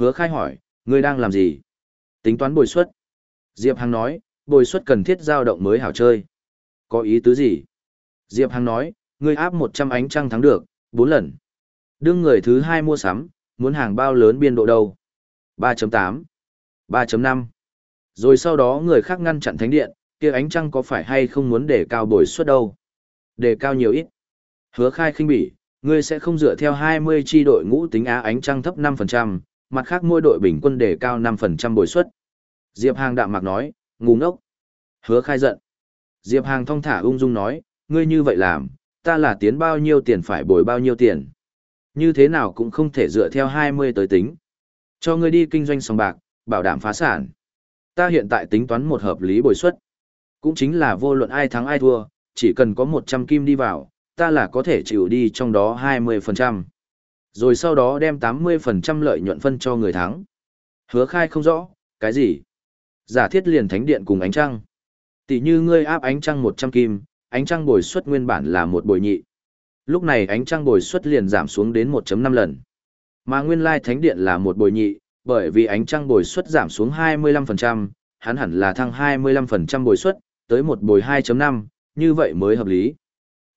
Hứa khai hỏi, ngươi đang làm gì? Tính toán bồi suất. Diệp Hằng nói, bồi suất cần thiết dao động mới hảo chơi. Có ý tứ gì? Diệp Hằng nói, ngươi áp 100 ánh trăng thắng được, 4 lần. Đương người thứ hai mua sắm, muốn hàng bao lớn biên độ đâu? 3.8, 3.5. Rồi sau đó người khác ngăn chặn thánh điện, kia ánh trăng có phải hay không muốn để cao bồi suất đâu? Để cao nhiều ít. Hứa khai khinh bỉ, ngươi sẽ không dựa theo 20 chi đội ngũ tính á ánh trăng thấp 5%, mặt khác mỗi đội bình quân để cao 5% bồi suất. Diệp Hàng đạm mạc nói, ngu ngốc. Hứa khai giận. Diệp Hàng thong thả ung dung nói, ngươi như vậy làm, ta là tiến bao nhiêu tiền phải bồi bao nhiêu tiền. Như thế nào cũng không thể dựa theo 20 tới tính. Cho ngươi đi kinh doanh sòng bạc, bảo đảm phá sản. Ta hiện tại tính toán một hợp lý bồi suất. Cũng chính là vô luận ai thắng ai thua, chỉ cần có 100 kim đi vào, ta là có thể chịu đi trong đó 20%. Rồi sau đó đem 80% lợi nhuận phân cho người thắng. Hứa khai không rõ, cái gì? Giả thiết liền thánh điện cùng ánh trăng. Tỷ như ngươi áp ánh trăng 100 kim, ánh trăng bồi suất nguyên bản là một bồi nhị. Lúc này ánh trăng bồi suất liền giảm xuống đến 1.5 lần. Mà nguyên lai thánh điện là một bồi nhị, bởi vì ánh trăng bồi suất giảm xuống 25%, hắn hẳn là thăng 25% bồi suất, tới một bồi 2.5, như vậy mới hợp lý.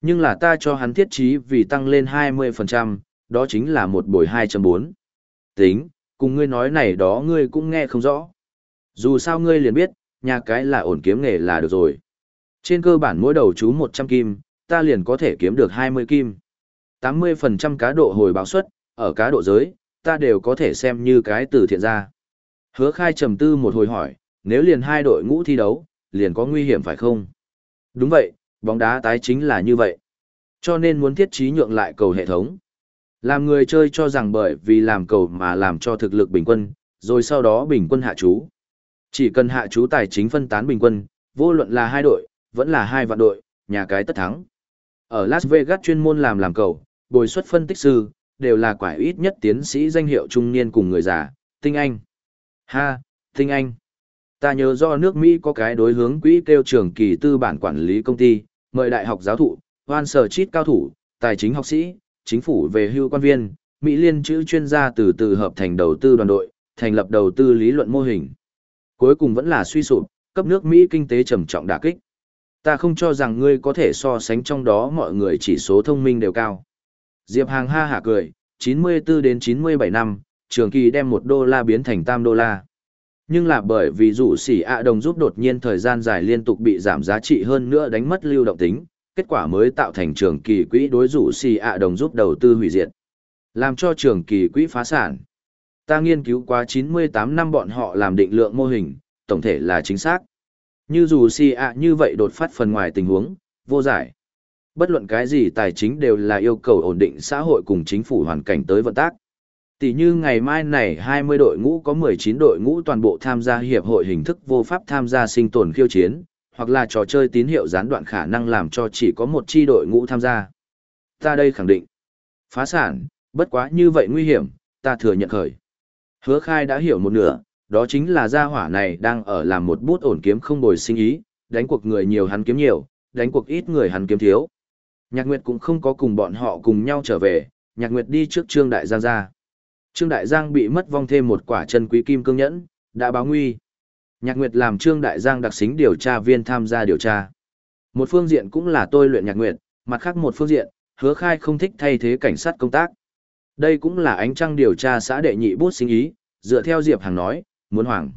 Nhưng là ta cho hắn thiết trí vì tăng lên 20%, đó chính là một bồi 2.4. Tính, cùng ngươi nói này đó ngươi cũng nghe không rõ. Dù sao ngươi liền biết, nhà cái là ổn kiếm nghề là được rồi. Trên cơ bản mỗi đầu chú 100 kim, ta liền có thể kiếm được 20 kim. 80% cá độ hồi báo suất, ở cá độ giới, ta đều có thể xem như cái từ thiện ra. Hứa khai trầm tư một hồi hỏi, nếu liền hai đội ngũ thi đấu, liền có nguy hiểm phải không? Đúng vậy, bóng đá tái chính là như vậy. Cho nên muốn thiết trí nhượng lại cầu hệ thống. Làm người chơi cho rằng bởi vì làm cầu mà làm cho thực lực bình quân, rồi sau đó bình quân hạ chú. Chỉ cần hạ chú tài chính phân tán bình quân, vô luận là hai đội, vẫn là hai vạn đội, nhà cái tất thắng. Ở Las Vegas chuyên môn làm làm cầu, bồi xuất phân tích sư, đều là quả ít nhất tiến sĩ danh hiệu trung niên cùng người già, tinh anh. Ha, tinh anh. Ta nhớ do nước Mỹ có cái đối hướng quỹ kêu trường kỳ tư bản quản lý công ty, mời đại học giáo thụ, hoan sở chít cao thủ, tài chính học sĩ, chính phủ về hưu quan viên, Mỹ liên chữ chuyên gia từ từ hợp thành đầu tư đoàn đội, thành lập đầu tư lý luận mô hình. Cuối cùng vẫn là suy sụp, cấp nước Mỹ kinh tế trầm trọng đả kích. Ta không cho rằng ngươi có thể so sánh trong đó mọi người chỉ số thông minh đều cao. Diệp Hàng ha hả cười, 94 đến 97 năm, trường kỳ đem 1 đô la biến thành tam đô la. Nhưng là bởi vì rủ xỉ ạ đồng giúp đột nhiên thời gian dài liên tục bị giảm giá trị hơn nữa đánh mất lưu động tính, kết quả mới tạo thành trường kỳ quỹ đối rủ xì ạ đồng giúp đầu tư hủy diệt. Làm cho trường kỳ quỹ phá sản. Ta nghiên cứu qua 98 năm bọn họ làm định lượng mô hình, tổng thể là chính xác. Như dù xì ạ như vậy đột phát phần ngoài tình huống, vô giải. Bất luận cái gì tài chính đều là yêu cầu ổn định xã hội cùng chính phủ hoàn cảnh tới vận tác. Tỷ như ngày mai này 20 đội ngũ có 19 đội ngũ toàn bộ tham gia hiệp hội hình thức vô pháp tham gia sinh tồn khiêu chiến, hoặc là trò chơi tín hiệu gián đoạn khả năng làm cho chỉ có một chi đội ngũ tham gia. Ta đây khẳng định. Phá sản, bất quá như vậy nguy hiểm, ta thừa nhận khởi. Hứa khai đã hiểu một nửa, đó chính là gia hỏa này đang ở làm một bút ổn kiếm không bồi sinh ý, đánh cuộc người nhiều hắn kiếm nhiều, đánh cuộc ít người hắn kiếm thiếu. Nhạc Nguyệt cũng không có cùng bọn họ cùng nhau trở về, Nhạc Nguyệt đi trước Trương Đại Giang ra. Trương Đại Giang bị mất vong thêm một quả chân quý kim cương nhẫn, đã báo nguy. Nhạc Nguyệt làm Trương Đại Giang đặc xính điều tra viên tham gia điều tra. Một phương diện cũng là tôi luyện Nhạc Nguyệt, mặt khác một phương diện, hứa khai không thích thay thế cảnh sát công tác. Đây cũng là ánh trăng điều tra xã đệ nhị bút sinh ý, dựa theo Diệp Hằng nói, muốn hoàng.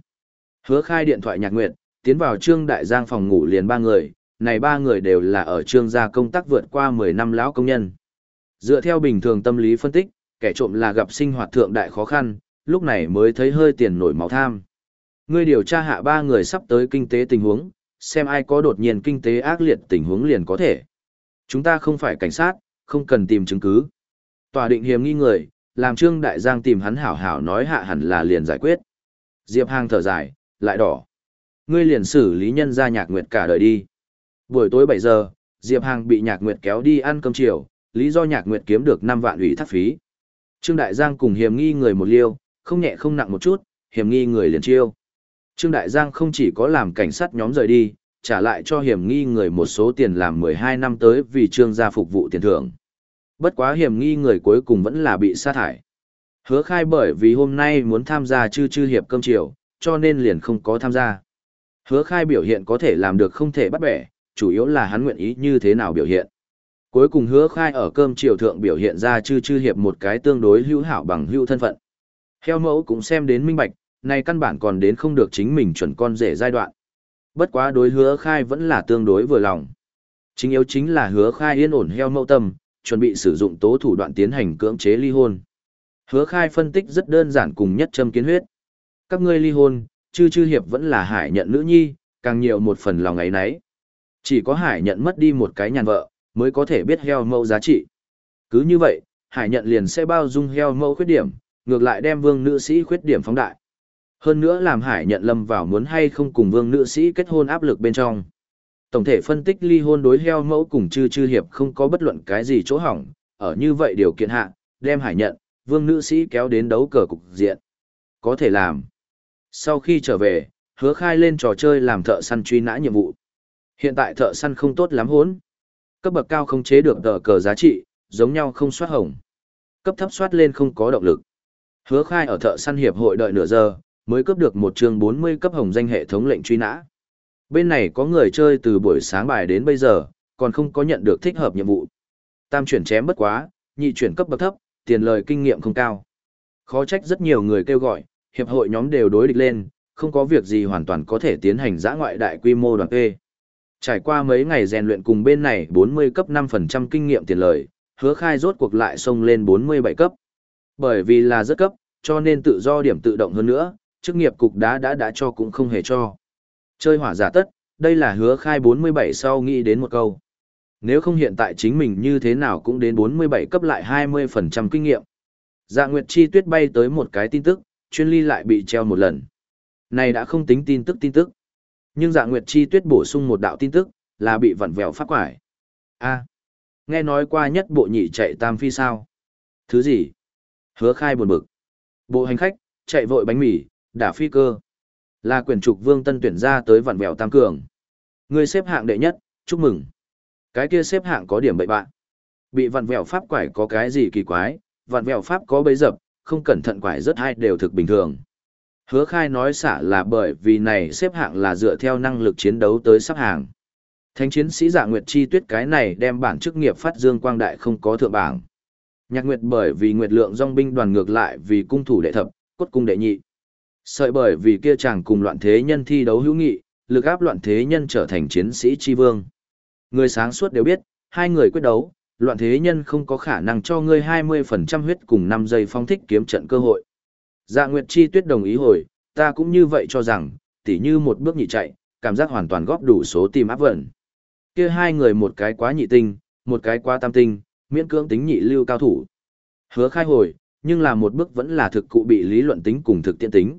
Hứa khai điện thoại Nhạc Nguyệt, tiến vào Trương Đại Giang phòng ngủ liền ba người, này ba người đều là ở trương gia công tác vượt qua 10 năm lão công nhân. Dựa theo bình thường tâm lý phân tích, kẻ trộm là gặp sinh hoạt thượng đại khó khăn, lúc này mới thấy hơi tiền nổi máu tham. Ngươi điều tra hạ ba người sắp tới kinh tế tình huống, xem ai có đột nhiên kinh tế ác liệt tình huống liền có thể. Chúng ta không phải cảnh sát, không cần tìm chứng cứ. Tòa định hiểm nghi người, làm Trương Đại Giang tìm hắn hảo hảo nói hạ hẳn là liền giải quyết. Diệp Hàng thở dài, lại đỏ. Ngươi liền xử lý nhân ra nhạc nguyệt cả đời đi. Buổi tối 7 giờ, Diệp Hàng bị Nhạc Nguyệt kéo đi ăn cơm chiều, lý do Nhạc Nguyệt kiếm được 5 vạn ủy thác phí. Trương Đại Giang cùng hiểm nghi người một liêu, không nhẹ không nặng một chút, hiểm nghi người liền chiêu. Trương Đại Giang không chỉ có làm cảnh sát nhóm rời đi, trả lại cho hiểm nghi người một số tiền làm 12 năm tới vì trương gia phục vụ tiền thưởng. Bất quá hiểm nghi người cuối cùng vẫn là bị sa thải. Hứa khai bởi vì hôm nay muốn tham gia chư chư hiệp cơm chiều, cho nên liền không có tham gia. Hứa khai biểu hiện có thể làm được không thể bắt bẻ, chủ yếu là hắn nguyện ý như thế nào biểu hiện. Cuối cùng hứa khai ở cơm chiều thượng biểu hiện ra chư chư hiệp một cái tương đối hữu hảo bằng hữu thân phận. Heo mẫu cũng xem đến minh bạch, này căn bản còn đến không được chính mình chuẩn con rể giai đoạn. Bất quá đối hứa khai vẫn là tương đối vừa lòng. Chính yếu chính là hứa khai yên ổn heo mẫu tâm, chuẩn bị sử dụng tố thủ đoạn tiến hành cưỡng chế ly hôn. Hứa khai phân tích rất đơn giản cùng nhất châm kiến huyết. Các ngươi ly hôn, chư chư hiệp vẫn là hải nhận nữ nhi, càng nhiều một phần lòng ấy nấy. Chỉ có hải nhận mất đi một cái nhàn vợ, mới có thể biết heo mẫu giá trị. Cứ như vậy, hải nhận liền sẽ bao dung heo mẫu khuyết điểm, ngược lại đem vương nữ sĩ khuyết điểm phóng đại. Hơn nữa làm hải nhận lâm vào muốn hay không cùng vương nữ sĩ kết hôn áp lực bên trong. Tổng thể phân tích ly hôn đối heo mẫu cùng chư chư hiệp không có bất luận cái gì chỗ hỏng, ở như vậy điều kiện hạ, đem hải nhận, vương nữ sĩ kéo đến đấu cờ cục diện. Có thể làm. Sau khi trở về, hứa khai lên trò chơi làm thợ săn truy nã nhiệm vụ. Hiện tại thợ săn không tốt lắm hốn. Cấp bậc cao không chế được tờ cờ giá trị, giống nhau không soát hồng. Cấp thấp soát lên không có động lực. Hứa khai ở thợ săn hiệp hội đợi nửa giờ, mới cướp được một trường 40 cấp hồng danh hệ thống lệnh truy nã. Bên này có người chơi từ buổi sáng bài đến bây giờ, còn không có nhận được thích hợp nhiệm vụ. Tam chuyển chém bất quá, nhị chuyển cấp bậc thấp, tiền lời kinh nghiệm không cao. Khó trách rất nhiều người kêu gọi, hiệp hội nhóm đều đối địch lên, không có việc gì hoàn toàn có thể tiến hành giã ngoại đại quy mô đoàn kê. Trải qua mấy ngày rèn luyện cùng bên này 40 cấp 5% kinh nghiệm tiền lời, hứa khai rốt cuộc lại xông lên 47 cấp. Bởi vì là rất cấp, cho nên tự do điểm tự động hơn nữa, chức nghiệp cục đá đã đã cho cũng không hề cho. Chơi hỏa giả tất, đây là hứa khai 47 sau nghĩ đến một câu. Nếu không hiện tại chính mình như thế nào cũng đến 47 cấp lại 20% kinh nghiệm. Dạ Nguyệt Chi Tuyết bay tới một cái tin tức, chuyên ly lại bị treo một lần. Này đã không tính tin tức tin tức. Nhưng Dạ Nguyệt Chi Tuyết bổ sung một đạo tin tức, là bị vặn vẹo phát quải. a nghe nói qua nhất bộ nhị chạy tam phi sao. Thứ gì? Hứa khai buồn bực. Bộ hành khách, chạy vội bánh mì, đả phi cơ. Là quyền trục vương tân tuyển ra tới vặn vẹo tam cường. Người xếp hạng đệ nhất, chúc mừng. Cái kia xếp hạng có điểm bậy bạn. Bị vặn vẹo pháp quải có cái gì kỳ quái, vặn vẹo pháp có bấy dập, không cẩn thận quải rất hay đều thực bình thường. Hứa khai nói xả là bởi vì này xếp hạng là dựa theo năng lực chiến đấu tới sắp hàng. Thánh chiến sĩ giả nguyệt chi tuyết cái này đem bản chức nghiệp phát dương quang đại không có thượng bảng. Nhạc nguyệt bởi vì nguyệt lượng dòng binh đoàn ngược lại vì cung thủ đệ thập, cốt cung đệ nhị. Sợi bởi vì kia chàng cùng loạn thế nhân thi đấu hữu nghị, lực áp loạn thế nhân trở thành chiến sĩ tri vương. Người sáng suốt đều biết, hai người quyết đấu, loạn thế nhân không có khả năng cho ngươi 20% huyết cùng 5 giây phong thích kiếm trận cơ hội. Dạ Nguyệt Chi Tuyết đồng ý hồi, ta cũng như vậy cho rằng, tỉ như một bước nhị chạy, cảm giác hoàn toàn góp đủ số tìm áp vận. Kia hai người một cái quá nhị tinh, một cái quá tam tinh, miễn cưỡng tính nhị lưu cao thủ. Hứa khai hồi, nhưng là một bước vẫn là thực cụ bị lý luận tính cùng thực tiện tính.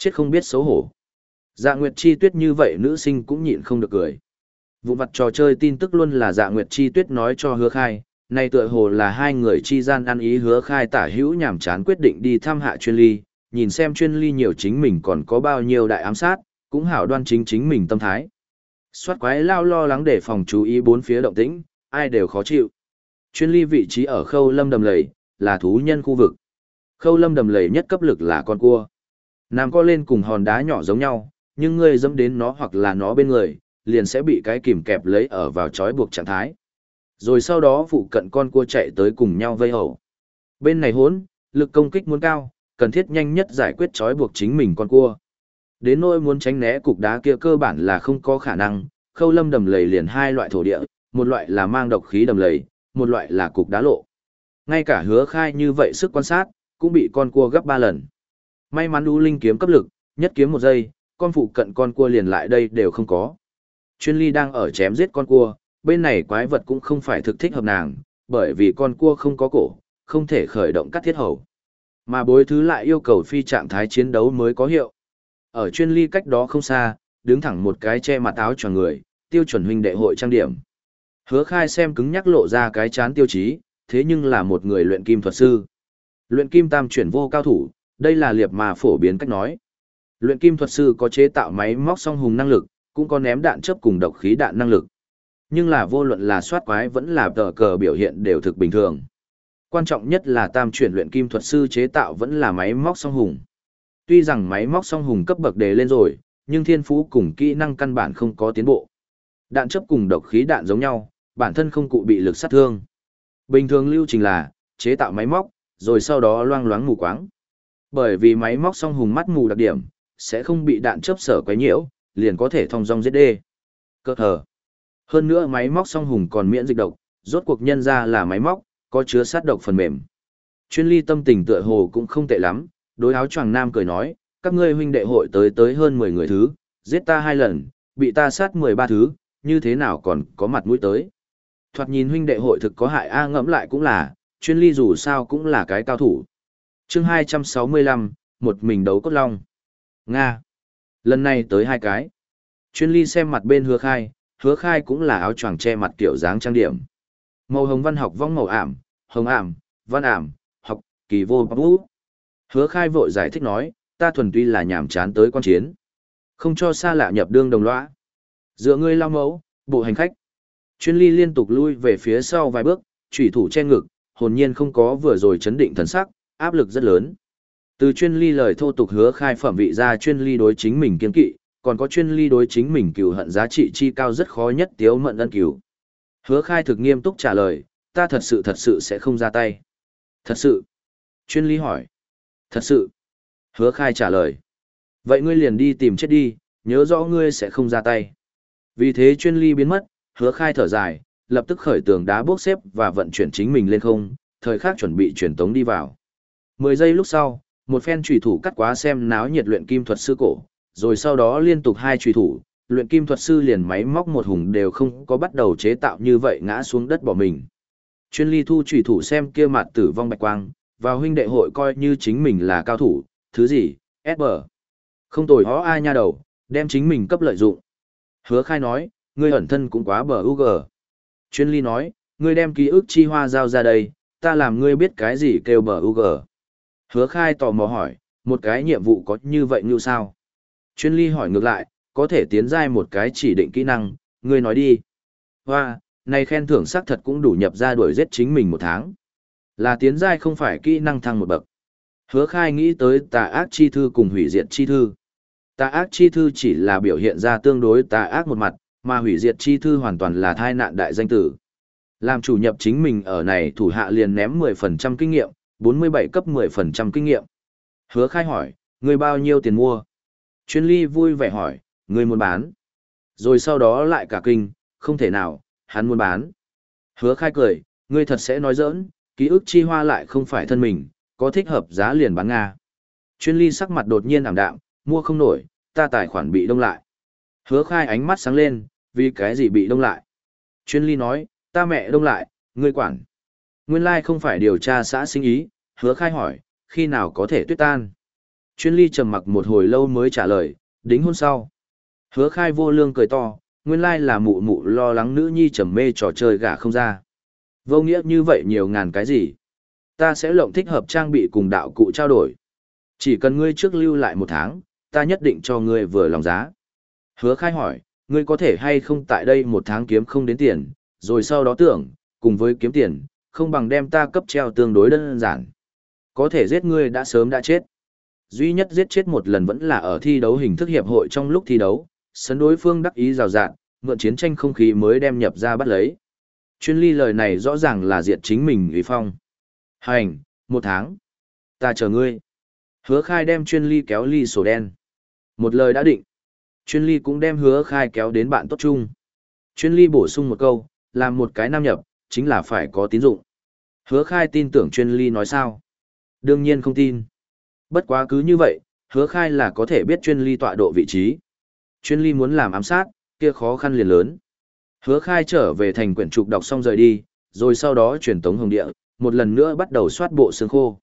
Chết không biết xấu hổ. Dạ Nguyệt Chi Tuyết như vậy nữ sinh cũng nhịn không được cười. Vụ vặt trò chơi tin tức luôn là Dạ Nguyệt Chi Tuyết nói cho hứa khai, nay tựa hồ là hai người chi gian ăn ý hứa khai tả hữu nhảm chán quyết định đi thăm hạ chuyên ly, nhìn xem chuyên ly nhiều chính mình còn có bao nhiêu đại ám sát, cũng hảo đoan chính chính mình tâm thái. Xoát quái lao lo lắng để phòng chú ý bốn phía động tĩnh, ai đều khó chịu. Chuyên ly vị trí ở khâu lâm đầm lầy, là thú nhân khu vực. Khâu lâm đầm lầy nhất cấp lực là con cua. Nam co lên cùng hòn đá nhỏ giống nhau, nhưng ngươi dẫm đến nó hoặc là nó bên người, liền sẽ bị cái kìm kẹp lấy ở vào trói buộc trạng thái. Rồi sau đó phụ cận con cua chạy tới cùng nhau vây hầu. Bên này hốn, lực công kích muốn cao, cần thiết nhanh nhất giải quyết trói buộc chính mình con cua. Đến nỗi muốn tránh né cục đá kia cơ bản là không có khả năng, khâu lâm đầm lầy liền hai loại thổ địa, một loại là mang độc khí đầm lầy, một loại là cục đá lộ. Ngay cả hứa khai như vậy sức quan sát, cũng bị con cua gấp ba lần. May mắn u linh kiếm cấp lực, nhất kiếm một giây, con phụ cận con cua liền lại đây đều không có. Chuyên ly đang ở chém giết con cua, bên này quái vật cũng không phải thực thích hợp nàng, bởi vì con cua không có cổ, không thể khởi động cắt thiết hầu. Mà bối thứ lại yêu cầu phi trạng thái chiến đấu mới có hiệu. Ở chuyên ly cách đó không xa, đứng thẳng một cái che mặt áo cho người, tiêu chuẩn huynh đệ hội trang điểm. Hứa khai xem cứng nhắc lộ ra cái chán tiêu chí, thế nhưng là một người luyện kim thuật sư. Luyện kim tam chuyển vô cao thủ, đây là liệp mà phổ biến cách nói. Luyện kim thuật sư có chế tạo máy móc song hùng năng lực, cũng có ném đạn chấp cùng độc khí đạn năng lực. Nhưng là vô luận là soát quái vẫn là tờ cờ biểu hiện đều thực bình thường. Quan trọng nhất là tam chuyển luyện kim thuật sư chế tạo vẫn là máy móc song hùng. Tuy rằng máy móc song hùng cấp bậc đề lên rồi, nhưng thiên phú cùng kỹ năng căn bản không có tiến bộ. Đạn chấp cùng độc khí đạn giống nhau, bản thân không cụ bị lực sát thương. Bình thường lưu trình là chế tạo máy móc, rồi sau đó loang loáng mù quáng. Bởi vì máy móc song hùng mắt mù đặc điểm, sẽ không bị đạn chớp sở quấy nhiễu, liền có thể thông dong giết đê. Cơ hờ Hơn nữa máy móc song hùng còn miễn dịch độc, rốt cuộc nhân ra là máy móc, có chứa sát độc phần mềm. Chuyên ly tâm tình tựa hồ cũng không tệ lắm, đối áo choàng nam cười nói, các ngươi huynh đệ hội tới tới hơn 10 người thứ, giết ta hai lần, bị ta sát 13 thứ, như thế nào còn có mặt mũi tới. Thoạt nhìn huynh đệ hội thực có hại A ngẫm lại cũng là, chuyên ly dù sao cũng là cái cao thủ chương 265, một mình đấu cốt long. Nga. Lần này tới hai cái. Chuyên ly xem mặt bên hứa khai, hứa khai cũng là áo choàng che mặt kiểu dáng trang điểm. Màu hồng văn học vong màu ảm, hồng ảm, văn ảm, học, kỳ vô bắp vũ. Hứa khai vội giải thích nói, ta thuần tuy là nhảm chán tới quan chiến. Không cho xa lạ nhập đương đồng lõa. Dựa ngươi lao mẫu, bộ hành khách. Chuyên ly liên tục lui về phía sau vài bước, chủy thủ che ngực, hồn nhiên không có vừa rồi chấn định thần sắc, áp lực rất lớn. Từ chuyên ly lời thô tục hứa khai phẩm vị ra chuyên ly đối chính mình kiên kỵ, còn có chuyên ly đối chính mình cừu hận giá trị chi cao rất khó nhất tiếu mận ân cừu. Hứa khai thực nghiêm túc trả lời, ta thật sự thật sự sẽ không ra tay. Thật sự. Chuyên ly hỏi. Thật sự. Hứa khai trả lời. Vậy ngươi liền đi tìm chết đi, nhớ rõ ngươi sẽ không ra tay. Vì thế chuyên ly biến mất, hứa khai thở dài, lập tức khởi tường đá bốc xếp và vận chuyển chính mình lên không, thời khắc chuẩn bị chuyển tống đi vào. 10 giây lúc sau, một phen trùy thủ cắt quá xem náo nhiệt luyện kim thuật sư cổ, rồi sau đó liên tục hai trùy thủ, luyện kim thuật sư liền máy móc một hùng đều không có bắt đầu chế tạo như vậy ngã xuống đất bỏ mình. Chuyên ly thu trùy thủ xem kia mặt tử vong bạch quang, vào huynh đệ hội coi như chính mình là cao thủ, thứ gì, ép bờ. Không tồi hó ai nha đầu, đem chính mình cấp lợi dụng. Hứa khai nói, ngươi ẩn thân cũng quá bờ UG. Chuyên ly nói, ngươi đem ký ức chi hoa giao ra đây, ta làm ngươi biết cái gì kêu bờ UG. Hứa khai tò mò hỏi, một cái nhiệm vụ có như vậy như sao? Chuyên ly hỏi ngược lại, có thể tiến giai một cái chỉ định kỹ năng, ngươi nói đi. Hoa, này khen thưởng xác thật cũng đủ nhập ra đuổi giết chính mình một tháng. Là tiến giai không phải kỹ năng thăng một bậc. Hứa khai nghĩ tới tà ác chi thư cùng hủy diệt chi thư. Tà ác chi thư chỉ là biểu hiện ra tương đối tà ác một mặt, mà hủy diệt chi thư hoàn toàn là thai nạn đại danh tử. Làm chủ nhập chính mình ở này thủ hạ liền ném 10% kinh nghiệm, 47 cấp 10% kinh nghiệm. Hứa khai hỏi, người bao nhiêu tiền mua? Chuyên ly vui vẻ hỏi, người muốn bán. Rồi sau đó lại cả kinh, không thể nào, hắn muốn bán. Hứa khai cười, ngươi thật sẽ nói giỡn, ký ức chi hoa lại không phải thân mình, có thích hợp giá liền bán Nga. Chuyên ly sắc mặt đột nhiên ảm đạm, mua không nổi, ta tài khoản bị đông lại. Hứa khai ánh mắt sáng lên, vì cái gì bị đông lại. Chuyên ly nói, ta mẹ đông lại, ngươi quản. Nguyên lai like không phải điều tra xã sinh ý, hứa khai hỏi, khi nào có thể tuyết tan. Chuyên ly trầm mặc một hồi lâu mới trả lời, đính hôn sau. Hứa khai vô lương cười to, nguyên lai là mụ mụ lo lắng nữ nhi trầm mê trò chơi gả không ra. Vô nghĩa như vậy nhiều ngàn cái gì. Ta sẽ lộng thích hợp trang bị cùng đạo cụ trao đổi. Chỉ cần ngươi trước lưu lại một tháng, ta nhất định cho ngươi vừa lòng giá. Hứa khai hỏi, ngươi có thể hay không tại đây một tháng kiếm không đến tiền, rồi sau đó tưởng, cùng với kiếm tiền, không bằng đem ta cấp treo tương đối đơn giản. Có thể giết ngươi đã sớm đã chết. Duy nhất giết chết một lần vẫn là ở thi đấu hình thức hiệp hội trong lúc thi đấu, sân đối phương đắc ý rào rạng, mượn chiến tranh không khí mới đem nhập ra bắt lấy. Chuyên ly lời này rõ ràng là diệt chính mình ủy phong. Hành, một tháng. Ta chờ ngươi. Hứa khai đem chuyên ly kéo ly sổ đen. Một lời đã định. Chuyên ly cũng đem hứa khai kéo đến bạn tốt chung. Chuyên ly bổ sung một câu, làm một cái nam nhập, chính là phải có tín dụng. Hứa khai tin tưởng chuyên ly nói sao? Đương nhiên không tin. Bất quá cứ như vậy, hứa khai là có thể biết chuyên ly tọa độ vị trí. Chuyên ly muốn làm ám sát, kia khó khăn liền lớn. Hứa khai trở về thành quyển trục đọc xong rời đi, rồi sau đó chuyển tống hồng địa, một lần nữa bắt đầu soát bộ xương khô.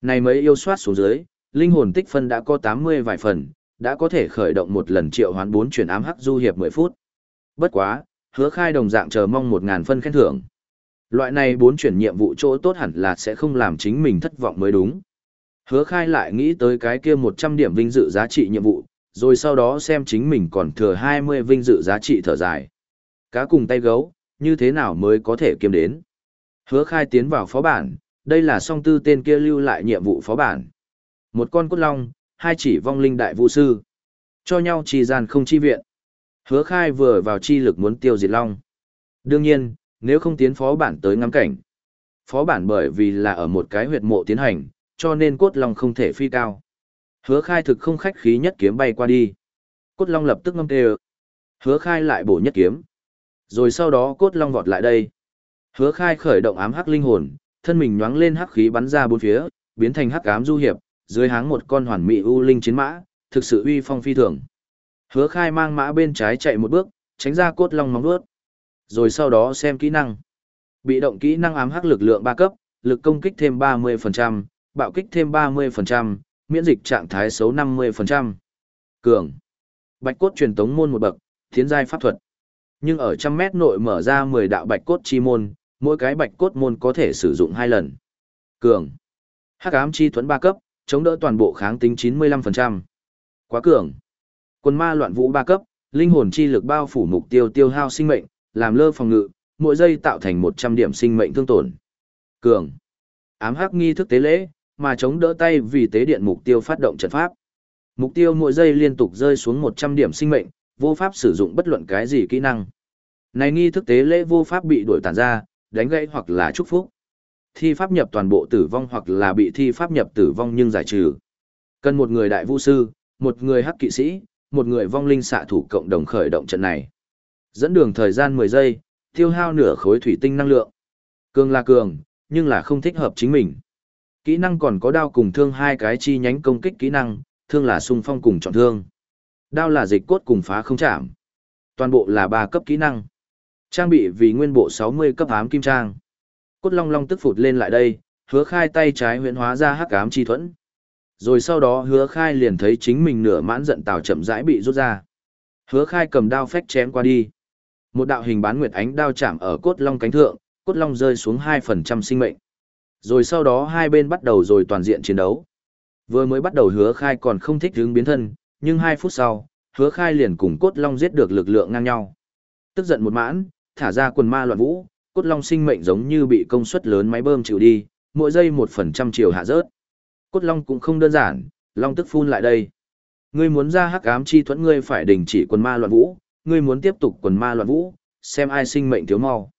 Này mới yêu soát xuống dưới, linh hồn tích phân đã có 80 vài phần, đã có thể khởi động một lần triệu hoán 4 chuyển ám hắc du hiệp 10 phút. Bất quá, hứa khai đồng dạng chờ mong 1.000 phân khen thưởng. Loại này bốn chuyển nhiệm vụ chỗ tốt hẳn là sẽ không làm chính mình thất vọng mới đúng. Hứa khai lại nghĩ tới cái kia 100 điểm vinh dự giá trị nhiệm vụ, rồi sau đó xem chính mình còn thừa 20 vinh dự giá trị thở dài. Cá cùng tay gấu, như thế nào mới có thể kiếm đến. Hứa khai tiến vào phó bản, đây là song tư tên kia lưu lại nhiệm vụ phó bản. Một con cốt long, hai chỉ vong linh đại vũ sư. Cho nhau chi gian không chi viện. Hứa khai vừa vào chi lực muốn tiêu diệt long. Đương nhiên, nếu không tiến phó bản tới ngắm cảnh. Phó bản bởi vì là ở một cái huyệt mộ tiến hành, cho nên cốt long không thể phi cao. Hứa khai thực không khách khí nhất kiếm bay qua đi. Cốt long lập tức ngâm tê Hứa khai lại bổ nhất kiếm. Rồi sau đó cốt long vọt lại đây. Hứa khai khởi động ám hắc linh hồn, thân mình nhoáng lên hắc khí bắn ra bốn phía, biến thành hắc ám du hiệp, dưới háng một con hoàn mỹ u linh chiến mã, thực sự uy phong phi thường. Hứa khai mang mã bên trái chạy một bước, tránh ra cốt long móng vuốt. Rồi sau đó xem kỹ năng. Bị động kỹ năng ám hắc lực lượng 3 cấp, lực công kích thêm 30%, bạo kích thêm 30%, miễn dịch trạng thái xấu 50%. Cường. Bạch cốt truyền tống môn một bậc, thiến giai pháp thuật. Nhưng ở trăm mét nội mở ra 10 đạo bạch cốt chi môn, mỗi cái bạch cốt môn có thể sử dụng hai lần. Cường. Hắc ám chi thuẫn 3 cấp, chống đỡ toàn bộ kháng tính 95%. Quá cường. Quân ma loạn vũ 3 cấp, linh hồn chi lực bao phủ mục tiêu tiêu hao sinh mệnh, làm lơ phòng ngự, mỗi giây tạo thành 100 điểm sinh mệnh thương tổn. Cường. Ám hắc nghi thức tế lễ, mà chống đỡ tay vì tế điện mục tiêu phát động trận pháp. Mục tiêu mỗi giây liên tục rơi xuống 100 điểm sinh mệnh, vô pháp sử dụng bất luận cái gì kỹ năng. Này nghi thức tế lễ vô pháp bị đuổi tàn ra, đánh gãy hoặc là chúc phúc. Thi pháp nhập toàn bộ tử vong hoặc là bị thi pháp nhập tử vong nhưng giải trừ. Cần một người đại vũ sư, một người hắc kỵ sĩ, một người vong linh xạ thủ cộng đồng khởi động trận này. Dẫn đường thời gian 10 giây, tiêu hao nửa khối thủy tinh năng lượng. Cường là cường, nhưng là không thích hợp chính mình. Kỹ năng còn có đao cùng thương hai cái chi nhánh công kích kỹ năng, thương là xung phong cùng chọn thương. Đao là dịch cốt cùng phá không chạm. Toàn bộ là ba cấp kỹ năng. Trang bị vì nguyên bộ 60 cấp ám kim trang. Cốt long long tức phụt lên lại đây, hứa khai tay trái huyễn hóa ra hắc ám chi thuẫn. Rồi sau đó hứa khai liền thấy chính mình nửa mãn giận tào chậm rãi bị rút ra. Hứa khai cầm đao phách chém qua đi. Một đạo hình bán nguyệt ánh đao chạm ở cốt long cánh thượng, cốt long rơi xuống 2% sinh mệnh. Rồi sau đó hai bên bắt đầu rồi toàn diện chiến đấu. Vừa mới bắt đầu hứa khai còn không thích hướng biến thân, nhưng 2 phút sau, hứa khai liền cùng cốt long giết được lực lượng ngang nhau. Tức giận một mãn, thả ra quần ma loạn vũ, cốt long sinh mệnh giống như bị công suất lớn máy bơm chịu đi, mỗi giây 1% chiều hạ rớt. Cốt long cũng không đơn giản, long tức phun lại đây. Ngươi muốn ra hắc ám chi thuẫn ngươi phải đình chỉ quần ma loạn vũ, ngươi muốn tiếp tục quần ma loạn vũ, xem ai sinh mệnh thiếu mau.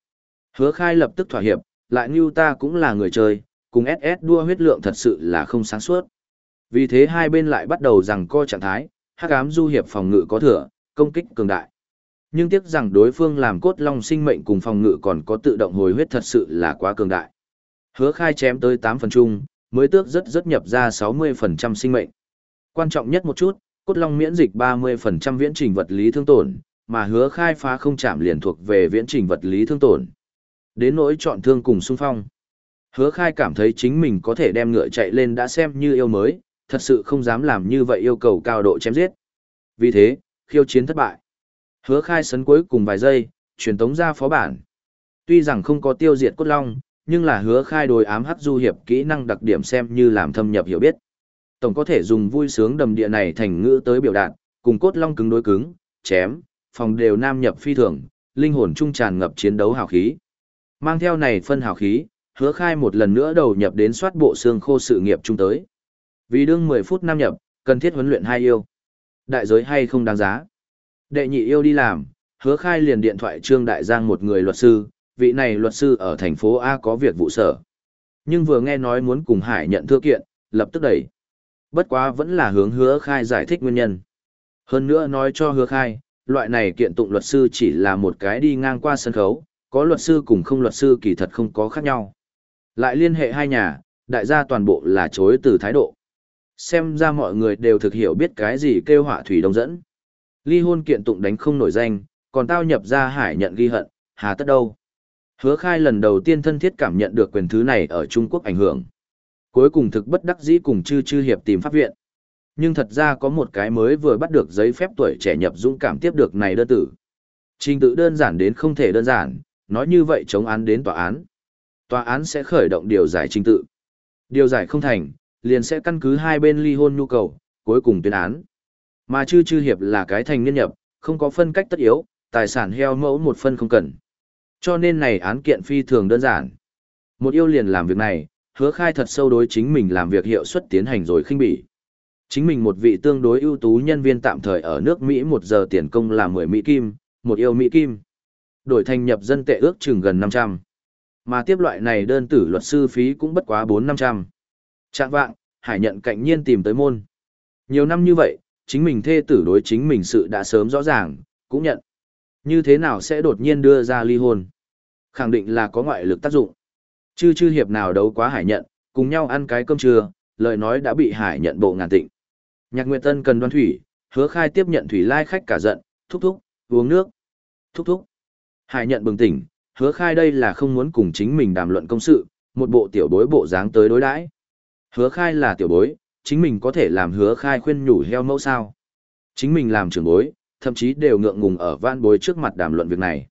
Hứa khai lập tức thỏa hiệp, lại như ta cũng là người chơi, cùng SS đua huyết lượng thật sự là không sáng suốt. Vì thế hai bên lại bắt đầu rằng co trạng thái, hắc ám du hiệp phòng ngự có thừa, công kích cường đại. Nhưng tiếc rằng đối phương làm cốt long sinh mệnh cùng phòng ngự còn có tự động hồi huyết thật sự là quá cường đại. Hứa khai chém tới 8 phần chung, mới tước rất rất nhập ra 60% sinh mệnh. Quan trọng nhất một chút, cốt long miễn dịch 30% viễn trình vật lý thương tổn, mà hứa khai phá không chạm liền thuộc về viễn trình vật lý thương tổn. Đến nỗi chọn thương cùng xung phong. Hứa khai cảm thấy chính mình có thể đem ngựa chạy lên đã xem như yêu mới, thật sự không dám làm như vậy yêu cầu cao độ chém giết. Vì thế, khiêu chiến thất bại. Hứa khai sấn cuối cùng vài giây, truyền tống ra phó bản. Tuy rằng không có tiêu diệt cốt long, nhưng là hứa khai đối ám hắc du hiệp kỹ năng đặc điểm xem như làm thâm nhập hiểu biết. Tổng có thể dùng vui sướng đầm địa này thành ngữ tới biểu đạt, cùng cốt long cứng đối cứng, chém, phòng đều nam nhập phi thường, linh hồn trung tràn ngập chiến đấu hào khí. Mang theo này phân hào khí, hứa khai một lần nữa đầu nhập đến soát bộ xương khô sự nghiệp trung tới. Vì đương 10 phút nam nhập, cần thiết huấn luyện hai yêu. Đại giới hay không đáng giá. Đệ nhị yêu đi làm, hứa khai liền điện thoại trương đại giang một người luật sư, vị này luật sư ở thành phố A có việc vụ sở. Nhưng vừa nghe nói muốn cùng Hải nhận thưa kiện, lập tức đẩy. Bất quá vẫn là hướng hứa khai giải thích nguyên nhân. Hơn nữa nói cho hứa khai, loại này kiện tụng luật sư chỉ là một cái đi ngang qua sân khấu, có luật sư cùng không luật sư kỳ thật không có khác nhau. Lại liên hệ hai nhà, đại gia toàn bộ là chối từ thái độ. Xem ra mọi người đều thực hiểu biết cái gì kêu họa thủy đông dẫn. Ly hôn kiện tụng đánh không nổi danh, còn tao nhập ra hải nhận ghi hận, hà tất đâu. Hứa khai lần đầu tiên thân thiết cảm nhận được quyền thứ này ở Trung Quốc ảnh hưởng. Cuối cùng thực bất đắc dĩ cùng chư chư hiệp tìm pháp viện. Nhưng thật ra có một cái mới vừa bắt được giấy phép tuổi trẻ nhập dũng cảm tiếp được này đơn tử. Trình tự đơn giản đến không thể đơn giản, nói như vậy chống án đến tòa án. Tòa án sẽ khởi động điều giải trình tự. Điều giải không thành, liền sẽ căn cứ hai bên ly hôn nhu cầu, cuối cùng tuyên án. Mà chư chư hiệp là cái thành niên nhập, không có phân cách tất yếu, tài sản heo mẫu một phân không cần. Cho nên này án kiện phi thường đơn giản. Một yêu liền làm việc này, hứa khai thật sâu đối chính mình làm việc hiệu suất tiến hành rồi khinh bỉ. Chính mình một vị tương đối ưu tú nhân viên tạm thời ở nước Mỹ một giờ tiền công là 10 Mỹ Kim, một yêu Mỹ Kim. Đổi thành nhập dân tệ ước chừng gần 500. Mà tiếp loại này đơn tử luật sư phí cũng bất quá 4-500. Trạng vạng, Hải nhận cạnh nhiên tìm tới môn. Nhiều năm như vậy, chính mình thê tử đối chính mình sự đã sớm rõ ràng, cũng nhận. Như thế nào sẽ đột nhiên đưa ra ly hôn? Khẳng định là có ngoại lực tác dụng. Chư chư hiệp nào đấu quá hải nhận, cùng nhau ăn cái cơm trưa, lời nói đã bị hải nhận bộ ngàn tịnh. Nhạc Nguyệt Tân cần đoan thủy, hứa khai tiếp nhận thủy lai khách cả giận, thúc thúc, uống nước. Thúc thúc. Hải nhận bừng tỉnh, hứa khai đây là không muốn cùng chính mình đàm luận công sự, một bộ tiểu bối bộ dáng tới đối đãi Hứa khai là tiểu bối, chính mình có thể làm hứa khai khuyên nhủ heo mẫu sao. Chính mình làm trưởng bối, thậm chí đều ngượng ngùng ở van bối trước mặt đàm luận việc này.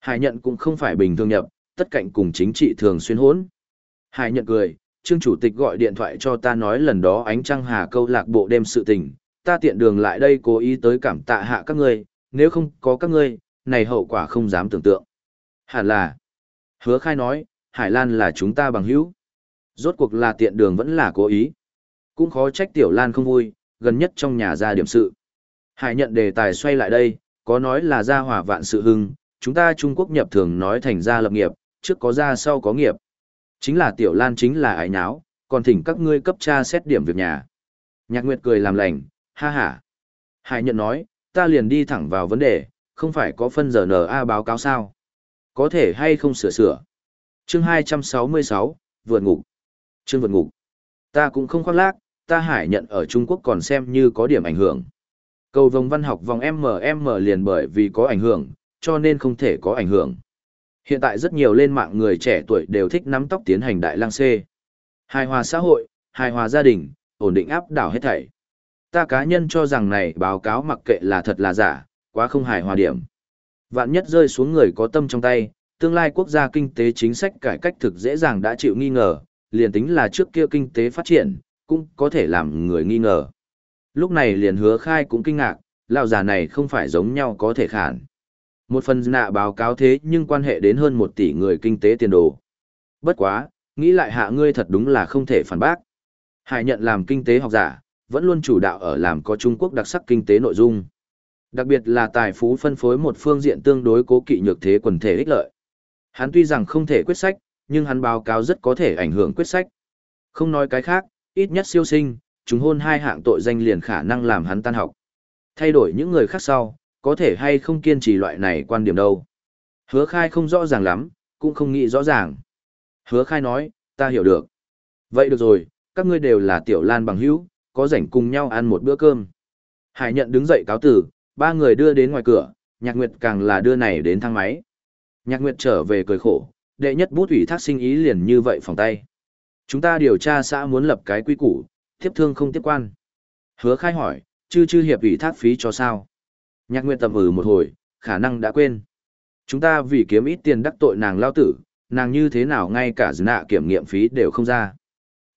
Hải nhận cũng không phải bình thường nhập, tất cạnh cùng chính trị thường xuyên hỗn. Hải nhận cười, Trương Chủ tịch gọi điện thoại cho ta nói lần đó ánh trăng hà câu lạc bộ đêm sự tình, ta tiện đường lại đây cố ý tới cảm tạ hạ các ngươi, nếu không có các ngươi, này hậu quả không dám tưởng tượng. Hẳn là, hứa khai nói, Hải Lan là chúng ta bằng hữu. Rốt cuộc là tiện đường vẫn là cố ý. Cũng khó trách Tiểu Lan không vui, gần nhất trong nhà ra điểm sự. Hải nhận đề tài xoay lại đây, có nói là gia hỏa vạn sự hưng, chúng ta Trung Quốc nhập thường nói thành ra lập nghiệp, trước có ra sau có nghiệp. Chính là Tiểu Lan chính là ái nháo, còn thỉnh các ngươi cấp tra xét điểm việc nhà. Nhạc Nguyệt cười làm lành, ha ha. Hải nhận nói, ta liền đi thẳng vào vấn đề, không phải có phân giờ NA báo cáo sao. Có thể hay không sửa sửa. Chương 266, vượt ngục. Chương vượt ngục. Ta cũng không khoác lác, ta hải nhận ở Trung Quốc còn xem như có điểm ảnh hưởng. Cầu vòng văn học vòng MM liền bởi vì có ảnh hưởng, cho nên không thể có ảnh hưởng. Hiện tại rất nhiều lên mạng người trẻ tuổi đều thích nắm tóc tiến hành đại lang xê. Hài hòa xã hội, hài hòa gia đình, ổn định áp đảo hết thảy. Ta cá nhân cho rằng này báo cáo mặc kệ là thật là giả, quá không hài hòa điểm. Vạn nhất rơi xuống người có tâm trong tay, tương lai quốc gia kinh tế chính sách cải cách thực dễ dàng đã chịu nghi ngờ, liền tính là trước kia kinh tế phát triển, cũng có thể làm người nghi ngờ. Lúc này liền hứa khai cũng kinh ngạc, lão già này không phải giống nhau có thể khản. Một phần nạ báo cáo thế nhưng quan hệ đến hơn một tỷ người kinh tế tiền đồ. Bất quá, nghĩ lại hạ ngươi thật đúng là không thể phản bác. Hải nhận làm kinh tế học giả, vẫn luôn chủ đạo ở làm có Trung Quốc đặc sắc kinh tế nội dung. Đặc biệt là tài phú phân phối một phương diện tương đối cố kỵ nhược thế quần thể ích lợi. Hắn tuy rằng không thể quyết sách, nhưng hắn báo cáo rất có thể ảnh hưởng quyết sách. Không nói cái khác, ít nhất siêu sinh, chúng hôn hai hạng tội danh liền khả năng làm hắn tan học. Thay đổi những người khác sau, có thể hay không kiên trì loại này quan điểm đâu. Hứa khai không rõ ràng lắm, cũng không nghĩ rõ ràng. Hứa khai nói, ta hiểu được. Vậy được rồi, các ngươi đều là tiểu lan bằng hữu, có rảnh cùng nhau ăn một bữa cơm. Hải nhận đứng dậy cáo tử, ba người đưa đến ngoài cửa, nhạc nguyệt càng là đưa này đến thang máy. Nhạc nguyệt trở về cười khổ, đệ nhất bút ủy thác sinh ý liền như vậy phòng tay. Chúng ta điều tra xã muốn lập cái quy củ, tiếp thương không tiếp quan. Hứa khai hỏi, chư chư hiệp ủy thác phí cho sao? Nhạc nguyệt tầm ừ một hồi, khả năng đã quên. Chúng ta vì kiếm ít tiền đắc tội nàng lao tử, nàng như thế nào ngay cả nạ kiểm nghiệm phí đều không ra.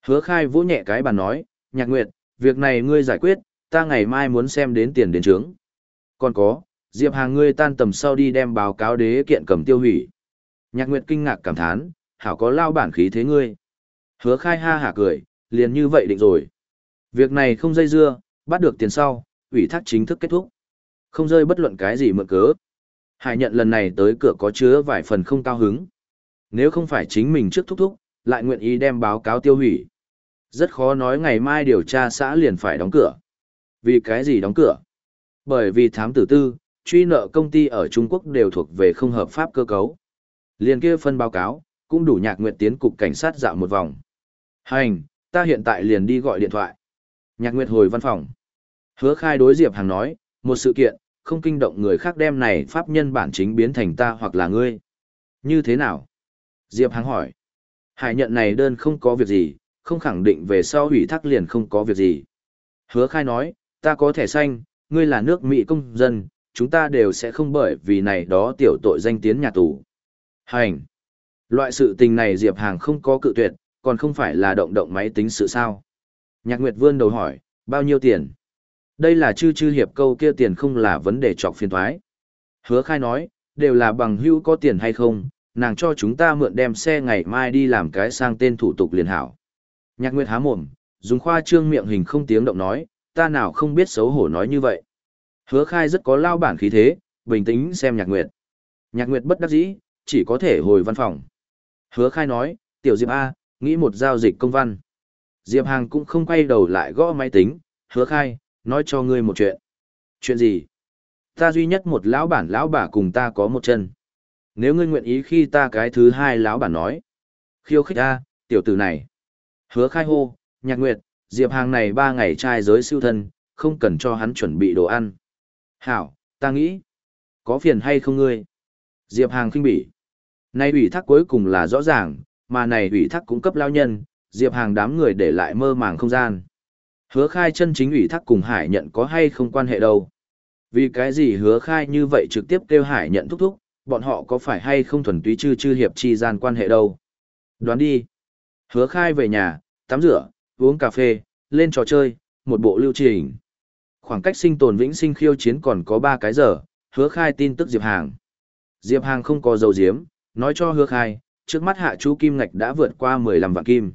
Hứa khai vỗ nhẹ cái bàn nói, nhạc nguyệt, việc này ngươi giải quyết, ta ngày mai muốn xem đến tiền đến trướng. Còn có, Diệp Hàng ngươi tan tầm sau đi đem báo cáo đế kiện cầm tiêu hủy. Nhạc Nguyệt kinh ngạc cảm thán, hảo có lao bản khí thế ngươi. Hứa khai ha hả cười, liền như vậy định rồi. Việc này không dây dưa, bắt được tiền sau, ủy thác chính thức kết thúc. Không rơi bất luận cái gì mượn cớ. Hải nhận lần này tới cửa có chứa vài phần không cao hứng. Nếu không phải chính mình trước thúc thúc, lại nguyện ý đem báo cáo tiêu hủy. Rất khó nói ngày mai điều tra xã liền phải đóng cửa. Vì cái gì đóng cửa? Bởi vì thám tử tư, truy nợ công ty ở Trung Quốc đều thuộc về không hợp pháp cơ cấu. Liên kia phân báo cáo, cũng đủ nhạc nguyệt tiến cục cảnh sát dạo một vòng. Hành, ta hiện tại liền đi gọi điện thoại. Nhạc nguyệt hồi văn phòng. Hứa khai đối Diệp Hàng nói, một sự kiện, không kinh động người khác đem này pháp nhân bản chính biến thành ta hoặc là ngươi. Như thế nào? Diệp Hàng hỏi. Hải nhận này đơn không có việc gì, không khẳng định về sau hủy thác liền không có việc gì. Hứa khai nói, ta có thẻ xanh, ngươi là nước Mỹ công dân, chúng ta đều sẽ không bởi vì này đó tiểu tội danh tiến nhà tù. Hành! Loại sự tình này Diệp Hàng không có cự tuyệt, còn không phải là động động máy tính sự sao. Nhạc Nguyệt Vươn đầu hỏi, bao nhiêu tiền? Đây là chư chư hiệp câu kia tiền không là vấn đề trọc phiền thoái. Hứa khai nói, đều là bằng hữu có tiền hay không, nàng cho chúng ta mượn đem xe ngày mai đi làm cái sang tên thủ tục liền hảo. Nhạc Nguyệt há mồm, dùng khoa trương miệng hình không tiếng động nói, ta nào không biết xấu hổ nói như vậy. Hứa khai rất có lao bản khí thế, bình tĩnh xem Nhạc Nguyệt. Nhạc Nguyệt bất đắc dĩ, chỉ có thể hồi văn phòng. Hứa khai nói, tiểu Diệp A, nghĩ một giao dịch công văn. Diệp Hàng cũng không quay đầu lại gõ máy tính, hứa khai, nói cho ngươi một chuyện. Chuyện gì? Ta duy nhất một lão bản lão bà cùng ta có một chân. Nếu ngươi nguyện ý khi ta cái thứ hai lão bản nói. Khiêu khích ta, tiểu tử này. Hứa khai hô, nhạc nguyệt, Diệp Hàng này ba ngày trai giới siêu thân, không cần cho hắn chuẩn bị đồ ăn. Hảo, ta nghĩ. Có phiền hay không ngươi? Diệp Hàng khinh bỉ. Nay ủy thác cuối cùng là rõ ràng, mà này ủy thác cũng cấp lao nhân, Diệp Hàng đám người để lại mơ màng không gian. Hứa khai chân chính ủy thác cùng Hải nhận có hay không quan hệ đâu. Vì cái gì hứa khai như vậy trực tiếp kêu Hải nhận thúc thúc, bọn họ có phải hay không thuần túy chư chư hiệp chi gian quan hệ đâu. Đoán đi. Hứa khai về nhà, tắm rửa, uống cà phê, lên trò chơi, một bộ lưu trình. Khoảng cách sinh tồn vĩnh sinh khiêu chiến còn có 3 cái giờ, hứa khai tin tức Diệp Hàng. Diệp Hàng không có dầu diếm, nói cho hứa khai, trước mắt hạ chú kim ngạch đã vượt qua 15 vạn kim.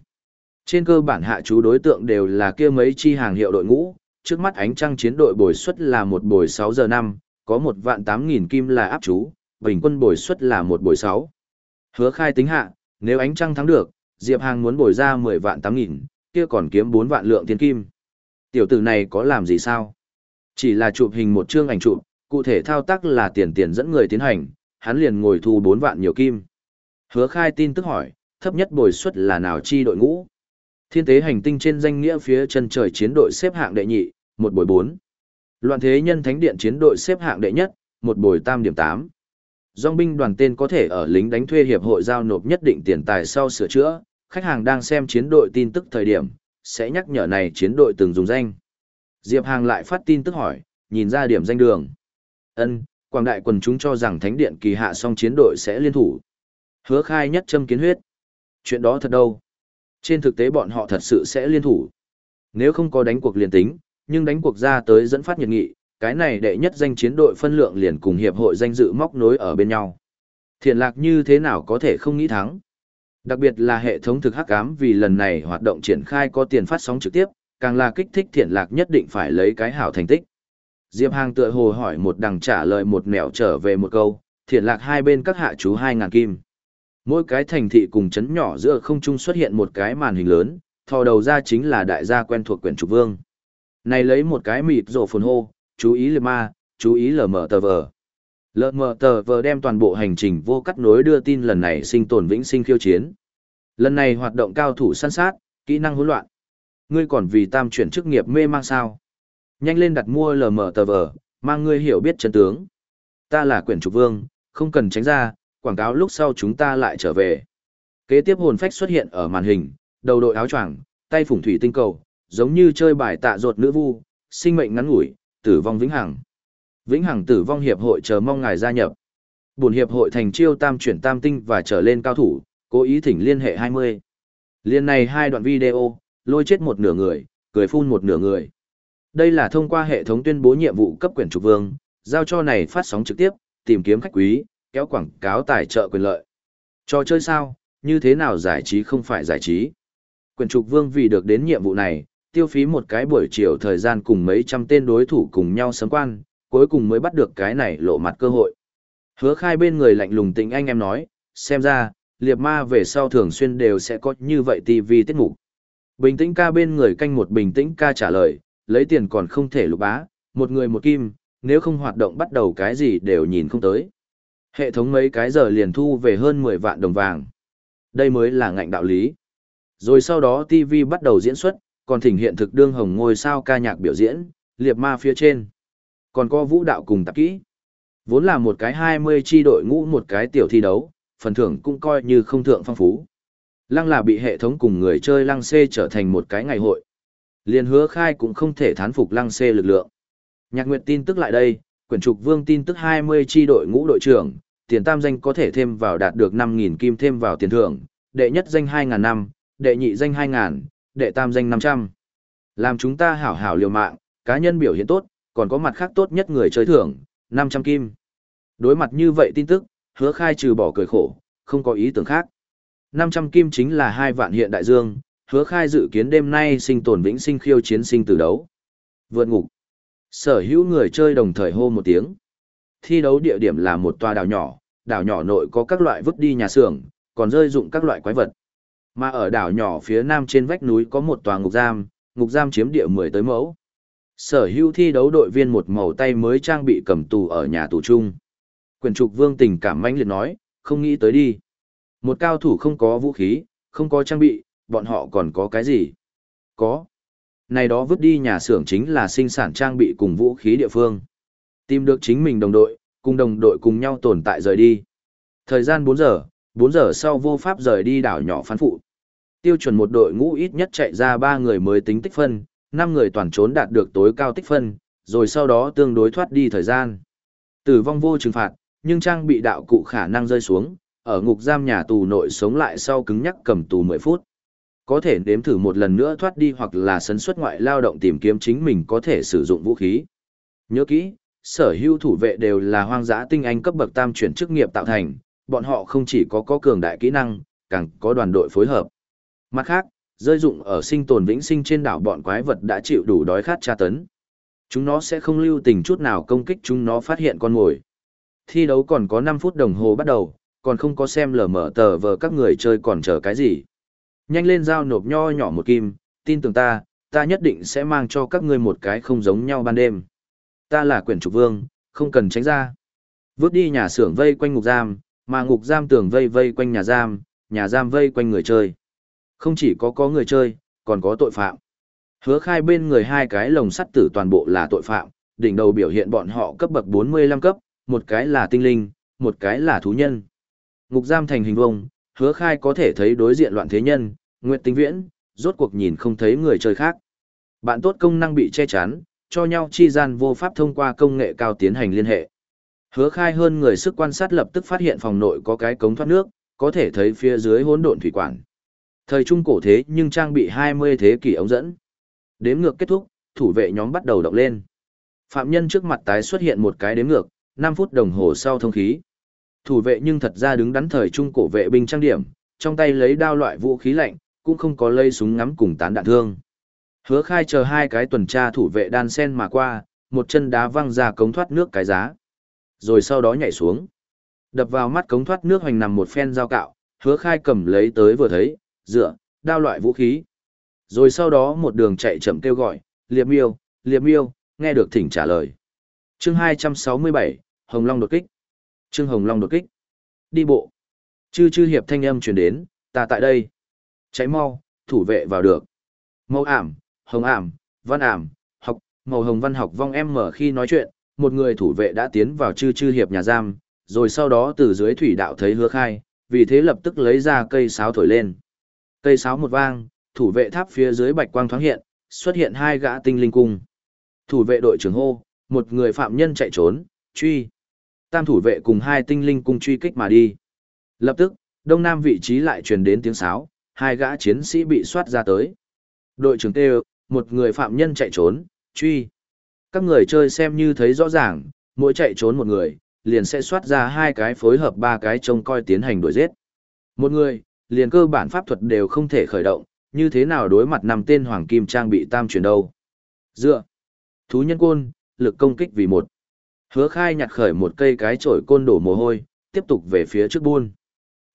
Trên cơ bản hạ chú đối tượng đều là kia mấy chi hàng hiệu đội ngũ, trước mắt ánh trăng chiến đội bồi suất là một bồi 6 giờ năm, có một vạn 8 nghìn kim là áp chú, bình quân bồi suất là một bồi 6. Hứa khai tính hạ, nếu ánh trăng thắng được, Diệp Hàng muốn bồi ra 10 vạn 8 nghìn, kia còn kiếm 4 vạn lượng tiền kim. Tiểu tử này có làm gì sao? Chỉ là chụp hình một chương ảnh chụp, cụ thể thao tác là tiền tiền dẫn người tiến hành, hắn liền ngồi thu 4 vạn nhiều kim. Hứa khai tin tức hỏi, thấp nhất bồi suất là nào chi đội ngũ? Thiên tế hành tinh trên danh nghĩa phía chân trời chiến đội xếp hạng đệ nhị, một bồi 4. Loạn thế nhân thánh điện chiến đội xếp hạng đệ nhất, một bồi tam điểm 8. Dòng binh đoàn tên có thể ở lính đánh thuê hiệp hội giao nộp nhất định tiền tài sau sửa chữa, khách hàng đang xem chiến đội tin tức thời điểm, sẽ nhắc nhở này chiến đội từng dùng danh. Diệp Hàng lại phát tin tức hỏi, nhìn ra điểm danh đường. Ân, quảng đại quần chúng cho rằng thánh điện kỳ hạ xong chiến đội sẽ liên thủ. Hứa khai nhất châm kiến huyết. Chuyện đó thật đâu. Trên thực tế bọn họ thật sự sẽ liên thủ. Nếu không có đánh cuộc liền tính, nhưng đánh cuộc ra tới dẫn phát nhiệt nghị, cái này đệ nhất danh chiến đội phân lượng liền cùng hiệp hội danh dự móc nối ở bên nhau. Thiện lạc như thế nào có thể không nghĩ thắng? Đặc biệt là hệ thống thực hắc ám vì lần này hoạt động triển khai có tiền phát sóng trực tiếp, càng là kích thích thiện lạc nhất định phải lấy cái hảo thành tích. Diệp Hàng tựa hồ hỏi một đằng trả lời một nẻo trở về một câu, thiện lạc hai bên các hạ chú hai ngàn kim. Mỗi cái thành thị cùng chấn nhỏ giữa không trung xuất hiện một cái màn hình lớn, thò đầu ra chính là đại gia quen thuộc quyển trục vương. Này lấy một cái mịt rổ phồn hô, chú ý liệt ma, chú ý lờ mở tờ vờ. Lờ mở tờ vờ đem toàn bộ hành trình vô cắt nối đưa tin lần này sinh tồn vĩnh sinh khiêu chiến. Lần này hoạt động cao thủ săn sát, kỹ năng hỗn loạn. Ngươi còn vì tam chuyển chức nghiệp mê mang sao? Nhanh lên đặt mua lờ mở tờ vờ, mang ngươi hiểu biết chân tướng. Ta là quyển trục vương, không cần tránh ra, quảng cáo lúc sau chúng ta lại trở về. Kế tiếp hồn phách xuất hiện ở màn hình, đầu đội áo choàng, tay phủng thủy tinh cầu, giống như chơi bài tạ ruột nữ vu, sinh mệnh ngắn ngủi, tử vong vĩnh hằng. Vĩnh hằng tử vong hiệp hội chờ mong ngài gia nhập. Buồn hiệp hội thành chiêu tam chuyển tam tinh và trở lên cao thủ, cố ý thỉnh liên hệ 20. Liên này hai đoạn video, lôi chết một nửa người, cười phun một nửa người. Đây là thông qua hệ thống tuyên bố nhiệm vụ cấp quyển trục vương, giao cho này phát sóng trực tiếp, tìm kiếm khách quý, kéo quảng cáo tài trợ quyền lợi. Trò chơi sao, như thế nào giải trí không phải giải trí. Quyền trục vương vì được đến nhiệm vụ này, tiêu phí một cái buổi chiều thời gian cùng mấy trăm tên đối thủ cùng nhau sấm quan, cuối cùng mới bắt được cái này lộ mặt cơ hội. Hứa khai bên người lạnh lùng tình anh em nói, xem ra, liệp ma về sau thường xuyên đều sẽ có như vậy TV tiết mục. Bình tĩnh ca bên người canh một bình tĩnh ca trả lời, lấy tiền còn không thể lục bá, một người một kim, nếu không hoạt động bắt đầu cái gì đều nhìn không tới. Hệ thống mấy cái giờ liền thu về hơn 10 vạn đồng vàng. Đây mới là ngạnh đạo lý. Rồi sau đó TV bắt đầu diễn xuất, còn thỉnh hiện thực đương hồng ngôi sao ca nhạc biểu diễn, liệp ma phía trên. Còn có vũ đạo cùng tạp kỹ. Vốn là một cái 20 chi đội ngũ một cái tiểu thi đấu, phần thưởng cũng coi như không thượng phong phú. Lăng là bị hệ thống cùng người chơi lăng xê trở thành một cái ngày hội. Liên hứa khai cũng không thể thán phục lăng xê lực lượng. Nhạc Nguyệt tin tức lại đây, quyển trục vương tin tức 20 chi đội ngũ đội trưởng, tiền tam danh có thể thêm vào đạt được 5.000 kim thêm vào tiền thưởng, đệ nhất danh 2.000 năm, đệ nhị danh 2.000, đệ tam danh 500. Làm chúng ta hảo hảo liều mạng, cá nhân biểu hiện tốt, còn có mặt khác tốt nhất người chơi thưởng, 500 kim. Đối mặt như vậy tin tức, hứa khai trừ bỏ cười khổ, không có ý tưởng khác. 500 kim chính là hai vạn hiện đại dương, hứa khai dự kiến đêm nay sinh tồn vĩnh sinh khiêu chiến sinh tử đấu. Vượt ngục. Sở hữu người chơi đồng thời hô một tiếng. Thi đấu địa điểm là một tòa đảo nhỏ, đảo nhỏ nội có các loại vứt đi nhà xưởng, còn rơi dụng các loại quái vật. Mà ở đảo nhỏ phía nam trên vách núi có một tòa ngục giam, ngục giam chiếm địa 10 tới mẫu. Sở hữu thi đấu đội viên một màu tay mới trang bị cầm tù ở nhà tù chung. Quyền trục vương tình cảm mãnh liệt nói, không nghĩ tới đi. Một cao thủ không có vũ khí, không có trang bị, bọn họ còn có cái gì? Có. Này đó vứt đi nhà xưởng chính là sinh sản trang bị cùng vũ khí địa phương. Tìm được chính mình đồng đội, cùng đồng đội cùng nhau tồn tại rời đi. Thời gian 4 giờ, 4 giờ sau vô pháp rời đi đảo nhỏ phán phụ. Tiêu chuẩn một đội ngũ ít nhất chạy ra 3 người mới tính tích phân, 5 người toàn trốn đạt được tối cao tích phân, rồi sau đó tương đối thoát đi thời gian. Tử vong vô trừng phạt, nhưng trang bị đạo cụ khả năng rơi xuống, ở ngục giam nhà tù nội sống lại sau cứng nhắc cầm tù 10 phút. Có thể đếm thử một lần nữa thoát đi hoặc là sấn xuất ngoại lao động tìm kiếm chính mình có thể sử dụng vũ khí. Nhớ kỹ, sở hữu thủ vệ đều là hoang dã tinh anh cấp bậc tam chuyển chức nghiệp tạo thành, bọn họ không chỉ có có cường đại kỹ năng, càng có đoàn đội phối hợp. Mặt khác, rơi dụng ở sinh tồn vĩnh sinh trên đảo bọn quái vật đã chịu đủ đói khát tra tấn. Chúng nó sẽ không lưu tình chút nào công kích chúng nó phát hiện con mồi. Thi đấu còn có 5 phút đồng hồ bắt đầu, còn không có xem lờ mở tờ vờ các người chơi còn chờ cái gì. Nhanh lên giao nộp nho nhỏ một kim, tin tưởng ta, ta nhất định sẽ mang cho các ngươi một cái không giống nhau ban đêm. Ta là quyển trục vương, không cần tránh ra. Vước đi nhà xưởng vây quanh ngục giam, mà ngục giam tường vây vây quanh nhà giam, nhà giam vây quanh người chơi. Không chỉ có có người chơi, còn có tội phạm. Hứa khai bên người hai cái lồng sắt tử toàn bộ là tội phạm, đỉnh đầu biểu hiện bọn họ cấp bậc 45 cấp, một cái là tinh linh, một cái là thú nhân. Ngục giam thành hình vông, hứa khai có thể thấy đối diện loạn thế nhân, Nguyệt tinh viễn, rốt cuộc nhìn không thấy người chơi khác. Bạn tốt công năng bị che chắn, cho nhau chi gian vô pháp thông qua công nghệ cao tiến hành liên hệ. Hứa khai hơn người sức quan sát lập tức phát hiện phòng nội có cái cống thoát nước, có thể thấy phía dưới hỗn độn thủy quản. Thời trung cổ thế nhưng trang bị 20 thế kỷ ống dẫn. Đếm ngược kết thúc, thủ vệ nhóm bắt đầu động lên. Phạm nhân trước mặt tái xuất hiện một cái đếm ngược, 5 phút đồng hồ sau thông khí. Thủ vệ nhưng thật ra đứng đắn thời trung cổ vệ binh trang điểm, trong tay lấy đao loại vũ khí lạnh, cũng không có lây súng ngắm cùng tán đạn thương. Hứa khai chờ hai cái tuần tra thủ vệ đan sen mà qua, một chân đá văng ra cống thoát nước cái giá. Rồi sau đó nhảy xuống. Đập vào mắt cống thoát nước hoành nằm một phen dao cạo, hứa khai cầm lấy tới vừa thấy, dựa, đao loại vũ khí. Rồi sau đó một đường chạy chậm kêu gọi, liệp miêu, liệp miêu, nghe được thỉnh trả lời. chương 267, Hồng Long đột kích. Trương Hồng Long đột kích. Đi bộ. Chư chư hiệp thanh âm truyền đến, ta tại đây. Cháy mau, thủ vệ vào được. Màu ảm, hồng ảm, văn ảm, học, màu hồng văn học vong em mở khi nói chuyện, một người thủ vệ đã tiến vào chư chư hiệp nhà giam, rồi sau đó từ dưới thủy đạo thấy hứa khai, vì thế lập tức lấy ra cây sáo thổi lên. Cây sáo một vang, thủ vệ tháp phía dưới bạch quang thoáng hiện, xuất hiện hai gã tinh linh cung. Thủ vệ đội trưởng hô, một người phạm nhân chạy trốn, truy. Tam thủ vệ cùng hai tinh linh cung truy kích mà đi. Lập tức, đông nam vị trí lại truyền đến tiếng sáo, hai gã chiến sĩ bị soát ra tới. Đội trưởng kêu, một người phạm nhân chạy trốn, truy. Các người chơi xem như thấy rõ ràng, mỗi chạy trốn một người, liền sẽ soát ra hai cái phối hợp ba cái trông coi tiến hành đuổi giết. Một người, liền cơ bản pháp thuật đều không thể khởi động, như thế nào đối mặt năm tên hoàng kim trang bị tam truyền đâu. Dựa. Thú nhân côn, lực công kích vì một. Hứa khai nhặt khởi một cây cái trổi côn đổ mồ hôi, tiếp tục về phía trước buôn.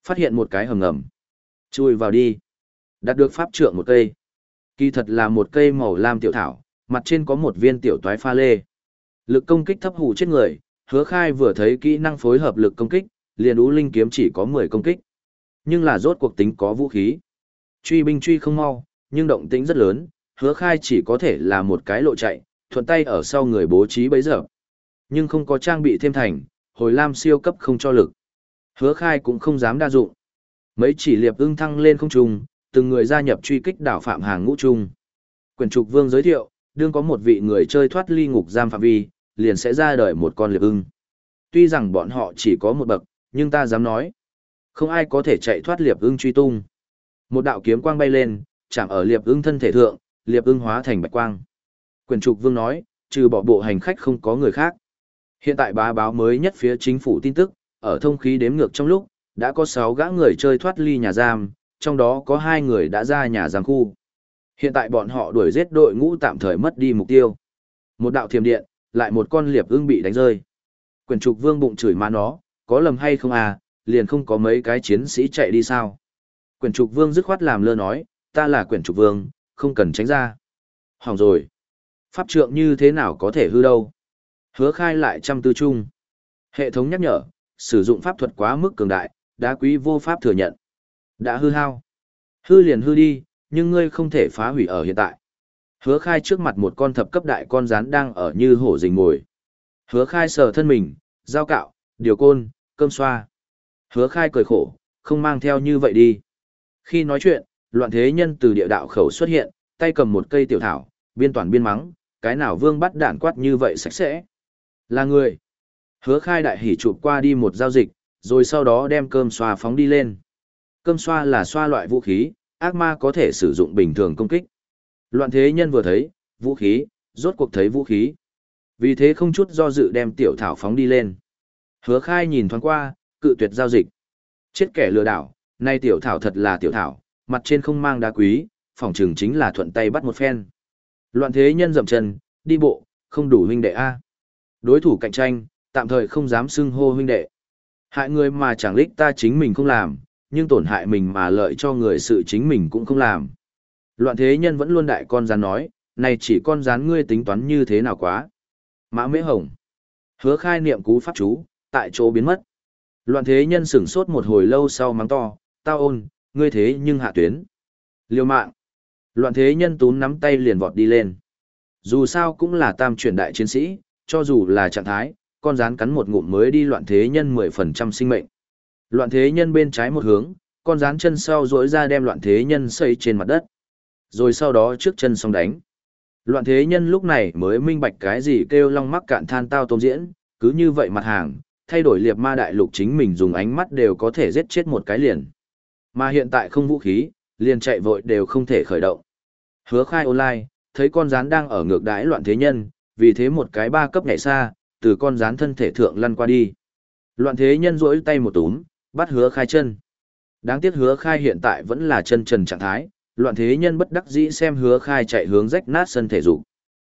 Phát hiện một cái hầm ngầm. Chui vào đi. Đạt được pháp trượng một cây. Kỳ thật là một cây màu lam tiểu thảo, mặt trên có một viên tiểu toái pha lê. Lực công kích thấp hủ chết người, hứa khai vừa thấy kỹ năng phối hợp lực công kích, liền ú linh kiếm chỉ có 10 công kích. Nhưng là rốt cuộc tính có vũ khí. Truy binh truy không mau, nhưng động tính rất lớn, hứa khai chỉ có thể là một cái lộ chạy, thuận tay ở sau người bố trí bấy giờ. Nhưng không có trang bị thêm thành, hồi lam siêu cấp không cho lực. Hứa khai cũng không dám đa dụng. Mấy chỉ liệp ưng thăng lên không trung, từng người gia nhập truy kích đảo phạm hàng ngũ trung. Quyền trục vương giới thiệu, đương có một vị người chơi thoát ly ngục giam phạm vi, liền sẽ ra đời một con liệp ưng. Tuy rằng bọn họ chỉ có một bậc, nhưng ta dám nói, không ai có thể chạy thoát liệp ưng truy tung. Một đạo kiếm quang bay lên, chạm ở liệp ưng thân thể thượng, liệp ưng hóa thành bạch quang. Quyền trục vương nói, trừ bỏ bộ hành khách không có người khác. Hiện tại bá báo mới nhất phía chính phủ tin tức, ở thông khí đếm ngược trong lúc, đã có 6 gã người chơi thoát ly nhà giam, trong đó có 2 người đã ra nhà giam khu. Hiện tại bọn họ đuổi giết đội ngũ tạm thời mất đi mục tiêu. Một đạo thiểm điện, lại một con liệp ưng bị đánh rơi. Quyền trục vương bụng chửi má nó, có lầm hay không à, liền không có mấy cái chiến sĩ chạy đi sao. Quyền trục vương dứt khoát làm lơ nói, ta là quyền trục vương, không cần tránh ra. Hỏng rồi. Pháp trượng như thế nào có thể hư đâu. Hứa khai lại trăm tư chung. Hệ thống nhắc nhở, sử dụng pháp thuật quá mức cường đại, đá quý vô pháp thừa nhận. Đã hư hao. Hư liền hư đi, nhưng ngươi không thể phá hủy ở hiện tại. Hứa khai trước mặt một con thập cấp đại con rắn đang ở như hổ rình ngồi. Hứa khai sờ thân mình, dao cạo, điều côn, cơm xoa. Hứa khai cười khổ, không mang theo như vậy đi. Khi nói chuyện, loạn thế nhân từ địa đạo khẩu xuất hiện, tay cầm một cây tiểu thảo, biên toàn biên mắng, cái nào vương bắt đạn quát như vậy sạch sẽ. Là người. Hứa khai đại hỉ chụp qua đi một giao dịch, rồi sau đó đem cơm xoa phóng đi lên. Cơm xoa là xoa loại vũ khí, ác ma có thể sử dụng bình thường công kích. Loạn thế nhân vừa thấy, vũ khí, rốt cuộc thấy vũ khí. Vì thế không chút do dự đem tiểu thảo phóng đi lên. Hứa khai nhìn thoáng qua, cự tuyệt giao dịch. Chết kẻ lừa đảo, nay tiểu thảo thật là tiểu thảo, mặt trên không mang đá quý, phòng trường chính là thuận tay bắt một phen. Loạn thế nhân dậm chân, đi bộ, không đủ huynh đệ A. Đối thủ cạnh tranh, tạm thời không dám xưng hô huynh đệ. Hại người mà chẳng lích ta chính mình không làm, nhưng tổn hại mình mà lợi cho người sự chính mình cũng không làm. Loạn thế nhân vẫn luôn đại con rắn nói, này chỉ con rắn ngươi tính toán như thế nào quá. Mã mễ hồng. Hứa khai niệm cú pháp chú, tại chỗ biến mất. Loạn thế nhân sửng sốt một hồi lâu sau mắng to, tao ôn, ngươi thế nhưng hạ tuyến. Liêu mạng. Loạn thế nhân tún nắm tay liền vọt đi lên. Dù sao cũng là tam chuyển đại chiến sĩ, cho dù là trạng thái, con rắn cắn một ngụm mới đi loạn thế nhân 10% sinh mệnh. Loạn thế nhân bên trái một hướng, con rắn chân sau rỗi ra đem loạn thế nhân xây trên mặt đất. Rồi sau đó trước chân xong đánh. Loạn thế nhân lúc này mới minh bạch cái gì kêu long mắc cạn than tao tôm diễn, cứ như vậy mặt hàng, thay đổi liệt ma đại lục chính mình dùng ánh mắt đều có thể giết chết một cái liền. Mà hiện tại không vũ khí, liền chạy vội đều không thể khởi động. Hứa khai online, thấy con rắn đang ở ngược đái loạn thế nhân, vì thế một cái ba cấp nhảy xa, từ con rắn thân thể thượng lăn qua đi. Loạn thế nhân rỗi tay một túm, bắt hứa khai chân. Đáng tiếc hứa khai hiện tại vẫn là chân trần trạng thái, loạn thế nhân bất đắc dĩ xem hứa khai chạy hướng rách nát sân thể dục.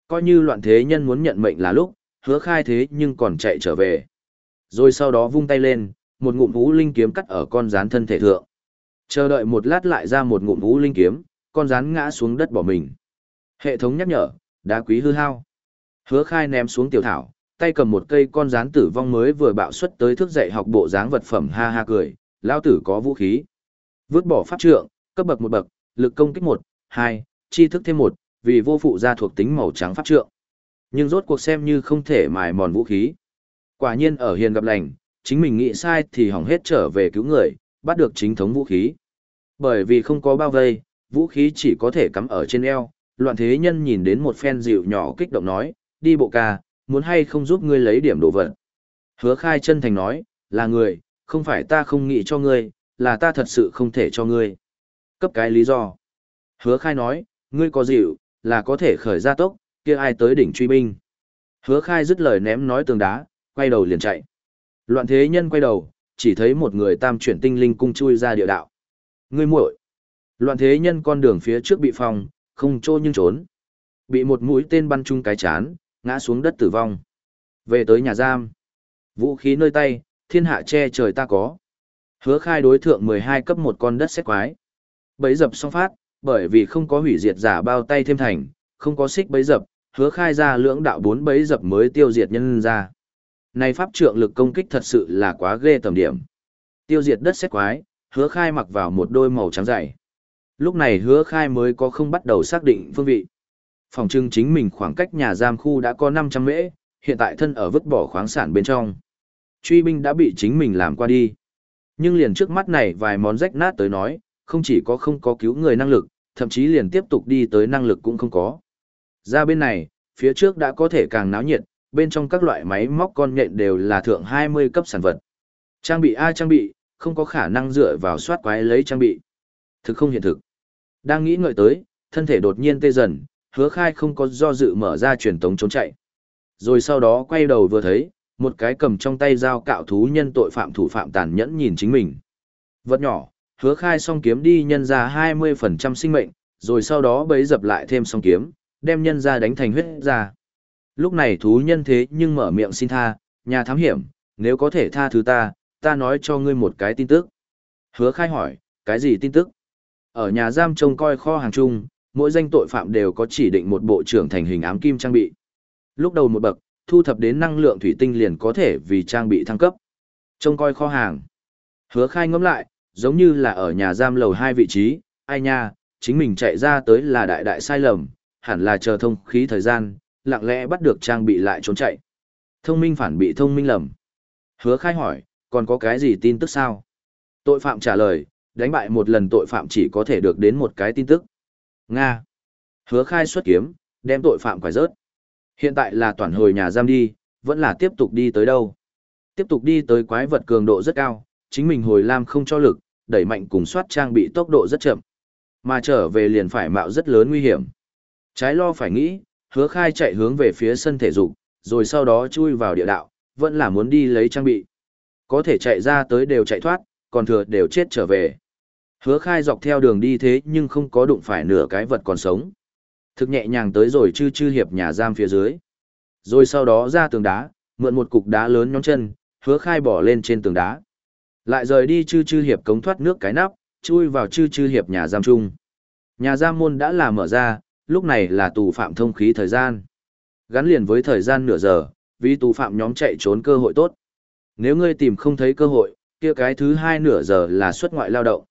Coi như loạn thế nhân muốn nhận mệnh là lúc, hứa khai thế nhưng còn chạy trở về. Rồi sau đó vung tay lên, một ngụm vũ linh kiếm cắt ở con rán thân thể thượng. Chờ đợi một lát lại ra một ngụm vũ linh kiếm, con rán ngã xuống đất bỏ mình. Hệ thống nhắc nhở, đá quý hư hao. Hứa khai ném xuống tiểu thảo, tay cầm một cây con rán tử vong mới vừa bạo xuất tới thức dậy học bộ dáng vật phẩm ha ha cười, lao tử có vũ khí. Vứt bỏ pháp trượng, cấp bậc một bậc, lực công kích một, hai, chi thức thêm một, vì vô phụ gia thuộc tính màu trắng pháp trượng. Nhưng rốt cuộc xem như không thể mài mòn vũ khí. Quả nhiên ở hiền gặp lành, chính mình nghĩ sai thì hỏng hết trở về cứu người, bắt được chính thống vũ khí. Bởi vì không có bao vây, vũ khí chỉ có thể cắm ở trên eo, loạn thế nhân nhìn đến một phen dịu nhỏ kích động nói, đi bộ ca, muốn hay không giúp ngươi lấy điểm đồ vật. Hứa khai chân thành nói, là người, không phải ta không nghĩ cho ngươi, là ta thật sự không thể cho ngươi. Cấp cái lý do. Hứa khai nói, ngươi có dịu, là có thể khởi ra tốc, kia ai tới đỉnh truy binh. Hứa khai dứt lời ném nói tường đá, quay đầu liền chạy. Loạn thế nhân quay đầu, chỉ thấy một người tam chuyển tinh linh cung chui ra địa đạo. Ngươi muội Loạn thế nhân con đường phía trước bị phòng, không trô nhưng trốn. Bị một mũi tên bắn chung cái chán, ngã xuống đất tử vong. Về tới nhà giam. Vũ khí nơi tay, thiên hạ che trời ta có. Hứa khai đối thượng 12 cấp một con đất xét quái. Bấy dập xong phát, bởi vì không có hủy diệt giả bao tay thêm thành, không có xích bấy dập, hứa khai ra lưỡng đạo bốn bấy dập mới tiêu diệt nhân ra. Này pháp trượng lực công kích thật sự là quá ghê tầm điểm. Tiêu diệt đất xét quái, hứa khai mặc vào một đôi màu trắng dày. Lúc này hứa khai mới có không bắt đầu xác định phương vị. Phòng trưng chính mình khoảng cách nhà giam khu đã có 500 mễ, hiện tại thân ở vứt bỏ khoáng sản bên trong. Truy binh đã bị chính mình làm qua đi. Nhưng liền trước mắt này vài món rách nát tới nói, không chỉ có không có cứu người năng lực, thậm chí liền tiếp tục đi tới năng lực cũng không có. Ra bên này, phía trước đã có thể càng náo nhiệt, bên trong các loại máy móc con nhện đều là thượng 20 cấp sản vật. Trang bị A trang bị, không có khả năng dựa vào soát quái lấy trang bị. Thực không hiện thực. Đang nghĩ ngợi tới, thân thể đột nhiên tê dần, hứa khai không có do dự mở ra truyền tống trốn chạy. Rồi sau đó quay đầu vừa thấy, một cái cầm trong tay dao cạo thú nhân tội phạm thủ phạm tàn nhẫn nhìn chính mình. Vật nhỏ, hứa khai song kiếm đi nhân ra 20% sinh mệnh, rồi sau đó bấy dập lại thêm song kiếm, đem nhân ra đánh thành huyết ra. Lúc này thú nhân thế nhưng mở miệng xin tha, nhà thám hiểm, nếu có thể tha thứ ta, ta nói cho ngươi một cái tin tức. Hứa khai hỏi, cái gì tin tức? Ở nhà giam trông coi kho hàng chung, mỗi danh tội phạm đều có chỉ định một bộ trưởng thành hình ám kim trang bị. Lúc đầu một bậc, thu thập đến năng lượng thủy tinh liền có thể vì trang bị thăng cấp. Trông coi kho hàng. Hứa khai ngẫm lại, giống như là ở nhà giam lầu hai vị trí, ai nha, chính mình chạy ra tới là đại đại sai lầm, hẳn là chờ thông khí thời gian, lặng lẽ bắt được trang bị lại trốn chạy. Thông minh phản bị thông minh lầm. Hứa khai hỏi, còn có cái gì tin tức sao? Tội phạm trả lời, đánh bại một lần tội phạm chỉ có thể được đến một cái tin tức. Nga. Hứa khai xuất kiếm, đem tội phạm quải rớt. Hiện tại là toàn hồi nhà giam đi, vẫn là tiếp tục đi tới đâu. Tiếp tục đi tới quái vật cường độ rất cao, chính mình hồi lam không cho lực, đẩy mạnh cùng soát trang bị tốc độ rất chậm. Mà trở về liền phải mạo rất lớn nguy hiểm. Trái lo phải nghĩ, hứa khai chạy hướng về phía sân thể dục, rồi sau đó chui vào địa đạo, vẫn là muốn đi lấy trang bị. Có thể chạy ra tới đều chạy thoát, còn thừa đều chết trở về. Hứa khai dọc theo đường đi thế nhưng không có đụng phải nửa cái vật còn sống. Thực nhẹ nhàng tới rồi chư chư hiệp nhà giam phía dưới. Rồi sau đó ra tường đá, mượn một cục đá lớn nhóm chân, hứa khai bỏ lên trên tường đá. Lại rời đi chư chư hiệp cống thoát nước cái nắp, chui vào chư chư hiệp nhà giam chung. Nhà giam môn đã là mở ra, lúc này là tù phạm thông khí thời gian. Gắn liền với thời gian nửa giờ, vì tù phạm nhóm chạy trốn cơ hội tốt. Nếu ngươi tìm không thấy cơ hội, kia cái thứ hai nửa giờ là xuất ngoại lao động.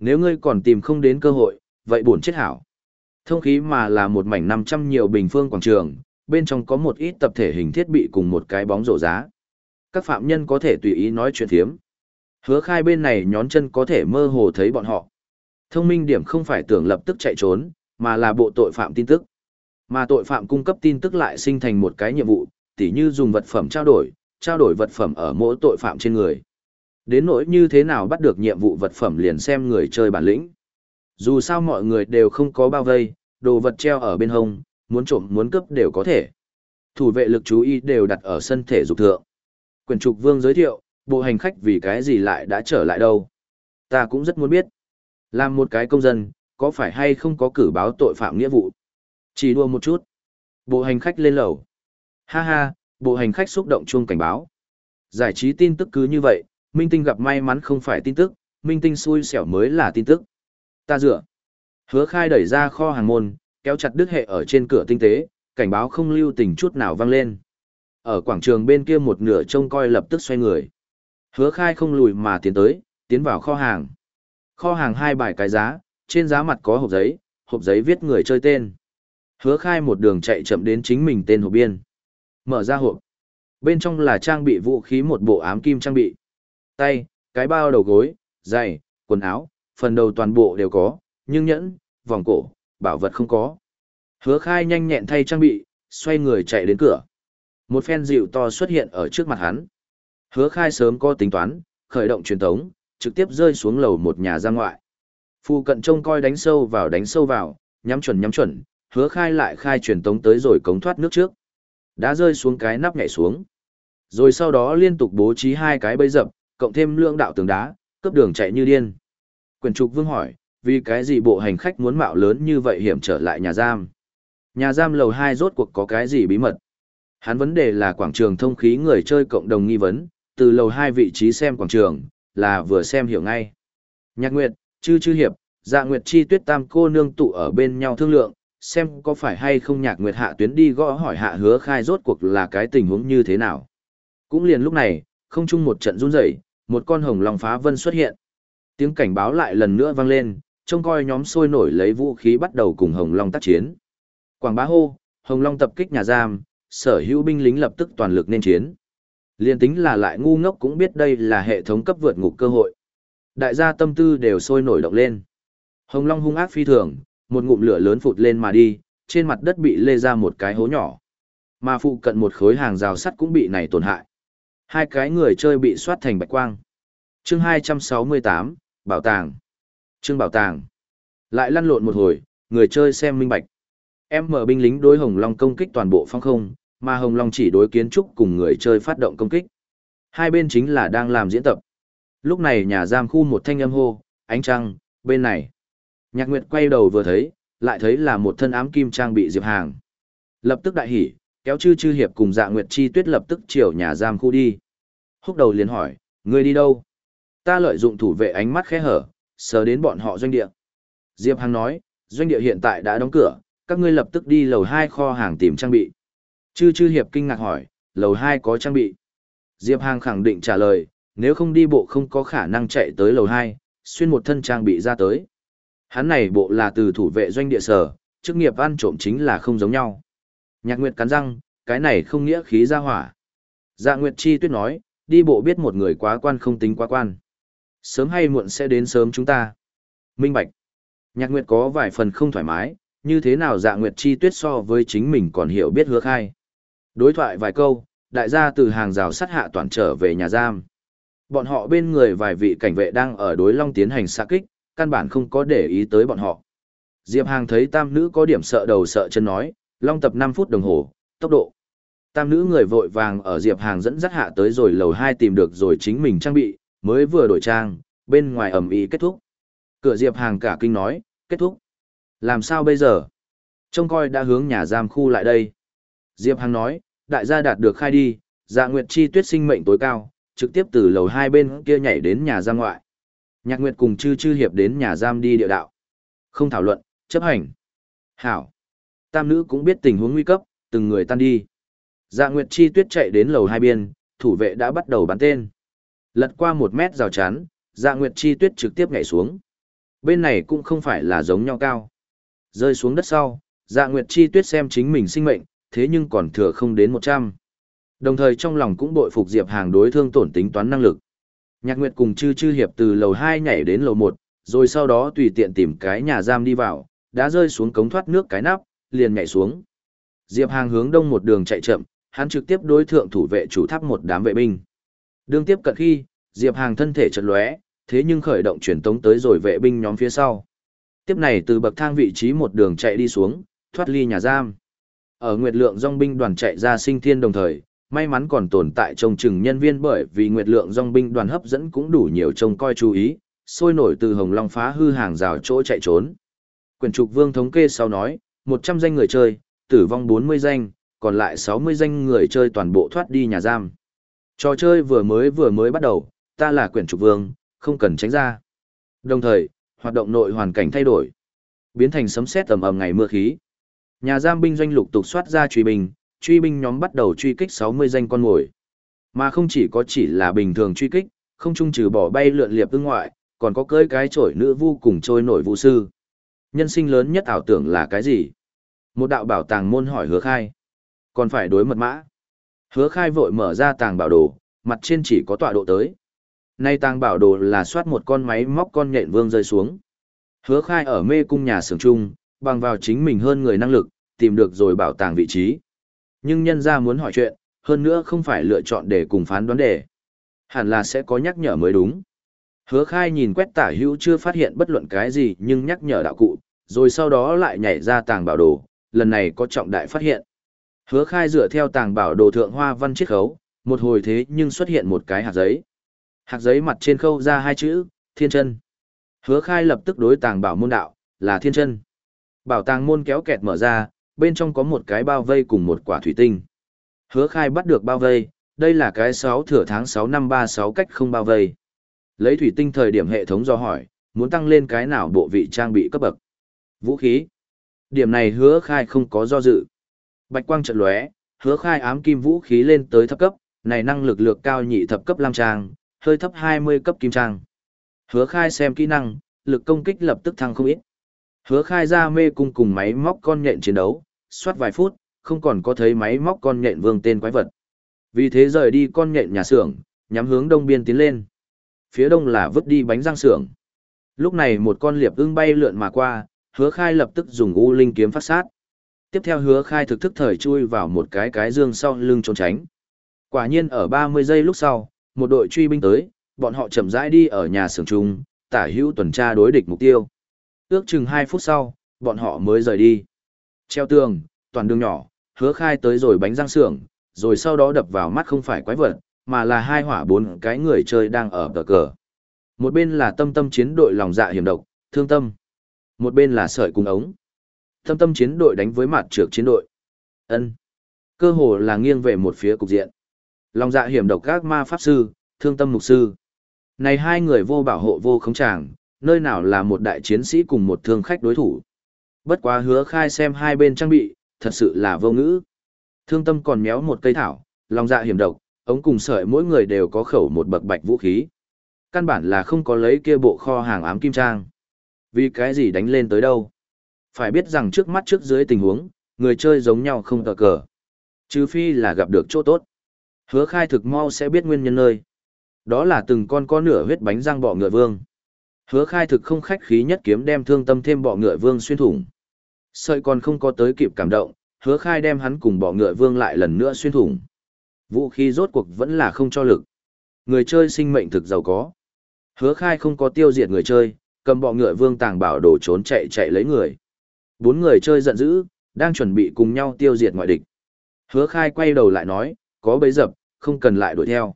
Nếu ngươi còn tìm không đến cơ hội, vậy buồn chết hảo. Thông khí mà là một mảnh 500 nhiều bình phương quảng trường, bên trong có một ít tập thể hình thiết bị cùng một cái bóng rổ giá. Các phạm nhân có thể tùy ý nói chuyện thiếm. Hứa khai bên này nhón chân có thể mơ hồ thấy bọn họ. Thông minh điểm không phải tưởng lập tức chạy trốn, mà là bộ tội phạm tin tức. Mà tội phạm cung cấp tin tức lại sinh thành một cái nhiệm vụ, tỉ như dùng vật phẩm trao đổi, trao đổi vật phẩm ở mỗi tội phạm trên người. Đến nỗi như thế nào bắt được nhiệm vụ vật phẩm liền xem người chơi bản lĩnh. Dù sao mọi người đều không có bao vây, đồ vật treo ở bên hông, muốn trộm muốn cướp đều có thể. Thủ vệ lực chú ý đều đặt ở sân thể dục thượng. Quyền trục vương giới thiệu, bộ hành khách vì cái gì lại đã trở lại đâu. Ta cũng rất muốn biết. Làm một cái công dân, có phải hay không có cử báo tội phạm nghĩa vụ? Chỉ đua một chút. Bộ hành khách lên lầu. Ha ha, bộ hành khách xúc động chuông cảnh báo. Giải trí tin tức cứ như vậy, minh tinh gặp may mắn không phải tin tức, minh tinh xui xẻo mới là tin tức. Ta dựa. Hứa khai đẩy ra kho hàng môn, kéo chặt đứt hệ ở trên cửa tinh tế, cảnh báo không lưu tình chút nào vang lên. Ở quảng trường bên kia một nửa trông coi lập tức xoay người. Hứa khai không lùi mà tiến tới, tiến vào kho hàng. Kho hàng hai bài cái giá, trên giá mặt có hộp giấy, hộp giấy viết người chơi tên. Hứa khai một đường chạy chậm đến chính mình tên hộp biên. Mở ra hộp. Bên trong là trang bị vũ khí một bộ ám kim trang bị. Tay, cái bao đầu gối, giày, quần áo, phần đầu toàn bộ đều có, nhưng nhẫn, vòng cổ, bảo vật không có. Hứa khai nhanh nhẹn thay trang bị, xoay người chạy đến cửa. Một phen dịu to xuất hiện ở trước mặt hắn. Hứa khai sớm có tính toán, khởi động truyền tống, trực tiếp rơi xuống lầu một nhà ra ngoại. Phu cận trông coi đánh sâu vào đánh sâu vào, nhắm chuẩn nhắm chuẩn, hứa khai lại khai truyền tống tới rồi cống thoát nước trước. Đã rơi xuống cái nắp nhảy xuống. Rồi sau đó liên tục bố trí hai cái bẫy dập, cộng thêm lượng đạo tường đá, cấp đường chạy như điên. Quyền trục vương hỏi, vì cái gì bộ hành khách muốn mạo lớn như vậy hiểm trở lại nhà giam? Nhà giam lầu 2 rốt cuộc có cái gì bí mật? Hắn vấn đề là quảng trường thông khí người chơi cộng đồng nghi vấn, từ lầu 2 vị trí xem quảng trường, là vừa xem hiểu ngay. Nhạc Nguyệt, Chư Chư Hiệp, Dạ Nguyệt Chi Tuyết Tam cô nương tụ ở bên nhau thương lượng, xem có phải hay không Nhạc Nguyệt hạ tuyến đi gõ hỏi hạ hứa khai rốt cuộc là cái tình huống như thế nào. Cũng liền lúc này, không chung một trận run rẩy, một con hồng long phá vân xuất hiện. Tiếng cảnh báo lại lần nữa vang lên, trông coi nhóm sôi nổi lấy vũ khí bắt đầu cùng hồng long tác chiến. Quảng bá hô, hồng long tập kích nhà giam, sở hữu binh lính lập tức toàn lực nên chiến. Liên tính là lại ngu ngốc cũng biết đây là hệ thống cấp vượt ngục cơ hội. Đại gia tâm tư đều sôi nổi động lên. Hồng Long hung ác phi thường, một ngụm lửa lớn phụt lên mà đi, trên mặt đất bị lê ra một cái hố nhỏ. Mà phụ cận một khối hàng rào sắt cũng bị này tổn hại. Hai cái người chơi bị soát thành bạch quang. Chương 268, Bảo tàng. Chương Bảo tàng. Lại lăn lộn một hồi, người chơi xem minh bạch. Em mở binh lính đối Hồng Long công kích toàn bộ phong không, mà Hồng Long chỉ đối kiến trúc cùng người chơi phát động công kích. Hai bên chính là đang làm diễn tập. Lúc này nhà giam khu một thanh âm hô, ánh trăng, bên này. Nhạc Nguyệt quay đầu vừa thấy, lại thấy là một thân ám kim trang bị Diệp Hàng. Lập tức đại hỉ, kéo chư chư hiệp cùng dạ Nguyệt Chi Tuyết lập tức chiều nhà giam khu đi. Húc đầu liền hỏi, ngươi đi đâu? Ta lợi dụng thủ vệ ánh mắt khẽ hở, sờ đến bọn họ doanh địa. Diệp Hằng nói, doanh địa hiện tại đã đóng cửa, các ngươi lập tức đi lầu hai kho hàng tìm trang bị. Chư chư hiệp kinh ngạc hỏi, lầu hai có trang bị. Diệp Hằng khẳng định trả lời, nếu không đi bộ không có khả năng chạy tới lầu hai, xuyên một thân trang bị ra tới. Hắn này bộ là từ thủ vệ doanh địa sở, chức nghiệp ăn trộm chính là không giống nhau. Nhạc Nguyệt cắn răng, cái này không nghĩa khí ra hỏa. Dạ Nguyệt Chi tuyết nói, đi bộ biết một người quá quan không tính quá quan. Sớm hay muộn sẽ đến sớm chúng ta. Minh Bạch. Nhạc Nguyệt có vài phần không thoải mái, như thế nào dạ Nguyệt Chi tuyết so với chính mình còn hiểu biết hứa khai. Đối thoại vài câu, đại gia từ hàng rào sắt hạ toàn trở về nhà giam. Bọn họ bên người vài vị cảnh vệ đang ở đối long tiến hành xạ kích, căn bản không có để ý tới bọn họ. Diệp Hàng thấy tam nữ có điểm sợ đầu sợ chân nói, long tập 5 phút đồng hồ, tốc độ. Tam nữ người vội vàng ở Diệp Hàng dẫn dắt hạ tới rồi lầu 2 tìm được rồi chính mình trang bị, mới vừa đổi trang, bên ngoài ẩm ý kết thúc. Cửa Diệp Hàng cả kinh nói, kết thúc. Làm sao bây giờ? Trông coi đã hướng nhà giam khu lại đây. Diệp Hàng nói, đại gia đạt được khai đi, dạ nguyệt chi tuyết sinh mệnh tối cao, trực tiếp từ lầu hai bên kia nhảy đến nhà giam ngoại. Nhạc Nguyệt cùng chư chư hiệp đến nhà giam đi địa đạo. Không thảo luận, chấp hành. Hảo. Tam nữ cũng biết tình huống nguy cấp, từng người tan đi. Dạ Nguyệt chi tuyết chạy đến lầu hai biên, thủ vệ đã bắt đầu bắn tên. Lật qua một mét rào chắn, dạ Nguyệt chi tuyết trực tiếp nhảy xuống. Bên này cũng không phải là giống nhau cao. Rơi xuống đất sau, dạ Nguyệt chi tuyết xem chính mình sinh mệnh, thế nhưng còn thừa không đến một trăm Đồng thời trong lòng cũng bội phục Diệp Hàng đối thương tổn tính toán năng lực. Nhạc Nguyệt cùng chư chư hiệp từ lầu 2 nhảy đến lầu 1, rồi sau đó tùy tiện tìm cái nhà giam đi vào, đã rơi xuống cống thoát nước cái nắp, liền nhảy xuống. Diệp Hàng hướng đông một đường chạy chậm, hắn trực tiếp đối thượng thủ vệ chủ tháp một đám vệ binh. Đương tiếp cận khi, Diệp Hàng thân thể chợt lóe, thế nhưng khởi động truyền tống tới rồi vệ binh nhóm phía sau. Tiếp này từ bậc thang vị trí một đường chạy đi xuống, thoát ly nhà giam. Ở Nguyệt Lượng dòng binh đoàn chạy ra sinh thiên đồng thời, may mắn còn tồn tại trông chừng nhân viên bởi vì nguyệt lượng dòng binh đoàn hấp dẫn cũng đủ nhiều trông coi chú ý, sôi nổi từ Hồng Long phá hư hàng rào chỗ chạy trốn. Quyền trục vương thống kê sau nói, 100 danh người chơi, tử vong 40 danh, còn lại 60 danh người chơi toàn bộ thoát đi nhà giam. Trò chơi vừa mới vừa mới bắt đầu, ta là quyển trục vương, không cần tránh ra. Đồng thời, hoạt động nội hoàn cảnh thay đổi, biến thành sấm sét ầm ầm ngày mưa khí. Nhà giam binh doanh lục tục soát ra truy binh, truy binh nhóm bắt đầu truy kích 60 danh con ngồi. Mà không chỉ có chỉ là bình thường truy kích, không chung trừ bỏ bay lượn liệp ưng ngoại, còn có cưỡi cái chổi nữ vu cùng trôi nổi vũ sư. Nhân sinh lớn nhất ảo tưởng là cái gì? Một đạo bảo tàng môn hỏi hứa khai. Còn phải đối mật mã. Hứa khai vội mở ra tàng bảo đồ, mặt trên chỉ có tọa độ tới. Nay tàng bảo đồ là soát một con máy móc con nhện vương rơi xuống. Hứa khai ở mê cung nhà sưởng trung, bằng vào chính mình hơn người năng lực, tìm được rồi bảo tàng vị trí. Nhưng nhân ra muốn hỏi chuyện, hơn nữa không phải lựa chọn để cùng phán đoán đề. Hẳn là sẽ có nhắc nhở mới đúng. Hứa khai nhìn quét tả hữu chưa phát hiện bất luận cái gì nhưng nhắc nhở đạo cụ, rồi sau đó lại nhảy ra tàng bảo đồ, lần này có trọng đại phát hiện. Hứa khai dựa theo tàng bảo đồ thượng hoa văn chiết khấu, một hồi thế nhưng xuất hiện một cái hạt giấy. Hạt giấy mặt trên khâu ra hai chữ, thiên chân. Hứa khai lập tức đối tàng bảo môn đạo, là thiên chân. Bảo tàng môn kéo kẹt mở ra, bên trong có một cái bao vây cùng một quả thủy tinh. Hứa khai bắt được bao vây, đây là cái 6 thửa tháng 6 năm 36 cách không bao vây. Lấy thủy tinh thời điểm hệ thống do hỏi, muốn tăng lên cái nào bộ vị trang bị cấp bậc. Vũ khí. Điểm này hứa khai không có do dự. Bạch quang trận lóe, hứa khai ám kim vũ khí lên tới thấp cấp, này năng lực lược cao nhị thập cấp lam trang, hơi thấp 20 cấp kim trang. Hứa khai xem kỹ năng, lực công kích lập tức thăng không ít. Hứa khai ra mê cung cùng máy móc con nhện chiến đấu, soát vài phút, không còn có thấy máy móc con nhện vương tên quái vật. Vì thế rời đi con nhện nhà xưởng, nhắm hướng đông biên tiến lên. Phía đông là vứt đi bánh răng xưởng. Lúc này một con liệp ưng bay lượn mà qua, hứa khai lập tức dùng u linh kiếm phát sát. Tiếp theo hứa khai thực thức thời chui vào một cái cái dương sau lưng trốn tránh. Quả nhiên ở 30 giây lúc sau, một đội truy binh tới, bọn họ chậm rãi đi ở nhà xưởng trung, tả hữu tuần tra đối địch mục tiêu. Ước chừng 2 phút sau, bọn họ mới rời đi. Treo tường, toàn đường nhỏ, hứa khai tới rồi bánh răng xưởng, rồi sau đó đập vào mắt không phải quái vật, mà là hai hỏa bốn cái người chơi đang ở cờ cờ. Một bên là tâm tâm chiến đội lòng dạ hiểm độc, thương tâm. Một bên là sợi cung ống. Tâm tâm chiến đội đánh với mặt trược chiến đội. ân Cơ hồ là nghiêng về một phía cục diện. Lòng dạ hiểm độc các ma pháp sư, thương tâm mục sư. Này hai người vô bảo hộ vô khống tràng, nơi nào là một đại chiến sĩ cùng một thương khách đối thủ. Bất quá hứa khai xem hai bên trang bị, thật sự là vô ngữ. Thương tâm còn méo một cây thảo, lòng dạ hiểm độc, ống cùng sợi mỗi người đều có khẩu một bậc bạch vũ khí. Căn bản là không có lấy kia bộ kho hàng ám kim trang. Vì cái gì đánh lên tới đâu? Phải biết rằng trước mắt trước dưới tình huống, người chơi giống nhau không tờ cờ. Trừ phi là gặp được chỗ tốt. Hứa khai thực mau sẽ biết nguyên nhân nơi. Đó là từng con có nửa huyết bánh răng bọ ngựa vương. Hứa khai thực không khách khí nhất kiếm đem thương tâm thêm bọ ngựa vương xuyên thủng. Sợi còn không có tới kịp cảm động, hứa khai đem hắn cùng bọ ngựa vương lại lần nữa xuyên thủng. Vũ khí rốt cuộc vẫn là không cho lực. Người chơi sinh mệnh thực giàu có. Hứa khai không có tiêu diệt người chơi, cầm bọ ngựa vương tàng bảo đồ trốn chạy chạy lấy người. Bốn người chơi giận dữ, đang chuẩn bị cùng nhau tiêu diệt ngoại địch. Hứa khai quay đầu lại nói, có bấy dập, không cần lại đuổi theo.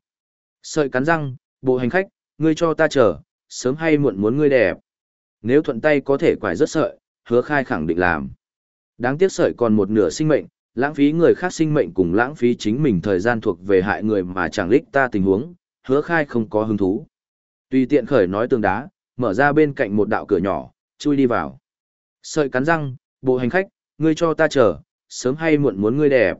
Sợi cắn răng, bộ hành khách, ngươi cho ta chờ, sớm hay muộn muốn ngươi đẹp. Nếu thuận tay có thể quải rất sợi, hứa khai khẳng định làm. Đáng tiếc sợi còn một nửa sinh mệnh, lãng phí người khác sinh mệnh cùng lãng phí chính mình thời gian thuộc về hại người mà chẳng lích ta tình huống, hứa khai không có hứng thú. Tùy tiện khởi nói tường đá, mở ra bên cạnh một đạo cửa nhỏ, chui đi vào. Sợi cắn răng, bộ hành khách, ngươi cho ta chờ, sớm hay muộn muốn ngươi đẹp.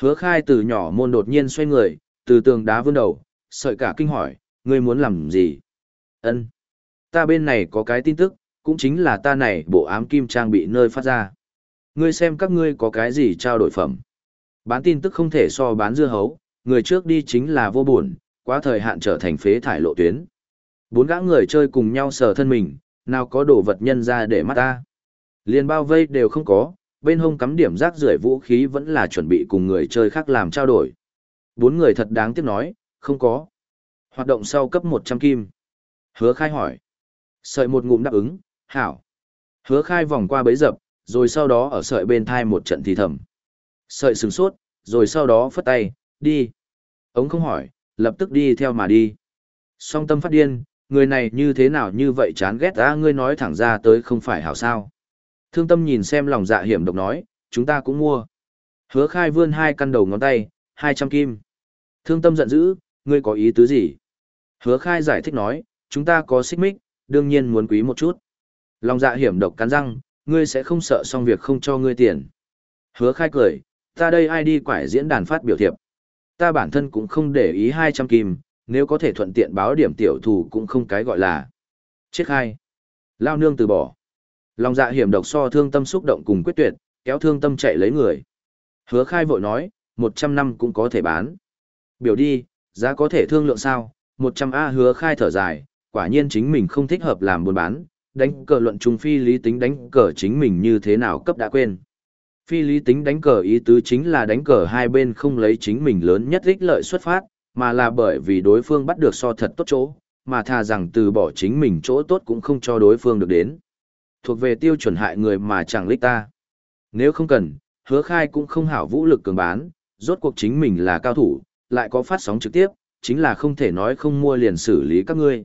Hứa khai từ nhỏ môn đột nhiên xoay người, từ tường đá vươn đầu, sợi cả kinh hỏi, ngươi muốn làm gì? ân Ta bên này có cái tin tức, cũng chính là ta này bộ ám kim trang bị nơi phát ra. Ngươi xem các ngươi có cái gì trao đổi phẩm. Bán tin tức không thể so bán dưa hấu, người trước đi chính là vô buồn, quá thời hạn trở thành phế thải lộ tuyến. Bốn gã người chơi cùng nhau sờ thân mình, nào có đồ vật nhân ra để mắt ta. Liên bao vây đều không có, bên hông cắm điểm rác rưởi vũ khí vẫn là chuẩn bị cùng người chơi khác làm trao đổi. Bốn người thật đáng tiếc nói, không có. Hoạt động sau cấp 100 kim. Hứa khai hỏi. Sợi một ngụm đáp ứng, hảo. Hứa khai vòng qua bấy dập, rồi sau đó ở sợi bên thai một trận thì thầm. Sợi sừng sốt, rồi sau đó phất tay, đi. Ống không hỏi, lập tức đi theo mà đi. Song tâm phát điên, người này như thế nào như vậy chán ghét ta ngươi nói thẳng ra tới không phải hảo sao. Thương tâm nhìn xem lòng dạ hiểm độc nói, chúng ta cũng mua. Hứa khai vươn hai căn đầu ngón tay, 200 kim. Thương tâm giận dữ, ngươi có ý tứ gì? Hứa khai giải thích nói, chúng ta có xích mích, đương nhiên muốn quý một chút. Lòng dạ hiểm độc cắn răng, ngươi sẽ không sợ xong việc không cho ngươi tiền. Hứa khai cười, ta đây ai đi quải diễn đàn phát biểu thiệp. Ta bản thân cũng không để ý 200 kim, nếu có thể thuận tiện báo điểm tiểu thủ cũng không cái gọi là. Chết khai. Lao nương từ bỏ. Lòng dạ hiểm độc so thương tâm xúc động cùng quyết tuyệt, kéo thương tâm chạy lấy người. Hứa khai vội nói, 100 năm cũng có thể bán. Biểu đi, giá có thể thương lượng sao, 100 A hứa khai thở dài, quả nhiên chính mình không thích hợp làm buôn bán, đánh cờ luận chung phi lý tính đánh cờ chính mình như thế nào cấp đã quên. Phi lý tính đánh cờ ý tứ chính là đánh cờ hai bên không lấy chính mình lớn nhất ích lợi xuất phát, mà là bởi vì đối phương bắt được so thật tốt chỗ, mà thà rằng từ bỏ chính mình chỗ tốt cũng không cho đối phương được đến. Thuộc về tiêu chuẩn hại người mà chẳng lích ta. Nếu không cần, hứa khai cũng không hảo vũ lực cường bán, rốt cuộc chính mình là cao thủ, lại có phát sóng trực tiếp, chính là không thể nói không mua liền xử lý các ngươi.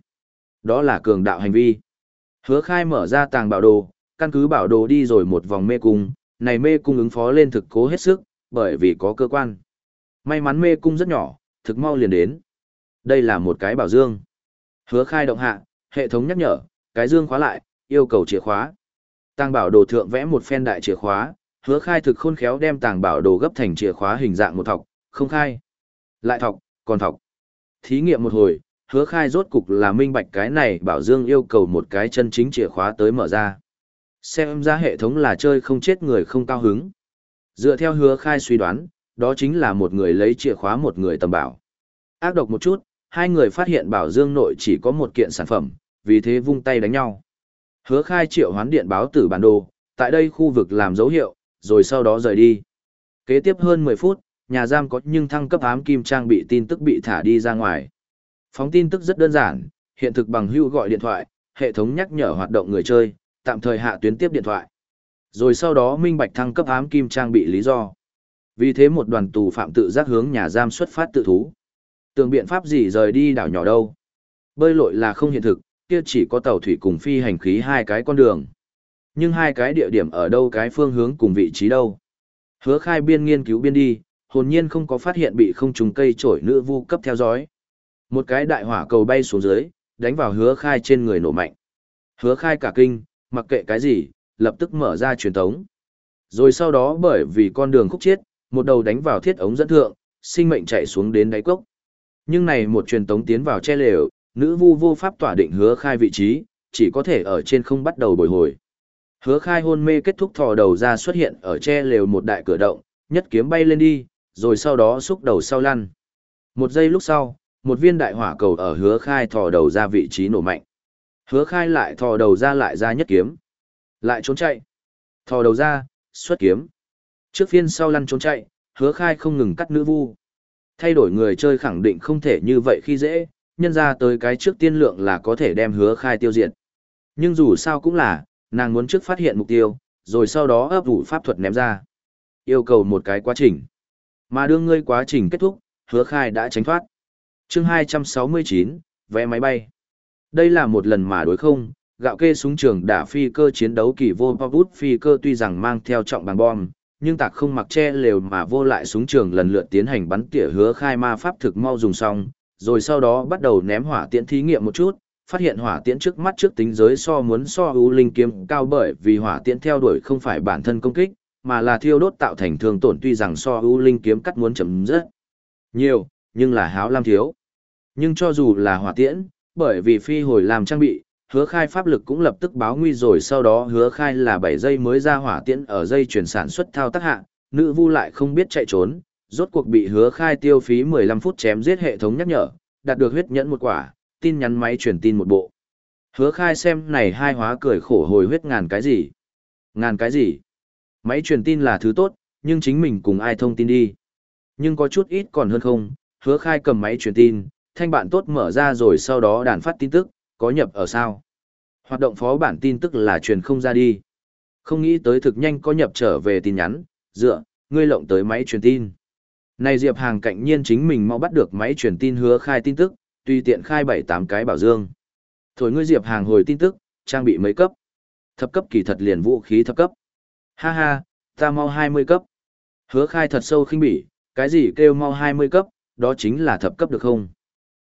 Đó là cường đạo hành vi. Hứa khai mở ra tàng bảo đồ, căn cứ bảo đồ đi rồi một vòng mê cung, này mê cung ứng phó lên thực cố hết sức, bởi vì có cơ quan. May mắn mê cung rất nhỏ, thực mau liền đến. Đây là một cái bảo dương. Hứa khai động hạ, hệ thống nhắc nhở, cái dương khóa lại, yêu cầu chìa khóa. Tàng bảo đồ thượng vẽ một phen đại chìa khóa, hứa khai thực khôn khéo đem tàng bảo đồ gấp thành chìa khóa hình dạng một thọc, không khai. Lại thọc, còn thọc. Thí nghiệm một hồi, hứa khai rốt cục là minh bạch cái này bảo dương yêu cầu một cái chân chính chìa khóa tới mở ra. Xem ra hệ thống là chơi không chết người không cao hứng. Dựa theo hứa khai suy đoán, đó chính là một người lấy chìa khóa một người tầm bảo. Ác độc một chút, hai người phát hiện bảo dương nội chỉ có một kiện sản phẩm, vì thế vung tay đánh nhau. Hứa khai triệu hoán điện báo tử bản đồ, tại đây khu vực làm dấu hiệu, rồi sau đó rời đi. Kế tiếp hơn 10 phút, nhà giam có nhưng thăng cấp ám kim trang bị tin tức bị thả đi ra ngoài. Phóng tin tức rất đơn giản, hiện thực bằng hưu gọi điện thoại, hệ thống nhắc nhở hoạt động người chơi, tạm thời hạ tuyến tiếp điện thoại. Rồi sau đó minh bạch thăng cấp ám kim trang bị lý do. Vì thế một đoàn tù phạm tự giác hướng nhà giam xuất phát tự thú. Tường biện pháp gì rời đi đảo nhỏ đâu. Bơi lội là không hiện thực, kia chỉ có tàu thủy cùng phi hành khí hai cái con đường. Nhưng hai cái địa điểm ở đâu cái phương hướng cùng vị trí đâu. Hứa khai biên nghiên cứu biên đi, hồn nhiên không có phát hiện bị không trùng cây trổi nữ vu cấp theo dõi. Một cái đại hỏa cầu bay xuống dưới, đánh vào hứa khai trên người nổ mạnh. Hứa khai cả kinh, mặc kệ cái gì, lập tức mở ra truyền thống. Rồi sau đó bởi vì con đường khúc chiết, một đầu đánh vào thiết ống dẫn thượng, sinh mệnh chạy xuống đến đáy cốc. Nhưng này một truyền tống tiến vào che lều, nữ vu vô pháp tỏa định hứa khai vị trí, chỉ có thể ở trên không bắt đầu bồi hồi. Hứa khai hôn mê kết thúc thò đầu ra xuất hiện ở che lều một đại cửa động, nhất kiếm bay lên đi, rồi sau đó xúc đầu sau lăn. Một giây lúc sau, một viên đại hỏa cầu ở hứa khai thò đầu ra vị trí nổ mạnh. Hứa khai lại thò đầu ra lại ra nhất kiếm. Lại trốn chạy. Thò đầu ra, xuất kiếm. Trước phiên sau lăn trốn chạy, hứa khai không ngừng cắt nữ vu. Thay đổi người chơi khẳng định không thể như vậy khi dễ, nhân ra tới cái trước tiên lượng là có thể đem hứa khai tiêu diệt. Nhưng dù sao cũng là, nàng muốn trước phát hiện mục tiêu, rồi sau đó ấp ủ pháp thuật ném ra. Yêu cầu một cái quá trình. Mà đương ngươi quá trình kết thúc, hứa khai đã tránh thoát chương 269, vé máy bay. Đây là một lần mà đối không, gạo kê súng trường đả phi cơ chiến đấu kỳ vô bút phi cơ tuy rằng mang theo trọng bằng bom, nhưng tạc không mặc che lều mà vô lại súng trường lần lượt tiến hành bắn tỉa hứa khai ma pháp thực mau dùng xong, rồi sau đó bắt đầu ném hỏa tiễn thí nghiệm một chút, phát hiện hỏa tiễn trước mắt trước tính giới so muốn so ưu linh kiếm cao bởi vì hỏa tiễn theo đuổi không phải bản thân công kích, mà là thiêu đốt tạo thành thương tổn tuy rằng so ưu linh kiếm cắt muốn chấm rất nhiều, nhưng là háo lam thiếu. Nhưng cho dù là hỏa tiễn, bởi vì phi hồi làm trang bị, hứa khai pháp lực cũng lập tức báo nguy rồi sau đó hứa khai là 7 giây mới ra hỏa tiễn ở dây chuyển sản xuất thao tác hạ, nữ vu lại không biết chạy trốn, rốt cuộc bị hứa khai tiêu phí 15 phút chém giết hệ thống nhắc nhở, đạt được huyết nhẫn một quả, tin nhắn máy truyền tin một bộ. Hứa khai xem này hai hóa cười khổ hồi huyết ngàn cái gì? Ngàn cái gì? Máy truyền tin là thứ tốt, nhưng chính mình cùng ai thông tin đi. Nhưng có chút ít còn hơn không, hứa khai cầm máy truyền tin, thanh bạn tốt mở ra rồi sau đó đàn phát tin tức, có nhập ở sao. Hoạt động phó bản tin tức là truyền không ra đi. Không nghĩ tới thực nhanh có nhập trở về tin nhắn, dựa, ngươi lộng tới máy truyền tin. Này Diệp Hàng cạnh nhiên chính mình mau bắt được máy truyền tin hứa khai tin tức, tùy tiện khai bảy tám cái bảo dương. Thổi ngươi Diệp Hàng hồi tin tức, trang bị mấy cấp. Thập cấp kỳ thật liền vũ khí thập cấp. Ha ha, ta mau 20 cấp. Hứa khai thật sâu khinh bỉ, cái gì kêu mau 20 cấp, đó chính là thập cấp được không?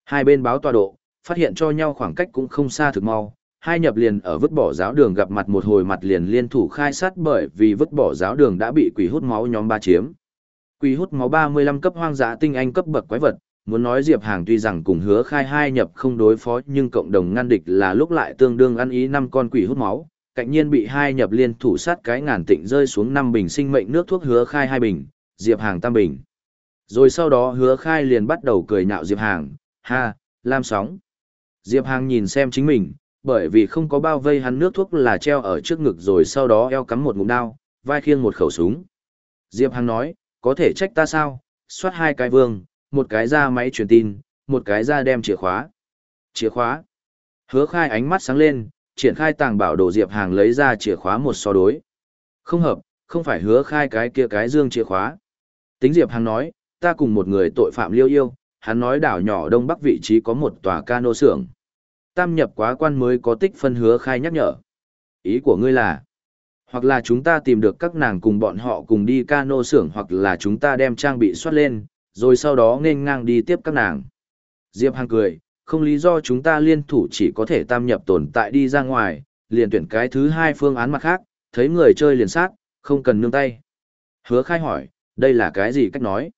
Hai bên báo tọa độ, phát hiện cho nhau khoảng cách cũng không xa thực mau. Hai nhập liền ở vứt bỏ giáo đường gặp mặt một hồi mặt liền liên thủ khai sát bởi vì vứt bỏ giáo đường đã bị quỷ hút máu nhóm ba chiếm. Quỷ hút máu 35 cấp hoang dã tinh anh cấp bậc quái vật, muốn nói Diệp Hàng tuy rằng cùng hứa khai hai nhập không đối phó nhưng cộng đồng ngăn địch là lúc lại tương đương ăn ý năm con quỷ hút máu, cạnh nhiên bị hai nhập liên thủ sát cái ngàn tịnh rơi xuống năm bình sinh mệnh nước thuốc hứa khai hai bình, Diệp Hàng tam bình. Rồi sau đó hứa khai liền bắt đầu cười nhạo Diệp Hàng, ha, lam sóng. Diệp Hàng nhìn xem chính mình, bởi vì không có bao vây hắn nước thuốc là treo ở trước ngực rồi sau đó eo cắm một ngụm đao, vai khiêng một khẩu súng. Diệp Hàng nói, có thể trách ta sao, soát hai cái vương, một cái ra máy truyền tin, một cái ra đem chìa khóa. Chìa khóa. Hứa khai ánh mắt sáng lên, triển khai tàng bảo đồ Diệp Hàng lấy ra chìa khóa một so đối. Không hợp, không phải hứa khai cái kia cái dương chìa khóa. Tính Diệp Hàng nói, ta cùng một người tội phạm liêu yêu, hắn nói đảo nhỏ đông bắc vị trí có một tòa cano xưởng. Tam nhập quá quan mới có tích phân hứa khai nhắc nhở. Ý của ngươi là, hoặc là chúng ta tìm được các nàng cùng bọn họ cùng đi cano xưởng hoặc là chúng ta đem trang bị soát lên, rồi sau đó nên ngang đi tiếp các nàng. Diệp Hàng cười, không lý do chúng ta liên thủ chỉ có thể tam nhập tồn tại đi ra ngoài, liền tuyển cái thứ hai phương án mặt khác, thấy người chơi liền sát, không cần nương tay. Hứa khai hỏi, đây là cái gì cách nói?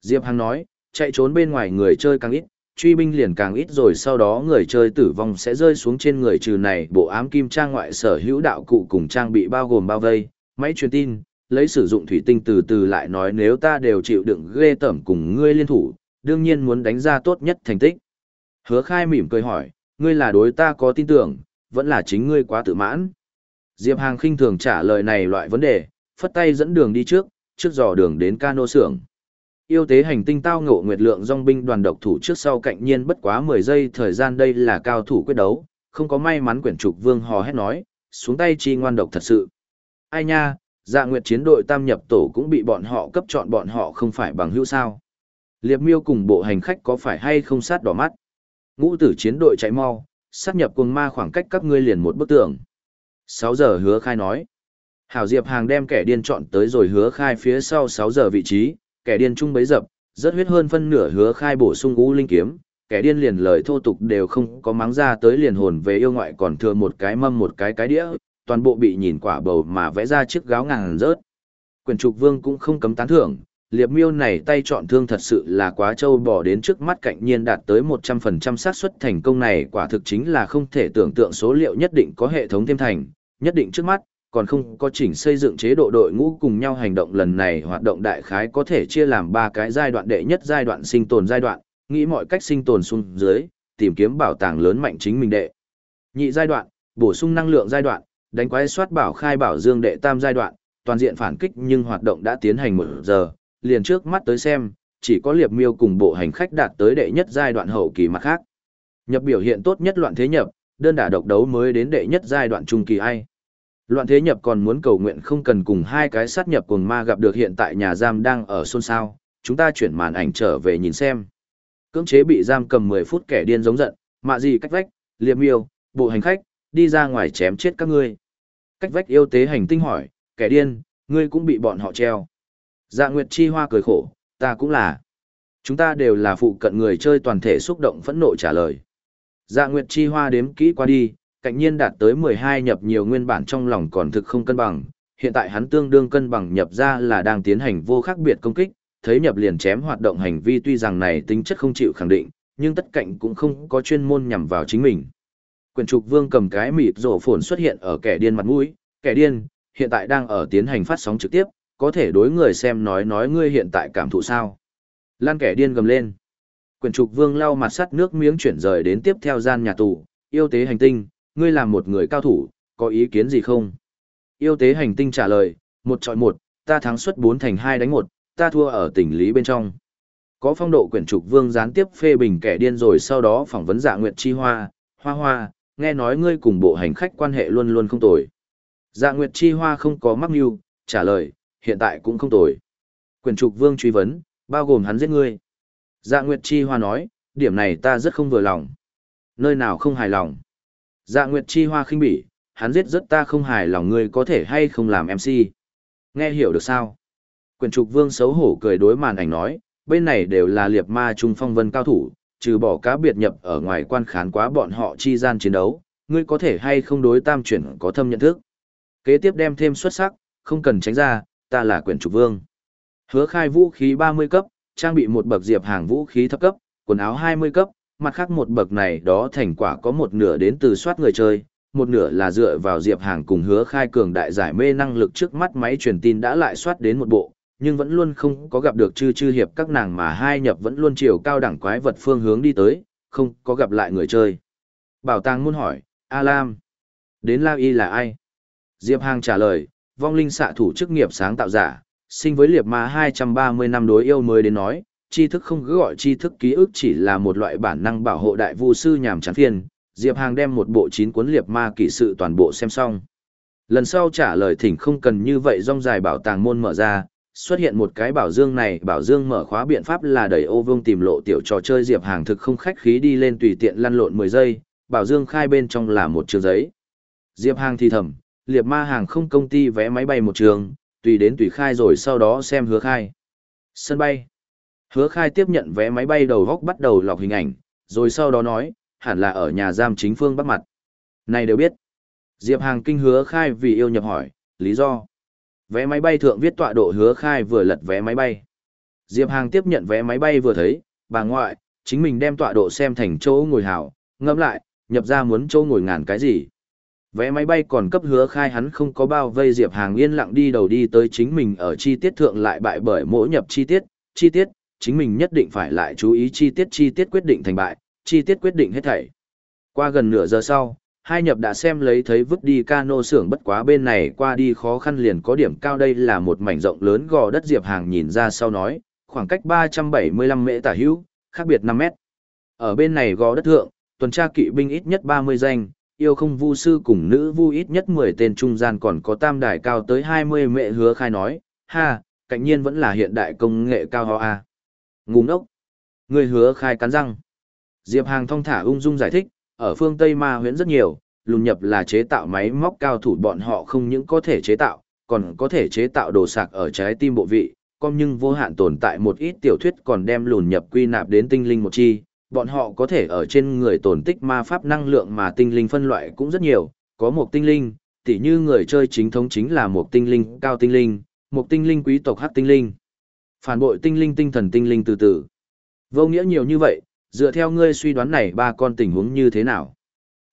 Diệp Hằng nói, chạy trốn bên ngoài người chơi càng ít, truy binh liền càng ít rồi sau đó người chơi tử vong sẽ rơi xuống trên người trừ này bộ ám kim trang ngoại sở hữu đạo cụ cùng trang bị bao gồm bao vây, máy truyền tin, lấy sử dụng thủy tinh từ từ lại nói nếu ta đều chịu đựng ghê tẩm cùng ngươi liên thủ, đương nhiên muốn đánh ra tốt nhất thành tích. Hứa khai mỉm cười hỏi, ngươi là đối ta có tin tưởng, vẫn là chính ngươi quá tự mãn. Diệp Hàng khinh thường trả lời này loại vấn đề, phất tay dẫn đường đi trước, trước dò đường đến cano xưởng. Yêu tế hành tinh tao ngộ nguyệt lượng dòng binh đoàn độc thủ trước sau cạnh nhiên bất quá 10 giây thời gian đây là cao thủ quyết đấu, không có may mắn quyển trục vương hò hét nói, xuống tay chi ngoan độc thật sự. Ai nha, dạ nguyệt chiến đội tam nhập tổ cũng bị bọn họ cấp chọn bọn họ không phải bằng hữu sao. Liệp miêu cùng bộ hành khách có phải hay không sát đỏ mắt. Ngũ tử chiến đội chạy mau, sát nhập cùng ma khoảng cách các ngươi liền một bức tường. 6 giờ hứa khai nói. Hảo Diệp Hàng đem kẻ điên chọn tới rồi hứa khai phía sau 6 giờ vị trí, kẻ điên trung bấy dập, rất huyết hơn phân nửa hứa khai bổ sung ngũ linh kiếm, kẻ điên liền lời thô tục đều không có mắng ra tới liền hồn về yêu ngoại còn thừa một cái mâm một cái cái đĩa, toàn bộ bị nhìn quả bầu mà vẽ ra chiếc gáo ngàn rớt. Quyền trục vương cũng không cấm tán thưởng, liệp miêu này tay chọn thương thật sự là quá trâu bỏ đến trước mắt cạnh nhiên đạt tới 100% xác suất thành công này quả thực chính là không thể tưởng tượng số liệu nhất định có hệ thống thêm thành, nhất định trước mắt, còn không có chỉnh xây dựng chế độ đội ngũ cùng nhau hành động lần này hoạt động đại khái có thể chia làm ba cái giai đoạn đệ nhất giai đoạn sinh tồn giai đoạn, nghĩ mọi cách sinh tồn xuống dưới, tìm kiếm bảo tàng lớn mạnh chính mình đệ. Nhị giai đoạn, bổ sung năng lượng giai đoạn, đánh quái soát bảo khai bảo dương đệ tam giai đoạn, toàn diện phản kích nhưng hoạt động đã tiến hành một giờ, liền trước mắt tới xem, chỉ có liệp miêu cùng bộ hành khách đạt tới đệ nhất giai đoạn hậu kỳ mặt khác. Nhập biểu hiện tốt nhất loạn thế nhập, đơn đả độc đấu mới đến đệ nhất giai đoạn trung kỳ ai. Loạn thế nhập còn muốn cầu nguyện không cần cùng hai cái sát nhập cùng ma gặp được hiện tại nhà giam đang ở xôn xao, chúng ta chuyển màn ảnh trở về nhìn xem. Cưỡng chế bị giam cầm 10 phút kẻ điên giống giận, mạ gì cách vách, liệp miêu, bộ hành khách, đi ra ngoài chém chết các ngươi. Cách vách yêu tế hành tinh hỏi, kẻ điên, ngươi cũng bị bọn họ treo. Dạ Nguyệt Chi Hoa cười khổ, ta cũng là. Chúng ta đều là phụ cận người chơi toàn thể xúc động phẫn nộ trả lời. Dạ Nguyệt Chi Hoa đếm kỹ qua đi, cạnh nhiên đạt tới 12 nhập nhiều nguyên bản trong lòng còn thực không cân bằng. Hiện tại hắn tương đương cân bằng nhập ra là đang tiến hành vô khác biệt công kích, thấy nhập liền chém hoạt động hành vi tuy rằng này tính chất không chịu khẳng định, nhưng tất cạnh cũng không có chuyên môn nhằm vào chính mình. Quyền trục vương cầm cái mịt rổ phồn xuất hiện ở kẻ điên mặt mũi, kẻ điên, hiện tại đang ở tiến hành phát sóng trực tiếp, có thể đối người xem nói nói ngươi hiện tại cảm thụ sao. Lan kẻ điên gầm lên. Quyền trục vương lau mặt sắt nước miếng chuyển rời đến tiếp theo gian nhà tù, yêu tế hành tinh, ngươi làm một người cao thủ, có ý kiến gì không? Yêu tế hành tinh trả lời, một chọi một, ta thắng suất bốn thành hai đánh một, ta thua ở tỉnh lý bên trong. Có phong độ quyển trục vương gián tiếp phê bình kẻ điên rồi sau đó phỏng vấn dạ nguyệt chi hoa, hoa hoa, nghe nói ngươi cùng bộ hành khách quan hệ luôn luôn không tồi. Dạ nguyệt chi hoa không có mắc mưu, trả lời, hiện tại cũng không tồi. Quyển trục vương truy vấn, bao gồm hắn giết ngươi. Dạ nguyệt chi hoa nói, điểm này ta rất không vừa lòng. Nơi nào không hài lòng. Dạ nguyệt chi hoa khinh bỉ, hắn giết rất ta không hài lòng ngươi có thể hay không làm MC. Nghe hiểu được sao? Quyền trục vương xấu hổ cười đối màn ảnh nói, bên này đều là liệt ma trung phong vân cao thủ, trừ bỏ cá biệt nhập ở ngoài quan khán quá bọn họ chi gian chiến đấu, ngươi có thể hay không đối tam chuyển có thâm nhận thức. Kế tiếp đem thêm xuất sắc, không cần tránh ra, ta là quyền trục vương. Hứa khai vũ khí 30 cấp, trang bị một bậc diệp hàng vũ khí thấp cấp, quần áo 20 cấp, mặt khác một bậc này đó thành quả có một nửa đến từ soát người chơi, một nửa là dựa vào diệp hàng cùng hứa khai cường đại giải mê năng lực trước mắt máy truyền tin đã lại soát đến một bộ, nhưng vẫn luôn không có gặp được chư chư hiệp các nàng mà hai nhập vẫn luôn chiều cao đẳng quái vật phương hướng đi tới, không có gặp lại người chơi. Bảo tàng muốn hỏi, A Lam, đến La Y là ai? Diệp Hàng trả lời, vong linh xạ thủ chức nghiệp sáng tạo giả, sinh với liệp ma 230 năm đối yêu mới đến nói, tri thức không cứ gọi tri thức ký ức chỉ là một loại bản năng bảo hộ đại vu sư nhàm chán phiền. Diệp Hàng đem một bộ chín cuốn liệp ma kỷ sự toàn bộ xem xong. Lần sau trả lời thỉnh không cần như vậy rong dài bảo tàng môn mở ra, xuất hiện một cái bảo dương này bảo dương mở khóa biện pháp là đẩy ô vương tìm lộ tiểu trò chơi diệp hàng thực không khách khí đi lên tùy tiện lăn lộn 10 giây, bảo dương khai bên trong là một trường giấy. Diệp hàng thì thầm, liệp ma hàng không công ty vé máy bay một trường, tùy đến tùy khai rồi sau đó xem hứa khai. Sân bay. Hứa khai tiếp nhận vé máy bay đầu góc bắt đầu lọc hình ảnh, rồi sau đó nói, hẳn là ở nhà giam chính phương bắt mặt. Này đều biết. Diệp hàng kinh hứa khai vì yêu nhập hỏi, lý do. Vé máy bay thượng viết tọa độ hứa khai vừa lật vé máy bay. Diệp Hàng tiếp nhận vé máy bay vừa thấy, bà ngoại, chính mình đem tọa độ xem thành chỗ ngồi hảo, ngẫm lại, nhập ra muốn chỗ ngồi ngàn cái gì. Vé máy bay còn cấp hứa khai hắn không có bao vây Diệp Hàng yên lặng đi đầu đi tới chính mình ở chi tiết thượng lại bại bởi mỗi nhập chi tiết, chi tiết, chính mình nhất định phải lại chú ý chi tiết chi tiết quyết định thành bại, chi tiết quyết định hết thảy. Qua gần nửa giờ sau, hai nhập đã xem lấy thấy vứt đi cano xưởng bất quá bên này qua đi khó khăn liền có điểm cao đây là một mảnh rộng lớn gò đất diệp hàng nhìn ra sau nói khoảng cách 375 mễ tả hữu khác biệt 5 mét ở bên này gò đất thượng tuần tra kỵ binh ít nhất 30 danh yêu không vu sư cùng nữ vu ít nhất 10 tên trung gian còn có tam đài cao tới 20 mệ hứa khai nói ha cạnh nhiên vẫn là hiện đại công nghệ cao hoa a ngu ngốc người hứa khai cắn răng Diệp Hàng thong thả ung dung giải thích, ở phương Tây Ma huyễn rất nhiều, lùn nhập là chế tạo máy móc cao thủ bọn họ không những có thể chế tạo, còn có thể chế tạo đồ sạc ở trái tim bộ vị, còn nhưng vô hạn tồn tại một ít tiểu thuyết còn đem lùn nhập quy nạp đến tinh linh một chi, bọn họ có thể ở trên người tồn tích ma pháp năng lượng mà tinh linh phân loại cũng rất nhiều, có một tinh linh, tỉ như người chơi chính thống chính là một tinh linh cao tinh linh, một tinh linh quý tộc hắc tinh linh. Phản bội tinh linh tinh thần tinh linh từ từ. Vô nghĩa nhiều như vậy, dựa theo ngươi suy đoán này ba con tình huống như thế nào?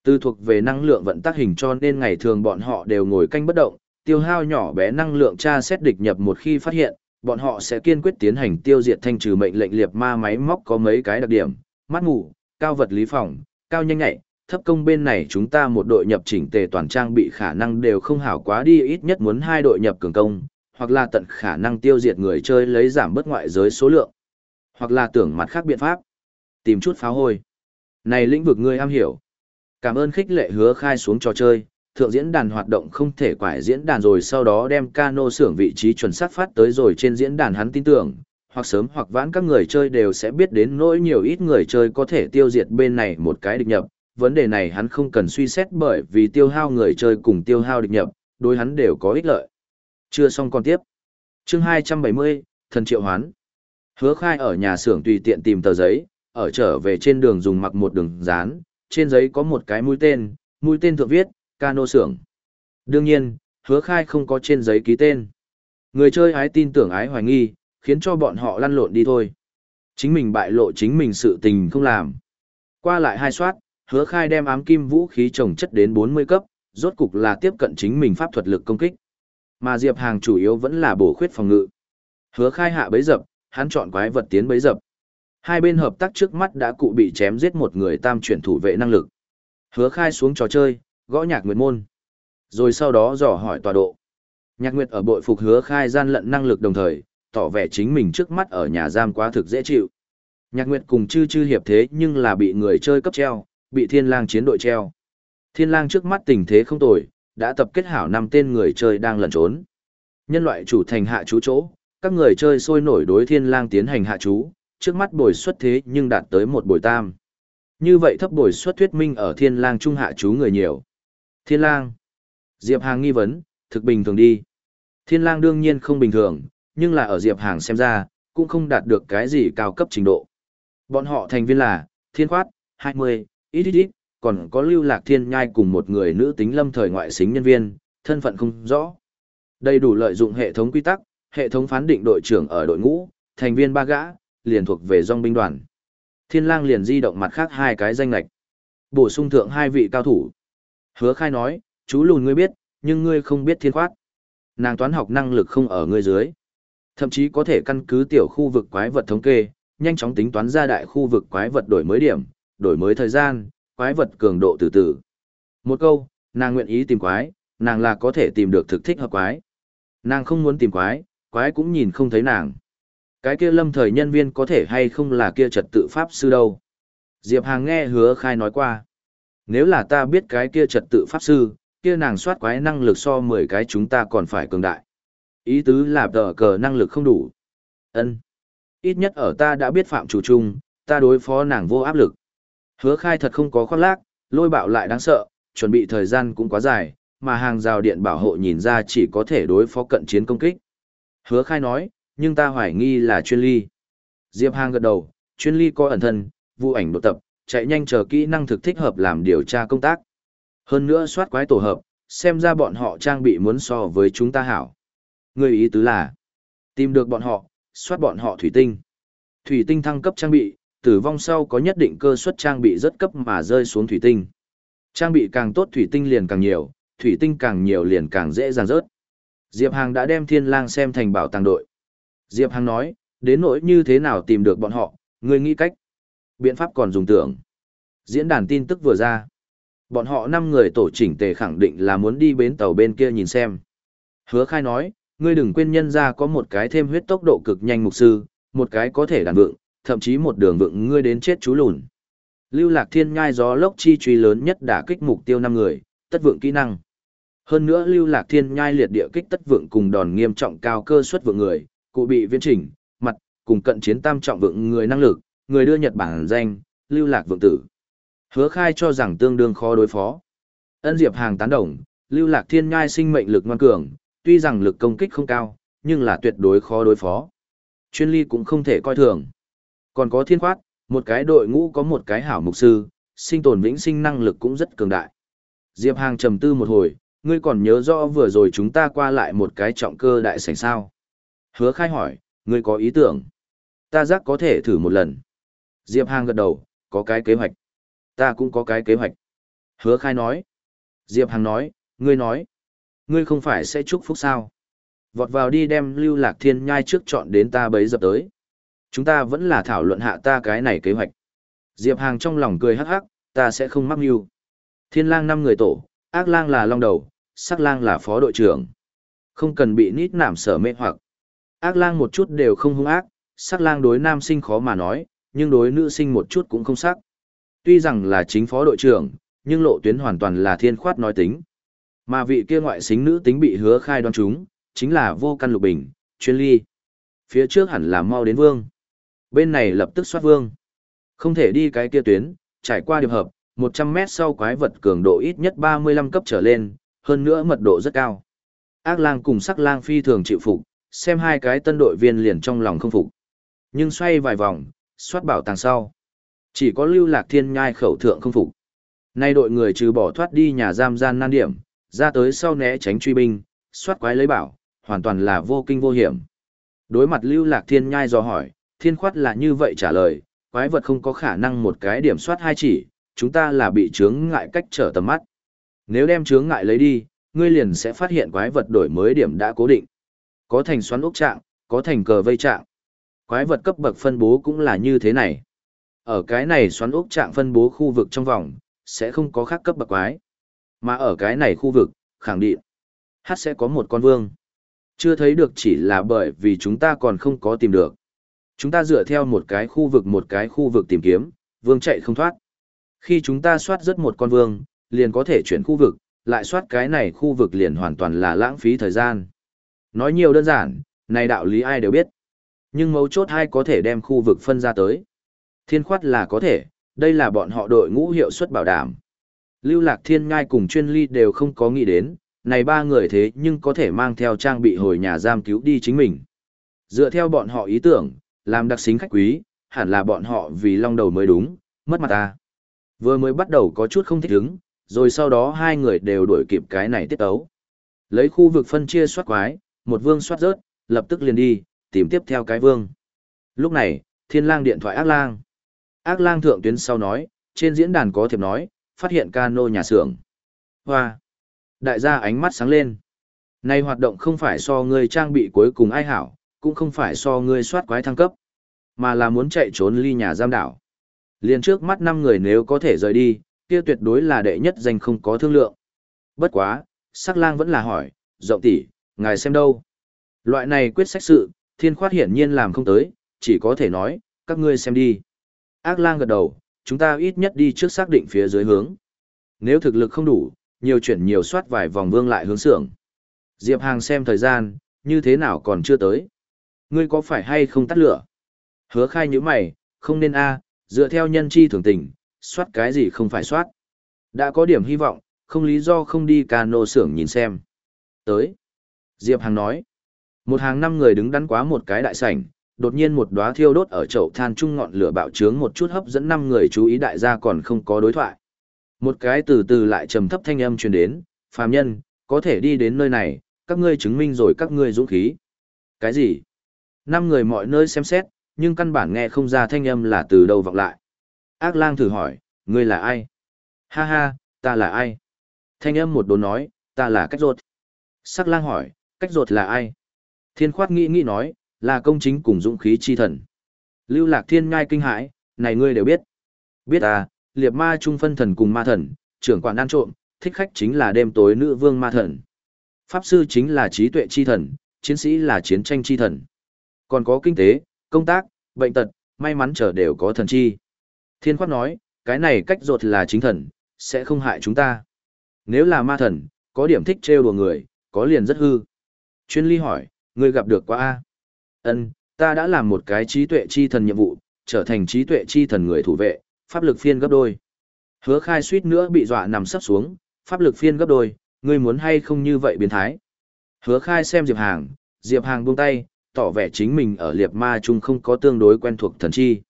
Từ thuộc về năng lượng vận tác hình cho nên ngày thường bọn họ đều ngồi canh bất động, tiêu hao nhỏ bé năng lượng tra xét địch nhập một khi phát hiện, bọn họ sẽ kiên quyết tiến hành tiêu diệt thanh trừ mệnh lệnh liệt ma máy móc có mấy cái đặc điểm, mắt ngủ, cao vật lý phòng, cao nhanh nhạy, thấp công bên này chúng ta một đội nhập chỉnh tề toàn trang bị khả năng đều không hảo quá đi ít nhất muốn hai đội nhập cường công, hoặc là tận khả năng tiêu diệt người chơi lấy giảm bớt ngoại giới số lượng, hoặc là tưởng mặt khác biện pháp, tìm chút pháo hôi. Này lĩnh vực ngươi am hiểu. Cảm ơn khích lệ hứa khai xuống trò chơi, thượng diễn đàn hoạt động không thể quải diễn đàn rồi sau đó đem cano xưởng vị trí chuẩn xác phát tới rồi trên diễn đàn hắn tin tưởng, hoặc sớm hoặc vãn các người chơi đều sẽ biết đến nỗi nhiều ít người chơi có thể tiêu diệt bên này một cái địch nhập. Vấn đề này hắn không cần suy xét bởi vì tiêu hao người chơi cùng tiêu hao địch nhập, đối hắn đều có ích lợi. Chưa xong còn tiếp. Chương 270, Thần Triệu Hoán. Hứa khai ở nhà xưởng tùy tiện tìm tờ giấy, ở trở về trên đường dùng mặc một đường dán, trên giấy có một cái mũi tên, mũi tên thượng viết, cano xưởng. Đương nhiên, hứa khai không có trên giấy ký tên. Người chơi ái tin tưởng ái hoài nghi, khiến cho bọn họ lăn lộn đi thôi. Chính mình bại lộ chính mình sự tình không làm. Qua lại hai soát, hứa khai đem ám kim vũ khí trồng chất đến 40 cấp, rốt cục là tiếp cận chính mình pháp thuật lực công kích. Mà Diệp Hàng chủ yếu vẫn là bổ khuyết phòng ngự. Hứa khai hạ bấy dập, hắn chọn quái vật tiến bấy dập. Hai bên hợp tác trước mắt đã cụ bị chém giết một người tam chuyển thủ vệ năng lực. Hứa khai xuống trò chơi, gõ nhạc nguyệt môn. Rồi sau đó dò hỏi tọa độ. Nhạc nguyệt ở bội phục hứa khai gian lận năng lực đồng thời, tỏ vẻ chính mình trước mắt ở nhà giam quá thực dễ chịu. Nhạc nguyệt cùng chư chư hiệp thế nhưng là bị người chơi cấp treo, bị thiên lang chiến đội treo. Thiên lang trước mắt tình thế không tồi, đã tập kết hảo năm tên người chơi đang lẩn trốn. Nhân loại chủ thành hạ chú chỗ, các người chơi sôi nổi đối thiên lang tiến hành hạ chú, trước mắt bồi xuất thế nhưng đạt tới một bồi tam. Như vậy thấp bồi xuất thuyết minh ở thiên lang trung hạ chú người nhiều. Thiên lang. Diệp Hàng nghi vấn, thực bình thường đi. Thiên lang đương nhiên không bình thường, nhưng là ở Diệp Hàng xem ra, cũng không đạt được cái gì cao cấp trình độ. Bọn họ thành viên là, Thiên Khoát, 20, ít ít ít, còn có lưu lạc thiên nhai cùng một người nữ tính lâm thời ngoại xính nhân viên, thân phận không rõ. Đầy đủ lợi dụng hệ thống quy tắc, hệ thống phán định đội trưởng ở đội ngũ, thành viên ba gã, liền thuộc về dòng binh đoàn. Thiên lang liền di động mặt khác hai cái danh lạch. Bổ sung thượng hai vị cao thủ. Hứa khai nói, chú lùn ngươi biết, nhưng ngươi không biết thiên khoát. Nàng toán học năng lực không ở ngươi dưới. Thậm chí có thể căn cứ tiểu khu vực quái vật thống kê, nhanh chóng tính toán ra đại khu vực quái vật đổi mới điểm, đổi mới thời gian, quái vật cường độ từ từ. Một câu, nàng nguyện ý tìm quái, nàng là có thể tìm được thực thích hợp quái. Nàng không muốn tìm quái, quái cũng nhìn không thấy nàng. Cái kia lâm thời nhân viên có thể hay không là kia trật tự pháp sư đâu. Diệp Hàng nghe hứa khai nói qua. Nếu là ta biết cái kia trật tự pháp sư, kia nàng soát quái năng lực so 10 cái chúng ta còn phải cường đại. Ý tứ là tờ cờ năng lực không đủ. ân Ít nhất ở ta đã biết phạm chủ chung, ta đối phó nàng vô áp lực. Hứa khai thật không có khoác lác, lôi bạo lại đáng sợ, chuẩn bị thời gian cũng quá dài, mà hàng rào điện bảo hộ nhìn ra chỉ có thể đối phó cận chiến công kích. Hứa khai nói, nhưng ta hoài nghi là chuyên ly. Diệp Hàng gật đầu, chuyên ly có ẩn thân, vụ ảnh độ tập, chạy nhanh chờ kỹ năng thực thích hợp làm điều tra công tác. Hơn nữa soát quái tổ hợp, xem ra bọn họ trang bị muốn so với chúng ta hảo. Người ý tứ là, tìm được bọn họ, soát bọn họ thủy tinh. Thủy tinh thăng cấp trang bị, tử vong sau có nhất định cơ suất trang bị rất cấp mà rơi xuống thủy tinh. Trang bị càng tốt thủy tinh liền càng nhiều, thủy tinh càng nhiều liền càng dễ dàng rớt. Diệp Hàng đã đem thiên lang xem thành bảo tàng đội. Diệp Hàng nói, đến nỗi như thế nào tìm được bọn họ, người nghĩ cách. Biện pháp còn dùng tưởng. Diễn đàn tin tức vừa ra. Bọn họ 5 người tổ chỉnh tề khẳng định là muốn đi bến tàu bên kia nhìn xem. Hứa khai nói, ngươi đừng quên nhân ra có một cái thêm huyết tốc độ cực nhanh mục sư, một cái có thể đàn vượng, thậm chí một đường vượng ngươi đến chết chú lùn. Lưu lạc thiên Nhai gió lốc chi truy lớn nhất đã kích mục tiêu 5 người, tất vượng kỹ năng. Hơn nữa lưu lạc thiên nhai liệt địa kích tất vượng cùng đòn nghiêm trọng cao cơ suất vượng người, cụ bị viễn chỉnh, mặt, cùng cận chiến tam trọng vượng người năng lực, người đưa Nhật Bản danh, lưu lạc vượng tử. Hứa khai cho rằng tương đương khó đối phó. Ân Diệp Hàng tán đồng, lưu lạc thiên nhai sinh mệnh lực ngoan cường, tuy rằng lực công kích không cao, nhưng là tuyệt đối khó đối phó. Chuyên ly cũng không thể coi thường. Còn có thiên khoát, một cái đội ngũ có một cái hảo mục sư, sinh tồn vĩnh sinh năng lực cũng rất cường đại. Diệp Hàng trầm tư một hồi, ngươi còn nhớ rõ vừa rồi chúng ta qua lại một cái trọng cơ đại sảnh sao. Hứa khai hỏi, ngươi có ý tưởng? Ta giác có thể thử một lần. Diệp Hàng gật đầu, có cái kế hoạch. Ta cũng có cái kế hoạch. Hứa khai nói. Diệp Hàng nói, ngươi nói. Ngươi không phải sẽ chúc phúc sao? Vọt vào đi đem lưu lạc thiên nhai trước chọn đến ta bấy dập tới. Chúng ta vẫn là thảo luận hạ ta cái này kế hoạch. Diệp Hàng trong lòng cười hắc hắc, ta sẽ không mắc mưu. Thiên lang năm người tổ, ác lang là long đầu, sắc lang là phó đội trưởng. Không cần bị nít nảm sở mê hoặc. Ác lang một chút đều không hung ác, sắc lang đối nam sinh khó mà nói, nhưng đối nữ sinh một chút cũng không sắc. Tuy rằng là chính phó đội trưởng, nhưng lộ tuyến hoàn toàn là thiên khoát nói tính. Mà vị kia ngoại xính nữ tính bị hứa khai đoan chúng, chính là vô căn lục bình, chuyên ly. Phía trước hẳn là mau đến vương. Bên này lập tức soát vương. Không thể đi cái kia tuyến, trải qua điệp hợp, 100 mét sau quái vật cường độ ít nhất 35 cấp trở lên, hơn nữa mật độ rất cao. Ác lang cùng sắc lang phi thường chịu phục, xem hai cái tân đội viên liền trong lòng không phục. Nhưng xoay vài vòng, soát bảo tàng sau. Chỉ có lưu lạc thiên nhai khẩu thượng không phục. Nay đội người trừ bỏ thoát đi nhà giam gian nan điểm, ra tới sau né tránh truy binh, soát quái lấy bảo, hoàn toàn là vô kinh vô hiểm. Đối mặt lưu lạc thiên nhai do hỏi, thiên khoát là như vậy trả lời, quái vật không có khả năng một cái điểm soát hai chỉ, chúng ta là bị chướng ngại cách trở tầm mắt. Nếu đem chướng ngại lấy đi, ngươi liền sẽ phát hiện quái vật đổi mới điểm đã cố định. Có thành xoắn ốc trạng, có thành cờ vây trạng. Quái vật cấp bậc phân bố cũng là như thế này. Ở cái này xoắn ốc trạng phân bố khu vực trong vòng, sẽ không có khác cấp bậc quái. Mà ở cái này khu vực, khẳng định, hát sẽ có một con vương. Chưa thấy được chỉ là bởi vì chúng ta còn không có tìm được. Chúng ta dựa theo một cái khu vực một cái khu vực tìm kiếm, vương chạy không thoát. Khi chúng ta soát rất một con vương, liền có thể chuyển khu vực, lại soát cái này khu vực liền hoàn toàn là lãng phí thời gian. Nói nhiều đơn giản, này đạo lý ai đều biết. Nhưng mấu chốt hai có thể đem khu vực phân ra tới. Thiên khoát là có thể, đây là bọn họ đội ngũ hiệu suất bảo đảm. Lưu Lạc Thiên Ngai cùng chuyên ly đều không có nghĩ đến, này ba người thế nhưng có thể mang theo trang bị hồi nhà giam cứu đi chính mình. Dựa theo bọn họ ý tưởng, làm đặc xính khách quý, hẳn là bọn họ vì long đầu mới đúng, mất mặt ta. Vừa mới bắt đầu có chút không thích ứng, rồi sau đó hai người đều đuổi kịp cái này tiết ấu. Lấy khu vực phân chia soát quái, một vương soát rớt, lập tức liền đi, tìm tiếp theo cái vương. Lúc này, thiên lang điện thoại ác lang. Ác lang thượng tuyến sau nói, trên diễn đàn có thiệp nói, phát hiện cano nhà xưởng. Hoa! Đại gia ánh mắt sáng lên. Này hoạt động không phải so người trang bị cuối cùng ai hảo, cũng không phải so ngươi soát quái thăng cấp, mà là muốn chạy trốn ly nhà giam đảo. Liên trước mắt năm người nếu có thể rời đi, kia tuyệt đối là đệ nhất danh không có thương lượng. Bất quá, sắc lang vẫn là hỏi, rộng tỷ, ngài xem đâu. Loại này quyết sách sự, thiên khoát hiển nhiên làm không tới, chỉ có thể nói, các ngươi xem đi. Ác lang gật đầu, chúng ta ít nhất đi trước xác định phía dưới hướng. Nếu thực lực không đủ, nhiều chuyển nhiều soát vài vòng vương lại hướng xưởng. Diệp Hàng xem thời gian, như thế nào còn chưa tới. Ngươi có phải hay không tắt lửa? Hứa khai như mày, không nên a dựa theo nhân chi thường tình, soát cái gì không phải soát. Đã có điểm hy vọng, không lý do không đi cano xưởng nhìn xem. Tới. Diệp Hàng nói. Một hàng năm người đứng đắn quá một cái đại sảnh, đột nhiên một đóa thiêu đốt ở chậu than trung ngọn lửa bạo trướng một chút hấp dẫn năm người chú ý đại gia còn không có đối thoại. Một cái từ từ lại trầm thấp thanh âm truyền đến, phàm nhân, có thể đi đến nơi này, các ngươi chứng minh rồi các ngươi dũng khí. Cái gì? Năm người mọi nơi xem xét, nhưng căn bản nghe không ra thanh âm là từ đâu vọng lại. Ác lang thử hỏi, ngươi là ai? Ha ha, ta là ai? Thanh âm một đồ nói, ta là cách ruột. Sắc lang hỏi, cách ruột là ai? Thiên khoát nghĩ nghĩ nói, là công chính cùng dũng khí chi thần. Lưu lạc thiên ngai kinh hãi, này ngươi đều biết. Biết à, liệt ma trung phân thần cùng ma thần, trưởng quản ăn trộm, thích khách chính là đêm tối nữ vương ma thần. Pháp sư chính là trí tuệ chi thần, chiến sĩ là chiến tranh chi thần. Còn có kinh tế, công tác, bệnh tật, may mắn trở đều có thần chi. Thiên khoát nói, cái này cách ruột là chính thần, sẽ không hại chúng ta. Nếu là ma thần, có điểm thích trêu đùa người, có liền rất hư. Chuyên ly hỏi, ngươi gặp được qua A. Ân, ta đã làm một cái trí tuệ chi thần nhiệm vụ, trở thành trí tuệ chi thần người thủ vệ, pháp lực phiên gấp đôi. Hứa khai suýt nữa bị dọa nằm sắp xuống, pháp lực phiên gấp đôi, ngươi muốn hay không như vậy biến thái. Hứa khai xem Diệp Hàng, Diệp Hàng buông tay, tỏ vẻ chính mình ở liệp ma chung không có tương đối quen thuộc thần chi.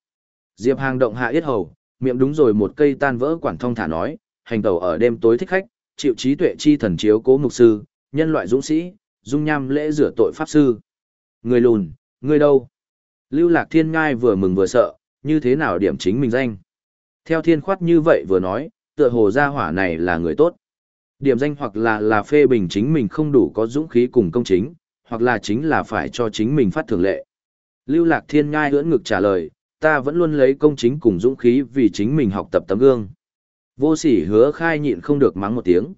Diệp Hàng động hạ yết hầu, miệng đúng rồi một cây tan vỡ quản thông thả nói, hành tàu ở đêm tối thích khách, chịu trí tuệ chi thần chiếu cố mục sư, nhân loại dũng sĩ, dung nham lễ rửa tội pháp sư. Người lùn, người đâu? Lưu Lạc Thiên Ngai vừa mừng vừa sợ, như thế nào điểm chính mình danh. Theo thiên khoát như vậy vừa nói, tựa hồ gia hỏa này là người tốt. Điểm danh hoặc là là phê bình chính mình không đủ có dũng khí cùng công chính, hoặc là chính là phải cho chính mình phát thường lệ. Lưu Lạc Thiên Ngai ưỡn ngực trả lời, ta vẫn luôn lấy công chính cùng dũng khí vì chính mình học tập tấm gương. Vô sỉ hứa khai nhịn không được mắng một tiếng.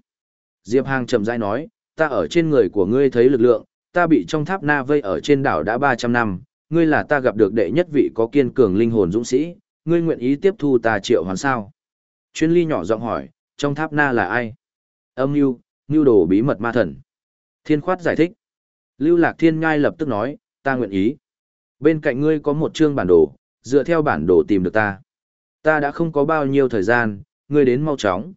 Diệp Hàng chậm rãi nói, ta ở trên người của ngươi thấy lực lượng, ta bị trong tháp na vây ở trên đảo đã 300 năm, ngươi là ta gặp được đệ nhất vị có kiên cường linh hồn dũng sĩ, ngươi nguyện ý tiếp thu ta triệu hoàn sao? Chuyên ly nhỏ giọng hỏi, trong tháp na là ai? Âm mưu, mưu đồ bí mật ma thần. Thiên khoát giải thích. Lưu Lạc Thiên Ngai lập tức nói, ta nguyện ý. Bên cạnh ngươi có một chương bản đồ, dựa theo bản đồ tìm được ta. Ta đã không có bao nhiêu thời gian, ngươi đến mau chóng.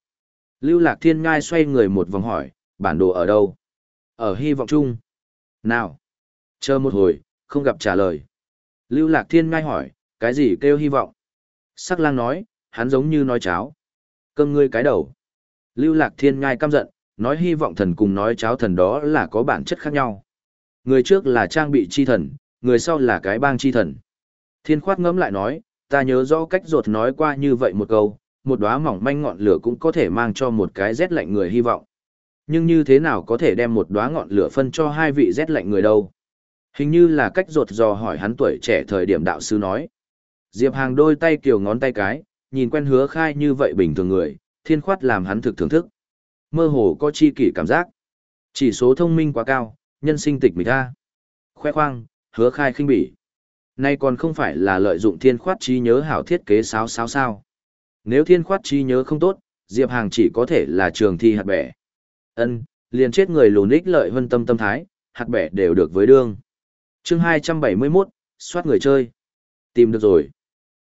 Lưu Lạc Thiên Ngai xoay người một vòng hỏi, bản đồ ở đâu? Ở hy vọng chung. Nào? Chờ một hồi, không gặp trả lời. Lưu Lạc Thiên Ngai hỏi, cái gì kêu hy vọng? Sắc lang nói, hắn giống như nói cháo. Cơm ngươi cái đầu. Lưu Lạc Thiên Ngai căm giận, nói hy vọng thần cùng nói cháo thần đó là có bản chất khác nhau. Người trước là trang bị chi thần, người sau là cái bang chi thần. Thiên khoát ngẫm lại nói, ta nhớ rõ cách ruột nói qua như vậy một câu, một đóa mỏng manh ngọn lửa cũng có thể mang cho một cái rét lạnh người hy vọng. Nhưng như thế nào có thể đem một đóa ngọn lửa phân cho hai vị rét lạnh người đâu? Hình như là cách ruột dò hỏi hắn tuổi trẻ thời điểm đạo sư nói. Diệp Hàng đôi tay kiều ngón tay cái, nhìn quen hứa khai như vậy bình thường người, thiên khoát làm hắn thực thưởng thức. Mơ hồ có chi kỷ cảm giác. Chỉ số thông minh quá cao, nhân sinh tịch mịch ta. Khoe khoang, hứa khai khinh bỉ. Nay còn không phải là lợi dụng thiên khoát trí nhớ hảo thiết kế sao sao sao. Nếu thiên khoát trí nhớ không tốt, Diệp Hàng chỉ có thể là trường thi hạt bẻ. ân liền chết người lùn ích lợi hơn tâm tâm thái, hạt bẻ đều được với đương. chương 271, soát người chơi. Tìm được rồi.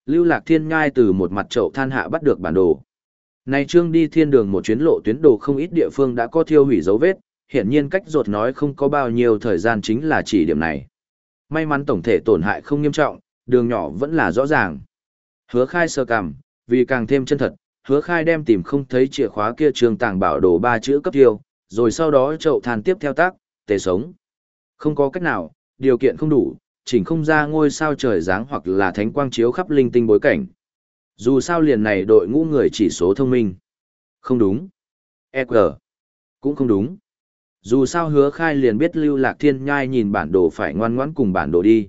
Lưu Lạc Thiên ngai từ một mặt chậu than hạ bắt được bản đồ. Này trương đi thiên đường một chuyến lộ tuyến đồ không ít địa phương đã có thiêu hủy dấu vết, hiển nhiên cách ruột nói không có bao nhiêu thời gian chính là chỉ điểm này. May mắn tổng thể tổn hại không nghiêm trọng, đường nhỏ vẫn là rõ ràng. Hứa khai sơ cằm, vì càng thêm chân thật, hứa khai đem tìm không thấy chìa khóa kia trường tàng bảo đồ ba chữ cấp tiêu, rồi sau đó chậu than tiếp theo tác, tề sống. Không có cách nào, điều kiện không đủ, chỉnh không ra ngôi sao trời dáng hoặc là thánh quang chiếu khắp linh tinh bối cảnh. Dù sao liền này đội ngũ người chỉ số thông minh. Không đúng. EQ. Cũng không đúng. Dù sao hứa khai liền biết Lưu Lạc Thiên Nhai nhìn bản đồ phải ngoan ngoãn cùng bản đồ đi.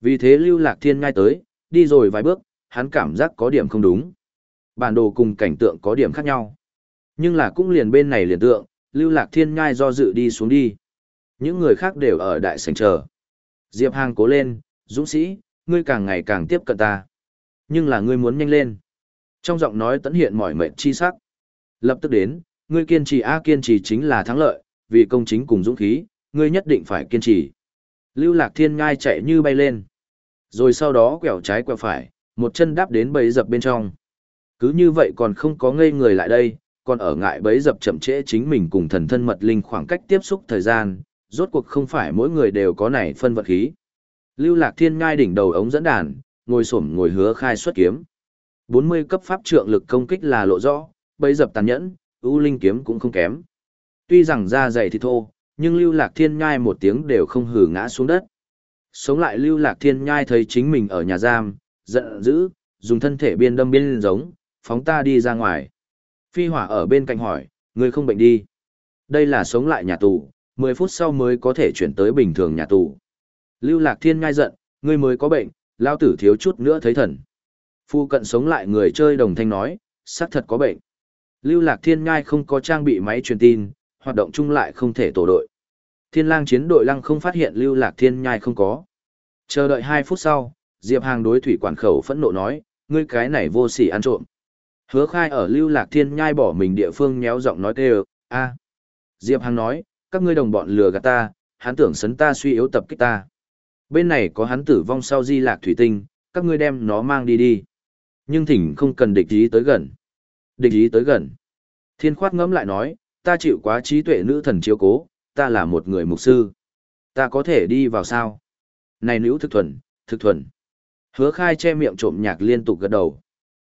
Vì thế Lưu Lạc Thiên Nhai tới, đi rồi vài bước, hắn cảm giác có điểm không đúng. Bản đồ cùng cảnh tượng có điểm khác nhau. Nhưng là cũng liền bên này liền tượng, Lưu Lạc Thiên Nhai do dự đi xuống đi. Những người khác đều ở đại sảnh chờ. Diệp Hàng cố lên, dũng sĩ, ngươi càng ngày càng tiếp cận ta. Nhưng là ngươi muốn nhanh lên. Trong giọng nói tẫn hiện mỏi mệt chi sắc. Lập tức đến, ngươi kiên trì a kiên trì chính là thắng lợi, vì công chính cùng dũng khí, ngươi nhất định phải kiên trì. Lưu Lạc Thiên ngai chạy như bay lên. Rồi sau đó quẹo trái quẹo phải, một chân đáp đến bẫy dập bên trong. Cứ như vậy còn không có ngây người lại đây, còn ở ngại bẫy dập chậm trễ chính mình cùng thần thân mật linh khoảng cách tiếp xúc thời gian, rốt cuộc không phải mỗi người đều có này phân vật khí. Lưu Lạc Thiên ngai đỉnh đầu ống dẫn đàn, ngồi xổm ngồi hứa khai xuất kiếm. 40 cấp pháp trượng lực công kích là lộ rõ, bẫy dập tàn nhẫn, ưu linh kiếm cũng không kém. Tuy rằng da dày thì thô, nhưng Lưu Lạc Thiên nhai một tiếng đều không hử ngã xuống đất. Sống lại Lưu Lạc Thiên nhai thấy chính mình ở nhà giam, giận dữ, dùng thân thể biên đâm biên giống, phóng ta đi ra ngoài. Phi hỏa ở bên cạnh hỏi, người không bệnh đi. Đây là sống lại nhà tù, 10 phút sau mới có thể chuyển tới bình thường nhà tù. Lưu Lạc Thiên Nhai giận, ngươi mới có bệnh, lao tử thiếu chút nữa thấy thần. Phu cận sống lại người chơi đồng thanh nói, xác thật có bệnh. Lưu Lạc Thiên nhai không có trang bị máy truyền tin, hoạt động chung lại không thể tổ đội. Thiên lang chiến đội lăng không phát hiện lưu lạc thiên nhai không có. Chờ đợi 2 phút sau, Diệp Hàng đối thủy quản khẩu phẫn nộ nói, ngươi cái này vô sỉ ăn trộm. Hứa khai ở lưu lạc thiên nhai bỏ mình địa phương nhéo giọng nói kêu, a Diệp Hàng nói, các ngươi đồng bọn lừa gạt ta, hắn tưởng sấn ta suy yếu tập kích ta. Bên này có hắn tử vong sau di lạc thủy tinh, các ngươi đem nó mang đi đi. Nhưng thỉnh không cần địch ý tới gần. Địch ý tới gần. Thiên khoát ngẫm lại nói, ta chịu quá trí tuệ nữ thần chiếu cố, ta là một người mục sư. Ta có thể đi vào sao? Này nữ thực thuần, thực thuần. Hứa khai che miệng trộm nhạc liên tục gật đầu.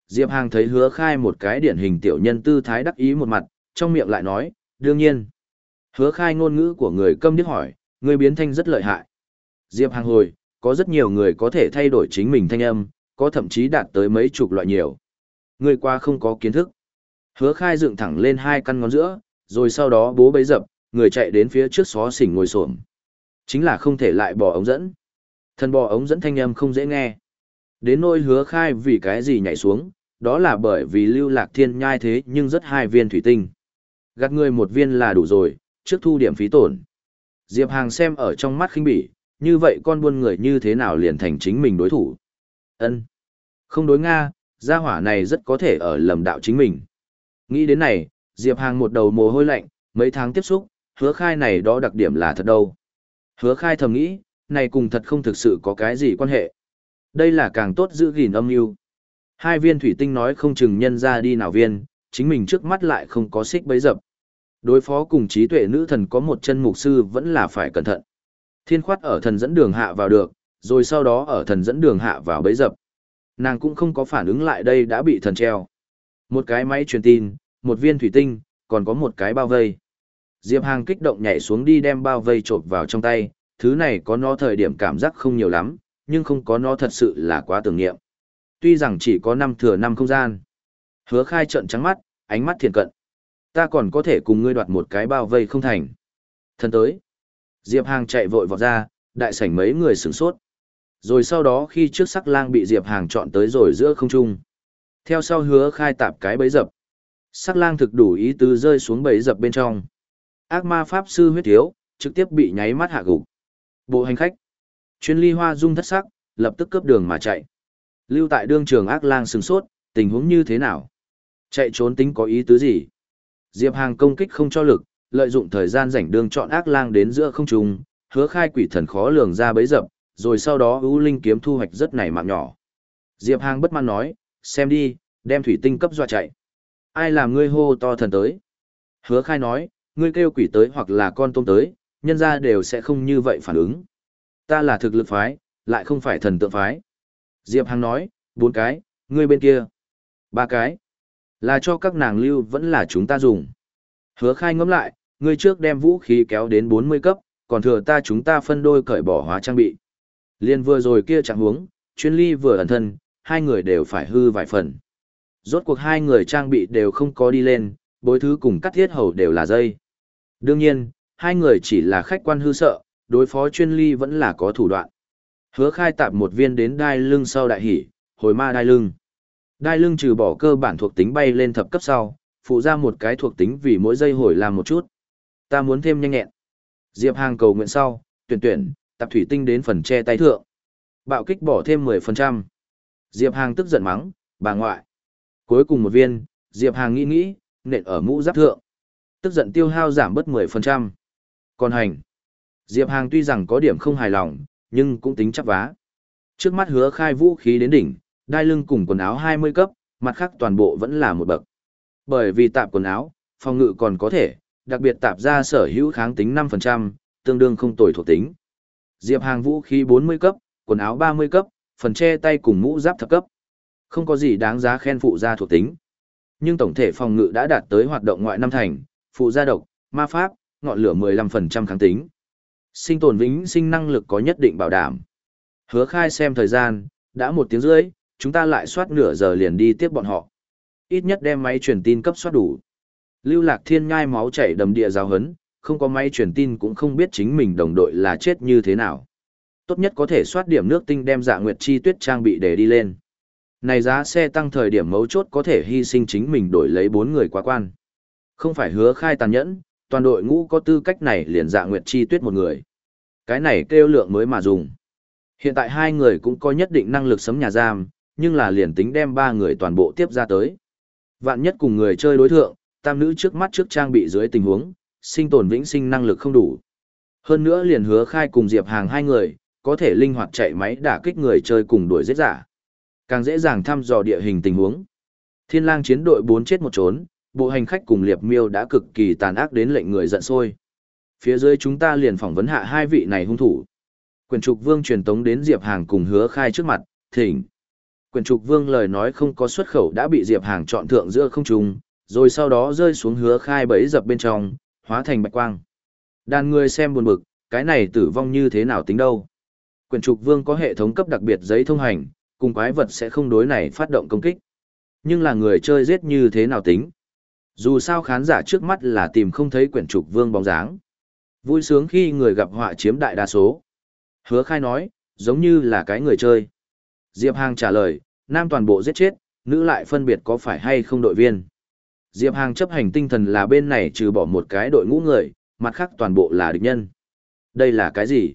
Diệp Hàng thấy hứa khai một cái điển hình tiểu nhân tư thái đắc ý một mặt, trong miệng lại nói, đương nhiên. Hứa khai ngôn ngữ của người câm điếc hỏi, người biến thanh rất lợi hại. Diệp Hàng hồi, có rất nhiều người có thể thay đổi chính mình thanh âm, có thậm chí đạt tới mấy chục loại nhiều. Người qua không có kiến thức. Hứa khai dựng thẳng lên hai căn ngón giữa, rồi sau đó bố bấy dập, người chạy đến phía trước xó xỉnh ngồi xổm Chính là không thể lại bỏ ống dẫn. Thần bò ống dẫn thanh âm không dễ nghe. Đến nỗi hứa khai vì cái gì nhảy xuống, đó là bởi vì lưu lạc thiên nhai thế nhưng rất hai viên thủy tinh. Gạt người một viên là đủ rồi, trước thu điểm phí tổn. Diệp Hàng xem ở trong mắt khinh bỉ, như vậy con buôn người như thế nào liền thành chính mình đối thủ. ân Không đối Nga, gia hỏa này rất có thể ở lầm đạo chính mình. Nghĩ đến này, Diệp Hàng một đầu mồ hôi lạnh, mấy tháng tiếp xúc, hứa khai này đó đặc điểm là thật đâu. Hứa khai thầm nghĩ, này cùng thật không thực sự có cái gì quan hệ. Đây là càng tốt giữ gìn âm mưu Hai viên thủy tinh nói không chừng nhân ra đi nào viên, chính mình trước mắt lại không có xích bấy dập. Đối phó cùng trí tuệ nữ thần có một chân mục sư vẫn là phải cẩn thận. Thiên khoát ở thần dẫn đường hạ vào được, rồi sau đó ở thần dẫn đường hạ vào bấy dập. Nàng cũng không có phản ứng lại đây đã bị thần treo. Một cái máy truyền tin, một viên thủy tinh, còn có một cái bao vây. Diệp Hàng kích động nhảy xuống đi đem bao vây trộp vào trong tay, thứ này có nó thời điểm cảm giác không nhiều lắm, nhưng không có nó thật sự là quá tưởng niệm. Tuy rằng chỉ có năm thừa năm không gian. Hứa khai trận trắng mắt, ánh mắt thiền cận. Ta còn có thể cùng ngươi đoạt một cái bao vây không thành. Thân tới. Diệp Hàng chạy vội vọt ra, đại sảnh mấy người sửng sốt. Rồi sau đó khi trước sắc lang bị Diệp Hàng chọn tới rồi giữa không trung. Theo sau hứa khai tạp cái bấy dập. Sắc lang thực đủ ý tứ rơi xuống bẫy dập bên trong. Ác ma pháp sư huyết thiếu, trực tiếp bị nháy mắt hạ gục. Bộ hành khách. Chuyên ly hoa dung thất sắc, lập tức cướp đường mà chạy. Lưu tại đương trường ác lang sừng sốt, tình huống như thế nào? Chạy trốn tính có ý tứ gì? Diệp Hàng công kích không cho lực, lợi dụng thời gian rảnh đường chọn ác lang đến giữa không trung, hứa khai quỷ thần khó lường ra bấy dập, rồi sau đó ưu linh kiếm thu hoạch rất này mạng nhỏ. Diệp Hàng bất mãn nói, xem đi, đem thủy tinh cấp dọa chạy. Ai làm ngươi hô to thần tới? Hứa khai nói, ngươi kêu quỷ tới hoặc là con tôm tới, nhân ra đều sẽ không như vậy phản ứng. Ta là thực lực phái, lại không phải thần tượng phái. Diệp Hằng nói, bốn cái, ngươi bên kia. Ba cái. Là cho các nàng lưu vẫn là chúng ta dùng. Hứa khai ngẫm lại, ngươi trước đem vũ khí kéo đến 40 cấp, còn thừa ta chúng ta phân đôi cởi bỏ hóa trang bị. Liên vừa rồi kia chẳng huống, chuyên ly vừa ẩn thân, hai người đều phải hư vài phần. Rốt cuộc hai người trang bị đều không có đi lên, bối thứ cùng cắt thiết hầu đều là dây. Đương nhiên, hai người chỉ là khách quan hư sợ, đối phó chuyên ly vẫn là có thủ đoạn. Hứa khai tạp một viên đến đai lưng sau đại hỉ, hồi ma đai lưng. Đai lưng trừ bỏ cơ bản thuộc tính bay lên thập cấp sau, phụ ra một cái thuộc tính vì mỗi giây hồi làm một chút. Ta muốn thêm nhanh nhẹn. Diệp Hàng cầu nguyện sau, tuyển tuyển, tạp thủy tinh đến phần che tay thượng. Bạo kích bỏ thêm 10%. Diệp Hàng tức giận mắng, bà ngoại. Cuối cùng một viên, Diệp Hàng nghĩ nghĩ, nện ở mũ giáp thượng. Tức giận tiêu hao giảm bớt 10%. Còn hành. Diệp Hàng tuy rằng có điểm không hài lòng, nhưng cũng tính chắc vá. Trước mắt hứa khai vũ khí đến đỉnh, đai lưng cùng quần áo 20 cấp, mặt khác toàn bộ vẫn là một bậc. Bởi vì tạp quần áo, phòng ngự còn có thể, đặc biệt tạp ra sở hữu kháng tính 5%, tương đương không tồi thuộc tính. Diệp Hàng vũ khí 40 cấp, quần áo 30 cấp, phần che tay cùng mũ giáp thập cấp. Không có gì đáng giá khen phụ gia thuộc tính. Nhưng tổng thể phòng ngự đã đạt tới hoạt động ngoại năm thành, phụ gia độc, ma pháp, ngọn lửa 15% kháng tính. Sinh tồn vĩnh sinh năng lực có nhất định bảo đảm. Hứa khai xem thời gian, đã một tiếng rưỡi, chúng ta lại soát nửa giờ liền đi tiếp bọn họ. Ít nhất đem máy truyền tin cấp soát đủ. Lưu lạc thiên ngai máu chảy đầm địa giáo hấn, không có máy truyền tin cũng không biết chính mình đồng đội là chết như thế nào. Tốt nhất có thể soát điểm nước tinh đem dạ nguyệt chi tuyết trang bị để đi lên. Này giá xe tăng thời điểm mấu chốt có thể hy sinh chính mình đổi lấy bốn người quá quan. Không phải hứa khai tàn nhẫn, toàn đội ngũ có tư cách này liền dạ nguyệt chi tuyết một người. Cái này kêu lượng mới mà dùng. Hiện tại hai người cũng có nhất định năng lực sấm nhà giam, nhưng là liền tính đem ba người toàn bộ tiếp ra tới. Vạn nhất cùng người chơi đối thượng, tam nữ trước mắt trước trang bị dưới tình huống, sinh tồn vĩnh sinh năng lực không đủ. Hơn nữa liền hứa khai cùng Diệp Hàng hai người, có thể linh hoạt chạy máy đả kích người chơi cùng đuổi giết giả. Càng dễ dàng thăm dò địa hình tình huống. Thiên lang chiến đội bốn chết một trốn, bộ hành khách cùng liệp miêu đã cực kỳ tàn ác đến lệnh người giận sôi. Phía dưới chúng ta liền phỏng vấn hạ hai vị này hung thủ. Quyền trục vương truyền tống đến Diệp Hàng cùng hứa khai trước mặt, thỉnh. Quyền trục vương lời nói không có xuất khẩu đã bị Diệp Hàng chọn thượng giữa không trung, rồi sau đó rơi xuống hứa khai bẫy dập bên trong, hóa thành bạch quang. Đàn người xem buồn bực, cái này tử vong như thế nào tính đâu. Quyền trục vương có hệ thống cấp đặc biệt giấy thông hành, cùng quái vật sẽ không đối này phát động công kích. Nhưng là người chơi giết như thế nào tính. Dù sao khán giả trước mắt là tìm không thấy quyển trục vương bóng dáng. Vui sướng khi người gặp họa chiếm đại đa số. Hứa khai nói, giống như là cái người chơi. Diệp Hàng trả lời, nam toàn bộ giết chết, nữ lại phân biệt có phải hay không đội viên. Diệp Hàng chấp hành tinh thần là bên này trừ bỏ một cái đội ngũ người, mặt khác toàn bộ là địch nhân. Đây là cái gì?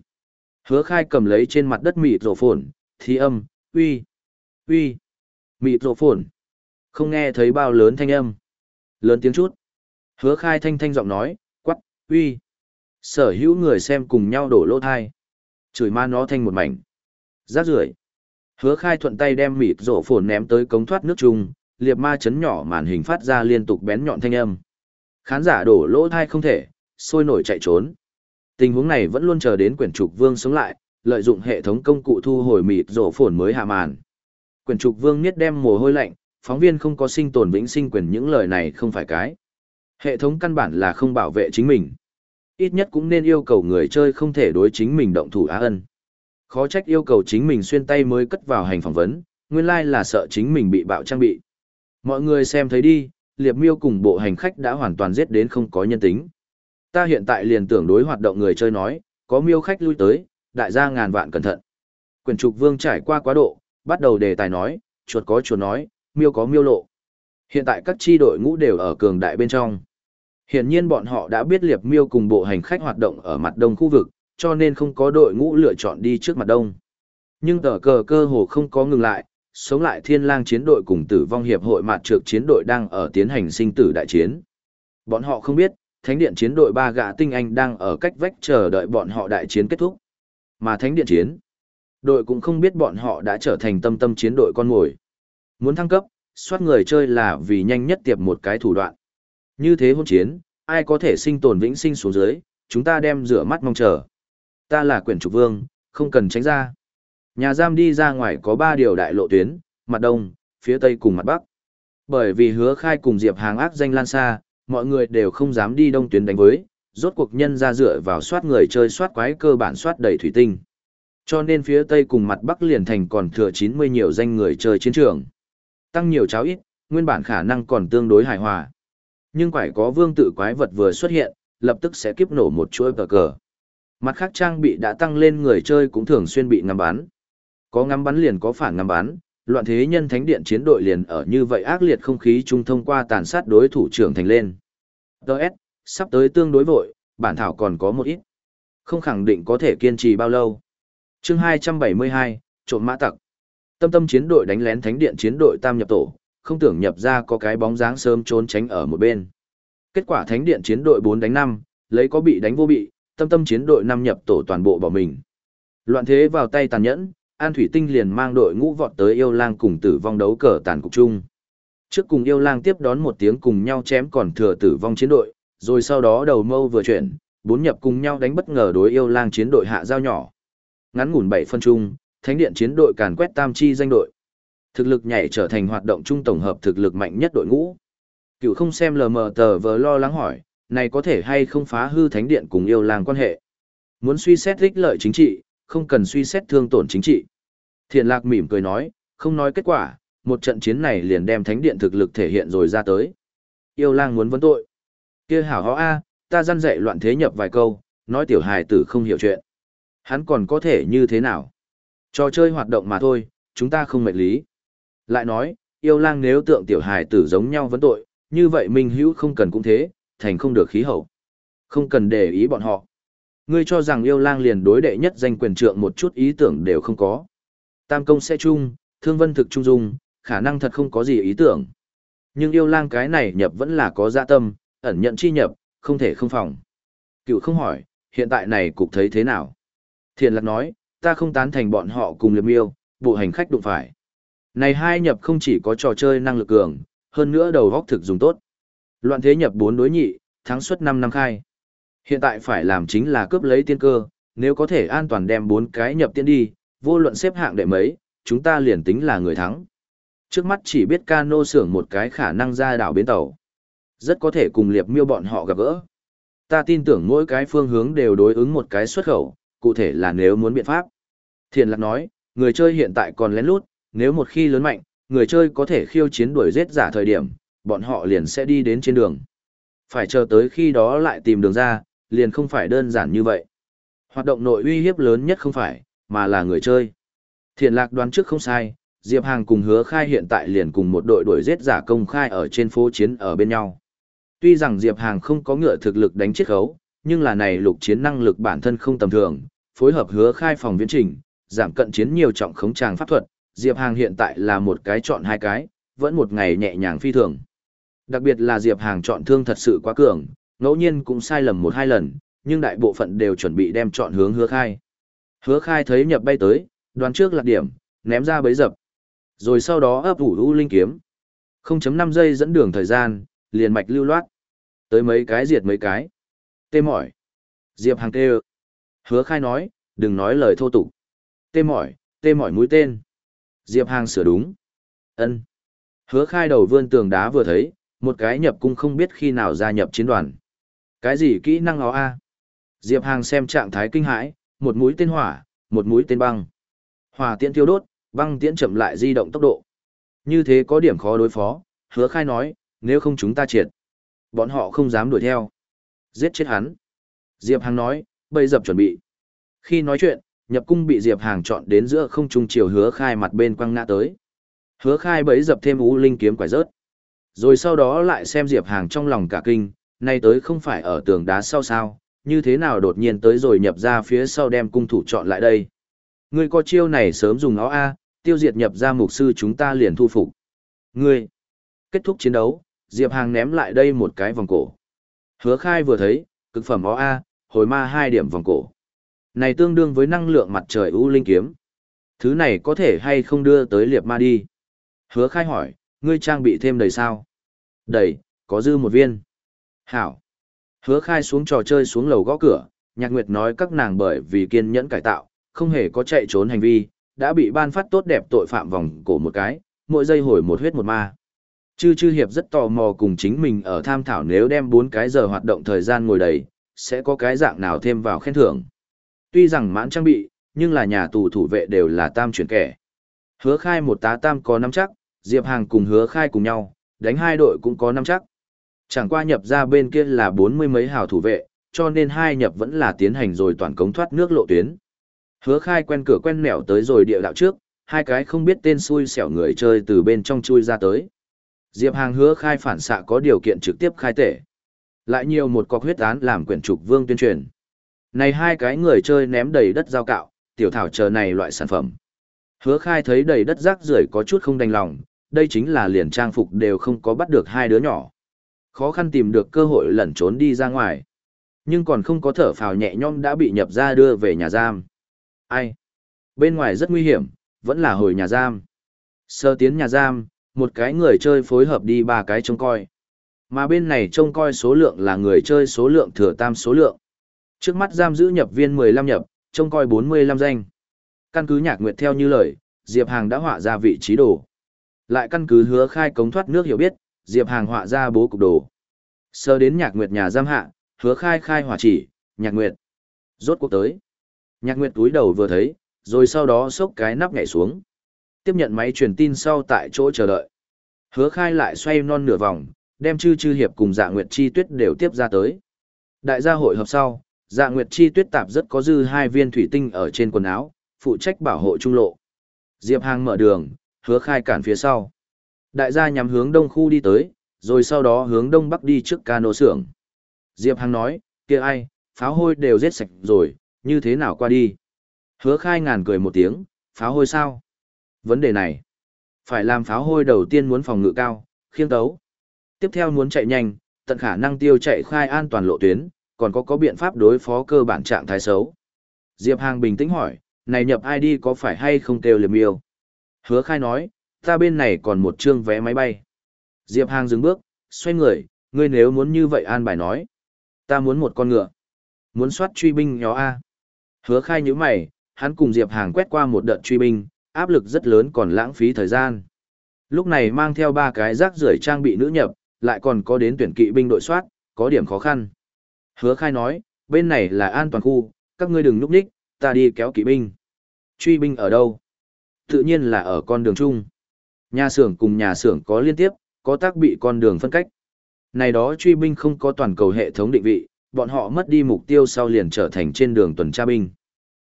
Hứa khai cầm lấy trên mặt đất mịt rổ phồn, thi âm, uy, uy, mịt rổ phồn. Không nghe thấy bao lớn thanh âm. Lớn tiếng chút. Hứa khai thanh thanh giọng nói, quắc, uy. Sở hữu người xem cùng nhau đổ lỗ thai. Chửi ma nó thanh một mảnh. Rác rưởi Hứa khai thuận tay đem mịt rổ phồn ném tới cống thoát nước chung, liệp ma chấn nhỏ màn hình phát ra liên tục bén nhọn thanh âm. Khán giả đổ lỗ thai không thể, sôi nổi chạy trốn. Tình huống này vẫn luôn chờ đến quyển trục vương sống lại, lợi dụng hệ thống công cụ thu hồi mịt rổ phồn mới hạ màn. quyền trục vương niết đem mồ hôi lạnh, phóng viên không có sinh tồn vĩnh sinh quyền những lời này không phải cái. Hệ thống căn bản là không bảo vệ chính mình. Ít nhất cũng nên yêu cầu người chơi không thể đối chính mình động thủ á ân. Khó trách yêu cầu chính mình xuyên tay mới cất vào hành phỏng vấn, nguyên lai là sợ chính mình bị bạo trang bị. Mọi người xem thấy đi, liệp miêu cùng bộ hành khách đã hoàn toàn giết đến không có nhân tính. Ta hiện tại liền tưởng đối hoạt động người chơi nói, có miêu khách lui tới, đại gia ngàn vạn cẩn thận. Quyền trục vương trải qua quá độ, bắt đầu đề tài nói, chuột có chuột nói, miêu có miêu lộ. Hiện tại các chi đội ngũ đều ở cường đại bên trong. Hiển nhiên bọn họ đã biết liệp miêu cùng bộ hành khách hoạt động ở mặt đông khu vực, cho nên không có đội ngũ lựa chọn đi trước mặt đông. Nhưng tờ cờ cơ hồ không có ngừng lại, sống lại thiên lang chiến đội cùng tử vong hiệp hội mặt trược chiến đội đang ở tiến hành sinh tử đại chiến. Bọn họ không biết, thánh điện chiến đội ba gã tinh anh đang ở cách vách chờ đợi bọn họ đại chiến kết thúc. Mà thánh điện chiến, đội cũng không biết bọn họ đã trở thành tâm tâm chiến đội con mồi. Muốn thăng cấp, soát người chơi là vì nhanh nhất tiệp một cái thủ đoạn. Như thế hôn chiến, ai có thể sinh tồn vĩnh sinh xuống dưới, chúng ta đem rửa mắt mong chờ. Ta là quyển trục vương, không cần tránh ra. Nhà giam đi ra ngoài có ba điều đại lộ tuyến, mặt đông, phía tây cùng mặt bắc. Bởi vì hứa khai cùng Diệp Hàng ác danh lan xa, mọi người đều không dám đi đông tuyến đánh với, rốt cuộc nhân ra dựa vào soát người chơi soát quái cơ bản soát đầy thủy tinh. Cho nên phía tây cùng mặt bắc liền thành còn thừa 90 nhiều danh người chơi chiến trường. Tăng nhiều cháo ít, nguyên bản khả năng còn tương đối hài hòa. Nhưng quải có vương tự quái vật vừa xuất hiện, lập tức sẽ kiếp nổ một chuỗi cờ cờ. Mặt khác trang bị đã tăng lên người chơi cũng thường xuyên bị ngắm bắn. Có ngắm bắn liền có phản ngắm bắn, loạn thế nhân thánh điện chiến đội liền ở như vậy ác liệt không khí trung thông qua tàn sát đối thủ trưởng thành lên. Đợt, sắp tới tương đối vội, bản thảo còn có một ít. Không khẳng định có thể kiên trì bao lâu. chương 272, trộm mã tặc. Tâm tâm chiến đội đánh lén thánh điện chiến đội tam nhập tổ, không tưởng nhập ra có cái bóng dáng sớm trốn tránh ở một bên. Kết quả thánh điện chiến đội 4 đánh 5, lấy có bị đánh vô bị, tâm tâm chiến đội 5 nhập tổ toàn bộ bỏ mình. Loạn thế vào tay tàn nhẫn, An Thủy Tinh liền mang đội ngũ vọt tới yêu lang cùng tử vong đấu cờ tàn cục chung. Trước cùng yêu lang tiếp đón một tiếng cùng nhau chém còn thừa tử vong chiến đội, rồi sau đó đầu mâu vừa chuyển, bốn nhập cùng nhau đánh bất ngờ đối yêu lang chiến đội hạ giao nhỏ. Ngắn ngủn 7 phân chung, thánh điện chiến đội càn quét tam chi danh đội. Thực lực nhảy trở thành hoạt động trung tổng hợp thực lực mạnh nhất đội ngũ. Cựu không xem lờ mờ tờ vờ lo lắng hỏi, này có thể hay không phá hư thánh điện cùng yêu lang quan hệ. Muốn suy xét ích lợi chính trị, không cần suy xét thương tổn chính trị. thiền lạc mỉm cười nói, không nói kết quả, một trận chiến này liền đem thánh điện thực lực thể hiện rồi ra tới. Yêu lang muốn vấn tội kia hảo ho a, ta răn dạy loạn thế nhập vài câu, nói tiểu hài tử không hiểu chuyện. Hắn còn có thể như thế nào? Trò chơi hoạt động mà thôi, chúng ta không mệnh lý. Lại nói, yêu lang nếu tượng tiểu hài tử giống nhau vấn tội, như vậy minh hữu không cần cũng thế, thành không được khí hậu. Không cần để ý bọn họ. Ngươi cho rằng yêu lang liền đối đệ nhất danh quyền trượng một chút ý tưởng đều không có. Tam công sẽ chung, thương vân thực trung dung, khả năng thật không có gì ý tưởng. Nhưng yêu lang cái này nhập vẫn là có dạ tâm, ẩn nhận chi nhập, không thể không phòng. Cựu không hỏi, hiện tại này cục thấy thế nào? Thiện lạc nói, ta không tán thành bọn họ cùng liệp miêu, bộ hành khách đụng phải. Này hai nhập không chỉ có trò chơi năng lực cường, hơn nữa đầu góc thực dùng tốt. Loạn thế nhập 4 đối nhị, thắng suất 5 năm khai. Hiện tại phải làm chính là cướp lấy tiên cơ, nếu có thể an toàn đem 4 cái nhập tiên đi, vô luận xếp hạng đệ mấy, chúng ta liền tính là người thắng. Trước mắt chỉ biết cano xưởng một cái khả năng ra đảo bến tàu. Rất có thể cùng liệp miêu bọn họ gặp gỡ. Ta tin tưởng mỗi cái phương hướng đều đối ứng một cái xuất khẩu, cụ thể là nếu muốn biện pháp. Thiền lạc nói, người chơi hiện tại còn lén lút, nếu một khi lớn mạnh, người chơi có thể khiêu chiến đuổi giết giả thời điểm, bọn họ liền sẽ đi đến trên đường. Phải chờ tới khi đó lại tìm đường ra, liền không phải đơn giản như vậy. Hoạt động nội uy hiếp lớn nhất không phải, mà là người chơi. Thiện lạc đoán trước không sai, Diệp Hàng cùng hứa khai hiện tại liền cùng một đội đuổi giết giả công khai ở trên phố chiến ở bên nhau. Tuy rằng Diệp Hàng không có ngựa thực lực đánh chiết khấu, nhưng là này lục chiến năng lực bản thân không tầm thường, phối hợp hứa khai phòng viễn trình, giảm cận chiến nhiều trọng khống tràng pháp thuật, Diệp Hàng hiện tại là một cái chọn hai cái, vẫn một ngày nhẹ nhàng phi thường. Đặc biệt là Diệp Hàng chọn thương thật sự quá cường, ngẫu nhiên cũng sai lầm một hai lần, nhưng đại bộ phận đều chuẩn bị đem chọn hướng hứa khai. Hứa khai thấy nhập bay tới, đoán trước lạc điểm, ném ra bấy dập. Rồi sau đó ấp ủ u linh kiếm. 0.5 giây dẫn đường thời gian, liền mạch lưu loát. Tới mấy cái diệt mấy cái. Tê mỏi. Diệp Hàng tê Hứa khai nói, đừng nói lời thô tục. Tê mỏi, tê mỏi mũi tên. Diệp Hàng sửa đúng. ân Hứa khai đầu vươn tường đá vừa thấy, một cái nhập cung không biết khi nào gia nhập chiến đoàn. Cái gì kỹ năng ó a? Diệp Hàng xem trạng thái kinh hãi, một mũi tên hỏa, một mũi tên băng. Hỏa tiễn tiêu đốt, băng tiễn chậm lại di động tốc độ. Như thế có điểm khó đối phó, hứa khai nói, nếu không chúng ta triệt. Bọn họ không dám đuổi theo. Giết chết hắn. Diệp Hàng nói, bây dập chuẩn bị. Khi nói chuyện, nhập cung bị Diệp Hàng chọn đến giữa không trung chiều hứa khai mặt bên quăng ngã tới. Hứa khai bấy dập thêm ú linh kiếm quải rớt. Rồi sau đó lại xem Diệp Hàng trong lòng cả kinh, nay tới không phải ở tường đá sau sao, như thế nào đột nhiên tới rồi nhập ra phía sau đem cung thủ chọn lại đây. Ngươi có chiêu này sớm dùng nó A, tiêu diệt nhập ra mục sư chúng ta liền thu phục. Ngươi, kết thúc chiến đấu, Diệp Hàng ném lại đây một cái vòng cổ. Hứa khai vừa thấy, cực phẩm ó A, hồi ma hai điểm vòng cổ. Này tương đương với năng lượng mặt trời U Linh Kiếm. Thứ này có thể hay không đưa tới liệp ma đi? Hứa khai hỏi, ngươi trang bị thêm đầy sao? Đầy, có dư một viên. Hảo. Hứa khai xuống trò chơi xuống lầu gõ cửa, nhạc nguyệt nói các nàng bởi vì kiên nhẫn cải tạo, không hề có chạy trốn hành vi, đã bị ban phát tốt đẹp tội phạm vòng cổ một cái, mỗi giây hồi một huyết một ma. Chư chư hiệp rất tò mò cùng chính mình ở tham thảo nếu đem 4 cái giờ hoạt động thời gian ngồi đầy, sẽ có cái dạng nào thêm vào khen thưởng. Tuy rằng mãn trang bị, nhưng là nhà tù thủ vệ đều là tam chuyển kẻ. Hứa khai một tá tam có năm chắc, Diệp Hàng cùng hứa khai cùng nhau, đánh hai đội cũng có năm chắc. Chẳng qua nhập ra bên kia là bốn mươi mấy hào thủ vệ, cho nên hai nhập vẫn là tiến hành rồi toàn cống thoát nước lộ tuyến. Hứa khai quen cửa quen mẻo tới rồi địa đạo trước, hai cái không biết tên xui xẻo người chơi từ bên trong chui ra tới. Diệp Hàng hứa khai phản xạ có điều kiện trực tiếp khai tể. Lại nhiều một cọc huyết án làm quyển trục vương tuyên truyền. Này hai cái người chơi ném đầy đất giao cạo, tiểu thảo chờ này loại sản phẩm. Hứa khai thấy đầy đất rác rưởi có chút không đành lòng, đây chính là liền trang phục đều không có bắt được hai đứa nhỏ. Khó khăn tìm được cơ hội lẩn trốn đi ra ngoài. Nhưng còn không có thở phào nhẹ nhõm đã bị nhập ra đưa về nhà giam. Ai? Bên ngoài rất nguy hiểm, vẫn là hồi nhà giam. Sơ tiến nhà giam, một cái người chơi phối hợp đi ba cái trông coi. Mà bên này trông coi số lượng là người chơi số lượng thừa tam số lượng. Trước mắt giam giữ nhập viên 15 nhập, trông coi 45 danh. Căn cứ nhạc nguyệt theo như lời, Diệp Hàng đã họa ra vị trí đồ. Lại căn cứ hứa khai cống thoát nước hiểu biết, Diệp Hàng họa ra bố cục đồ. Sơ đến nhạc nguyệt nhà giam hạ, hứa khai khai hỏa chỉ, nhạc nguyệt. Rốt cuộc tới. Nhạc nguyệt túi đầu vừa thấy, rồi sau đó xốc cái nắp nhảy xuống. Tiếp nhận máy truyền tin sau tại chỗ chờ đợi. Hứa khai lại xoay non nửa vòng, đem chư chư hiệp cùng dạ nguyệt chi tuyết đều tiếp ra tới. Đại gia hội hợp sau, dạ nguyệt chi tuyết tạp rất có dư hai viên thủy tinh ở trên quần áo, phụ trách bảo hộ trung lộ. Diệp Hàng mở đường, hứa khai cản phía sau. Đại gia nhắm hướng đông khu đi tới, rồi sau đó hướng đông bắc đi trước cano xưởng. Diệp hàng nói, kia ai, pháo hôi đều giết sạch rồi, như thế nào qua đi? Hứa khai ngàn cười một tiếng, pháo hôi sao? Vấn đề này, phải làm pháo hôi đầu tiên muốn phòng ngự cao, khiêng tấu. Tiếp theo muốn chạy nhanh, tận khả năng tiêu chạy khai an toàn lộ tuyến, còn có có biện pháp đối phó cơ bản trạng thái xấu. Diệp Hàng bình tĩnh hỏi, này nhập ID có phải hay không kêu liềm yêu? Hứa khai nói, Ta bên này còn một chương vé máy bay. Diệp Hàng dừng bước, xoay người, ngươi nếu muốn như vậy an bài nói. Ta muốn một con ngựa. Muốn soát truy binh nhỏ A. Hứa khai như mày, hắn cùng Diệp Hàng quét qua một đợt truy binh, áp lực rất lớn còn lãng phí thời gian. Lúc này mang theo ba cái rác rưởi trang bị nữ nhập, lại còn có đến tuyển kỵ binh đội soát, có điểm khó khăn. Hứa khai nói, bên này là an toàn khu, các ngươi đừng núp đích, ta đi kéo kỵ binh. Truy binh ở đâu? Tự nhiên là ở con đường chung. Nhà xưởng cùng nhà xưởng có liên tiếp, có tác bị con đường phân cách. Này đó truy binh không có toàn cầu hệ thống định vị, bọn họ mất đi mục tiêu sau liền trở thành trên đường tuần tra binh.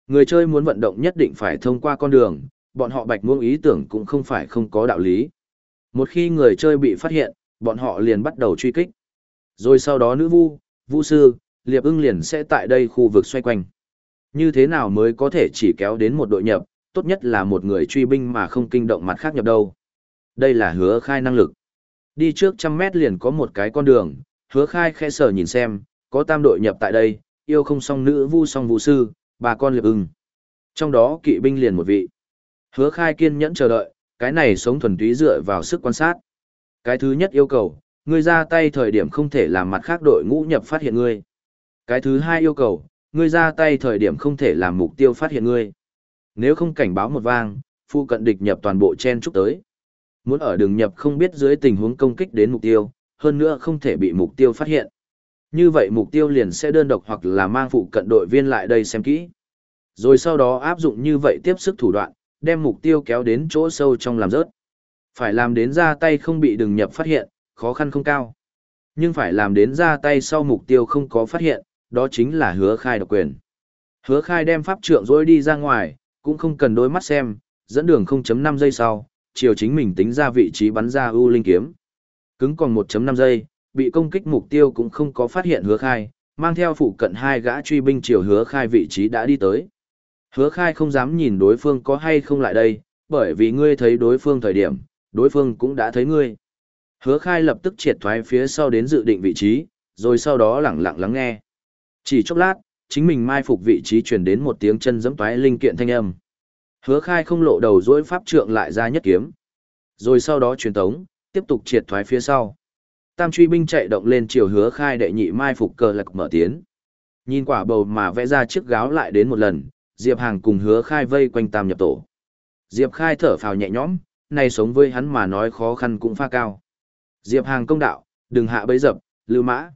Người chơi muốn vận động nhất định phải thông qua con đường, bọn họ bạch muông ý tưởng cũng không phải không có đạo lý. Một khi người chơi bị phát hiện, bọn họ liền bắt đầu truy kích. Rồi sau đó nữ vu, vũ sư, liệp ưng liền sẽ tại đây khu vực xoay quanh. Như thế nào mới có thể chỉ kéo đến một đội nhập, tốt nhất là một người truy binh mà không kinh động mặt khác nhập đâu. Đây là hứa khai năng lực. Đi trước trăm mét liền có một cái con đường, hứa khai khẽ sở nhìn xem, có tam đội nhập tại đây, yêu không song nữ vu song vũ sư, bà con liệp ưng. Trong đó kỵ binh liền một vị. Hứa khai kiên nhẫn chờ đợi, cái này sống thuần túy dựa vào sức quan sát. Cái thứ nhất yêu cầu, ngươi ra tay thời điểm không thể làm mặt khác đội ngũ nhập phát hiện ngươi. Cái thứ hai yêu cầu, ngươi ra tay thời điểm không thể làm mục tiêu phát hiện ngươi. Nếu không cảnh báo một vang, phu cận địch nhập toàn bộ chen chúc tới. Muốn ở đường nhập không biết dưới tình huống công kích đến mục tiêu, hơn nữa không thể bị mục tiêu phát hiện. Như vậy mục tiêu liền sẽ đơn độc hoặc là mang phụ cận đội viên lại đây xem kỹ. Rồi sau đó áp dụng như vậy tiếp sức thủ đoạn, đem mục tiêu kéo đến chỗ sâu trong làm rớt. Phải làm đến ra tay không bị đường nhập phát hiện, khó khăn không cao. Nhưng phải làm đến ra tay sau mục tiêu không có phát hiện, đó chính là hứa khai độc quyền. Hứa khai đem pháp trượng dối đi ra ngoài, cũng không cần đôi mắt xem, dẫn đường 0.5 giây sau, chiều chính mình tính ra vị trí bắn ra ưu linh kiếm. Cứng còn 1.5 giây, bị công kích mục tiêu cũng không có phát hiện hứa khai, mang theo phụ cận hai gã truy binh chiều hứa khai vị trí đã đi tới. Hứa khai không dám nhìn đối phương có hay không lại đây, bởi vì ngươi thấy đối phương thời điểm, đối phương cũng đã thấy ngươi. Hứa khai lập tức triệt thoái phía sau đến dự định vị trí, rồi sau đó lặng lặng lắng nghe. Chỉ chốc lát, chính mình mai phục vị trí truyền đến một tiếng chân giẫm toái linh kiện thanh âm. Hứa khai không lộ đầu dối pháp trượng lại ra nhất kiếm. Rồi sau đó truyền tống, tiếp tục triệt thoái phía sau. Tam truy binh chạy động lên chiều hứa khai đệ nhị mai phục cờ lạc mở tiến. Nhìn quả bầu mà vẽ ra chiếc gáo lại đến một lần, Diệp Hàng cùng hứa khai vây quanh tam nhập tổ. Diệp khai thở phào nhẹ nhõm, này sống với hắn mà nói khó khăn cũng pha cao. Diệp Hàng công đạo, đừng hạ bấy dập, lưu mã.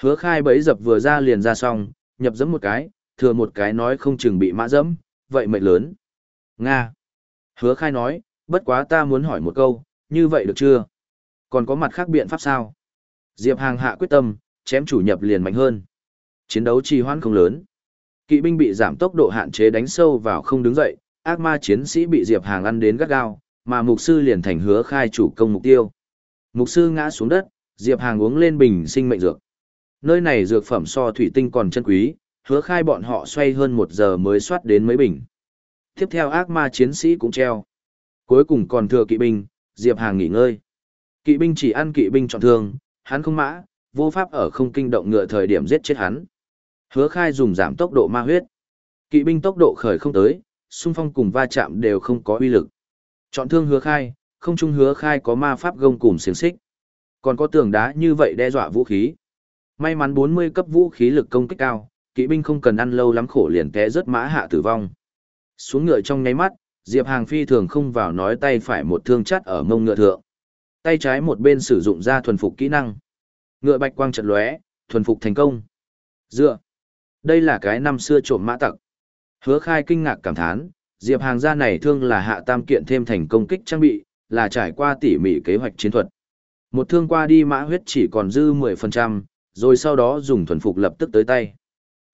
Hứa khai bấy dập vừa ra liền ra xong, nhập dẫm một cái, thừa một cái nói không chừng bị mã dẫm, vậy mệnh lớn. Nga. Hứa khai nói, bất quá ta muốn hỏi một câu, như vậy được chưa? Còn có mặt khác biện pháp sao? Diệp Hàng hạ quyết tâm, chém chủ nhập liền mạnh hơn. Chiến đấu trì hoãn không lớn. Kỵ binh bị giảm tốc độ hạn chế đánh sâu vào không đứng dậy, ác ma chiến sĩ bị Diệp Hàng ăn đến gắt gao, mà mục sư liền thành hứa khai chủ công mục tiêu. Mục sư ngã xuống đất, Diệp Hàng uống lên bình sinh mệnh dược. Nơi này dược phẩm so thủy tinh còn chân quý, hứa khai bọn họ xoay hơn một giờ mới soát đến mấy bình. Tiếp theo ác ma chiến sĩ cũng treo. Cuối cùng còn thừa kỵ binh, Diệp Hàng nghỉ ngơi. Kỵ binh chỉ ăn kỵ binh trọng thương, hắn không mã, vô pháp ở không kinh động ngựa thời điểm giết chết hắn. Hứa khai dùng giảm tốc độ ma huyết. Kỵ binh tốc độ khởi không tới, xung phong cùng va chạm đều không có uy lực. Chọn thương hứa khai, không chung hứa khai có ma pháp gông cùng xiềng xích. Còn có tường đá như vậy đe dọa vũ khí. May mắn 40 cấp vũ khí lực công kích cao, kỵ binh không cần ăn lâu lắm khổ liền té rớt mã hạ tử vong. Xuống ngựa trong nháy mắt, Diệp Hàng phi thường không vào nói tay phải một thương chắt ở mông ngựa thượng. Tay trái một bên sử dụng ra thuần phục kỹ năng. Ngựa bạch quang trận lóe, thuần phục thành công. Dựa. Đây là cái năm xưa trộm mã tặc. Hứa khai kinh ngạc cảm thán, Diệp Hàng gia này thương là hạ tam kiện thêm thành công kích trang bị, là trải qua tỉ mỉ kế hoạch chiến thuật. Một thương qua đi mã huyết chỉ còn dư 10%, rồi sau đó dùng thuần phục lập tức tới tay.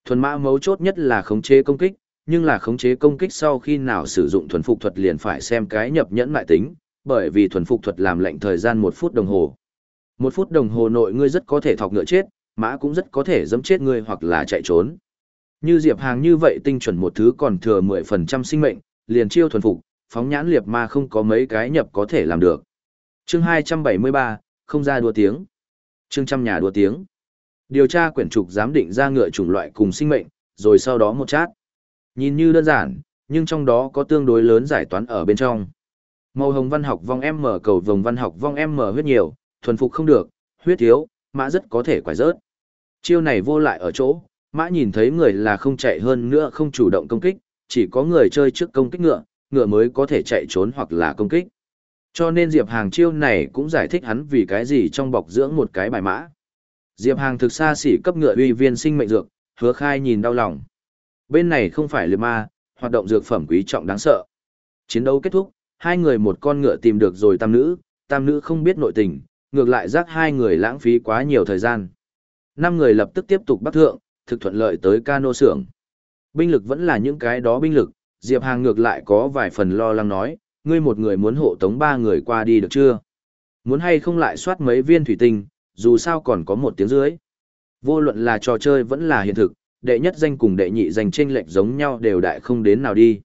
Thuần mã mấu chốt nhất là khống chế công kích, nhưng là khống chế công kích sau khi nào sử dụng thuần phục thuật liền phải xem cái nhập nhẫn mại tính, bởi vì thuần phục thuật làm lệnh thời gian một phút đồng hồ. Một phút đồng hồ nội ngươi rất có thể thọc ngựa chết, mã cũng rất có thể giẫm chết ngươi hoặc là chạy trốn. Như Diệp Hàng như vậy tinh chuẩn một thứ còn thừa 10% sinh mệnh, liền chiêu thuần phục, phóng nhãn liệp ma không có mấy cái nhập có thể làm được. Chương 273, không ra đua tiếng. Chương trăm nhà đua tiếng. Điều tra quyển trục giám định ra ngựa chủng loại cùng sinh mệnh, rồi sau đó một chát. Nhìn như đơn giản, nhưng trong đó có tương đối lớn giải toán ở bên trong. Màu hồng văn học vong em mở cầu vồng văn học vong em mở huyết nhiều, thuần phục không được, huyết thiếu, mã rất có thể quải rớt. Chiêu này vô lại ở chỗ, mã nhìn thấy người là không chạy hơn nữa không chủ động công kích, chỉ có người chơi trước công kích ngựa, ngựa mới có thể chạy trốn hoặc là công kích. Cho nên Diệp Hàng chiêu này cũng giải thích hắn vì cái gì trong bọc dưỡng một cái bài mã. Diệp Hàng thực xa xỉ cấp ngựa uy viên sinh mệnh dược, hứa khai nhìn đau lòng. Bên này không phải liệt ma, hoạt động dược phẩm quý trọng đáng sợ. Chiến đấu kết thúc, hai người một con ngựa tìm được rồi tam nữ, tam nữ không biết nội tình, ngược lại rắc hai người lãng phí quá nhiều thời gian. Năm người lập tức tiếp tục bắt thượng, thực thuận lợi tới cano xưởng. Binh lực vẫn là những cái đó binh lực, Diệp Hàng ngược lại có vài phần lo lắng nói, ngươi một người muốn hộ tống ba người qua đi được chưa? Muốn hay không lại soát mấy viên thủy tinh, dù sao còn có một tiếng dưới. Vô luận là trò chơi vẫn là hiện thực, đệ nhất danh cùng đệ nhị danh chênh lệch giống nhau đều đại không đến nào đi.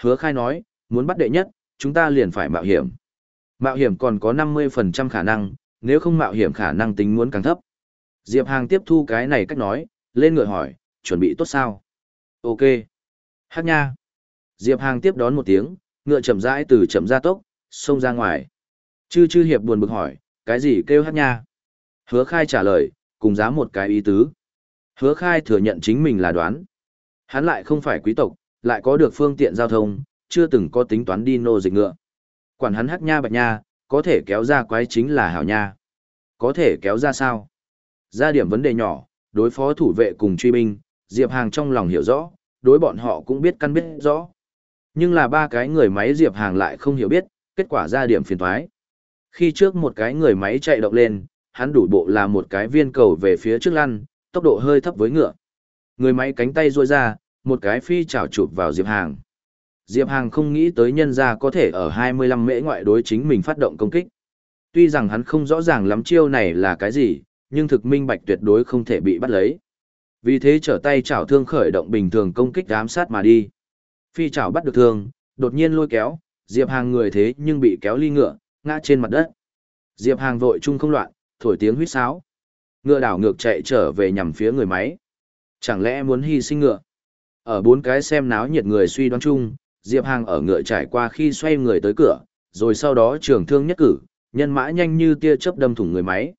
Hứa khai nói, muốn bắt đệ nhất, chúng ta liền phải mạo hiểm. Mạo hiểm còn có 50% khả năng, nếu không mạo hiểm khả năng tính muốn càng thấp. Diệp Hàng tiếp thu cái này cách nói, lên ngựa hỏi, chuẩn bị tốt sao? Ok. Hát nha. Diệp Hàng tiếp đón một tiếng, ngựa chậm rãi từ chậm ra tốc, xông ra ngoài. Chư chư hiệp buồn bực hỏi, cái gì kêu hát nha? Hứa khai trả lời, cùng giá một cái ý tứ. Hứa khai thừa nhận chính mình là đoán. Hắn lại không phải quý tộc, lại có được phương tiện giao thông, chưa từng có tính toán đi nô dịch ngựa. Quản hắn hát nha bạch nha, có thể kéo ra quái chính là hảo nha. Có thể kéo ra sao? Ra điểm vấn đề nhỏ, đối phó thủ vệ cùng truy binh, Diệp Hàng trong lòng hiểu rõ, đối bọn họ cũng biết căn biết rõ. Nhưng là ba cái người máy Diệp Hàng lại không hiểu biết, kết quả ra điểm phiền thoái. Khi trước một cái người máy chạy động lên, hắn đủ bộ là một cái viên cầu về phía trước lăn, tốc độ hơi thấp với ngựa. Người máy cánh tay ruôi ra, một cái phi chảo chụp vào Diệp Hàng. Diệp Hàng không nghĩ tới nhân ra có thể ở 25 mễ ngoại đối chính mình phát động công kích. Tuy rằng hắn không rõ ràng lắm chiêu này là cái gì, nhưng thực minh bạch tuyệt đối không thể bị bắt lấy. Vì thế trở tay chảo thương khởi động bình thường công kích ám sát mà đi. Phi chảo bắt được thương, đột nhiên lôi kéo, Diệp Hàng người thế nhưng bị kéo ly ngựa, ngã trên mặt đất. Diệp Hàng vội chung không loạn, thổi tiếng huýt sáo. Ngựa đảo ngược chạy trở về nhằm phía người máy. Chẳng lẽ muốn hy sinh ngựa? Ở bốn cái xem náo nhiệt người suy đoán chung, Diệp Hàng ở ngựa trải qua khi xoay người tới cửa, rồi sau đó trường thương nhất cử, nhân mã nhanh như tia chớp đâm thủng người máy.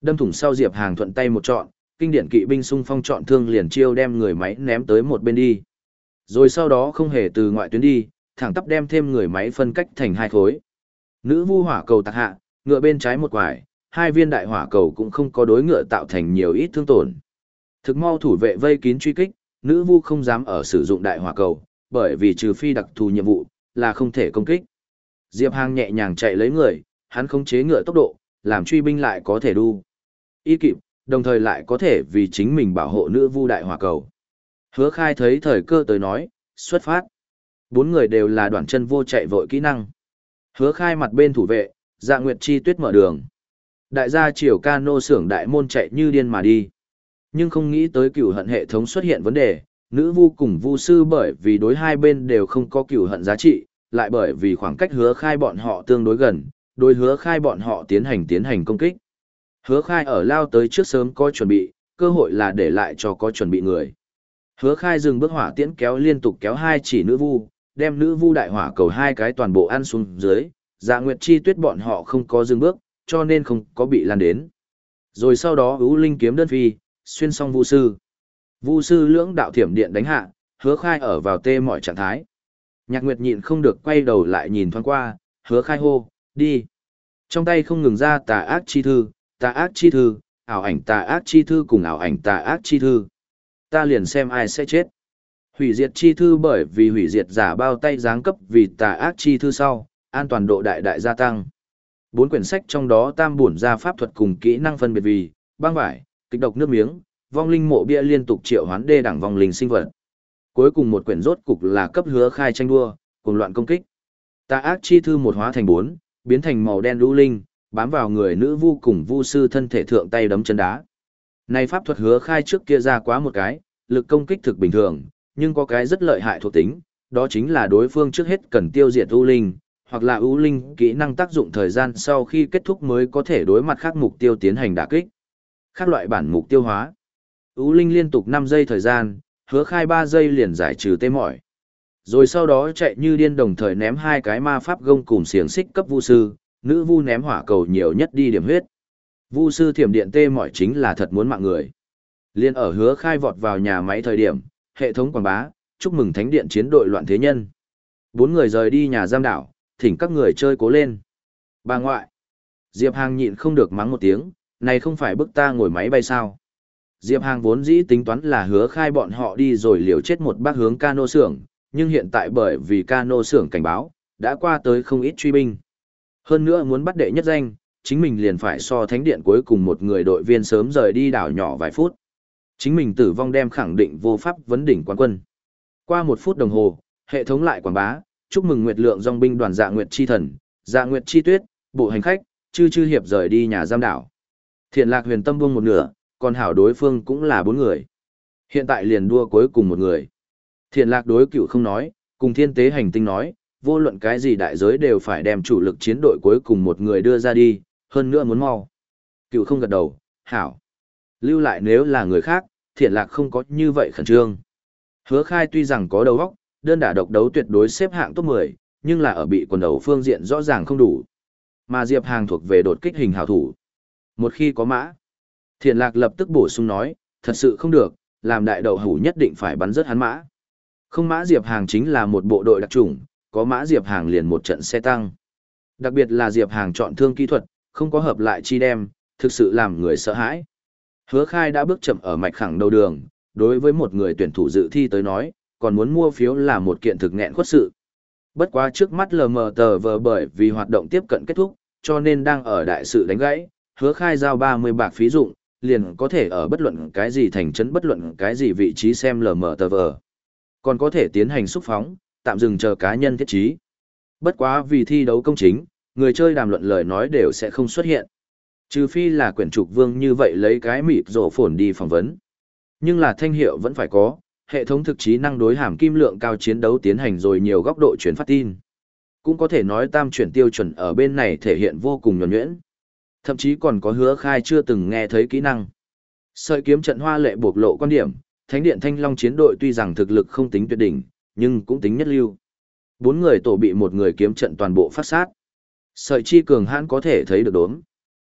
Đâm thủng sau Diệp Hàng thuận tay một trọn, kinh điển kỵ binh xung phong chọn thương liền chiêu đem người máy ném tới một bên đi. Rồi sau đó không hề từ ngoại tuyến đi, thẳng tắp đem thêm người máy phân cách thành hai khối. Nữ vu hỏa cầu tạc hạ, ngựa bên trái một quải, hai viên đại hỏa cầu cũng không có đối ngựa tạo thành nhiều ít thương tổn. Thực mau thủ vệ vây kín truy kích, nữ vu không dám ở sử dụng đại hỏa cầu, bởi vì trừ phi đặc thù nhiệm vụ, là không thể công kích. Diệp Hàng nhẹ nhàng chạy lấy người, hắn khống chế ngựa tốc độ, làm truy binh lại có thể đu. Y kịp, đồng thời lại có thể vì chính mình bảo hộ nữ vu đại hỏa cầu. Hứa khai thấy thời cơ tới nói, xuất phát. Bốn người đều là đoạn chân vô chạy vội kỹ năng. Hứa khai mặt bên thủ vệ, dạ nguyệt chi tuyết mở đường. Đại gia chiều ca nô xưởng đại môn chạy như điên mà đi. Nhưng không nghĩ tới cửu hận hệ thống xuất hiện vấn đề, nữ vu cùng vu sư bởi vì đối hai bên đều không có cửu hận giá trị, lại bởi vì khoảng cách hứa khai bọn họ tương đối gần, đối hứa khai bọn họ tiến hành tiến hành công kích. Hứa khai ở lao tới trước sớm có chuẩn bị, cơ hội là để lại cho có chuẩn bị người. Hứa khai dừng bước hỏa tiễn kéo liên tục kéo hai chỉ nữ vu, đem nữ vu đại hỏa cầu hai cái toàn bộ ăn xuống dưới, dạ nguyệt chi tuyết bọn họ không có dừng bước, cho nên không có bị lan đến. Rồi sau đó ưu linh kiếm đơn phi, xuyên xong vu sư. Vu sư lưỡng đạo thiểm điện đánh hạ, hứa khai ở vào tê mọi trạng thái. Nhạc Nguyệt nhịn không được quay đầu lại nhìn thoáng qua, hứa khai hô, đi. Trong tay không ngừng ra tà ác chi thư, tà ác chi thư, ảo ảnh tà ác chi thư cùng ảo ảnh tà ác chi thư. Ta liền xem ai sẽ chết. Hủy diệt chi thư bởi vì hủy diệt giả bao tay giáng cấp vì tà ác chi thư sau, an toàn độ đại đại gia tăng. Bốn quyển sách trong đó tam bổn ra pháp thuật cùng kỹ năng phân biệt vì, băng vải, kịch độc nước miếng, vong linh mộ bia liên tục triệu hoán đê đẳng vong linh sinh vật. Cuối cùng một quyển rốt cục là cấp hứa khai tranh đua, cùng loạn công kích. Tà ác chi thư một hóa thành bốn, biến thành màu đen lũ linh, bám vào người nữ vu cùng vu sư thân thể thượng tay đấm chân đá. Này pháp thuật hứa khai trước kia ra quá một cái, lực công kích thực bình thường, nhưng có cái rất lợi hại thuộc tính, đó chính là đối phương trước hết cần tiêu diệt u linh, hoặc là u linh kỹ năng tác dụng thời gian sau khi kết thúc mới có thể đối mặt khác mục tiêu tiến hành đả kích. Khác loại bản mục tiêu hóa. U linh liên tục 5 giây thời gian, hứa khai 3 giây liền giải trừ tê mỏi. Rồi sau đó chạy như điên đồng thời ném hai cái ma pháp gông cùng xiềng xích cấp vu sư, nữ vu ném hỏa cầu nhiều nhất đi điểm huyết. Vu sư thiểm điện tê mỏi chính là thật muốn mạng người. Liên ở hứa khai vọt vào nhà máy thời điểm, hệ thống quảng bá, chúc mừng thánh điện chiến đội loạn thế nhân. Bốn người rời đi nhà giam đảo, thỉnh các người chơi cố lên. Bà ngoại. Diệp Hàng nhịn không được mắng một tiếng, này không phải bức ta ngồi máy bay sao. Diệp Hàng vốn dĩ tính toán là hứa khai bọn họ đi rồi liều chết một bác hướng cano xưởng, nhưng hiện tại bởi vì cano xưởng cảnh báo, đã qua tới không ít truy binh. Hơn nữa muốn bắt đệ nhất danh, chính mình liền phải so thánh điện cuối cùng một người đội viên sớm rời đi đảo nhỏ vài phút. Chính mình tử vong đem khẳng định vô pháp vấn đỉnh quán quân. Qua một phút đồng hồ, hệ thống lại quảng bá, chúc mừng Nguyệt Lượng dòng binh đoàn Dạ Nguyệt Chi Thần, Dạ Nguyệt Chi Tuyết, bộ hành khách, chư chư hiệp rời đi nhà giam đảo. Thiện lạc huyền tâm buông một nửa, còn hảo đối phương cũng là bốn người. Hiện tại liền đua cuối cùng một người. Thiện lạc đối cựu không nói, cùng thiên tế hành tinh nói, vô luận cái gì đại giới đều phải đem chủ lực chiến đội cuối cùng một người đưa ra đi, hơn nữa muốn mau. Cựu không gật đầu, hảo. Lưu lại nếu là người khác, thiện lạc không có như vậy khẩn trương. Hứa khai tuy rằng có đầu óc, đơn đả độc đấu tuyệt đối xếp hạng top 10, nhưng là ở bị quần đầu phương diện rõ ràng không đủ. Mà Diệp Hàng thuộc về đột kích hình hảo thủ. Một khi có mã, thiện lạc lập tức bổ sung nói, thật sự không được, làm đại đầu hủ nhất định phải bắn rớt hắn mã. Không mã Diệp Hàng chính là một bộ đội đặc trùng, có mã Diệp Hàng liền một trận xe tăng. Đặc biệt là Diệp Hàng chọn thương kỹ thuật, không có hợp lại chi đem, thực sự làm người sợ hãi. Hứa khai đã bước chậm ở mạch khẳng đầu đường, đối với một người tuyển thủ dự thi tới nói, còn muốn mua phiếu là một kiện thực nghẹn khuất sự. Bất quá trước mắt lờ mờ tờ vờ bởi vì hoạt động tiếp cận kết thúc, cho nên đang ở đại sự đánh gãy, hứa khai giao 30 bạc phí dụng, liền có thể ở bất luận cái gì thành trấn bất luận cái gì vị trí xem lờ mờ tờ vờ. Còn có thể tiến hành xúc phóng, tạm dừng chờ cá nhân thiết trí. Bất quá vì thi đấu công chính, người chơi đàm luận lời nói đều sẽ không xuất hiện. Trừ phi là quyển trục vương như vậy lấy cái mịp rổ phổn đi phỏng vấn. Nhưng là thanh hiệu vẫn phải có, hệ thống thực chí năng đối hàm kim lượng cao chiến đấu tiến hành rồi nhiều góc độ chuyển phát tin. Cũng có thể nói tam chuyển tiêu chuẩn ở bên này thể hiện vô cùng nhuẩn nhuyễn. Thậm chí còn có hứa khai chưa từng nghe thấy kỹ năng. Sợi kiếm trận hoa lệ bộc lộ quan điểm, Thánh điện Thanh Long chiến đội tuy rằng thực lực không tính tuyệt đỉnh, nhưng cũng tính nhất lưu. Bốn người tổ bị một người kiếm trận toàn bộ phát sát. Sợi chi cường hãn có thể thấy được đốm.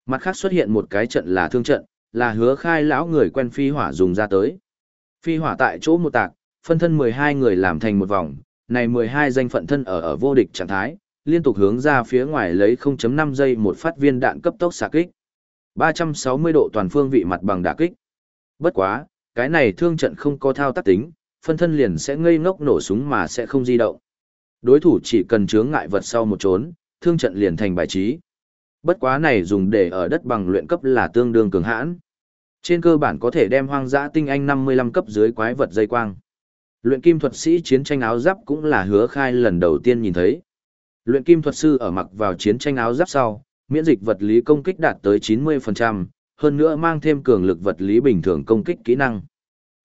Mặt khác xuất hiện một cái trận là thương trận, là hứa khai lão người quen phi hỏa dùng ra tới. Phi hỏa tại chỗ một tạc, phân thân 12 người làm thành một vòng, này 12 danh phận thân ở ở vô địch trạng thái, liên tục hướng ra phía ngoài lấy 0.5 giây một phát viên đạn cấp tốc xạ kích. 360 độ toàn phương vị mặt bằng đả kích. Bất quá, cái này thương trận không có thao tác tính, phân thân liền sẽ ngây ngốc nổ súng mà sẽ không di động. Đối thủ chỉ cần chướng ngại vật sau một trốn, thương trận liền thành bài trí. Bất quá này dùng để ở đất bằng luyện cấp là tương đương cường hãn. Trên cơ bản có thể đem hoang dã tinh anh 55 cấp dưới quái vật dây quang. Luyện kim thuật sĩ chiến tranh áo giáp cũng là hứa khai lần đầu tiên nhìn thấy. Luyện kim thuật sư ở mặc vào chiến tranh áo giáp sau, miễn dịch vật lý công kích đạt tới 90%, hơn nữa mang thêm cường lực vật lý bình thường công kích kỹ năng.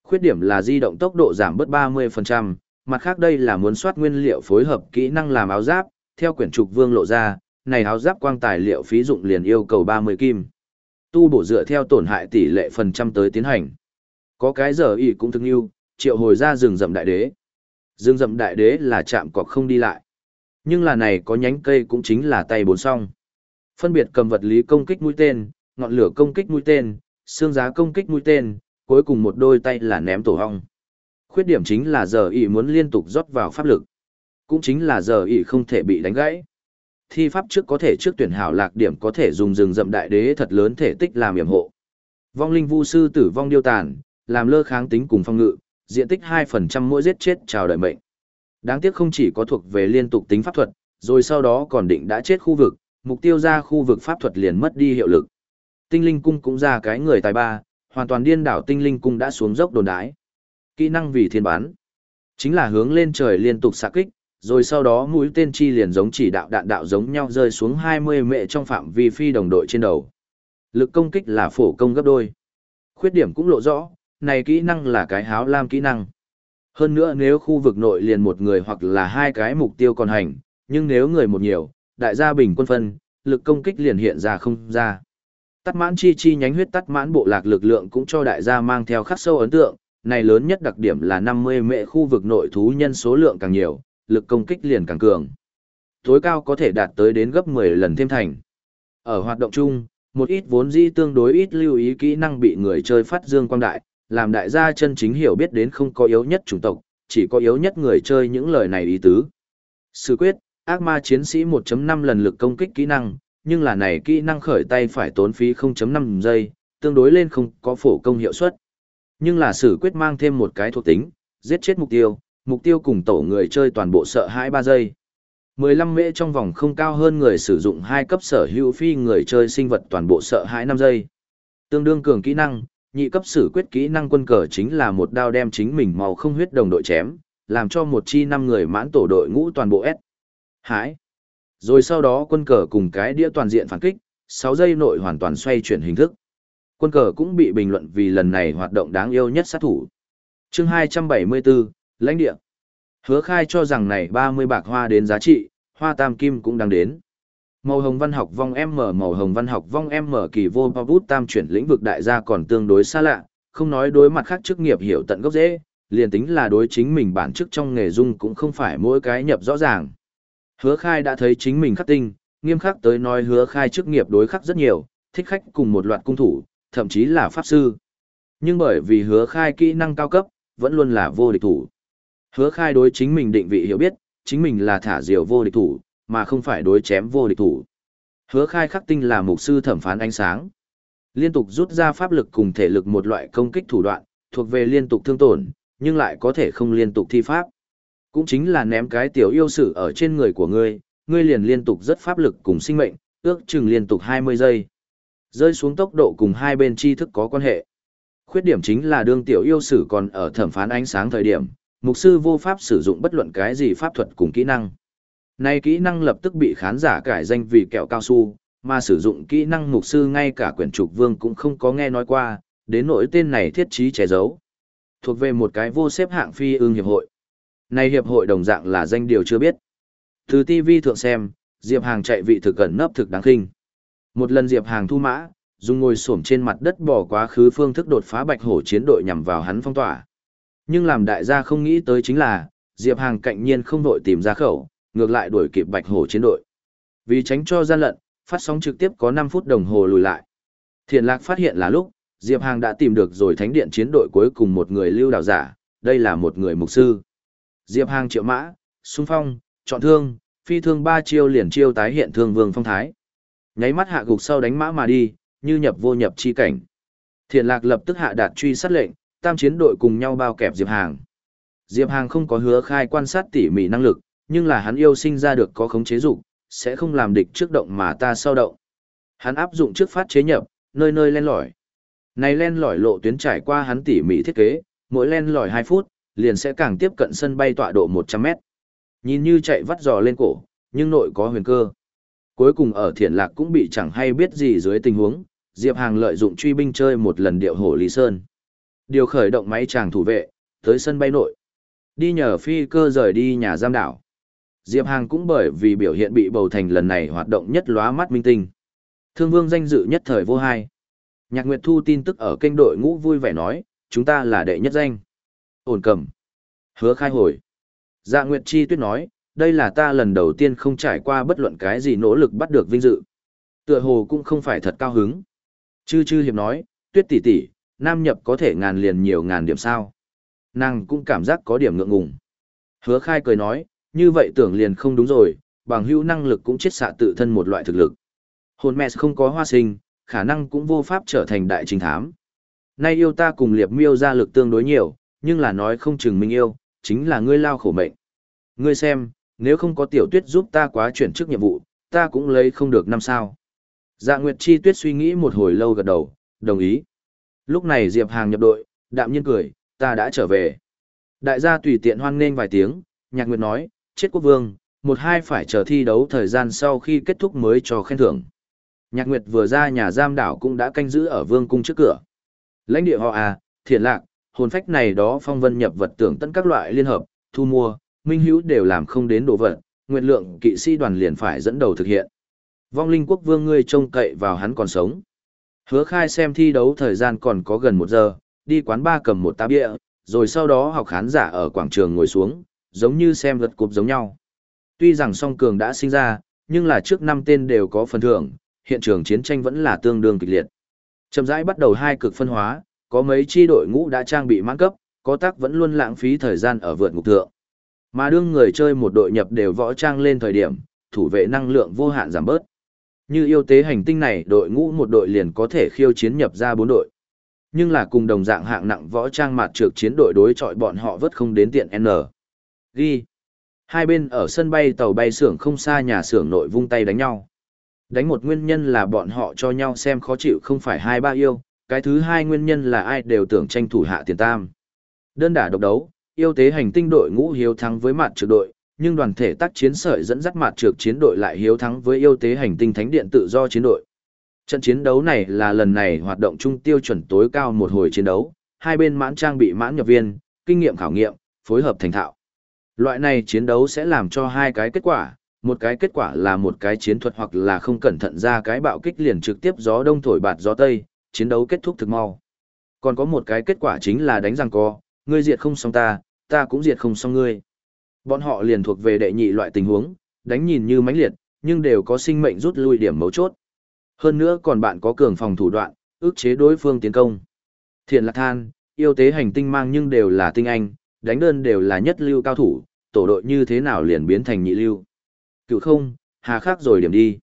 Khuyết điểm là di động tốc độ giảm bớt 30%, mặt khác đây là muốn soát nguyên liệu phối hợp kỹ năng làm áo giáp, theo quyển trục vương lộ ra, này áo giáp quang tài liệu phí dụng liền yêu cầu 30 kim. Tu bổ dựa theo tổn hại tỷ lệ phần trăm tới tiến hành. Có cái giờ y cũng thương yêu, triệu hồi ra rừng rậm đại đế. Rừng rậm đại đế là chạm cọc không đi lại. Nhưng là này có nhánh cây cũng chính là tay bốn song. Phân biệt cầm vật lý công kích mũi tên, ngọn lửa công kích mũi tên, xương giá công kích mũi tên, cuối cùng một đôi tay là ném tổ hong. Khuyết điểm chính là giờ y muốn liên tục rót vào pháp lực. Cũng chính là giờ y không thể bị đánh gãy thi pháp trước có thể trước tuyển hảo lạc điểm có thể dùng rừng rậm đại đế thật lớn thể tích làm yểm hộ. Vong linh vu sư tử vong điêu tàn, làm lơ kháng tính cùng phong ngự, diện tích 2% mỗi giết chết chào đời mệnh. Đáng tiếc không chỉ có thuộc về liên tục tính pháp thuật, rồi sau đó còn định đã chết khu vực, mục tiêu ra khu vực pháp thuật liền mất đi hiệu lực. Tinh linh cung cũng ra cái người tài ba, hoàn toàn điên đảo tinh linh cung đã xuống dốc đồn đái. Kỹ năng vì thiên bán, chính là hướng lên trời liên tục xạ kích, rồi sau đó mũi tên chi liền giống chỉ đạo đạn đạo giống nhau rơi xuống 20 mệ trong phạm vi phi đồng đội trên đầu. Lực công kích là phổ công gấp đôi. Khuyết điểm cũng lộ rõ, này kỹ năng là cái háo lam kỹ năng. Hơn nữa nếu khu vực nội liền một người hoặc là hai cái mục tiêu còn hành, nhưng nếu người một nhiều, đại gia bình quân phân, lực công kích liền hiện ra không ra. Tắt mãn chi chi nhánh huyết tắt mãn bộ lạc lực lượng cũng cho đại gia mang theo khắc sâu ấn tượng, này lớn nhất đặc điểm là 50 mệ khu vực nội thú nhân số lượng càng nhiều, lực công kích liền càng cường. Tối cao có thể đạt tới đến gấp 10 lần thêm thành. Ở hoạt động chung, một ít vốn dĩ tương đối ít lưu ý kỹ năng bị người chơi phát dương quang đại, làm đại gia chân chính hiểu biết đến không có yếu nhất chủng tộc, chỉ có yếu nhất người chơi những lời này ý tứ. Sự quyết, ác ma chiến sĩ 1.5 lần lực công kích kỹ năng, nhưng là này kỹ năng khởi tay phải tốn phí 0.5 giây, tương đối lên không có phổ công hiệu suất. Nhưng là sử quyết mang thêm một cái thuộc tính, giết chết mục tiêu, mục tiêu cùng tổ người chơi toàn bộ sợ hãi 3 giây. 15 mễ trong vòng không cao hơn người sử dụng hai cấp sở hữu phi người chơi sinh vật toàn bộ sợ hãi 5 giây. Tương đương cường kỹ năng, nhị cấp sử quyết kỹ năng quân cờ chính là một đao đem chính mình màu không huyết đồng đội chém, làm cho một chi năm người mãn tổ đội ngũ toàn bộ S. Hãi. Rồi sau đó quân cờ cùng cái đĩa toàn diện phản kích, 6 giây nội hoàn toàn xoay chuyển hình thức. Quân cờ cũng bị bình luận vì lần này hoạt động đáng yêu nhất sát thủ. Chương 274, lãnh địa. Hứa khai cho rằng này 30 bạc hoa đến giá trị, hoa tam kim cũng đang đến. Màu hồng văn học vong M màu hồng văn học vong M kỳ vô bút tam chuyển lĩnh vực đại gia còn tương đối xa lạ, không nói đối mặt khác chức nghiệp hiểu tận gốc dễ, liền tính là đối chính mình bản chức trong nghề dung cũng không phải mỗi cái nhập rõ ràng. Hứa khai đã thấy chính mình khắc tinh, nghiêm khắc tới nói hứa khai chức nghiệp đối khắc rất nhiều, thích khách cùng một loạt cung thủ, thậm chí là pháp sư. Nhưng bởi vì hứa khai kỹ năng cao cấp, vẫn luôn là vô địch thủ. Hứa khai đối chính mình định vị hiểu biết, chính mình là thả diều vô địch thủ, mà không phải đối chém vô địch thủ. Hứa khai khắc tinh là mục sư thẩm phán ánh sáng. Liên tục rút ra pháp lực cùng thể lực một loại công kích thủ đoạn, thuộc về liên tục thương tổn, nhưng lại có thể không liên tục thi pháp. Cũng chính là ném cái tiểu yêu sử ở trên người của ngươi, ngươi liền liên tục rất pháp lực cùng sinh mệnh, ước chừng liên tục 20 giây. Rơi xuống tốc độ cùng hai bên tri thức có quan hệ. Khuyết điểm chính là đương tiểu yêu sử còn ở thẩm phán ánh sáng thời điểm, mục sư vô pháp sử dụng bất luận cái gì pháp thuật cùng kỹ năng. Nay kỹ năng lập tức bị khán giả cải danh vì kẹo cao su, mà sử dụng kỹ năng mục sư ngay cả quyển trục vương cũng không có nghe nói qua, đến nỗi tên này thiết trí che giấu. Thuộc về một cái vô xếp hạng phi ương hiệp hội. Nay hiệp hội đồng dạng là danh điều chưa biết. Từ TV thượng xem, Diệp Hàng chạy vị thực cẩn nấp thực đáng khinh. Một lần Diệp Hàng thu mã, dùng ngồi xổm trên mặt đất bỏ quá khứ phương thức đột phá bạch hổ chiến đội nhằm vào hắn phong tỏa. Nhưng làm đại gia không nghĩ tới chính là, Diệp Hàng cạnh nhiên không đội tìm ra khẩu, ngược lại đuổi kịp bạch hổ chiến đội. Vì tránh cho gian lận, phát sóng trực tiếp có 5 phút đồng hồ lùi lại. Thiện lạc phát hiện là lúc, Diệp Hàng đã tìm được rồi thánh điện chiến đội cuối cùng một người lưu đạo giả, đây là một người mục sư. Diệp Hàng triệu mã, xung phong, chọn thương, phi thương ba chiêu liền chiêu tái hiện thương vương phong thái. Nháy mắt hạ gục sau đánh mã mà đi, như nhập vô nhập chi cảnh. Thiện lạc lập tức hạ đạt truy sát lệnh, tam chiến đội cùng nhau bao kẹp Diệp Hàng. Diệp Hàng không có hứa khai quan sát tỉ mỉ năng lực, nhưng là hắn yêu sinh ra được có khống chế dục, sẽ không làm địch trước động mà ta sau động. Hắn áp dụng trước phát chế nhập, nơi nơi len lỏi. Này len lỏi lộ tuyến trải qua hắn tỉ mỉ thiết kế, mỗi len lỏi 2 phút, liền sẽ càng tiếp cận sân bay tọa độ 100 mét. Nhìn như chạy vắt giò lên cổ, nhưng nội có huyền cơ. Cuối cùng ở thiện lạc cũng bị chẳng hay biết gì dưới tình huống, Diệp Hàng lợi dụng truy binh chơi một lần điệu hổ Lý Sơn. Điều khởi động máy chàng thủ vệ, tới sân bay nội. Đi nhờ phi cơ rời đi nhà giam đảo. Diệp Hàng cũng bởi vì biểu hiện bị bầu thành lần này hoạt động nhất lóa mắt minh tinh. Thương vương danh dự nhất thời vô hai. Nhạc Nguyệt Thu tin tức ở kênh đội ngũ vui vẻ nói, chúng ta là đệ nhất danh. Ổn cầm. Hứa khai hồi. Dạ Nguyệt Chi tuyết nói, đây là ta lần đầu tiên không trải qua bất luận cái gì nỗ lực bắt được vinh dự. Tựa hồ cũng không phải thật cao hứng. Chư chư hiệp nói, tuyết tỷ tỷ, nam nhập có thể ngàn liền nhiều ngàn điểm sao. Nàng cũng cảm giác có điểm ngượng ngùng. Hứa khai cười nói, như vậy tưởng liền không đúng rồi, bằng hữu năng lực cũng chết xạ tự thân một loại thực lực. Hồn mẹ không có hoa sinh, khả năng cũng vô pháp trở thành đại trình thám. Nay yêu ta cùng liệp miêu ra lực tương đối nhiều, nhưng là nói không chừng mình yêu, chính là ngươi lao khổ mệnh. Ngươi xem, nếu không có tiểu tuyết giúp ta quá chuyển chức nhiệm vụ, ta cũng lấy không được năm sao. Dạ Nguyệt Chi tuyết suy nghĩ một hồi lâu gật đầu, đồng ý. Lúc này Diệp Hàng nhập đội, đạm nhiên cười, ta đã trở về. Đại gia tùy tiện hoan nghênh vài tiếng, Nhạc Nguyệt nói, chết quốc vương, một hai phải chờ thi đấu thời gian sau khi kết thúc mới cho khen thưởng. Nhạc Nguyệt vừa ra nhà giam đảo cũng đã canh giữ ở vương cung trước cửa. Lãnh địa họ à, thiện lạc, hồn phách này đó phong vân nhập vật tưởng tận các loại liên hợp, thu mua, minh hữu đều làm không đến đồ vật, nguyện lượng kỵ sĩ đoàn liền phải dẫn đầu thực hiện. Vong linh quốc vương ngươi trông cậy vào hắn còn sống. Hứa khai xem thi đấu thời gian còn có gần một giờ, đi quán ba cầm một tá bia, rồi sau đó học khán giả ở quảng trường ngồi xuống, giống như xem lật cục giống nhau. Tuy rằng song cường đã sinh ra, nhưng là trước năm tên đều có phần thưởng, hiện trường chiến tranh vẫn là tương đương kịch liệt. Chậm rãi bắt đầu hai cực phân hóa, có mấy chi đội ngũ đã trang bị mãn cấp, có tác vẫn luôn lãng phí thời gian ở vượt ngục thượng. Mà đương người chơi một đội nhập đều võ trang lên thời điểm, thủ vệ năng lượng vô hạn giảm bớt. Như yêu tế hành tinh này đội ngũ một đội liền có thể khiêu chiến nhập ra bốn đội. Nhưng là cùng đồng dạng hạng nặng võ trang mặt trược chiến đội đối chọi bọn họ vất không đến tiện N. Ghi. Hai bên ở sân bay tàu bay xưởng không xa nhà xưởng nội vung tay đánh nhau. Đánh một nguyên nhân là bọn họ cho nhau xem khó chịu không phải hai ba yêu, cái thứ hai nguyên nhân là ai đều tưởng tranh thủ hạ tiền tam. Đơn đả độc đấu, yêu tế hành tinh đội ngũ hiếu thắng với mặt trực đội, nhưng đoàn thể tác chiến sợi dẫn dắt mặt trược chiến đội lại hiếu thắng với yêu tế hành tinh thánh điện tự do chiến đội. Trận chiến đấu này là lần này hoạt động trung tiêu chuẩn tối cao một hồi chiến đấu, hai bên mãn trang bị mãn nhập viên, kinh nghiệm khảo nghiệm, phối hợp thành thạo. Loại này chiến đấu sẽ làm cho hai cái kết quả, một cái kết quả là một cái chiến thuật hoặc là không cẩn thận ra cái bạo kích liền trực tiếp gió đông thổi bạt gió tây, chiến đấu kết thúc thực mau. Còn có một cái kết quả chính là đánh răng co, ngươi diệt không xong ta, ta cũng diệt không xong ngươi. Bọn họ liền thuộc về đệ nhị loại tình huống, đánh nhìn như mãnh liệt, nhưng đều có sinh mệnh rút lui điểm mấu chốt. Hơn nữa còn bạn có cường phòng thủ đoạn, ức chế đối phương tiến công. Thiện lạc than, yêu tế hành tinh mang nhưng đều là tinh anh, đánh đơn đều là nhất lưu cao thủ, tổ đội như thế nào liền biến thành nhị lưu. Cựu không, hà khắc rồi điểm đi.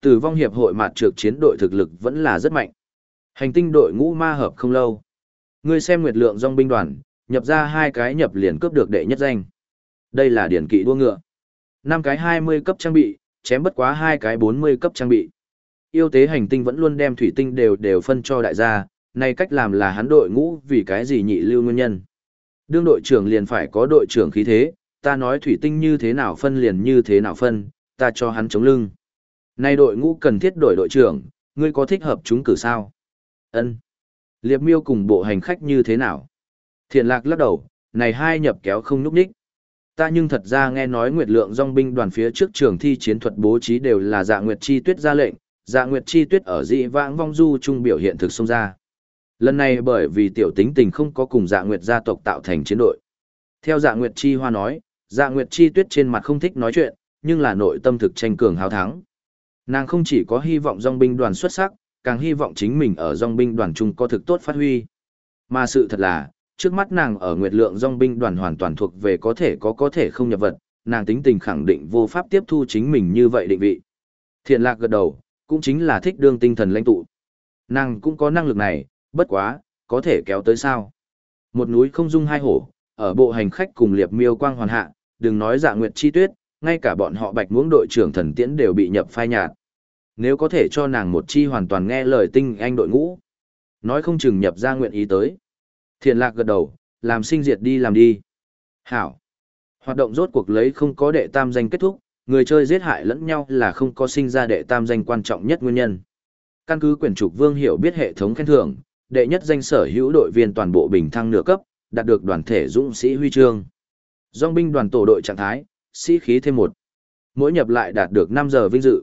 Tử vong hiệp hội mặt trược chiến đội thực lực vẫn là rất mạnh. Hành tinh đội ngũ ma hợp không lâu. Ngươi xem nguyệt lượng dòng binh đoàn, nhập ra hai cái nhập liền cướp được đệ nhất danh. Đây là điển kỵ đua ngựa. năm cái 20 cấp trang bị, chém bất quá hai cái 40 cấp trang bị. Yêu tế hành tinh vẫn luôn đem thủy tinh đều đều phân cho đại gia, này cách làm là hắn đội ngũ vì cái gì nhị lưu nguyên nhân. Đương đội trưởng liền phải có đội trưởng khí thế, ta nói thủy tinh như thế nào phân liền như thế nào phân, ta cho hắn chống lưng. Này đội ngũ cần thiết đổi đội trưởng, ngươi có thích hợp chúng cử sao? Ân. Liệp miêu cùng bộ hành khách như thế nào? Thiện lạc lắc đầu, này hai nhập kéo không núp đích. Ta nhưng thật ra nghe nói Nguyệt Lượng dòng binh đoàn phía trước trường thi chiến thuật bố trí đều là dạ Nguyệt Chi Tuyết ra lệnh, dạ Nguyệt Chi Tuyết ở dị vãng vong du trung biểu hiện thực xông ra. Lần này bởi vì tiểu tính tình không có cùng dạ Nguyệt gia tộc tạo thành chiến đội. Theo dạ Nguyệt Chi Hoa nói, dạ Nguyệt Chi Tuyết trên mặt không thích nói chuyện, nhưng là nội tâm thực tranh cường hào thắng. Nàng không chỉ có hy vọng dòng binh đoàn xuất sắc, càng hy vọng chính mình ở dòng binh đoàn trung có thực tốt phát huy. Mà sự thật là, trước mắt nàng ở Nguyệt Lượng dòng binh đoàn hoàn toàn thuộc về có thể có có thể không nhập vật, nàng tính tình khẳng định vô pháp tiếp thu chính mình như vậy định vị. Thiện lạc gật đầu, cũng chính là thích đương tinh thần lãnh tụ. Nàng cũng có năng lực này, bất quá, có thể kéo tới sao. Một núi không dung hai hổ, ở bộ hành khách cùng liệp miêu quang hoàn hạ, đừng nói dạ nguyệt chi tuyết, ngay cả bọn họ bạch muống đội trưởng thần tiễn đều bị nhập phai nhạt. Nếu có thể cho nàng một chi hoàn toàn nghe lời tinh anh đội ngũ, nói không chừng nhập ra nguyện ý tới. Thiện lạc gật đầu, làm sinh diệt đi làm đi. Hảo. Hoạt động rốt cuộc lấy không có đệ tam danh kết thúc, người chơi giết hại lẫn nhau là không có sinh ra đệ tam danh quan trọng nhất nguyên nhân. Căn cứ quyển trục vương hiểu biết hệ thống khen thưởng, đệ nhất danh sở hữu đội viên toàn bộ bình thăng nửa cấp, đạt được đoàn thể dũng sĩ huy chương. Dòng binh đoàn tổ đội trạng thái, sĩ khí thêm một. Mỗi nhập lại đạt được năm giờ vinh dự.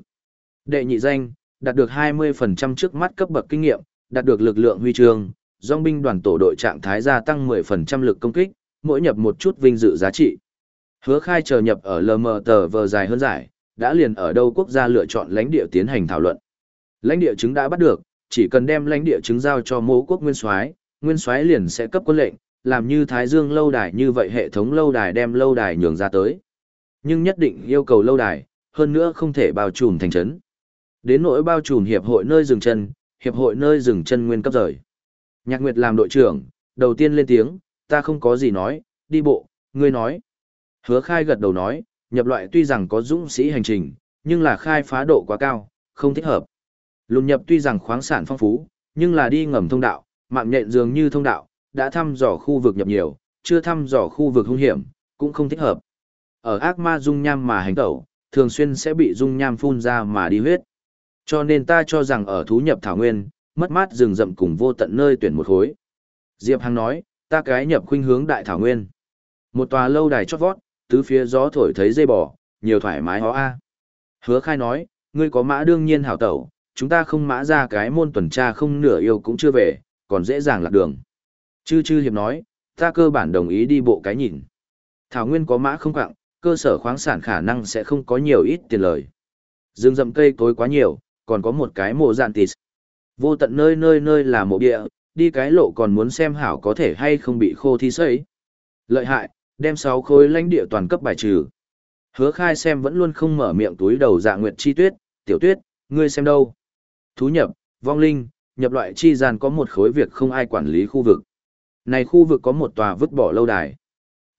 Đệ nhị danh, đạt được 20% trước mắt cấp bậc kinh nghiệm, đạt được lực lượng huy chương, dòng binh đoàn tổ đội trạng thái gia tăng 10% lực công kích, mỗi nhập một chút vinh dự giá trị. Hứa khai chờ nhập ở LM tờ vờ dài hơn giải, đã liền ở đâu quốc gia lựa chọn lãnh địa tiến hành thảo luận. Lãnh địa chứng đã bắt được, chỉ cần đem lãnh địa chứng giao cho mô quốc nguyên soái nguyên soái liền sẽ cấp quân lệnh, làm như Thái Dương lâu đài như vậy hệ thống lâu đài đem lâu đài nhường ra tới. Nhưng nhất định yêu cầu lâu đài, hơn nữa không thể bao trùm thành trấn. Đến nỗi bao trùm hiệp hội nơi dừng chân, hiệp hội nơi dừng chân nguyên cấp rời. Nhạc Nguyệt làm đội trưởng, đầu tiên lên tiếng, ta không có gì nói, đi bộ, ngươi nói. Hứa khai gật đầu nói, nhập loại tuy rằng có dũng sĩ hành trình, nhưng là khai phá độ quá cao, không thích hợp. Lùn nhập tuy rằng khoáng sản phong phú, nhưng là đi ngầm thông đạo, mạng nhện dường như thông đạo, đã thăm dò khu vực nhập nhiều, chưa thăm dò khu vực hung hiểm, cũng không thích hợp. Ở ác ma dung nham mà hành tẩu, thường xuyên sẽ bị dung nham phun ra mà đi huyết. Cho nên ta cho rằng ở thú nhập thảo nguyên, mất mát rừng rậm cùng vô tận nơi tuyển một khối. Diệp Hằng nói, ta cái nhập khuynh hướng đại thảo nguyên. Một tòa lâu đài chót vót, tứ phía gió thổi thấy dây bò, nhiều thoải mái hó a. Hứa khai nói, ngươi có mã đương nhiên hảo tẩu, chúng ta không mã ra cái môn tuần tra không nửa yêu cũng chưa về, còn dễ dàng lạc đường. Chư chư hiệp nói, ta cơ bản đồng ý đi bộ cái nhìn. Thảo nguyên có mã không quặng, cơ sở khoáng sản khả năng sẽ không có nhiều ít tiền lời. Dương rậm cây cối quá nhiều, còn có một cái mộ dạn tịt. Vô tận nơi nơi nơi là mộ địa, đi cái lộ còn muốn xem hảo có thể hay không bị khô thi sấy. Lợi hại, đem 6 khối lãnh địa toàn cấp bài trừ. Hứa khai xem vẫn luôn không mở miệng túi đầu dạ nguyệt chi tuyết, tiểu tuyết, ngươi xem đâu. Thú nhập, vong linh, nhập loại chi gian có một khối việc không ai quản lý khu vực. Này khu vực có một tòa vứt bỏ lâu đài.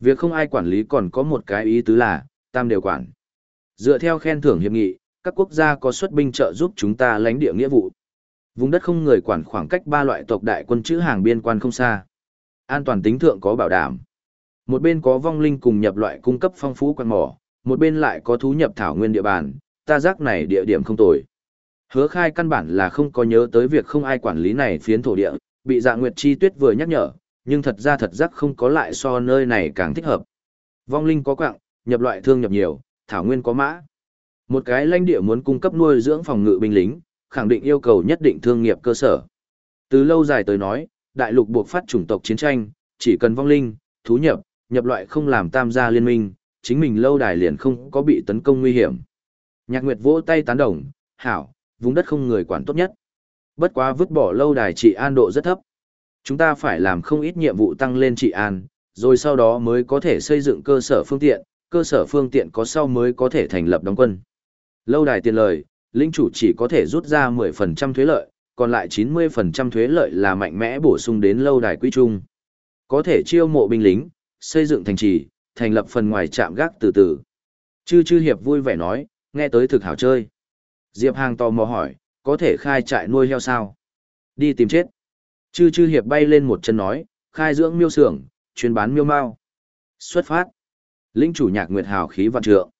Việc không ai quản lý còn có một cái ý tứ là, tam đều quản. Dựa theo khen thưởng hiệp nghị, các quốc gia có xuất binh trợ giúp chúng ta lãnh địa nghĩa vụ. Vùng đất không người quản khoảng cách ba loại tộc đại quân chữ hàng biên quan không xa. An toàn tính thượng có bảo đảm. Một bên có vong linh cùng nhập loại cung cấp phong phú quan mỏ, một bên lại có thú nhập thảo nguyên địa bàn, ta giác này địa điểm không tồi. Hứa khai căn bản là không có nhớ tới việc không ai quản lý này phiến thổ địa, bị dạ nguyệt chi tuyết vừa nhắc nhở, nhưng thật ra thật giác không có lại so nơi này càng thích hợp. Vong linh có quạng, nhập loại thương nhập nhiều, thảo nguyên có mã. Một cái lãnh địa muốn cung cấp nuôi dưỡng phòng ngự binh lính, khẳng định yêu cầu nhất định thương nghiệp cơ sở. Từ lâu dài tới nói, đại lục buộc phát chủng tộc chiến tranh, chỉ cần vong linh, thú nhập, nhập loại không làm tam gia liên minh, chính mình lâu đài liền không có bị tấn công nguy hiểm. Nhạc Nguyệt vỗ tay tán đồng, hảo, vùng đất không người quản tốt nhất. Bất quá vứt bỏ lâu đài trị an độ rất thấp. Chúng ta phải làm không ít nhiệm vụ tăng lên trị an, rồi sau đó mới có thể xây dựng cơ sở phương tiện, cơ sở phương tiện có sau mới có thể thành lập đóng quân. Lâu đài tiền lời, linh chủ chỉ có thể rút ra 10% thuế lợi, còn lại 90% thuế lợi là mạnh mẽ bổ sung đến lâu đài quy trung. Có thể chiêu mộ binh lính, xây dựng thành trì, thành lập phần ngoài trạm gác từ từ. Chư chư hiệp vui vẻ nói, nghe tới thực hảo chơi. Diệp Hàng tò mò hỏi, có thể khai trại nuôi heo sao? Đi tìm chết. Chư chư hiệp bay lên một chân nói, khai dưỡng miêu sưởng, chuyên bán miêu mao. Xuất phát. Linh chủ nhạc nguyệt hào khí vạn trượng.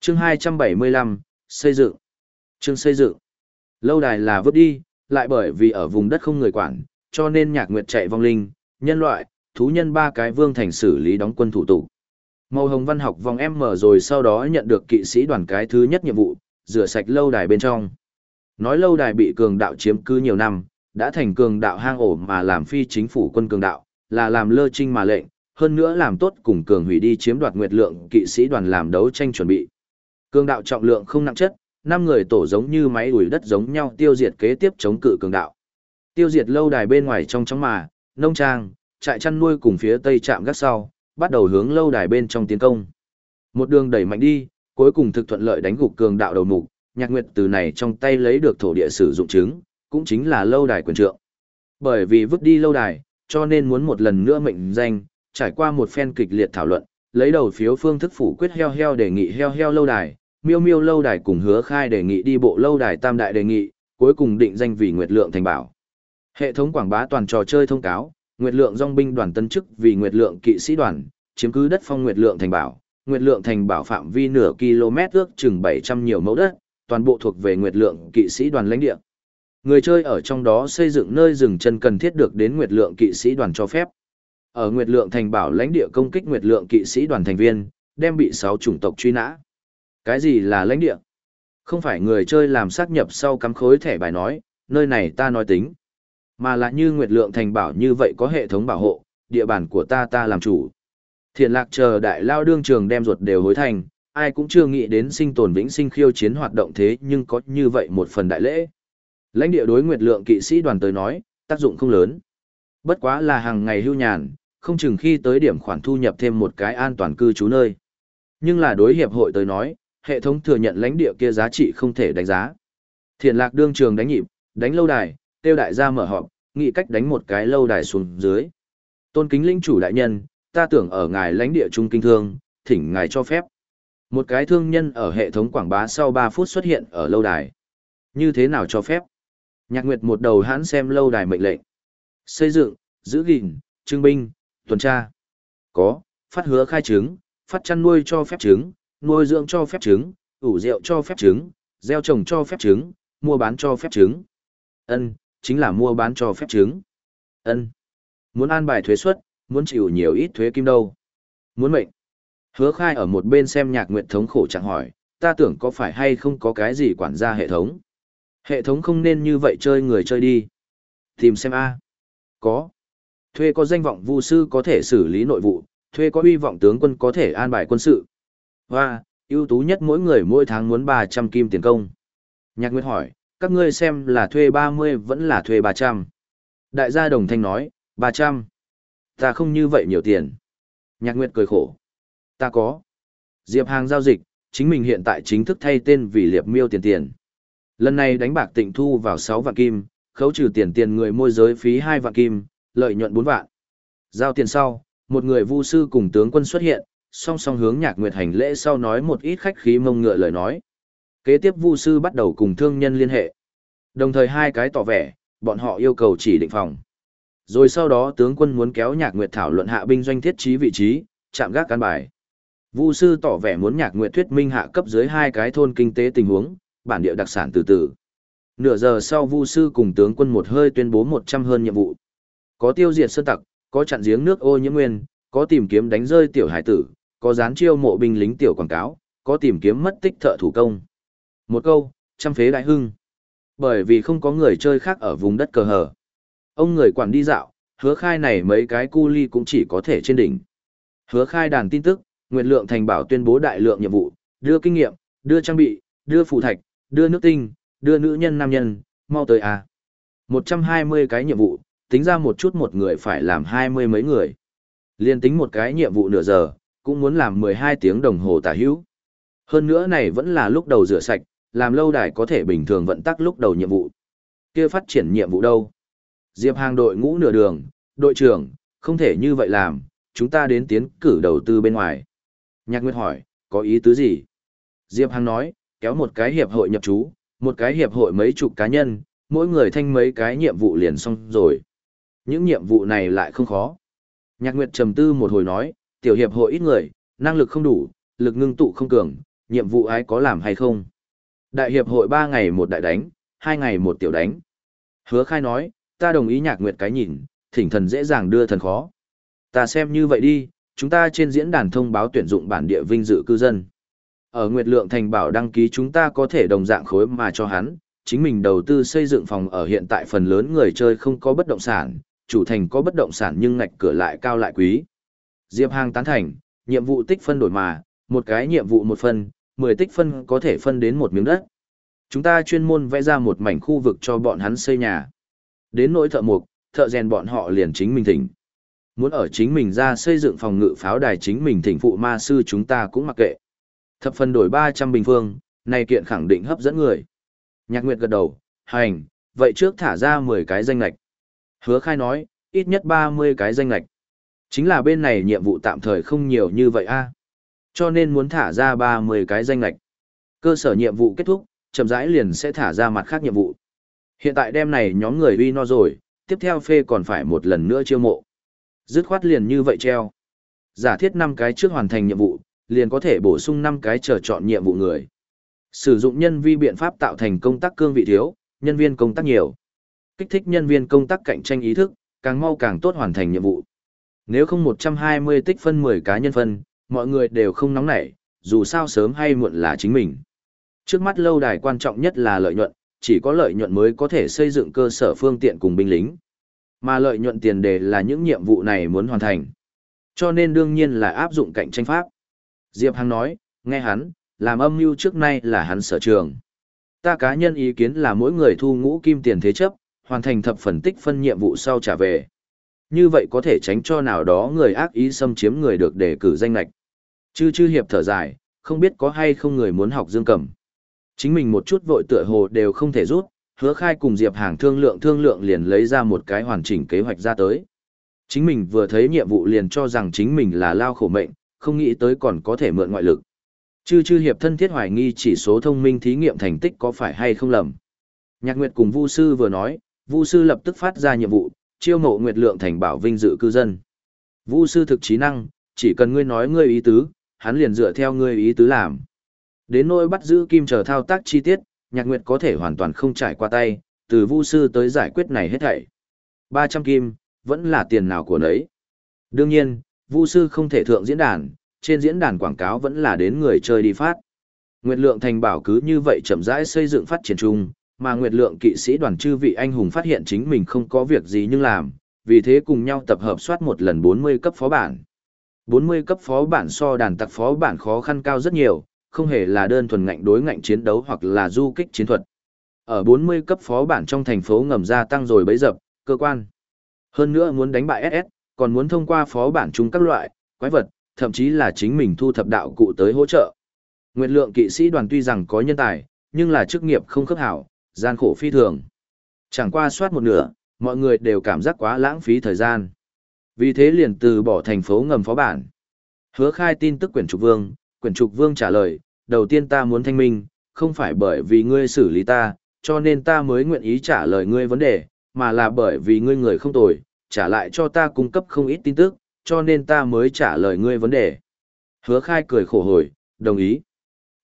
Chương 275, xây dựng. Chương xây dựng. Lâu đài là vứt đi, lại bởi vì ở vùng đất không người quản, cho nên nhạc nguyệt chạy vong linh, nhân loại, thú nhân ba cái vương thành xử lý đóng quân thủ tục. Màu hồng văn học vòng M rồi sau đó nhận được kỵ sĩ đoàn cái thứ nhất nhiệm vụ, rửa sạch lâu đài bên trong. Nói lâu đài bị cường đạo chiếm cứ nhiều năm, đã thành cường đạo hang ổ mà làm phi chính phủ quân cường đạo, là làm lơ trinh mà lệnh, hơn nữa làm tốt cùng cường hủy đi chiếm đoạt nguyệt lượng kỵ sĩ đoàn làm đấu tranh chuẩn bị. Cường đạo trọng lượng không nặng chất, năm người tổ giống như máy ủi đất giống nhau tiêu diệt kế tiếp chống cự cường đạo. Tiêu diệt lâu đài bên ngoài trong chóng mà, nông trang, trại chăn nuôi cùng phía tây trạm gác sau, bắt đầu hướng lâu đài bên trong tiến công. Một đường đẩy mạnh đi, cuối cùng thực thuận lợi đánh gục cường đạo đầu mục, Nhạc Nguyệt từ này trong tay lấy được thổ địa sử dụng chứng, cũng chính là lâu đài quyền trượng. Bởi vì vứt đi lâu đài, cho nên muốn một lần nữa mệnh danh, trải qua một phen kịch liệt thảo luận, lấy đầu phiếu phương thức phủ quyết heo heo đề nghị heo heo lâu đài, miêu miêu lâu đài cùng hứa khai đề nghị đi bộ lâu đài tam đại đề nghị, cuối cùng định danh vì Nguyệt Lượng thành bảo. Hệ thống quảng bá toàn trò chơi thông cáo, Nguyệt Lượng dòng binh đoàn tân chức vì Nguyệt Lượng kỵ sĩ đoàn, chiếm cứ đất phong Nguyệt Lượng thành bảo, Nguyệt Lượng thành bảo phạm vi nửa km ước chừng 700 nhiều mẫu đất, toàn bộ thuộc về Nguyệt Lượng kỵ sĩ đoàn lãnh địa. Người chơi ở trong đó xây dựng nơi dừng chân cần thiết được đến Nguyệt Lượng kỵ sĩ đoàn cho phép. Ở Nguyệt Lượng thành bảo lãnh địa công kích Nguyệt Lượng kỵ sĩ đoàn thành viên, đem bị 6 chủng tộc truy nã. Cái gì là lãnh địa? Không phải người chơi làm xác nhập sau cắm khối thẻ bài nói, nơi này ta nói tính. Mà là như Nguyệt Lượng thành bảo như vậy có hệ thống bảo hộ, địa bàn của ta ta làm chủ. Thiện lạc chờ đại lao đương trường đem ruột đều hối thành, ai cũng chưa nghĩ đến sinh tồn vĩnh sinh khiêu chiến hoạt động thế nhưng có như vậy một phần đại lễ. Lãnh địa đối nguyệt lượng kỵ sĩ đoàn tới nói, tác dụng không lớn. Bất quá là hàng ngày hưu nhàn, không chừng khi tới điểm khoản thu nhập thêm một cái an toàn cư trú nơi. Nhưng là đối hiệp hội tới nói, hệ thống thừa nhận lãnh địa kia giá trị không thể đánh giá. Thiền lạc đương trường đánh nhịp, đánh lâu đài, tiêu đại gia mở họp, nghĩ cách đánh một cái lâu đài xuống dưới. Tôn kính linh chủ đại nhân, ta tưởng ở ngài lãnh địa trung kinh thương, thỉnh ngài cho phép. Một cái thương nhân ở hệ thống quảng bá sau 3 phút xuất hiện ở lâu đài. Như thế nào cho phép? Nhạc Nguyệt một đầu hãn xem lâu đài mệnh lệnh. Xây dựng, giữ gìn, trưng binh, tuần tra. Có, phát hứa khai trứng, phát chăn nuôi cho phép trứng, nuôi dưỡng cho phép trứng, ủ rượu cho phép trứng, gieo trồng cho phép trứng, mua bán cho phép trứng. Ân, chính là mua bán cho phép trứng. Ân. Muốn an bài thuế suất, muốn chịu nhiều ít thuế kim đâu. Muốn mệnh. Hứa khai ở một bên xem nhạc nguyện thống khổ chẳng hỏi, ta tưởng có phải hay không có cái gì quản gia hệ thống. Hệ thống không nên như vậy chơi người chơi đi. Tìm xem A. Có. thuê có danh vọng vu sư có thể xử lý nội vụ, thuê có uy vọng tướng quân có thể an bài quân sự. Và, ưu tú nhất mỗi người mỗi tháng muốn 300 kim tiền công. Nhạc Nguyệt hỏi, các ngươi xem là thuê 30 vẫn là thuê 300. Đại gia đồng thanh nói, 300. Ta không như vậy nhiều tiền. Nhạc Nguyệt cười khổ. Ta có. Diệp Hàng giao dịch, chính mình hiện tại chính thức thay tên vì liệp miêu tiền tiền. Lần này đánh bạc tịnh thu vào 6 vạn kim, khấu trừ tiền tiền người môi giới phí 2 vạn kim, lợi nhuận 4 vạn. Giao tiền sau, một người vu sư cùng tướng quân xuất hiện, song song hướng Nhạc Nguyệt hành lễ sau nói một ít khách khí mông ngựa lời nói. Kế tiếp vu sư bắt đầu cùng thương nhân liên hệ. Đồng thời hai cái tỏ vẻ, bọn họ yêu cầu chỉ định phòng. Rồi sau đó tướng quân muốn kéo Nhạc Nguyệt thảo luận hạ binh doanh thiết trí vị trí, chạm gác căn bài. Vu sư tỏ vẻ muốn Nhạc Nguyệt thuyết minh hạ cấp dưới hai cái thôn kinh tế tình huống, bản địa đặc sản từ từ. Nửa giờ sau Vu sư cùng tướng quân một hơi tuyên bố 100 hơn nhiệm vụ. Có tiêu diệt sơn tặc, có chặn giếng nước ô nhiễm nguyên, có tìm kiếm đánh rơi tiểu hải tử, có dán chiêu mộ binh lính tiểu quảng cáo, có tìm kiếm mất tích thợ thủ công. Một câu, trăm phế đại hưng. Bởi vì không có người chơi khác ở vùng đất cờ hờ. Ông người quản đi dạo, hứa khai này mấy cái cu ly cũng chỉ có thể trên đỉnh. Hứa khai đàn tin tức, Nguyệt Lượng Thành Bảo tuyên bố đại lượng nhiệm vụ, đưa kinh nghiệm, đưa trang bị, đưa phụ thạch, đưa nước tinh, đưa nữ nhân nam nhân, mau tới à. 120 cái nhiệm vụ, tính ra một chút một người phải làm hai mươi mấy người. Liên tính một cái nhiệm vụ nửa giờ, cũng muốn làm 12 tiếng đồng hồ tả hữu. Hơn nữa này vẫn là lúc đầu rửa sạch, làm lâu đài có thể bình thường vận tắc lúc đầu nhiệm vụ. kia phát triển nhiệm vụ đâu? Diệp Hàng đội ngũ nửa đường, đội trưởng, không thể như vậy làm, chúng ta đến tiến cử đầu tư bên ngoài. Nhạc Nguyệt hỏi, có ý tứ gì? Diệp Hàng nói, kéo một cái hiệp hội nhập trú, một cái hiệp hội mấy chục cá nhân, mỗi người thanh mấy cái nhiệm vụ liền xong rồi. Những nhiệm vụ này lại không khó. Nhạc Nguyệt trầm tư một hồi nói, tiểu hiệp hội ít người, năng lực không đủ, lực ngưng tụ không cường, nhiệm vụ ai có làm hay không. Đại hiệp hội 3 ngày một đại đánh, 2 ngày một tiểu đánh. Hứa khai nói, ta đồng ý nhạc nguyệt cái nhìn, thỉnh thần dễ dàng đưa thần khó. Ta xem như vậy đi, chúng ta trên diễn đàn thông báo tuyển dụng bản địa vinh dự cư dân. Ở Nguyệt Lượng Thành bảo đăng ký chúng ta có thể đồng dạng khối mà cho hắn, chính mình đầu tư xây dựng phòng ở hiện tại phần lớn người chơi không có bất động sản, chủ thành có bất động sản nhưng ngạch cửa lại cao lại quý. Diệp Hàng tán thành, nhiệm vụ tích phân đổi mà, một cái nhiệm vụ một phân, 10 tích phân có thể phân đến một miếng đất. Chúng ta chuyên môn vẽ ra một mảnh khu vực cho bọn hắn xây nhà. Đến nỗi thợ mục, thợ rèn bọn họ liền chính mình thỉnh. Muốn ở chính mình ra xây dựng phòng ngự pháo đài chính mình thỉnh phụ ma sư chúng ta cũng mặc kệ. Thập phân đổi 300 bình phương, này kiện khẳng định hấp dẫn người. Nhạc Nguyệt gật đầu, hành, vậy trước thả ra 10 cái danh lạch. Hứa khai nói, ít nhất 30 cái danh lạch. Chính là bên này nhiệm vụ tạm thời không nhiều như vậy a Cho nên muốn thả ra 30 cái danh lạch. Cơ sở nhiệm vụ kết thúc, chậm rãi liền sẽ thả ra mặt khác nhiệm vụ. Hiện tại đêm này nhóm người uy no rồi, tiếp theo phê còn phải một lần nữa chiêu mộ. Dứt khoát liền như vậy treo. Giả thiết 5 cái trước hoàn thành nhiệm vụ, liền có thể bổ sung 5 cái chờ chọn nhiệm vụ người. Sử dụng nhân vi biện pháp tạo thành công tác cương vị thiếu, nhân viên công tác nhiều. Kích thích nhân viên công tác cạnh tranh ý thức, càng mau càng tốt hoàn thành nhiệm vụ. Nếu không 120 tích phân 10 cá nhân phân, mọi người đều không nóng nảy, dù sao sớm hay muộn là chính mình. Trước mắt lâu đài quan trọng nhất là lợi nhuận, chỉ có lợi nhuận mới có thể xây dựng cơ sở phương tiện cùng binh lính. Mà lợi nhuận tiền đề là những nhiệm vụ này muốn hoàn thành. Cho nên đương nhiên là áp dụng cạnh tranh pháp. Diệp Hằng nói, nghe hắn, làm âm mưu trước nay là hắn sở trường. Ta cá nhân ý kiến là mỗi người thu ngũ kim tiền thế chấp, hoàn thành thập phần tích phân nhiệm vụ sau trả về. Như vậy có thể tránh cho nào đó người ác ý xâm chiếm người được đề cử danh lạch. Chư chư hiệp thở dài, không biết có hay không người muốn học dương cầm. Chính mình một chút vội tựa hồ đều không thể rút, hứa khai cùng Diệp Hàng thương lượng thương lượng liền lấy ra một cái hoàn chỉnh kế hoạch ra tới. Chính mình vừa thấy nhiệm vụ liền cho rằng chính mình là lao khổ mệnh, không nghĩ tới còn có thể mượn ngoại lực. Chư chư hiệp thân thiết hoài nghi chỉ số thông minh thí nghiệm thành tích có phải hay không lầm. Nhạc Nguyệt cùng Vu sư vừa nói, Vu sư lập tức phát ra nhiệm vụ, chiêu mộ Nguyệt Lượng thành bảo vinh dự cư dân. Vu sư thực trí năng, chỉ cần ngươi nói ngươi ý tứ, hắn liền dựa theo ngươi ý tứ làm. Đến nỗi bắt giữ kim chờ thao tác chi tiết, Nhạc Nguyệt có thể hoàn toàn không trải qua tay, từ Vu sư tới giải quyết này hết thảy. 300 kim, vẫn là tiền nào của nấy. Đương nhiên, Vu sư không thể thượng diễn đàn, trên diễn đàn quảng cáo vẫn là đến người chơi đi phát. Nguyệt Lượng thành bảo cứ như vậy chậm rãi xây dựng phát triển chung, mà Nguyệt Lượng kỵ sĩ đoàn chư vị anh hùng phát hiện chính mình không có việc gì nhưng làm, vì thế cùng nhau tập hợp soát một lần 40 cấp phó bản. 40 cấp phó bản so đàn tặc phó bản khó khăn cao rất nhiều, không hề là đơn thuần ngạnh đối ngạnh chiến đấu hoặc là du kích chiến thuật. Ở 40 cấp phó bản trong thành phố ngầm gia tăng rồi bấy dập, cơ quan. Hơn nữa muốn đánh bại SS, còn muốn thông qua phó bản chung các loại, quái vật, thậm chí là chính mình thu thập đạo cụ tới hỗ trợ. Nguyệt lượng kỵ sĩ đoàn tuy rằng có nhân tài, nhưng là chức nghiệp không khớp hảo, gian khổ phi thường. Chẳng qua soát một nửa, mọi người đều cảm giác quá lãng phí thời gian. Vì thế liền từ bỏ thành phố ngầm phó bản. Hứa khai tin tức quyển trục vương, quyển trục vương trả lời, đầu tiên ta muốn thanh minh, không phải bởi vì ngươi xử lý ta, cho nên ta mới nguyện ý trả lời ngươi vấn đề, mà là bởi vì ngươi người không tồi, trả lại cho ta cung cấp không ít tin tức, cho nên ta mới trả lời ngươi vấn đề. Hứa khai cười khổ hồi, đồng ý.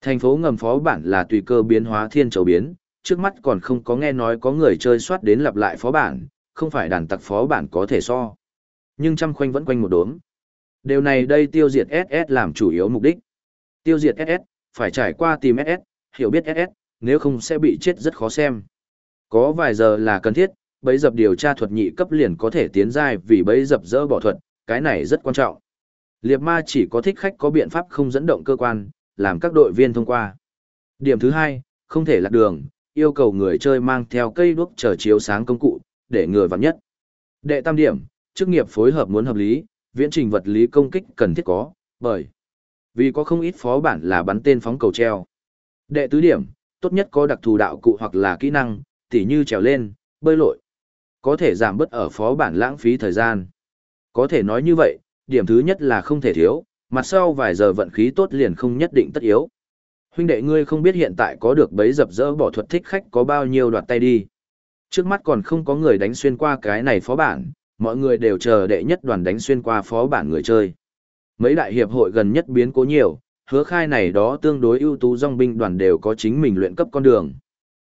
Thành phố ngầm phó bản là tùy cơ biến hóa thiên châu biến, trước mắt còn không có nghe nói có người chơi soát đến lặp lại phó bản, không phải đàn tặc phó bản có thể so. Nhưng trăm khoanh vẫn quanh một đốm. Điều này đây tiêu diệt SS làm chủ yếu mục đích. Tiêu diệt SS, phải trải qua tìm SS, hiểu biết SS, nếu không sẽ bị chết rất khó xem. Có vài giờ là cần thiết, bấy dập điều tra thuật nhị cấp liền có thể tiến giai vì bấy dập dỡ bỏ thuật, cái này rất quan trọng. Liệp ma chỉ có thích khách có biện pháp không dẫn động cơ quan, làm các đội viên thông qua. Điểm thứ hai, không thể lạc đường, yêu cầu người chơi mang theo cây đuốc chờ chiếu sáng công cụ, để ngừa vặn nhất. Đệ tam điểm, chức nghiệp phối hợp muốn hợp lý, viễn trình vật lý công kích cần thiết có, bởi vì có không ít phó bản là bắn tên phóng cầu treo. Đệ tứ điểm, tốt nhất có đặc thù đạo cụ hoặc là kỹ năng, tỉ như trèo lên, bơi lội. Có thể giảm bớt ở phó bản lãng phí thời gian. Có thể nói như vậy, điểm thứ nhất là không thể thiếu, mặt sau vài giờ vận khí tốt liền không nhất định tất yếu. Huynh đệ ngươi không biết hiện tại có được bấy dập dỡ bỏ thuật thích khách có bao nhiêu đoạt tay đi. Trước mắt còn không có người đánh xuyên qua cái này phó bản, mọi người đều chờ đệ nhất đoàn đánh xuyên qua phó bản người chơi. Mấy đại hiệp hội gần nhất biến cố nhiều, hứa khai này đó tương đối ưu tú dòng binh đoàn đều có chính mình luyện cấp con đường.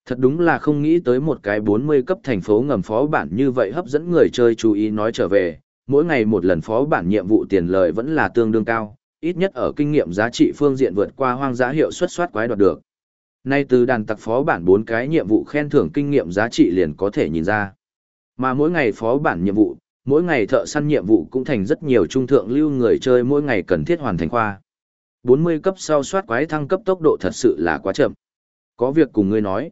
Thật đúng là không nghĩ tới một cái 40 cấp thành phố ngầm phó bản như vậy hấp dẫn người chơi chú ý nói trở về, mỗi ngày một lần phó bản nhiệm vụ tiền lợi vẫn là tương đương cao, ít nhất ở kinh nghiệm giá trị phương diện vượt qua hoang dã hiệu suất soát quái đoạt được. Nay từ đàn tặc phó bản bốn cái nhiệm vụ khen thưởng kinh nghiệm giá trị liền có thể nhìn ra. Mà mỗi ngày phó bản nhiệm vụ, mỗi ngày thợ săn nhiệm vụ cũng thành rất nhiều trung thượng lưu người chơi mỗi ngày cần thiết hoàn thành khoa. 40 cấp sau soát quái thăng cấp tốc độ thật sự là quá chậm. Có việc cùng ngươi nói.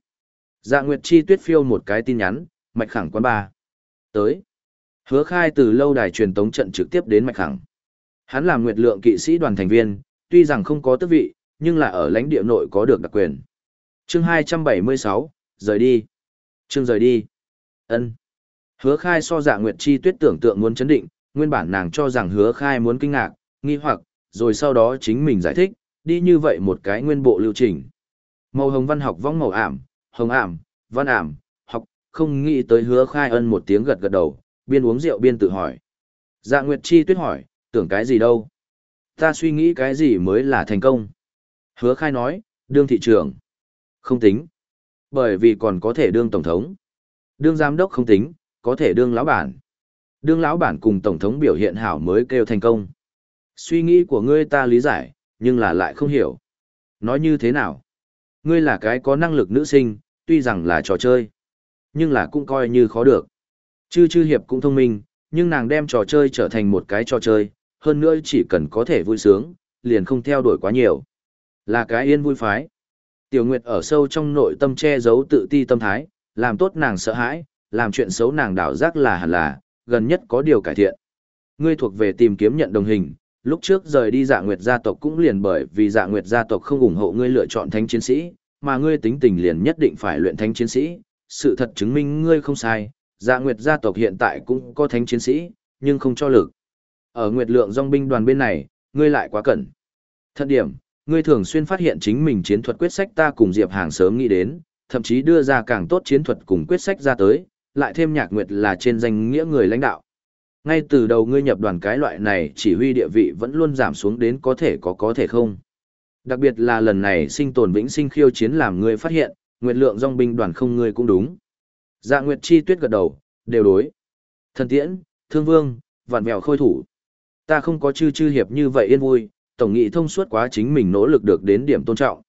Dạ Nguyệt Chi tuyết phiêu một cái tin nhắn, mạch khẳng quán ba. Tới. Hứa khai từ lâu đài truyền tống trận trực tiếp đến mạch khẳng. Hắn là nguyệt lượng kỵ sĩ đoàn thành viên, tuy rằng không có tước vị, nhưng là ở lãnh địa nội có được đặc quyền. Chương 276, rời đi. Chương rời đi. ân Hứa khai so dạ nguyệt chi tuyết tưởng tượng muốn chấn định, nguyên bản nàng cho rằng hứa khai muốn kinh ngạc, nghi hoặc, rồi sau đó chính mình giải thích, đi như vậy một cái nguyên bộ lưu trình. Màu hồng văn học vong màu ảm, hồng ảm, văn ảm, học, không nghĩ tới hứa khai ân một tiếng gật gật đầu, biên uống rượu biên tự hỏi. Dạ Nguyệt Chi tuyết hỏi, tưởng cái gì đâu? Ta suy nghĩ cái gì mới là thành công? Hứa khai nói, đương thị trường. Không tính. Bởi vì còn có thể đương tổng thống. Đương giám đốc không tính, có thể đương lão bản. Đương lão bản cùng tổng thống biểu hiện hảo mới kêu thành công. Suy nghĩ của ngươi ta lý giải, nhưng là lại không hiểu. Nói như thế nào? Ngươi là cái có năng lực nữ sinh, tuy rằng là trò chơi, nhưng là cũng coi như khó được. Chư chư hiệp cũng thông minh, nhưng nàng đem trò chơi trở thành một cái trò chơi, hơn nữa chỉ cần có thể vui sướng, liền không theo đuổi quá nhiều. Là cái yên vui phái. Tiểu Nguyệt ở sâu trong nội tâm che giấu tự ti tâm thái, làm tốt nàng sợ hãi, làm chuyện xấu nàng đảo giác là hẳn là, gần nhất có điều cải thiện. Ngươi thuộc về tìm kiếm nhận đồng hình, lúc trước rời đi dạ nguyệt gia tộc cũng liền bởi vì dạ nguyệt gia tộc không ủng hộ ngươi lựa chọn thánh chiến sĩ, mà ngươi tính tình liền nhất định phải luyện thánh chiến sĩ, sự thật chứng minh ngươi không sai, dạ nguyệt gia tộc hiện tại cũng có thánh chiến sĩ, nhưng không cho lực. Ở nguyệt lượng dòng binh đoàn bên này, ngươi lại quá cẩn. Thật điểm, ngươi thường xuyên phát hiện chính mình chiến thuật quyết sách ta cùng Diệp Hàng sớm nghĩ đến, thậm chí đưa ra càng tốt chiến thuật cùng quyết sách ra tới, lại thêm nhạc nguyệt là trên danh nghĩa người lãnh đạo. Ngay từ đầu ngươi nhập đoàn cái loại này chỉ huy địa vị vẫn luôn giảm xuống đến có thể có có thể không. Đặc biệt là lần này sinh tồn vĩnh sinh khiêu chiến làm ngươi phát hiện, nguyệt lượng dòng binh đoàn không ngươi cũng đúng. Dạ Nguyệt Chi Tuyết gật đầu, đều đối. Thần Tiễn, Thương Vương, vạn Mèo khôi thủ. Ta không có chư chư hiệp như vậy yên vui, tổng nghị thông suốt quá chính mình nỗ lực được đến điểm tôn trọng.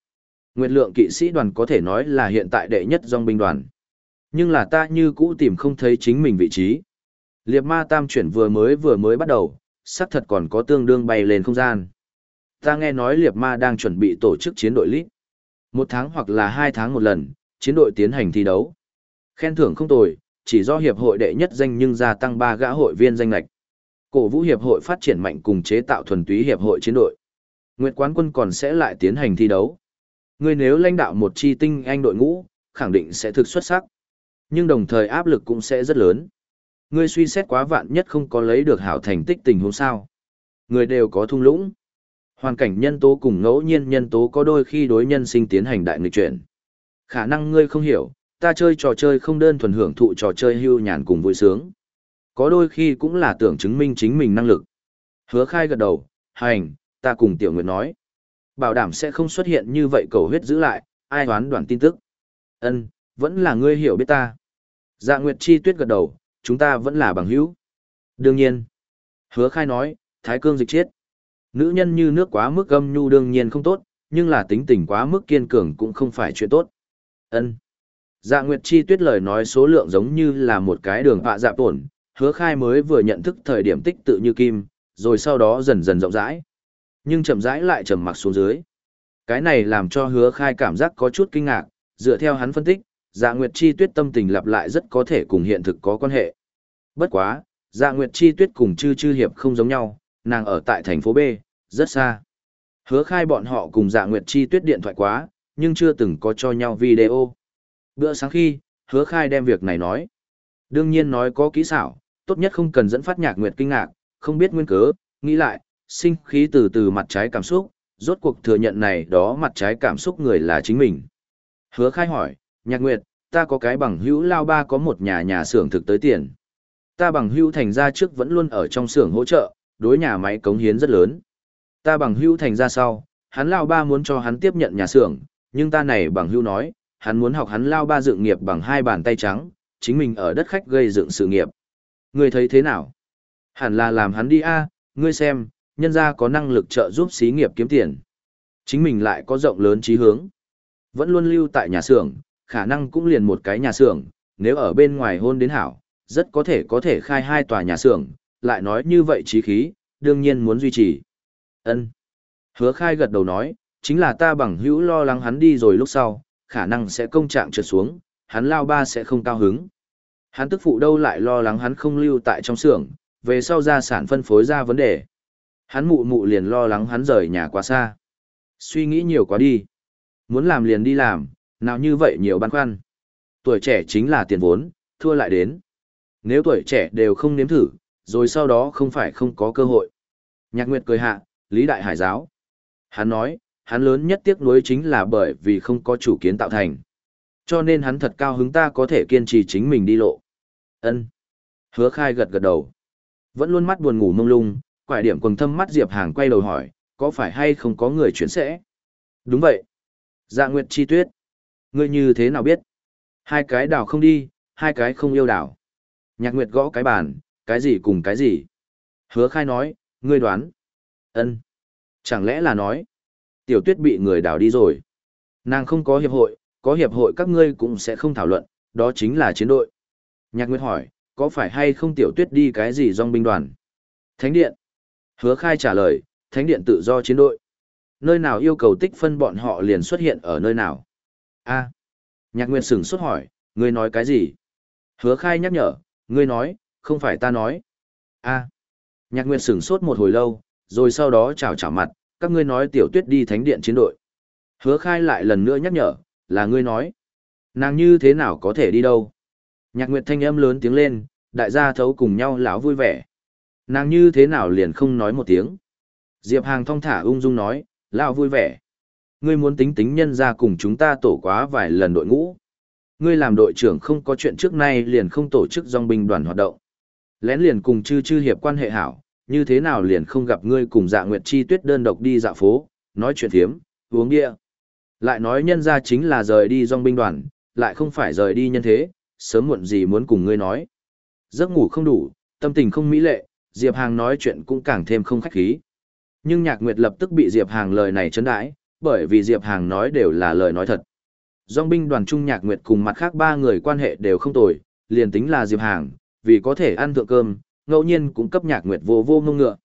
Nguyệt lượng kỵ sĩ đoàn có thể nói là hiện tại đệ nhất dòng binh đoàn. Nhưng là ta như cũ tìm không thấy chính mình vị trí. Liệp ma tam chuyển vừa mới vừa mới bắt đầu, xác thật còn có tương đương bay lên không gian. Ta nghe nói liệp ma đang chuẩn bị tổ chức chiến đội lít. Một tháng hoặc là hai tháng một lần, chiến đội tiến hành thi đấu. Khen thưởng không tồi, chỉ do hiệp hội đệ nhất danh nhưng gia tăng ba gã hội viên danh lệch. Cổ vũ hiệp hội phát triển mạnh cùng chế tạo thuần túy hiệp hội chiến đội. Nguyệt quán quân còn sẽ lại tiến hành thi đấu. Ngươi nếu lãnh đạo một chi tinh anh đội ngũ, khẳng định sẽ thực xuất sắc. Nhưng đồng thời áp lực cũng sẽ rất lớn. Ngươi suy xét quá vạn nhất không có lấy được hảo thành tích tình huống sao. Người đều có thung lũng. Hoàn cảnh nhân tố cùng ngẫu nhiên nhân tố có đôi khi đối nhân sinh tiến hành đại nghịch chuyển. Khả năng ngươi không hiểu, ta chơi trò chơi không đơn thuần hưởng thụ trò chơi hưu nhàn cùng vui sướng. Có đôi khi cũng là tưởng chứng minh chính mình năng lực. Hứa khai gật đầu, hành, ta cùng Tiểu Nguyệt nói. Bảo đảm sẽ không xuất hiện như vậy cầu huyết giữ lại, ai đoán đoạn tin tức. ân vẫn là ngươi hiểu biết ta. Dạ Nguyệt Chi tuyết gật đầu, chúng ta vẫn là bằng hữu. Đương nhiên. Hứa khai nói, thái cương dịch chết. Nữ nhân như nước quá mức âm nhu đương nhiên không tốt, nhưng là tính tình quá mức kiên cường cũng không phải chuyện tốt. ân Dạ Nguyệt Chi tuyết lời nói số lượng giống như là một cái đường họa dạ tổn, hứa khai mới vừa nhận thức thời điểm tích tự như kim, rồi sau đó dần dần rộng rãi. Nhưng chậm rãi lại trầm mặc xuống dưới. Cái này làm cho hứa khai cảm giác có chút kinh ngạc, dựa theo hắn phân tích, dạ nguyệt chi tuyết tâm tình lặp lại rất có thể cùng hiện thực có quan hệ. Bất quá, dạ nguyệt chi tuyết cùng chư chư hiệp không giống nhau, nàng ở tại thành phố B, rất xa. Hứa khai bọn họ cùng dạ nguyệt chi tuyết điện thoại quá, nhưng chưa từng có cho nhau video. Bữa sáng khi, hứa khai đem việc này nói. Đương nhiên nói có kỹ xảo, tốt nhất không cần dẫn phát nhạc nguyệt kinh ngạc, không biết nguyên cớ, nghĩ lại, sinh khí từ từ mặt trái cảm xúc, rốt cuộc thừa nhận này đó mặt trái cảm xúc người là chính mình. Hứa khai hỏi, nhạc nguyệt, ta có cái bằng hữu lao ba có một nhà nhà xưởng thực tới tiền. Ta bằng hữu thành ra trước vẫn luôn ở trong xưởng hỗ trợ, đối nhà máy cống hiến rất lớn. Ta bằng hữu thành ra sau, hắn lao ba muốn cho hắn tiếp nhận nhà xưởng, nhưng ta này bằng hữu nói, hắn muốn học hắn lao ba dựng nghiệp bằng hai bàn tay trắng, chính mình ở đất khách gây dựng sự nghiệp. Ngươi thấy thế nào? Hẳn là làm hắn đi a, ngươi xem, nhân gia có năng lực trợ giúp xí nghiệp kiếm tiền. Chính mình lại có rộng lớn trí hướng. Vẫn luôn lưu tại nhà xưởng, khả năng cũng liền một cái nhà xưởng, nếu ở bên ngoài hôn đến hảo, rất có thể có thể khai hai tòa nhà xưởng, lại nói như vậy trí khí, đương nhiên muốn duy trì. Ân. Hứa khai gật đầu nói, chính là ta bằng hữu lo lắng hắn đi rồi lúc sau, khả năng sẽ công trạng trượt xuống, hắn lao ba sẽ không cao hứng. Hắn tức phụ đâu lại lo lắng hắn không lưu tại trong xưởng, về sau gia sản phân phối ra vấn đề. Hắn mụ mụ liền lo lắng hắn rời nhà quá xa. Suy nghĩ nhiều quá đi. Muốn làm liền đi làm, nào như vậy nhiều băn khoăn. Tuổi trẻ chính là tiền vốn, thua lại đến. Nếu tuổi trẻ đều không nếm thử, rồi sau đó không phải không có cơ hội. Nhạc Nguyệt cười hạ, Lý Đại Hải giáo. Hắn nói, hắn lớn nhất tiếc nuối chính là bởi vì không có chủ kiến tạo thành. Cho nên hắn thật cao hứng ta có thể kiên trì chính mình đi lộ. Ân. Hứa khai gật gật đầu. Vẫn luôn mắt buồn ngủ mông lung, quải điểm quần thâm mắt Diệp Hàng quay đầu hỏi, có phải hay không có người chuyển sẽ? Đúng vậy. Dạ Nguyệt Chi Tuyết. Ngươi như thế nào biết? Hai cái đảo không đi, hai cái không yêu đảo. Nhạc Nguyệt gõ cái bàn, cái gì cùng cái gì? Hứa khai nói, ngươi đoán. ân Chẳng lẽ là nói, tiểu tuyết bị người đảo đi rồi. Nàng không có hiệp hội, có hiệp hội các ngươi cũng sẽ không thảo luận, đó chính là chiến đội. Nhạc Nguyệt hỏi, có phải hay không tiểu tuyết đi cái gì dòng binh đoàn? Thánh điện. Hứa khai trả lời, thánh điện tự do chiến đội. Nơi nào yêu cầu tích phân bọn họ liền xuất hiện ở nơi nào? a Nhạc Nguyệt sửng xuất hỏi, ngươi nói cái gì? Hứa khai nhắc nhở, ngươi nói, không phải ta nói. a Nhạc Nguyệt sửng sốt một hồi lâu, rồi sau đó chào chào mặt, các ngươi nói tiểu tuyết đi thánh điện chiến đội. Hứa khai lại lần nữa nhắc nhở, là ngươi nói. Nàng như thế nào có thể đi đâu? Nhạc Nguyệt thanh âm lớn tiếng lên, đại gia thấu cùng nhau lão vui vẻ. Nàng như thế nào liền không nói một tiếng. Diệp Hàng thong thả ung dung nói, lão vui vẻ. Ngươi muốn tính tính nhân ra cùng chúng ta tổ quá vài lần đội ngũ. Ngươi làm đội trưởng không có chuyện trước nay liền không tổ chức dòng binh đoàn hoạt động. Lén liền cùng chư chư hiệp quan hệ hảo, như thế nào liền không gặp ngươi cùng dạ nguyệt chi tuyết đơn độc đi dạo phố, nói chuyện thiếm, uống bia. Lại nói nhân ra chính là rời đi dòng binh đoàn, lại không phải rời đi nhân thế, sớm muộn gì muốn cùng ngươi nói. Giấc ngủ không đủ, tâm tình không mỹ lệ, Diệp Hàng nói chuyện cũng càng thêm không khách khí. Nhưng Nhạc Nguyệt lập tức bị Diệp Hàng lời này chấn đãi, bởi vì Diệp Hàng nói đều là lời nói thật. Dòng binh đoàn trung Nhạc Nguyệt cùng mặt khác ba người quan hệ đều không tồi, liền tính là Diệp Hàng, vì có thể ăn thượng cơm, ngẫu nhiên cũng cấp nhạc nguyệt vô vô ngông ngựa.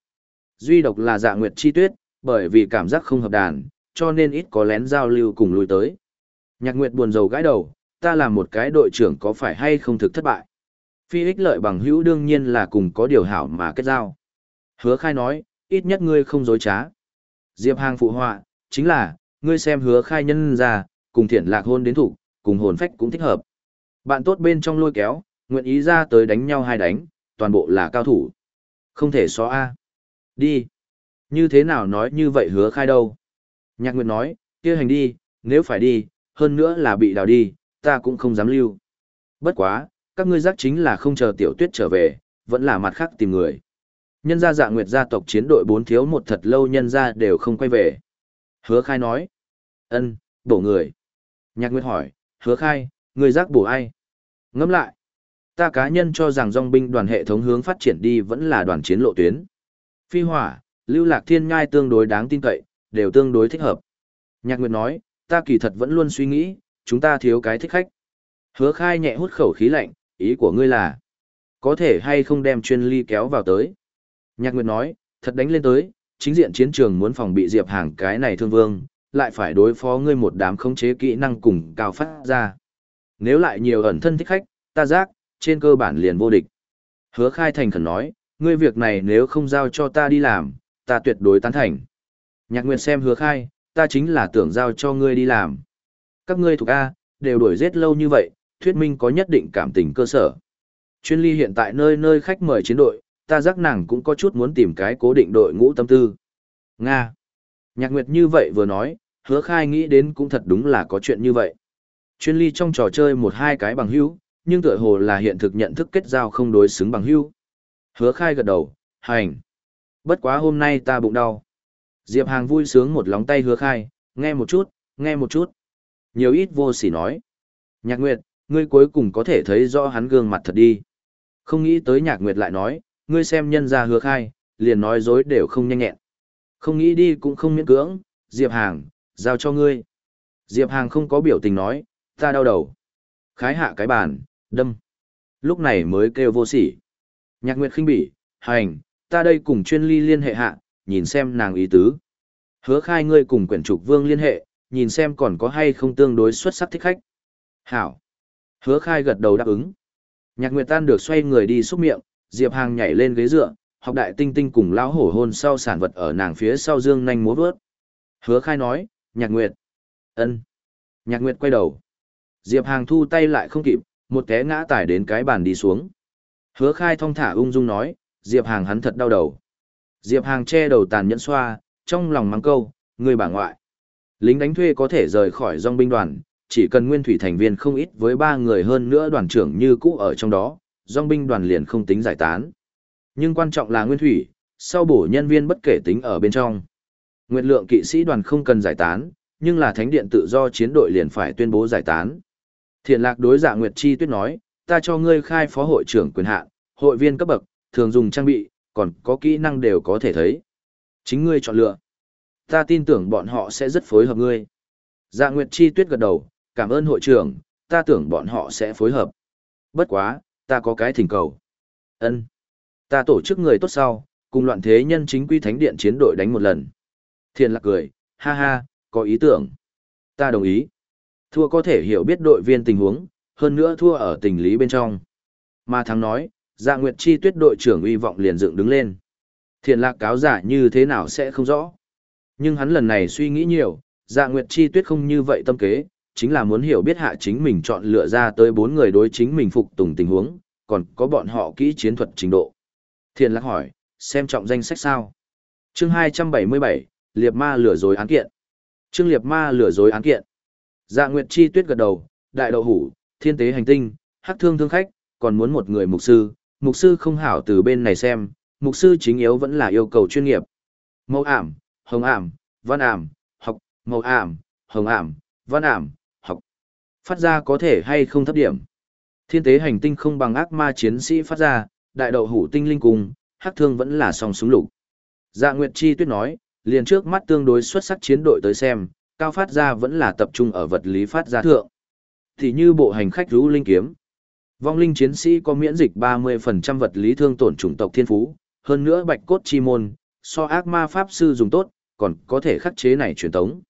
Duy độc là dạ nguyệt chi tuyết, bởi vì cảm giác không hợp đàn, cho nên ít có lén giao lưu cùng lui tới. Nhạc nguyệt buồn rầu gãi đầu, ta là một cái đội trưởng có phải hay không thực thất bại. Phi ích lợi bằng hữu đương nhiên là cùng có điều hảo mà kết giao. Hứa khai nói, ít nhất ngươi không dối trá. Diệp Hàng phụ họa, chính là, ngươi xem hứa khai nhân ra, cùng thiện lạc hôn đến thủ, cùng hồn phách cũng thích hợp. Bạn tốt bên trong lôi kéo, nguyện ý ra tới đánh nhau hai đánh, toàn bộ là cao thủ. Không thể xóa A. Đi. Như thế nào nói như vậy hứa khai đâu? Nhạc Nguyệt nói, kia hành đi, nếu phải đi, hơn nữa là bị đào đi, ta cũng không dám lưu. Bất quá, các ngươi giác chính là không chờ tiểu tuyết trở về, vẫn là mặt khác tìm người. Nhân gia dạ nguyệt gia tộc chiến đội bốn thiếu một thật lâu nhân gia đều không quay về. Hứa khai nói. ân bổ người. Nhạc nguyệt hỏi, hứa khai, người giác bổ ai? Ngẫm lại. Ta cá nhân cho rằng dòng binh đoàn hệ thống hướng phát triển đi vẫn là đoàn chiến lộ tuyến. Phi hỏa, lưu lạc thiên ngai tương đối đáng tin cậy, đều tương đối thích hợp. Nhạc nguyệt nói, ta kỳ thật vẫn luôn suy nghĩ, chúng ta thiếu cái thích khách. Hứa khai nhẹ hút khẩu khí lạnh, ý của ngươi là, có thể hay không đem chuyên ly kéo vào tới. Nhạc Nguyệt nói, thật đánh lên tới, chính diện chiến trường muốn phòng bị Diệp Hàng cái này thương vương, lại phải đối phó ngươi một đám khống chế kỹ năng cùng cao phát ra. Nếu lại nhiều ẩn thân thích khách, ta giác, trên cơ bản liền vô địch. Hứa khai thành khẩn nói, ngươi việc này nếu không giao cho ta đi làm, ta tuyệt đối tán thành. Nhạc Nguyệt xem hứa khai, ta chính là tưởng giao cho ngươi đi làm. Các ngươi thuộc A, đều đuổi giết lâu như vậy, thuyết minh có nhất định cảm tình cơ sở. Chuyên ly hiện tại nơi nơi khách mời chiến đội, ta giác nàng cũng có chút muốn tìm cái cố định đội ngũ tâm tư. Nga. Nhạc Nguyệt như vậy vừa nói, hứa khai nghĩ đến cũng thật đúng là có chuyện như vậy. Chuyên ly trong trò chơi một hai cái bằng hữu, nhưng tựa hồ là hiện thực nhận thức kết giao không đối xứng bằng hữu. Hứa khai gật đầu, hành. Bất quá hôm nay ta bụng đau. Diệp Hàng vui sướng một lóng tay hứa khai, nghe một chút, nghe một chút. Nhiều ít vô sỉ nói. Nhạc Nguyệt, ngươi cuối cùng có thể thấy rõ hắn gương mặt thật đi. Không nghĩ tới Nhạc Nguyệt lại nói, ngươi xem nhân ra hứa khai, liền nói dối đều không nhanh nhẹn. Không nghĩ đi cũng không miễn cưỡng, Diệp Hàng, giao cho ngươi. Diệp Hàng không có biểu tình nói, ta đau đầu. Khái hạ cái bàn, đâm. Lúc này mới kêu vô sỉ. Nhạc Nguyệt khinh bỉ, hành, ta đây cùng chuyên ly liên hệ hạ, nhìn xem nàng ý tứ. Hứa khai ngươi cùng quyển trục vương liên hệ, nhìn xem còn có hay không tương đối xuất sắc thích khách. Hảo. Hứa khai gật đầu đáp ứng. Nhạc Nguyệt Tan được xoay người đi xúc miệng, Diệp Hàng nhảy lên ghế dựa, học đại tinh tinh cùng lão hổ hôn sau sản vật ở nàng phía sau dương nhanh múa vớt. Hứa khai nói, Nhạc Nguyệt. ân Nhạc Nguyệt quay đầu. Diệp Hàng thu tay lại không kịp, một té ngã tải đến cái bàn đi xuống. Hứa khai thong thả ung dung nói, Diệp Hàng hắn thật đau đầu. Diệp Hàng che đầu tàn nhẫn xoa, trong lòng mắng câu, người bà ngoại. Lính đánh thuê có thể rời khỏi dòng binh đoàn, chỉ cần nguyên thủy thành viên không ít với ba người hơn nữa đoàn trưởng như cũ ở trong đó, dòng binh đoàn liền không tính giải tán. Nhưng quan trọng là nguyên thủy, sau bổ nhân viên bất kể tính ở bên trong. Nguyệt lượng kỵ sĩ đoàn không cần giải tán, nhưng là thánh điện tự do chiến đội liền phải tuyên bố giải tán. Thiện lạc đối dạ Nguyệt Chi tuyết nói, ta cho ngươi khai phó hội trưởng quyền hạn, hội viên cấp bậc, thường dùng trang bị, còn có kỹ năng đều có thể thấy. Chính ngươi chọn lựa. Ta tin tưởng bọn họ sẽ rất phối hợp ngươi. Dạ Nguyệt Chi tuyết gật đầu, cảm ơn hội trưởng, ta tưởng bọn họ sẽ phối hợp. Bất quá, ta có cái thỉnh cầu. Ân, Ta tổ chức người tốt sau, cùng loạn thế nhân chính quy thánh điện chiến đội đánh một lần. Thiên lạc cười, ha ha, có ý tưởng. Ta đồng ý. Thua có thể hiểu biết đội viên tình huống, hơn nữa thua ở tình lý bên trong. Mà thắng nói, dạ nguyệt chi tuyết đội trưởng uy vọng liền dựng đứng lên. Thiện lạc cáo giả như thế nào sẽ không rõ. Nhưng hắn lần này suy nghĩ nhiều, dạ nguyệt chi tuyết không như vậy tâm kế, chính là muốn hiểu biết hạ chính mình chọn lựa ra tới bốn người đối chính mình phục tùng tình huống, còn có bọn họ kỹ chiến thuật trình độ. Thiên lạc hỏi, xem trọng danh sách sao? chương 277, Liệp Ma lừa dối án kiện. Trương Liệp Ma lừa dối án kiện. Dạ Nguyệt Chi Tuyết gật đầu, đại đậu hủ, thiên tế hành tinh, hắc thương thương khách, còn muốn một người mục sư, mục sư không hảo từ bên này xem, mục sư chính yếu vẫn là yêu cầu chuyên nghiệp. Mẫu ảm, hồng ảm, văn ảm, học, màu ảm, hồng ảm, văn ảm, học. Phát ra có thể hay không thấp điểm. Thiên tế hành tinh không bằng ác ma chiến sĩ phát ra, đại đậu hủ tinh linh cùng, hắc thương vẫn là song súng lục. Dạ Nguyệt Chi tuyết nói, liền trước mắt tương đối xuất sắc chiến đội tới xem, cao phát ra vẫn là tập trung ở vật lý phát ra thượng. Thì như bộ hành khách rú linh kiếm. Vong linh chiến sĩ có miễn dịch 30% vật lý thương tổn chủng tộc thiên phú, hơn nữa bạch cốt chi môn, so ác ma pháp sư dùng tốt, còn có thể khắc chế này truyền tống.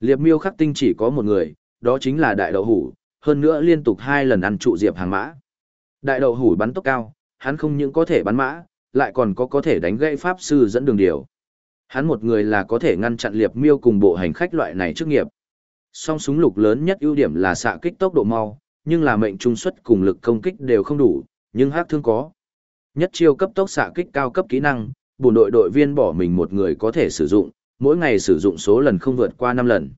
Liệp miêu khắc tinh chỉ có một người, đó chính là đại đậu hủ, hơn nữa liên tục hai lần ăn trụ diệp hàng mã. Đại đậu hủ bắn tốc cao, hắn không những có thể bắn mã, lại còn có có thể đánh gãy pháp sư dẫn đường điều. Hắn một người là có thể ngăn chặn liệp miêu cùng bộ hành khách loại này trước nghiệp. Song súng lục lớn nhất ưu điểm là xạ kích tốc độ mau, nhưng là mệnh trung suất cùng lực công kích đều không đủ, nhưng hát thương có. Nhất chiêu cấp tốc xạ kích cao cấp kỹ năng, bộ đội đội viên bỏ mình một người có thể sử dụng, mỗi ngày sử dụng số lần không vượt qua 5 lần.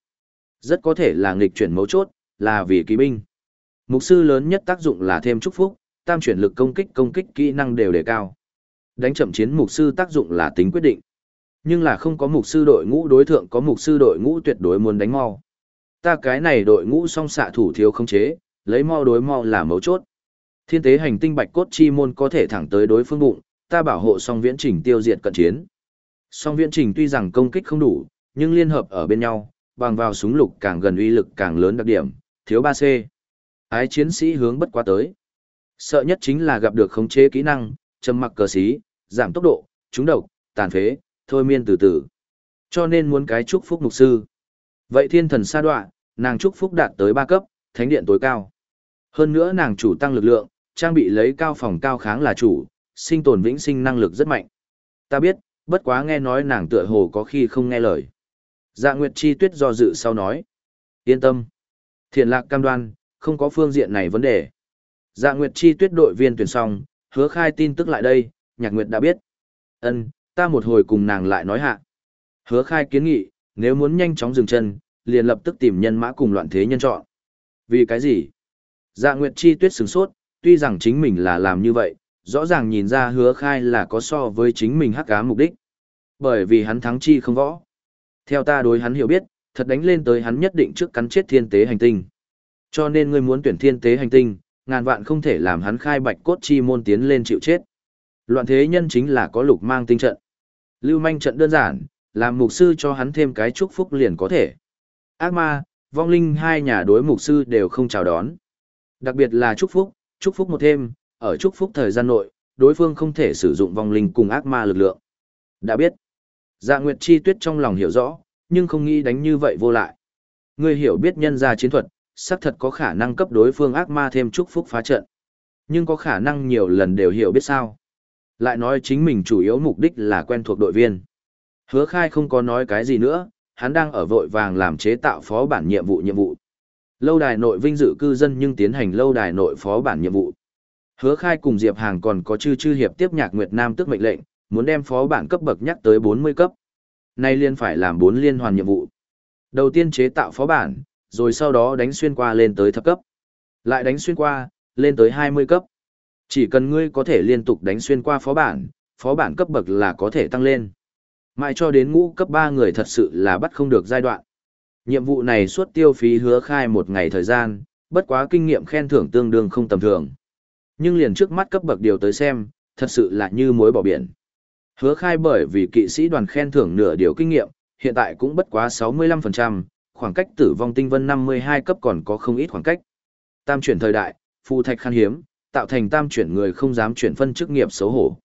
Rất có thể là nghịch chuyển mấu chốt, là vì kỵ binh. Mục sư lớn nhất tác dụng là thêm chúc phúc, tam chuyển lực công kích công kích kỹ năng đều đề cao. Đánh chậm chiến mục sư tác dụng là tính quyết định. Nhưng là không có mục sư đội ngũ đối thượng có mục sư đội ngũ tuyệt đối muốn đánh mau. Ta cái này đội ngũ song xạ thủ thiếu không chế, lấy mau đối mau là mấu chốt. Thiên tế hành tinh bạch cốt chi môn có thể thẳng tới đối phương bụng, ta bảo hộ song viễn trình tiêu diệt cận chiến. Song viễn trình tuy rằng công kích không đủ, nhưng liên hợp ở bên nhau, bằng vào súng lục càng gần uy lực càng lớn đặc điểm, thiếu 3C. Ái chiến sĩ hướng bất quá tới. Sợ nhất chính là gặp được khống chế kỹ năng, châm mặc cờ xí, giảm tốc độ, trúng độc, tàn phế, thôi miên từ từ. Cho nên muốn cái chúc phúc mục sư. Vậy thiên thần sa đoạn, nàng chúc phúc đạt tới 3 cấp, thánh điện tối cao. Hơn nữa nàng chủ tăng lực lượng, trang bị lấy cao phòng cao kháng là chủ, sinh tồn vĩnh sinh năng lực rất mạnh. Ta biết, bất quá nghe nói nàng tựa hồ có khi không nghe lời. Dạ Nguyệt Chi Tuyết do dự sau nói. Yên tâm. Thiền lạc cam đoan, không có phương diện này vấn đề. Dạ Nguyệt Chi Tuyết đội viên tuyển xong, hứa khai tin tức lại đây, Nhạc Nguyệt đã biết. ân ta một hồi cùng nàng lại nói hạ. Hứa khai kiến nghị, nếu muốn nhanh chóng dừng chân, liền lập tức tìm nhân mã cùng loạn thế nhân chọn. Vì cái gì? Dạ Nguyệt Chi Tuyết sửng sốt, tuy rằng chính mình là làm như vậy, rõ ràng nhìn ra hứa khai là có so với chính mình hắc cá mục đích. Bởi vì hắn thắng chi không võ. Theo ta đối hắn hiểu biết, thật đánh lên tới hắn nhất định trước cắn chết thiên tế hành tinh. Cho nên ngươi muốn tuyển thiên tế hành tinh, ngàn vạn không thể làm hắn khai bạch cốt chi môn tiến lên chịu chết. Loạn thế nhân chính là có lục mang tinh trận. Lưu manh trận đơn giản, làm mục sư cho hắn thêm cái chúc phúc liền có thể. Ác ma, vong linh hai nhà đối mục sư đều không chào đón. Đặc biệt là chúc phúc, chúc phúc một thêm, ở chúc phúc thời gian nội, đối phương không thể sử dụng vong linh cùng ác ma lực lượng. Đã biết, dạ nguyệt chi tuyết trong lòng hiểu rõ, nhưng không nghĩ đánh như vậy vô lại. Ngươi hiểu biết nhân gia chiến thuật, xác thật có khả năng cấp đối phương ác ma thêm chúc phúc phá trận. Nhưng có khả năng nhiều lần đều hiểu biết sao. Lại nói chính mình chủ yếu mục đích là quen thuộc đội viên. Hứa khai không có nói cái gì nữa, hắn đang ở vội vàng làm chế tạo phó bản nhiệm vụ nhiệm vụ. Lâu đài nội vinh dự cư dân nhưng tiến hành lâu đài nội phó bản nhiệm vụ. Hứa khai cùng Diệp Hàng còn có chư chư hiệp tiếp nhạc Nguyệt Nam tức mệnh lệnh, muốn đem phó bản cấp bậc nhắc tới 40 cấp. Nay liên phải làm 4 liên hoàn nhiệm vụ. Đầu tiên chế tạo phó bản, rồi sau đó đánh xuyên qua lên tới thập cấp. Lại đánh xuyên qua, lên tới 20 cấp. Chỉ cần ngươi có thể liên tục đánh xuyên qua phó bản, phó bản cấp bậc là có thể tăng lên. Mãi cho đến ngũ cấp 3 người thật sự là bắt không được giai đoạn. Nhiệm vụ này suốt tiêu phí hứa khai một ngày thời gian, bất quá kinh nghiệm khen thưởng tương đương không tầm thường. Nhưng liền trước mắt cấp bậc điều tới xem, thật sự là như muối bỏ biển. Hứa khai bởi vì kỵ sĩ đoàn khen thưởng nửa điều kinh nghiệm, hiện tại cũng bất quá 65%, khoảng cách tử vong tinh vân 52 cấp còn có không ít khoảng cách. Tam chuyển thời đại, phù thạch khan hiếm, tạo thành tam chuyển người không dám chuyển phân chức nghiệp xấu hổ.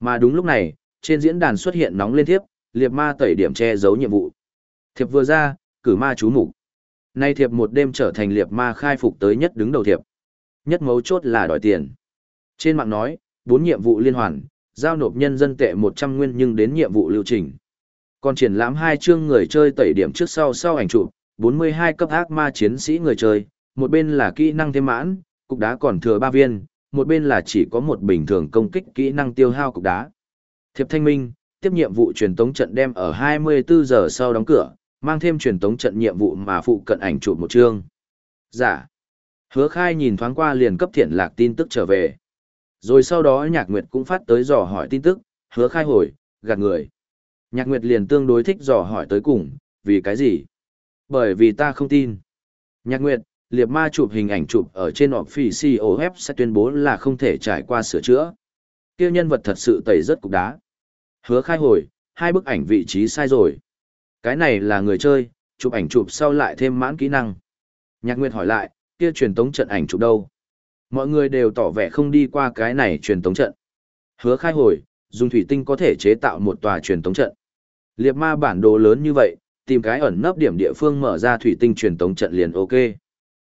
Mà đúng lúc này, trên diễn đàn xuất hiện nóng lên thiếp, liệt ma tẩy điểm che giấu nhiệm vụ. Thiệp vừa ra, cử ma chú mục Nay thiệp một đêm trở thành liệt ma khai phục tới nhất đứng đầu thiệp. Nhất mấu chốt là đòi tiền. Trên mạng nói, bốn nhiệm vụ liên hoàn, giao nộp nhân dân tệ 100 nguyên nhưng đến nhiệm vụ lưu trình. Còn triển lãm hai chương người chơi tẩy điểm trước sau sau ảnh chụp, 42 cấp ác ma chiến sĩ người chơi, một bên là kỹ năng thêm mãn, cục đá còn thừa ba viên, một bên là chỉ có một bình thường công kích kỹ năng tiêu hao cục đá. Thiệp thanh minh, tiếp nhiệm vụ truyền tống trận đem ở 24 giờ sau đóng cửa, mang thêm truyền tống trận nhiệm vụ mà phụ cận ảnh chụp một chương. Giả. Dạ. Hứa khai nhìn thoáng qua liền cấp thiện lạc tin tức trở về. Rồi sau đó nhạc nguyệt cũng phát tới dò hỏi tin tức, hứa khai hồi, gạt người. Nhạc nguyệt liền tương đối thích dò hỏi tới cùng, vì cái gì? Bởi vì ta không tin. Nhạc nguyệt, liệt ma chụp hình ảnh chụp ở trên Officio sẽ tuyên bố là không thể trải qua sửa chữa. Kêu nhân vật thật sự tẩy rất cục đá. Hứa khai hồi, hai bức ảnh vị trí sai rồi. Cái này là người chơi, chụp ảnh chụp sau lại thêm mãn kỹ năng. Nhạc Nguyệt hỏi lại, kia truyền tống trận ảnh chụp đâu? Mọi người đều tỏ vẻ không đi qua cái này truyền tống trận. Hứa khai hồi, dùng thủy tinh có thể chế tạo một tòa truyền tống trận. Liệt ma bản đồ lớn như vậy, tìm cái ẩn nấp điểm địa phương mở ra thủy tinh truyền tống trận liền ok.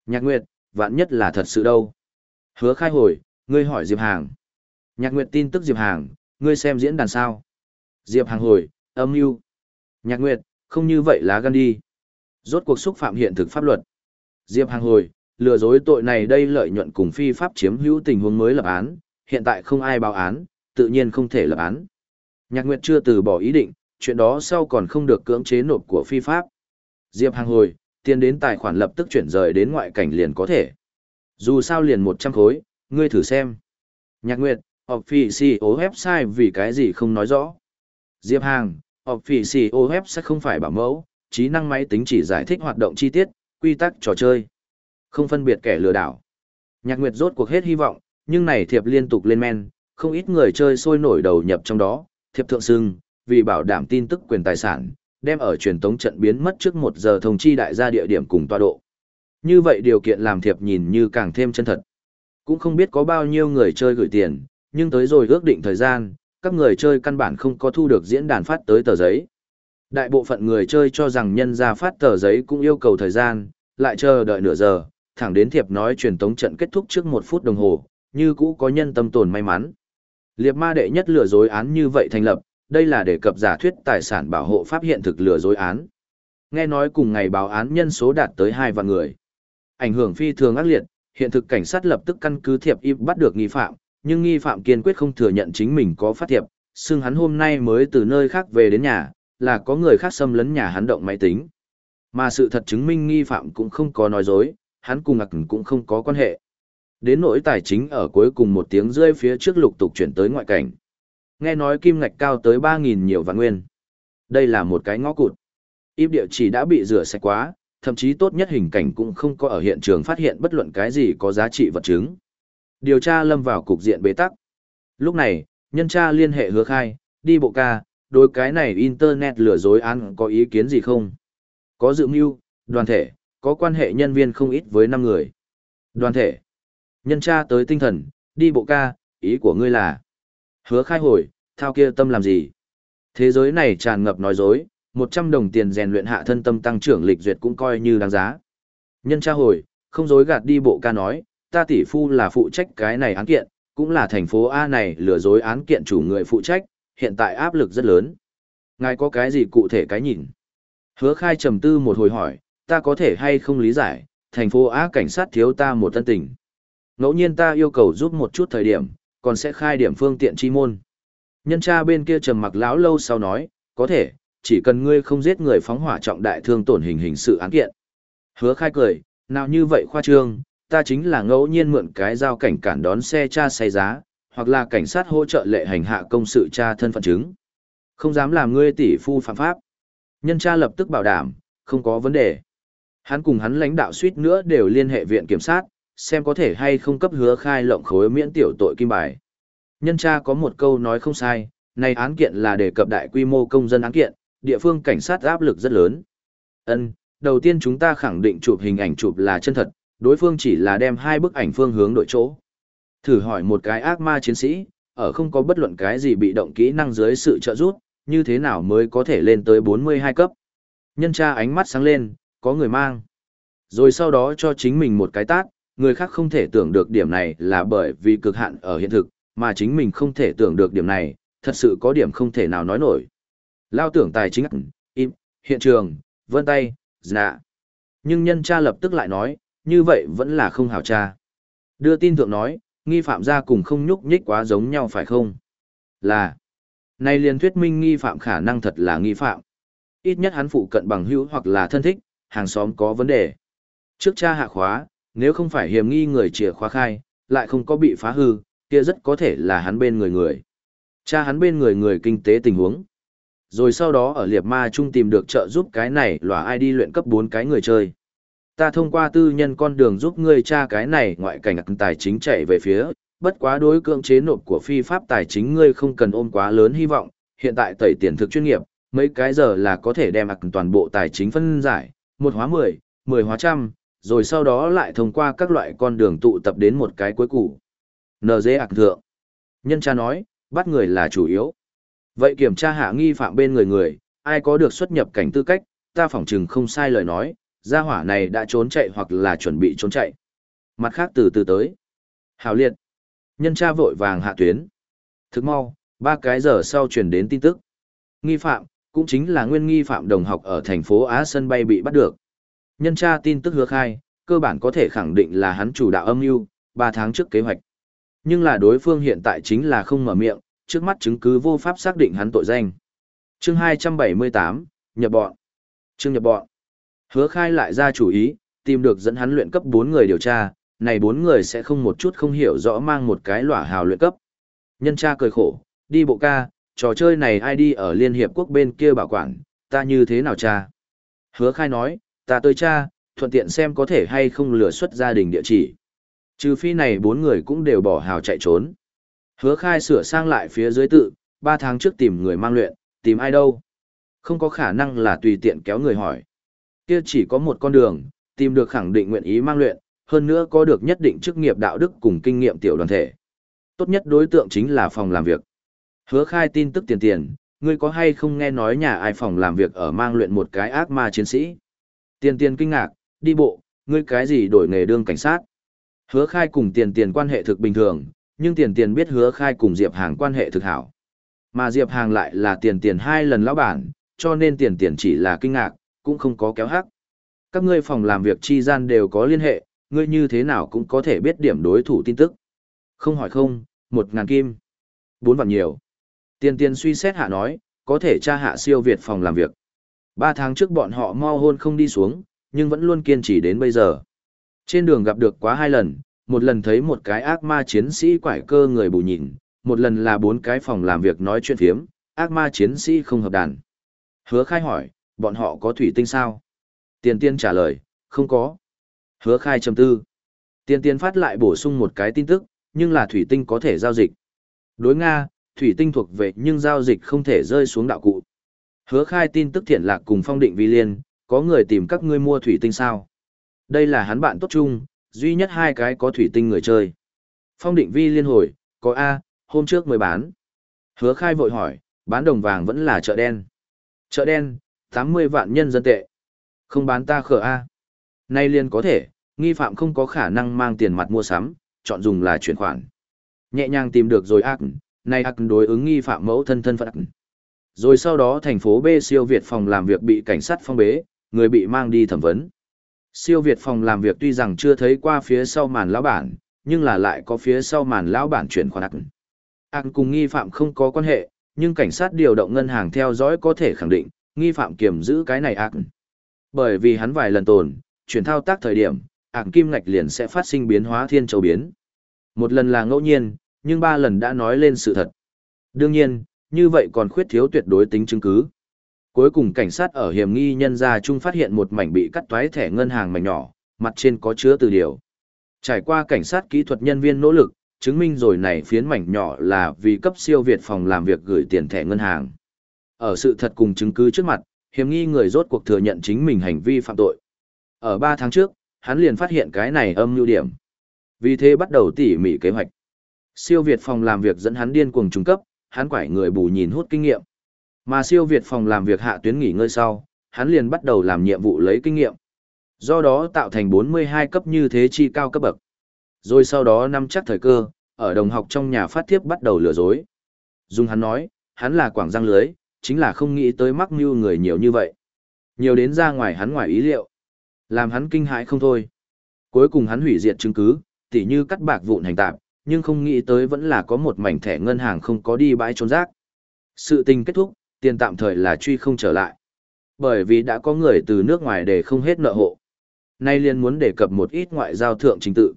Nhạc Nguyệt, vạn nhất là thật sự đâu. Hứa khai hồi, ngươi hỏi Diệp Hàng. Nhạc Nguyệt tin tức Diệp Hàng, ngươi xem diễn đàn sao. Diệp Hàng hồi, âm mưu Nhạc Nguyệt, không như vậy lá gan đi. Rốt cuộc xúc phạm hiện thực pháp luật. Diệp Hàng hồi, lừa dối tội này đây lợi nhuận cùng phi pháp chiếm hữu tình huống mới lập án, hiện tại không ai báo án, tự nhiên không thể lập án. Nhạc Nguyệt chưa từ bỏ ý định, chuyện đó sau còn không được cưỡng chế nộp của phi pháp. Diệp Hàng hồi, tiền đến tài khoản lập tức chuyển rời đến ngoại cảnh liền có thể. Dù sao liền 100 khối, ngươi thử xem. Nhạc Nguyệt, Officio website vì cái gì không nói rõ. Diệp Hàng, Officio website không phải bảo mẫu, trí năng máy tính chỉ giải thích hoạt động chi tiết, quy tắc trò chơi. Không phân biệt kẻ lừa đảo. Nhạc Nguyệt rốt cuộc hết hy vọng, nhưng này thiệp liên tục lên men, không ít người chơi sôi nổi đầu nhập trong đó, thiệp thượng sưng, vì bảo đảm tin tức quyền tài sản, đem ở truyền tống trận biến mất trước một giờ thông chi đại gia địa điểm cùng tọa độ. Như vậy điều kiện làm thiệp nhìn như càng thêm chân thật. Cũng không biết có bao nhiêu người chơi gửi tiền, nhưng tới rồi ước định thời gian, các người chơi căn bản không có thu được diễn đàn phát tới tờ giấy. Đại bộ phận người chơi cho rằng nhân ra phát tờ giấy cũng yêu cầu thời gian, lại chờ đợi nửa giờ, thẳng đến thiệp nói truyền tống trận kết thúc trước một phút đồng hồ, như cũ có nhân tâm tồn may mắn. Liệp ma đệ nhất lừa dối án như vậy thành lập, đây là đề cập giả thuyết tài sản bảo hộ pháp hiện thực lừa dối án. Nghe nói cùng ngày báo án nhân số đạt tới 2 vạn người. Ảnh hưởng phi thường ác liệt, hiện thực cảnh sát lập tức căn cứ thiệp y bắt được nghi phạm, nhưng nghi phạm kiên quyết không thừa nhận chính mình có phát thiệp, xưng hắn hôm nay mới từ nơi khác về đến nhà, là có người khác xâm lấn nhà hắn động máy tính. Mà sự thật chứng minh nghi phạm cũng không có nói dối, hắn cùng ngạc cũng không có quan hệ. Đến nỗi tài chính ở cuối cùng một tiếng rơi phía trước lục tục chuyển tới ngoại cảnh. Nghe nói kim ngạch cao tới 3.000 nhiều vạn nguyên. Đây là một cái ngõ cụt. Íp địa chỉ đã bị rửa sạch quá, thậm chí tốt nhất hình cảnh cũng không có ở hiện trường phát hiện bất luận cái gì có giá trị vật chứng. Điều tra lâm vào cục diện bế tắc. Lúc này, nhân tra liên hệ hứa khai, đi bộ ca, đối cái này internet lừa dối án có ý kiến gì không? Có dự mưu, đoàn thể, có quan hệ nhân viên không ít với 5 người. Đoàn thể, nhân tra tới tinh thần, đi bộ ca, ý của ngươi là hứa khai hồi, thao kia tâm làm gì? Thế giới này tràn ngập nói dối, 100 đồng tiền rèn luyện hạ thân tâm tăng trưởng lịch duyệt cũng coi như đáng giá. Nhân tra hồi, không dối gạt đi bộ ca nói, ta tỷ phu là phụ trách cái này án kiện, cũng là thành phố A này lừa dối án kiện chủ người phụ trách, hiện tại áp lực rất lớn. Ngài có cái gì cụ thể cái nhìn? Hứa khai trầm tư một hồi hỏi, ta có thể hay không lý giải, thành phố Á cảnh sát thiếu ta một tân tình. Ngẫu nhiên ta yêu cầu giúp một chút thời điểm, còn sẽ khai điểm phương tiện chi môn. Nhân tra bên kia trầm mặc lão lâu sau nói, có thể, chỉ cần ngươi không giết người phóng hỏa trọng đại thương tổn hình hình sự án kiện. Hứa khai cười, nào như vậy khoa trương, ta chính là ngẫu nhiên mượn cái giao cảnh cản đón xe cha say giá, hoặc là cảnh sát hỗ trợ lệ hành hạ công sự cha thân phận chứng. Không dám làm ngươi tỷ phu phạm pháp. Nhân tra lập tức bảo đảm, không có vấn đề. Hắn cùng hắn lãnh đạo suýt nữa đều liên hệ viện kiểm sát, xem có thể hay không cấp hứa khai lộng khối miễn tiểu tội kim bài. Nhân tra có một câu nói không sai, này án kiện là đề cập đại quy mô công dân án kiện, địa phương cảnh sát áp lực rất lớn. Ân, đầu tiên chúng ta khẳng định chụp hình ảnh chụp là chân thật, đối phương chỉ là đem hai bức ảnh phương hướng đổi chỗ. Thử hỏi một cái ác ma chiến sĩ, ở không có bất luận cái gì bị động kỹ năng dưới sự trợ giúp, như thế nào mới có thể lên tới 42 cấp. Nhân tra ánh mắt sáng lên, có người mang. Rồi sau đó cho chính mình một cái tát, người khác không thể tưởng được điểm này là bởi vì cực hạn ở hiện thực, mà chính mình không thể tưởng được điểm này, thật sự có điểm không thể nào nói nổi. Lao tưởng tài chính, im, hiện trường, vân tay, dạ. Nhưng nhân cha lập tức lại nói, như vậy vẫn là không hảo cha. Đưa tin thượng nói, nghi phạm ra cùng không nhúc nhích quá giống nhau phải không? Là. Này liền thuyết minh nghi phạm khả năng thật là nghi phạm. Ít nhất hắn phụ cận bằng hữu hoặc là thân thích, hàng xóm có vấn đề. Trước cha hạ khóa, nếu không phải hiểm nghi người chìa khóa khai, lại không có bị phá hư, kia rất có thể là hắn bên người người. Cha hắn bên người người kinh tế tình huống. Rồi sau đó ở liệt ma trung tìm được trợ giúp cái này lòa ai đi luyện cấp 4 cái người chơi. Ta thông qua tư nhân con đường giúp ngươi cha cái này ngoại cảnh tài chính chạy về phía, bất quá đối cưỡng chế nộp của phi pháp tài chính ngươi không cần ôm quá lớn hy vọng, hiện tại tẩy tiền thực chuyên nghiệp, mấy cái giờ là có thể đem ạc toàn bộ tài chính phân giải, một hóa mười, mười hóa trăm, rồi sau đó lại thông qua các loại con đường tụ tập đến một cái cuối cùng. NG ạc thượng. Nhân cha nói, bắt người là chủ yếu. Vậy kiểm tra hạ nghi phạm bên người người, ai có được xuất nhập cảnh tư cách, ta phỏng chừng không sai lời nói, gia hỏa này đã trốn chạy hoặc là chuẩn bị trốn chạy. Mặt khác từ từ tới. Hào liệt. Nhân tra vội vàng hạ tuyến. Thức mau, ba cái giờ sau truyền đến tin tức. Nghi phạm, cũng chính là nguyên nghi phạm đồng học ở thành phố Á sân bay bị bắt được. Nhân tra tin tức hứa khai, cơ bản có thể khẳng định là hắn chủ đạo âm mưu, 3 tháng trước kế hoạch. Nhưng là đối phương hiện tại chính là không mở miệng, trước mắt chứng cứ vô pháp xác định hắn tội danh. Chương 278, nhập bọn. Chương nhập bọn. Hứa khai lại ra chủ ý, tìm được dẫn hắn luyện cấp 4 người điều tra, này 4 người sẽ không một chút không hiểu rõ mang một cái lỏa hào luyện cấp. Nhân tra cười khổ, đi bộ ca, trò chơi này ai đi ở Liên Hiệp Quốc bên kia bảo quản, ta như thế nào cha? Hứa khai nói, ta tới cha, thuận tiện xem có thể hay không lừa xuất gia đình địa chỉ. Trừ phi này bốn người cũng đều bỏ hào chạy trốn. Hứa khai sửa sang lại phía dưới tự, ba tháng trước tìm người mang luyện, tìm ai đâu. Không có khả năng là tùy tiện kéo người hỏi. Kia chỉ có một con đường, tìm được khẳng định nguyện ý mang luyện, hơn nữa có được nhất định chức nghiệp đạo đức cùng kinh nghiệm tiểu đoàn thể. Tốt nhất đối tượng chính là phòng làm việc. Hứa khai tin tức tiền tiền, ngươi có hay không nghe nói nhà ai phòng làm việc ở mang luyện một cái ác ma chiến sĩ. Tiền tiền kinh ngạc, đi bộ, ngươi cái gì đổi nghề đương cảnh sát. Hứa khai cùng tiền tiền quan hệ thực bình thường, nhưng tiền tiền biết hứa khai cùng Diệp Hàng quan hệ thực hảo. Mà Diệp Hàng lại là tiền tiền hai lần lão bản, cho nên tiền tiền chỉ là kinh ngạc, cũng không có kéo hắc. Các ngươi phòng làm việc chi gian đều có liên hệ, ngươi như thế nào cũng có thể biết điểm đối thủ tin tức. Không hỏi không, một ngàn kim. Bốn vạn nhiều. Tiền tiền suy xét hạ nói, có thể tra hạ siêu Việt phòng làm việc. Ba tháng trước bọn họ mau hôn không đi xuống, nhưng vẫn luôn kiên trì đến bây giờ. Trên đường gặp được quá hai lần, một lần thấy một cái ác ma chiến sĩ quải cơ người bù nhìn, một lần là bốn cái phòng làm việc nói chuyện phiếm, ác ma chiến sĩ không hợp đàn. Hứa khai hỏi, bọn họ có thủy tinh sao? Tiền tiên trả lời, không có. Hứa khai chầm tư. Tiền tiên phát lại bổ sung một cái tin tức, nhưng là thủy tinh có thể giao dịch. Đối Nga, thủy tinh thuộc về nhưng giao dịch không thể rơi xuống đạo cụ. Hứa khai tin tức thiện lạc cùng phong định vi liên, có người tìm các ngươi mua thủy tinh sao. Đây là hắn bạn tốt chung, duy nhất hai cái có thủy tinh người chơi. Phong định vi liên hồi, có A, hôm trước mới bán. Hứa khai vội hỏi, bán đồng vàng vẫn là chợ đen. Chợ đen, 80 vạn nhân dân tệ. Không bán ta khở A. Nay liên có thể, nghi phạm không có khả năng mang tiền mặt mua sắm, chọn dùng là chuyển khoản. Nhẹ nhàng tìm được rồi ác, nay ác đối ứng nghi phạm mẫu thân thân phận ác. Rồi sau đó thành phố B siêu Việt phòng làm việc bị cảnh sát phong bế, người bị mang đi thẩm vấn. Siêu Việt phòng làm việc tuy rằng chưa thấy qua phía sau màn lão bản, nhưng là lại có phía sau màn lão bản chuyển khoản ác. Ác cùng nghi phạm không có quan hệ, nhưng cảnh sát điều động ngân hàng theo dõi có thể khẳng định, nghi phạm kiểm giữ cái này ác. Bởi vì hắn vài lần tồn, chuyển thao tác thời điểm, ác kim ngạch liền sẽ phát sinh biến hóa thiên châu biến. Một lần là ngẫu nhiên, nhưng ba lần đã nói lên sự thật. Đương nhiên, như vậy còn khuyết thiếu tuyệt đối tính chứng cứ. Cuối cùng cảnh sát ở hiểm nghi nhân gia chung phát hiện một mảnh bị cắt toái thẻ ngân hàng mảnh nhỏ, mặt trên có chứa từ điều. Trải qua cảnh sát kỹ thuật nhân viên nỗ lực, chứng minh rồi này phiến mảnh nhỏ là vì cấp siêu Việt phòng làm việc gửi tiền thẻ ngân hàng. Ở sự thật cùng chứng cứ trước mặt, hiểm nghi người rốt cuộc thừa nhận chính mình hành vi phạm tội. Ở 3 tháng trước, hắn liền phát hiện cái này âm mưu điểm. Vì thế bắt đầu tỉ mỉ kế hoạch. Siêu Việt phòng làm việc dẫn hắn điên cuồng trung cấp, hắn quải người bù nhìn hút kinh nghiệm. Mà siêu Việt phòng làm việc hạ tuyến nghỉ ngơi sau, hắn liền bắt đầu làm nhiệm vụ lấy kinh nghiệm. Do đó tạo thành 42 cấp như thế chi cao cấp bậc. Rồi sau đó năm chắc thời cơ, ở đồng học trong nhà phát thiếp bắt đầu lừa dối. Dung hắn nói, hắn là quảng giang lưới, chính là không nghĩ tới mắc mưu người nhiều như vậy. Nhiều đến ra ngoài hắn ngoài ý liệu. Làm hắn kinh hãi không thôi. Cuối cùng hắn hủy diệt chứng cứ, tỉ như cắt bạc vụn hành tạp, nhưng không nghĩ tới vẫn là có một mảnh thẻ ngân hàng không có đi bãi trốn rác. Sự tình kết thúc, tiền tạm thời là truy không trở lại. Bởi vì đã có người từ nước ngoài để không hết nợ hộ. Nay liền muốn đề cập một ít ngoại giao thượng trình tự.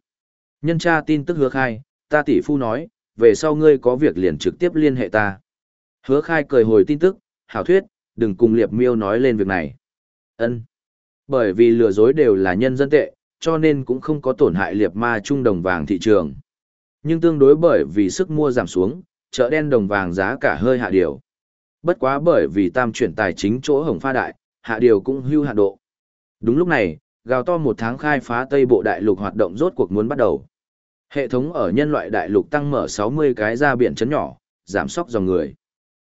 Nhân tra tin tức hứa khai, ta tỷ phu nói, về sau ngươi có việc liền trực tiếp liên hệ ta. Hứa khai cười hồi tin tức, hảo thuyết, đừng cùng liệp miêu nói lên việc này. ân Bởi vì lừa dối đều là nhân dân tệ, cho nên cũng không có tổn hại liệp ma trung đồng vàng thị trường. Nhưng tương đối bởi vì sức mua giảm xuống, chợ đen đồng vàng giá cả hơi hạ điều. Bất quá bởi vì tam chuyển tài chính chỗ hồng pha đại, hạ điều cũng hưu hạ độ. Đúng lúc này, gào to một tháng khai phá Tây Bộ Đại Lục hoạt động rốt cuộc muốn bắt đầu. Hệ thống ở nhân loại đại lục tăng mở 60 cái ra biển chấn nhỏ, giảm sóc dòng người.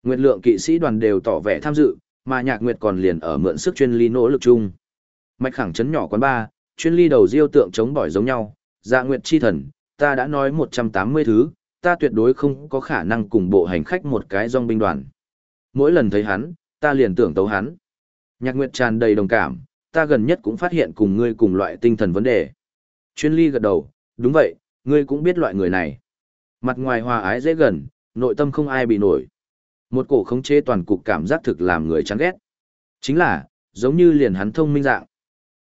Nguyệt lượng kỵ sĩ đoàn đều tỏ vẻ tham dự, mà nhạc nguyệt còn liền ở mượn sức chuyên ly nỗ lực chung. Mạch khẳng chấn nhỏ quán ba, chuyên ly đầu diêu tượng chống bỏi giống nhau, dạ nguyệt chi thần, ta đã nói 180 thứ, ta tuyệt đối không có khả năng cùng bộ hành khách một cái dòng binh đoàn. Mỗi lần thấy hắn, ta liền tưởng tấu hắn. Nhạc nguyệt tràn đầy đồng cảm, ta gần nhất cũng phát hiện cùng ngươi cùng loại tinh thần vấn đề. Chuyên ly gật đầu, đúng vậy, ngươi cũng biết loại người này. Mặt ngoài hòa ái dễ gần, nội tâm không ai bị nổi. Một cổ khống chế toàn cục cảm giác thực làm người chán ghét. Chính là, giống như liền hắn thông minh dạng.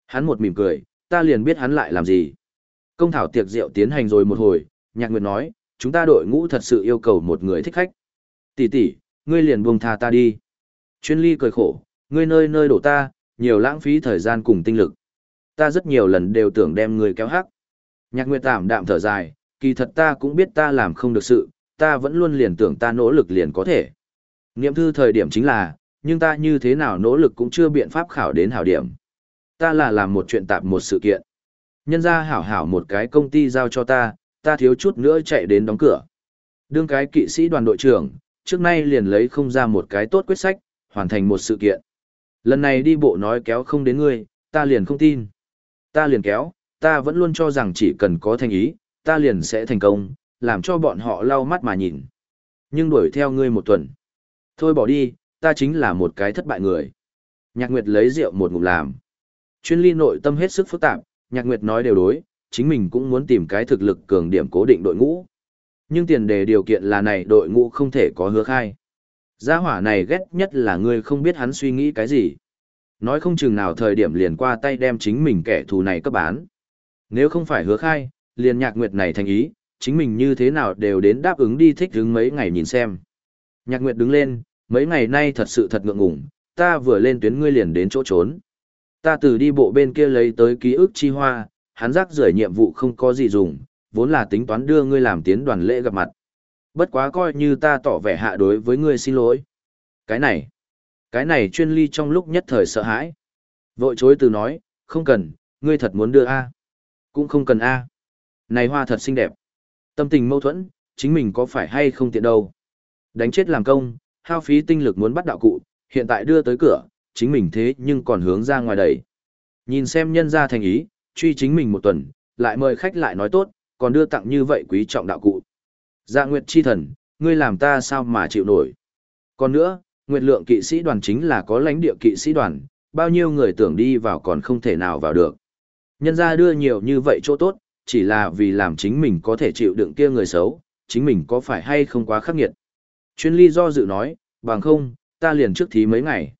Hắn một mỉm cười, ta liền biết hắn lại làm gì. Công thảo tiệc rượu tiến hành rồi một hồi, nhạc nguyệt nói, chúng ta đội ngũ thật sự yêu cầu một người thích khách. Tỷ tỷ, ngươi liền buông tha ta đi. Chuyên ly cười khổ, ngươi nơi nơi đổ ta, nhiều lãng phí thời gian cùng tinh lực. Ta rất nhiều lần đều tưởng đem ngươi kéo hắc. Nhạc nguyệt tạm đạm thở dài, kỳ thật ta cũng biết ta làm không được sự, ta vẫn luôn liền tưởng ta nỗ lực liền có thể. Nghiệm thư thời điểm chính là, nhưng ta như thế nào nỗ lực cũng chưa biện pháp khảo đến hảo điểm. Ta là làm một chuyện tạp một sự kiện. Nhân ra hảo hảo một cái công ty giao cho ta, ta thiếu chút nữa chạy đến đóng cửa. Đương cái kỵ sĩ đoàn đội trưởng, trước nay liền lấy không ra một cái tốt quyết sách, hoàn thành một sự kiện. Lần này đi bộ nói kéo không đến ngươi, ta liền không tin. Ta liền kéo, ta vẫn luôn cho rằng chỉ cần có thành ý, ta liền sẽ thành công, làm cho bọn họ lau mắt mà nhìn. Nhưng đuổi theo ngươi một tuần. Thôi bỏ đi, ta chính là một cái thất bại người. Nhạc Nguyệt lấy rượu một ngụm làm. Chuyên ly nội tâm hết sức phức tạp, Nhạc Nguyệt nói đều đối, chính mình cũng muốn tìm cái thực lực cường điểm cố định đội ngũ. Nhưng tiền đề điều kiện là này đội ngũ không thể có hứa khai. Gia hỏa này ghét nhất là ngươi không biết hắn suy nghĩ cái gì. Nói không chừng nào thời điểm liền qua tay đem chính mình kẻ thù này cấp bán. Nếu không phải hứa khai, liền nhạc nguyệt này thành ý, chính mình như thế nào đều đến đáp ứng đi thích đứng mấy ngày nhìn xem. Nhạc nguyệt đứng lên, mấy ngày nay thật sự thật ngượng ngủng, ta vừa lên tuyến ngươi liền đến chỗ trốn. Ta từ đi bộ bên kia lấy tới ký ức chi hoa, hắn rác rưởi nhiệm vụ không có gì dùng, vốn là tính toán đưa ngươi làm tiến đoàn lễ gặp mặt. Bất quá coi như ta tỏ vẻ hạ đối với ngươi xin lỗi. Cái này, cái này chuyên ly trong lúc nhất thời sợ hãi. Vội chối từ nói, không cần, ngươi thật muốn đưa A. Cũng không cần A. Này hoa thật xinh đẹp. Tâm tình mâu thuẫn, chính mình có phải hay không tiện đâu. Đánh chết làm công, hao phí tinh lực muốn bắt đạo cụ, hiện tại đưa tới cửa, chính mình thế nhưng còn hướng ra ngoài đẩy. Nhìn xem nhân ra thành ý, truy chính mình một tuần, lại mời khách lại nói tốt, còn đưa tặng như vậy quý trọng đạo cụ. Dạ Nguyệt chi thần, ngươi làm ta sao mà chịu nổi. Còn nữa, Nguyệt lượng kỵ sĩ đoàn chính là có lãnh địa kỵ sĩ đoàn, bao nhiêu người tưởng đi vào còn không thể nào vào được. Nhân ra đưa nhiều như vậy chỗ tốt, chỉ là vì làm chính mình có thể chịu đựng kia người xấu, chính mình có phải hay không quá khắc nghiệt. Chuyên ly do dự nói, bằng không, ta liền trước thí mấy ngày.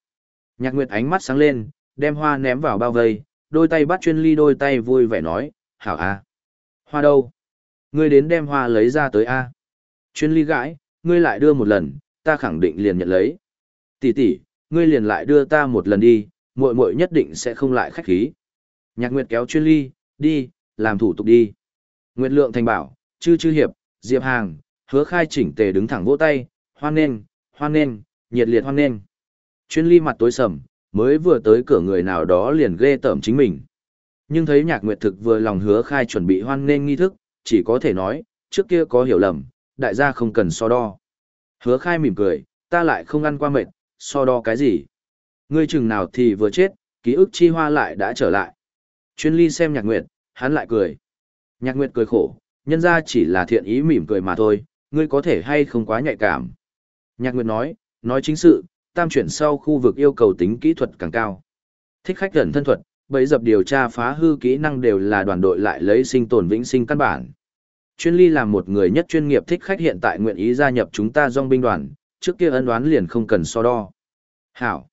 Nhạc Nguyệt ánh mắt sáng lên, đem hoa ném vào bao vây, đôi tay bắt chuyên ly đôi tay vui vẻ nói, hảo a Hoa đâu? Ngươi đến đem hoa lấy ra tới a Chuyên ly gãi, ngươi lại đưa một lần, ta khẳng định liền nhận lấy. Tỷ tỷ, ngươi liền lại đưa ta một lần đi, muội muội nhất định sẽ không lại khách khí. Nhạc Nguyệt kéo chuyên ly, đi, làm thủ tục đi. Nguyệt Lượng thành bảo, chư chư hiệp, Diệp Hàng, hứa khai chỉnh tề đứng thẳng vỗ tay, hoan nghênh, hoan nghênh, nhiệt liệt hoan nghênh. Chuyên ly mặt tối sầm, mới vừa tới cửa người nào đó liền ghê tởm chính mình. Nhưng thấy nhạc nguyệt thực vừa lòng hứa khai chuẩn bị hoan nghênh nghi thức, chỉ có thể nói, trước kia có hiểu lầm, đại gia không cần so đo. Hứa khai mỉm cười, ta lại không ăn qua mệt, so đo cái gì. Ngươi chừng nào thì vừa chết, ký ức chi hoa lại đã trở lại. Chuyên ly xem nhạc nguyệt, hắn lại cười. Nhạc nguyệt cười khổ, nhân ra chỉ là thiện ý mỉm cười mà thôi, ngươi có thể hay không quá nhạy cảm. Nhạc nguyệt nói, nói chính sự, tam chuyển sau khu vực yêu cầu tính kỹ thuật càng cao. Thích khách gần thân thuật, bấy dập điều tra phá hư kỹ năng đều là đoàn đội lại lấy sinh tồn vĩnh sinh căn bản. Chuyên ly làm một người nhất chuyên nghiệp thích khách hiện tại nguyện ý gia nhập chúng ta dòng binh đoàn, trước kia ân đoán liền không cần so đo. Hảo.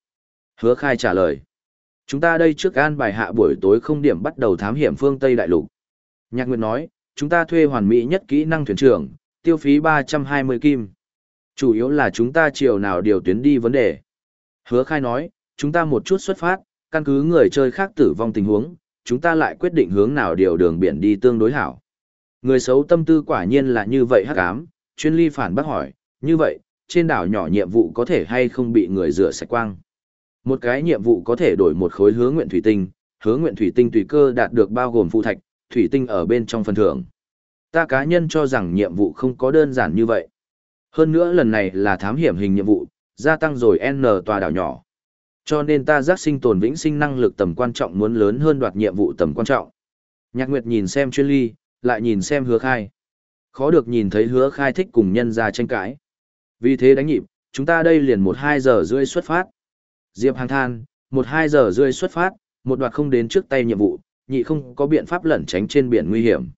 Hứa khai trả lời. Chúng ta đây trước an bài hạ buổi tối không điểm bắt đầu thám hiểm phương Tây Đại Lục. Nhạc Nguyệt nói, chúng ta thuê hoàn mỹ nhất kỹ năng thuyền trưởng, tiêu phí 320 kim. Chủ yếu là chúng ta chiều nào điều tuyến đi vấn đề. Hứa khai nói, chúng ta một chút xuất phát, căn cứ người chơi khác tử vong tình huống, chúng ta lại quyết định hướng nào điều đường biển đi tương đối hảo. Người xấu tâm tư quả nhiên là như vậy hắc ám, chuyên ly phản bác hỏi, như vậy, trên đảo nhỏ nhiệm vụ có thể hay không bị người rửa sạch quang. Một cái nhiệm vụ có thể đổi một khối hứa nguyện thủy tinh, hứa nguyện thủy tinh tùy cơ đạt được bao gồm phụ thạch, thủy tinh ở bên trong phần thưởng. Ta cá nhân cho rằng nhiệm vụ không có đơn giản như vậy. Hơn nữa lần này là thám hiểm hình nhiệm vụ, gia tăng rồi N tòa đảo nhỏ. Cho nên ta giác sinh tồn vĩnh sinh năng lực tầm quan trọng muốn lớn hơn đoạt nhiệm vụ tầm quan trọng. Nhạc Nguyệt nhìn xem chuyên ly, lại nhìn xem hứa khai. Khó được nhìn thấy hứa khai thích cùng nhân ra tranh cãi. Vì thế đánh nhịp, chúng ta đây liền một hai giờ rưỡi xuất phát. Diệp hàng than, một hai giờ rưỡi xuất phát, một đoạt không đến trước tay nhiệm vụ, nhị không có biện pháp lẩn tránh trên biển nguy hiểm.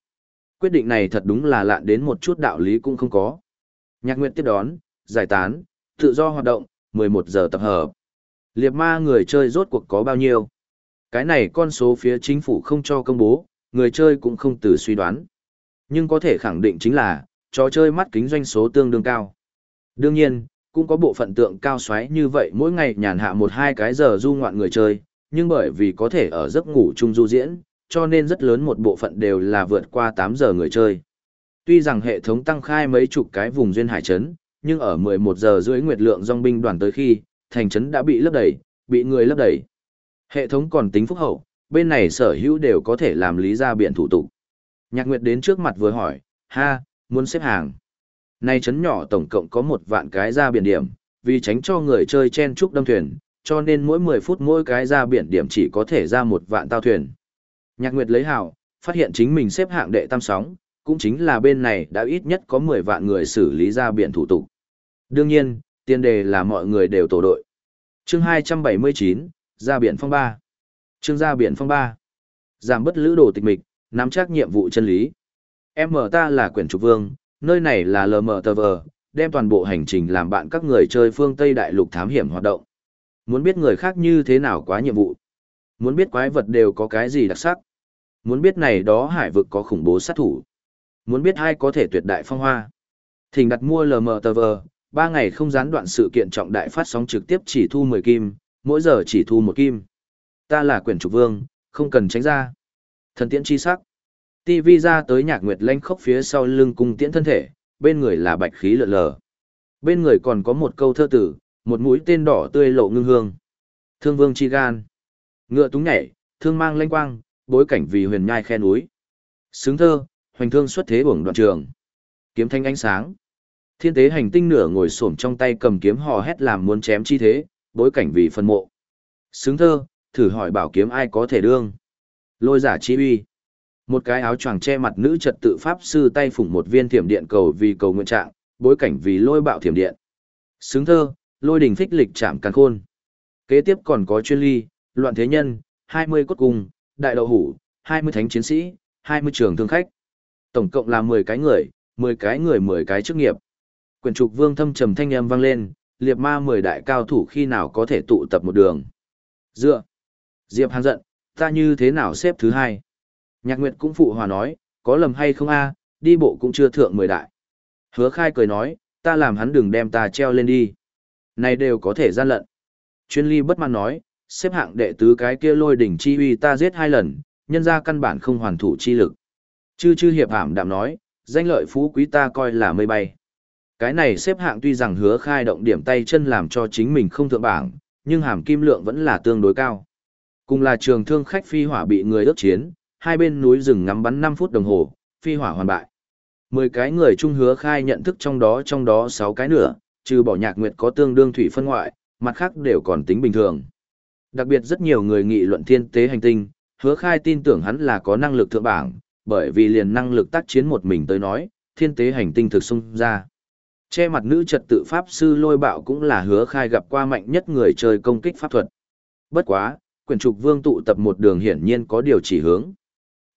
Quyết định này thật đúng là lạ đến một chút đạo lý cũng không có. Nhạc nguyện tiếp đón, giải tán, tự do hoạt động, 11 giờ tập hợp. Liệp ma người chơi rốt cuộc có bao nhiêu? Cái này con số phía chính phủ không cho công bố, người chơi cũng không từ suy đoán. Nhưng có thể khẳng định chính là, trò chơi mắt kính doanh số tương đương cao. Đương nhiên, cũng có bộ phận tượng cao xoáy như vậy mỗi ngày nhàn hạ một hai cái giờ du ngoạn người chơi, nhưng bởi vì có thể ở giấc ngủ chung du diễn, cho nên rất lớn một bộ phận đều là vượt qua 8 giờ người chơi. Tuy rằng hệ thống tăng khai mấy chục cái vùng duyên hải trấn, nhưng ở 11 giờ rưỡi nguyệt lượng dòng binh đoàn tới khi, thành trấn đã bị lấp đầy, bị người lấp đầy. Hệ thống còn tính phúc hậu, bên này sở hữu đều có thể làm lý ra biện thủ tục. Nhạc Nguyệt đến trước mặt vừa hỏi, ha, muốn xếp hàng. Nay trấn nhỏ tổng cộng có một vạn cái ra biển điểm, vì tránh cho người chơi chen trúc đâm thuyền, cho nên mỗi 10 phút mỗi cái ra biển điểm chỉ có thể ra một vạn tao thuyền. Nhạc Nguyệt lấy hào, phát hiện chính mình xếp hạng đệ tam sóng, cũng chính là bên này đã ít nhất có 10 vạn người xử lý ra biển thủ tục. Đương nhiên, tiền đề là mọi người đều tổ đội. Chương 279, ra biển phong 3. Chương ra biển phong 3. Giảm bất lữ đồ tịch mịch, nắm chắc nhiệm vụ chân lý. Em mở ta là quyển trục vương, nơi này là LMTV, đem toàn bộ hành trình làm bạn các người chơi phương Tây đại lục thám hiểm hoạt động. Muốn biết người khác như thế nào quá nhiệm vụ. Muốn biết quái vật đều có cái gì đặc sắc. Muốn biết này đó hải vực có khủng bố sát thủ. Muốn biết ai có thể tuyệt đại phong hoa. Thỉnh đặt mua LMTV, 3 ngày không gián đoạn sự kiện trọng đại phát sóng trực tiếp chỉ thu 10 kim, mỗi giờ chỉ thu 1 kim. Ta là quyển trục vương, không cần tránh ra. Thần tiễn chi sắc. TV ra tới nhạc nguyệt lanh khốc phía sau lưng cung tiễn thân thể, bên người là bạch khí lượn lờ. Bên người còn có một câu thơ tử, một mũi tên đỏ tươi lộ ngưng hương. Thương vương chi gan. Ngựa túng nhảy, thương mang lanh quang, bối cảnh vì huyền nhai khe núi. Sướng thơ, hoành thương xuất thế uổng đoạn trường. Kiếm thanh ánh sáng. Thiên tế hành tinh nửa ngồi xổm trong tay cầm kiếm hò hét làm muốn chém chi thế, bối cảnh vì phân mộ. Sướng thơ, thử hỏi bảo kiếm ai có thể đương. Lôi giả chi uy. Một cái áo choàng che mặt nữ trật tự pháp sư tay phủng một viên thiểm điện cầu vì cầu nguyện trạng, bối cảnh vì lôi bạo thiểm điện. Sướng thơ, lôi đình phích lịch chạm càng khôn. Kế tiếp còn có chuyên ly, loạn thế nhân, 20 cốt cung, đại đậu hủ, 20 thánh chiến sĩ, 20 trường thương khách. Tổng cộng là 10 cái người, 10 cái người 10 cái chức nghiệp. Quyển trục vương thâm trầm thanh âm vang lên, liệt ma 10 đại cao thủ khi nào có thể tụ tập một đường. Dựa. Diệp Hàng giận, ta như thế nào xếp thứ hai? Nhạc Nguyệt cũng phụ hòa nói, có lầm hay không a, đi bộ cũng chưa thượng 10 đại. Hứa khai cười nói, ta làm hắn đừng đem ta treo lên đi. Này đều có thể gian lận. Chuyên ly bất mãn nói, xếp hạng đệ tứ cái kia lôi đỉnh chi uy ta giết hai lần, nhân ra căn bản không hoàn thủ chi lực. Chư chư hiệp hàm đạm nói, danh lợi phú quý ta coi là mây bay. Cái này xếp hạng tuy rằng hứa khai động điểm tay chân làm cho chính mình không thượng bảng, nhưng hàm kim lượng vẫn là tương đối cao. Cùng là trường thương khách phi hỏa bị người ước chiến, hai bên núi rừng ngắm bắn 5 phút đồng hồ, phi hỏa hoàn bại. 10 cái người trung hứa khai nhận thức trong đó trong đó 6 cái nữa, trừ bỏ nhạc nguyệt có tương đương thủy phân ngoại, mặt khác đều còn tính bình thường. Đặc biệt rất nhiều người nghị luận thiên tế hành tinh, hứa khai tin tưởng hắn là có năng lực thượng bảng, bởi vì liền năng lực tác chiến một mình tới nói, thiên tế hành tinh thực xung ra. Che mặt nữ trật tự pháp sư lôi bạo cũng là hứa khai gặp qua mạnh nhất người chơi công kích pháp thuật. Bất quá, quyển trục vương tụ tập một đường hiển nhiên có điều chỉ hướng.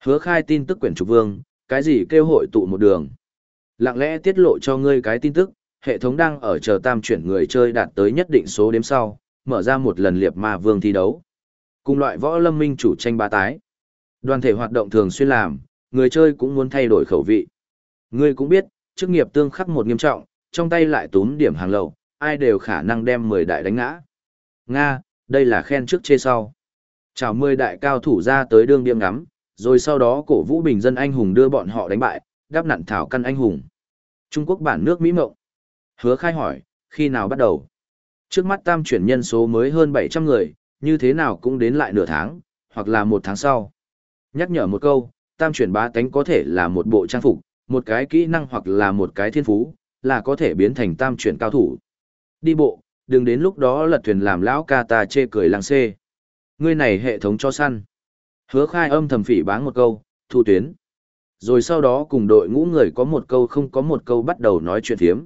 Hứa khai tin tức quyển trục vương, cái gì kêu hội tụ một đường. Lặng lẽ tiết lộ cho ngươi cái tin tức, hệ thống đang ở chờ tam chuyển người chơi đạt tới nhất định số đếm sau, mở ra một lần liệp ma vương thi đấu. Cùng loại võ lâm minh chủ tranh ba tái. Đoàn thể hoạt động thường xuyên làm, người chơi cũng muốn thay đổi khẩu vị. Ngươi cũng biết, chức nghiệp tương khắc một nghiêm trọng, trong tay lại túm điểm hàng lậu, ai đều khả năng đem 10 đại đánh ngã. Nga, đây là khen trước chê sau. Chào 10 đại cao thủ ra tới đương điểm ngắm, rồi sau đó cổ vũ bình dân anh hùng đưa bọn họ đánh bại, đáp nặn thảo căn anh hùng. Trung Quốc bản nước Mỹ Mộng. Hứa khai hỏi, khi nào bắt đầu? Trước mắt tam chuyển nhân số mới hơn 700 người, như thế nào cũng đến lại nửa tháng, hoặc là một tháng sau. Nhắc nhở một câu, tam chuyển bá tánh có thể là một bộ trang phục, một cái kỹ năng hoặc là một cái thiên phú, là có thể biến thành tam chuyển cao thủ. Đi bộ, đừng đến lúc đó lật thuyền làm lão ca ta chê cười làng xê. Ngươi này hệ thống cho săn. Hứa khai âm thầm phỉ báng một câu, thu tuyến. Rồi sau đó cùng đội ngũ người có một câu không có một câu bắt đầu nói chuyện phiếm.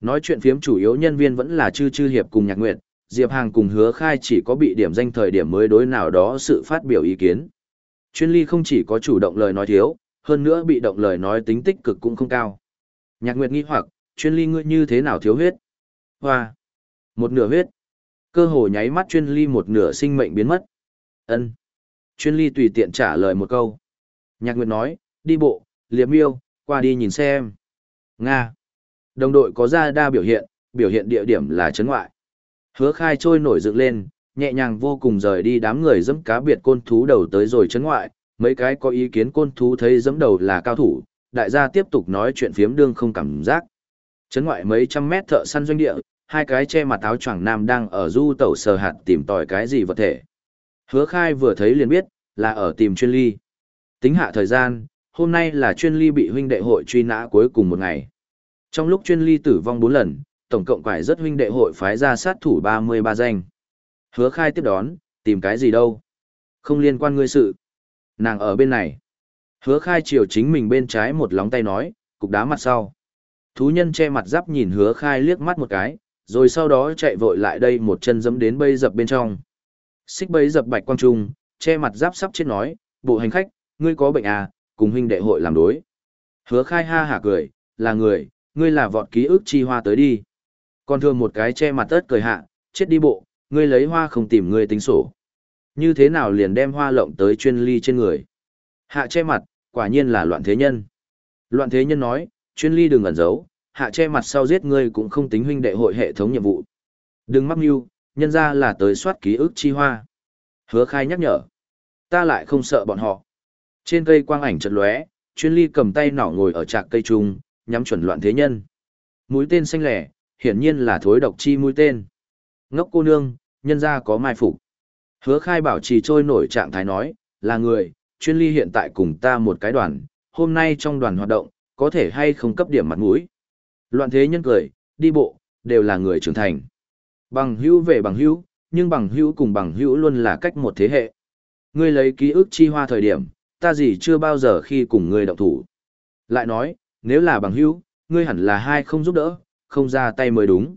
Nói chuyện phiếm chủ yếu nhân viên vẫn là chư chư hiệp cùng nhạc nguyệt, Diệp Hàng cùng hứa khai chỉ có bị điểm danh thời điểm mới đối nào đó sự phát biểu ý kiến. Chuyên ly không chỉ có chủ động lời nói thiếu, hơn nữa bị động lời nói tính tích cực cũng không cao. Nhạc Nguyệt nghi hoặc, chuyên ly ngươi như thế nào thiếu huyết? Hoa! Một nửa huyết. Cơ hồ nháy mắt chuyên ly một nửa sinh mệnh biến mất. ân Chuyên ly tùy tiện trả lời một câu. Nhạc Nguyệt nói, đi bộ, liệp miêu, qua đi nhìn xem. Nga. Đồng đội có ra đa biểu hiện, biểu hiện địa điểm là chấn ngoại. Hứa khai trôi nổi dựng lên, nhẹ nhàng vô cùng rời đi đám người dẫm cá biệt côn thú đầu tới rồi chấn ngoại, mấy cái có ý kiến côn thú thấy dẫm đầu là cao thủ, đại gia tiếp tục nói chuyện phiếm đương không cảm giác. Chấn ngoại mấy trăm mét thợ săn doanh địa, hai cái che mặt áo choàng nam đang ở du tẩu sờ hạt tìm tòi cái gì vật thể. Hứa khai vừa thấy liền biết, là ở tìm chuyên ly. Tính hạ thời gian, hôm nay là chuyên ly bị huynh đệ hội truy nã cuối cùng một ngày. Trong lúc chuyên ly tử vong 4 lần, tổng cộng quải rất huynh đệ hội phái ra sát thủ 33 danh. Hứa khai tiếp đón, tìm cái gì đâu. Không liên quan ngươi sự. Nàng ở bên này. Hứa khai chiều chính mình bên trái một lóng tay nói, cục đá mặt sau. Thú nhân che mặt giáp nhìn hứa khai liếc mắt một cái, rồi sau đó chạy vội lại đây một chân dẫm đến bây dập bên trong. Xích bấy dập bạch quang trung, che mặt giáp sắp chết nói, bộ hành khách, ngươi có bệnh à, cùng huynh đệ hội làm đối. Hứa khai ha hả cười, là người, ngươi là vọt ký ức chi hoa tới đi. Còn thường một cái che mặt ớt cười hạ, chết đi bộ, ngươi lấy hoa không tìm ngươi tính sổ. Như thế nào liền đem hoa lộng tới chuyên ly trên người. Hạ che mặt, quả nhiên là loạn thế nhân. Loạn thế nhân nói, chuyên ly đừng ẩn giấu, hạ che mặt sau giết ngươi cũng không tính huynh đệ hội hệ thống nhiệm vụ. Đừng mắc mưu, nhân ra là tới soát ký ức chi hoa. Hứa khai nhắc nhở. Ta lại không sợ bọn họ. Trên cây quang ảnh chật lóe, chuyên ly cầm tay nỏ ngồi ở trạc cây trung, nhắm chuẩn loạn thế nhân. Mũi tên xanh lẻ, hiển nhiên là thối độc chi mũi tên. Ngốc cô nương, nhân ra có mai phục. Hứa khai bảo trì trôi nổi trạng thái nói, là người, chuyên ly hiện tại cùng ta một cái đoàn, hôm nay trong đoàn hoạt động, có thể hay không cấp điểm mặt mũi. Loạn thế nhân cười, đi bộ, đều là người trưởng thành. Bằng hữu về bằng hữu, nhưng bằng hữu cùng bằng hữu luôn là cách một thế hệ. Ngươi lấy ký ức chi hoa thời điểm, ta gì chưa bao giờ khi cùng ngươi động thủ. Lại nói, nếu là bằng hữu, ngươi hẳn là hai không giúp đỡ, không ra tay mới đúng.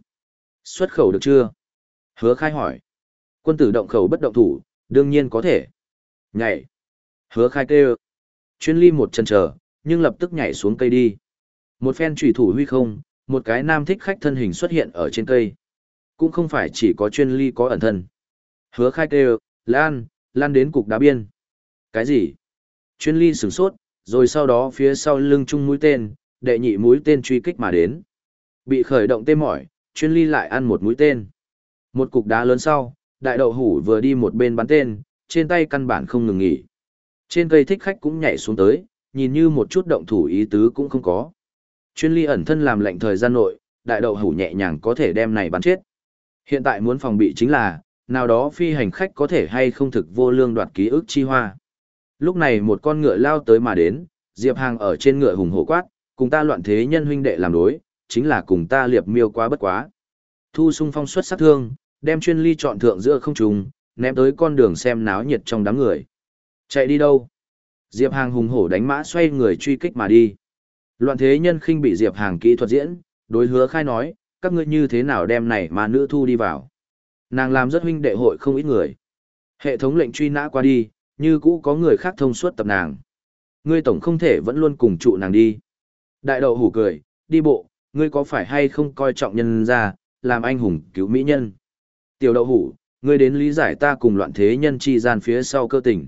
Xuất khẩu được chưa? Hứa khai hỏi. Quân tử động khẩu bất động thủ, đương nhiên có thể. Nhảy. Hứa khai kêu. Chuyên ly một chân chờ, nhưng lập tức nhảy xuống cây đi. Một phen trùy thủ huy không, một cái nam thích khách thân hình xuất hiện ở trên cây. Cũng không phải chỉ có chuyên ly có ẩn thân. Hứa khai kêu, lan, lan đến cục đá biên. Cái gì? Chuyên ly sửng sốt, rồi sau đó phía sau lưng chung mũi tên, đệ nhị mũi tên truy kích mà đến. Bị khởi động tê mỏi, chuyên ly lại ăn một mũi tên. Một cục đá lớn sau, đại đậu hủ vừa đi một bên bắn tên, trên tay căn bản không ngừng nghỉ. Trên cây thích khách cũng nhảy xuống tới, nhìn như một chút động thủ ý tứ cũng không có. Chuyên ly ẩn thân làm lệnh thời gian nội, đại đậu hủ nhẹ nhàng có thể đem này bắn chết. Hiện tại muốn phòng bị chính là, nào đó phi hành khách có thể hay không thực vô lương đoạt ký ức chi hoa. Lúc này một con ngựa lao tới mà đến, Diệp Hàng ở trên ngựa hùng hổ quát, cùng ta loạn thế nhân huynh đệ làm đối, chính là cùng ta liệp miêu quá bất quá. Thu sung phong xuất sát thương, đem chuyên ly chọn thượng giữa không trùng, ném tới con đường xem náo nhiệt trong đám người. Chạy đi đâu? Diệp Hàng hùng hổ đánh mã xoay người truy kích mà đi. Loạn thế nhân khinh bị Diệp Hàng kỹ thuật diễn, đối hứa khai nói, các ngươi như thế nào đem này mà nữ thu đi vào. Nàng làm rất huynh đệ hội không ít người. Hệ thống lệnh truy nã qua đi, như cũ có người khác thông suốt tập nàng. Ngươi tổng không thể vẫn luôn cùng trụ nàng đi. Đại đầu hủ cười, đi bộ, ngươi có phải hay không coi trọng nhân ra, làm anh hùng cứu mỹ nhân. Tiểu đậu hủ, ngươi đến lý giải ta cùng loạn thế nhân chi gian phía sau cơ tình.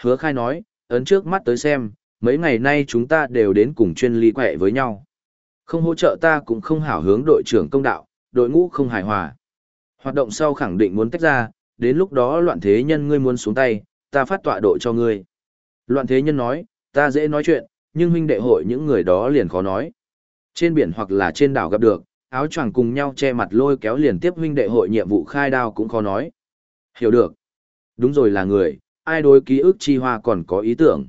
Hứa khai nói, ấn trước mắt tới xem, mấy ngày nay chúng ta đều đến cùng chuyên ly quẹ với nhau. Không hỗ trợ ta cũng không hảo hướng đội trưởng công đạo, đội ngũ không hài hòa. Hoạt động sau khẳng định muốn tách ra, đến lúc đó loạn thế nhân ngươi muốn xuống tay, ta phát tọa độ cho ngươi. Loạn thế nhân nói, ta dễ nói chuyện, nhưng huynh đệ hội những người đó liền khó nói. Trên biển hoặc là trên đảo gặp được, áo choàng cùng nhau che mặt lôi kéo liền tiếp huynh đệ hội nhiệm vụ khai đao cũng khó nói. Hiểu được. Đúng rồi là người, ai đối ký ức chi hoa còn có ý tưởng.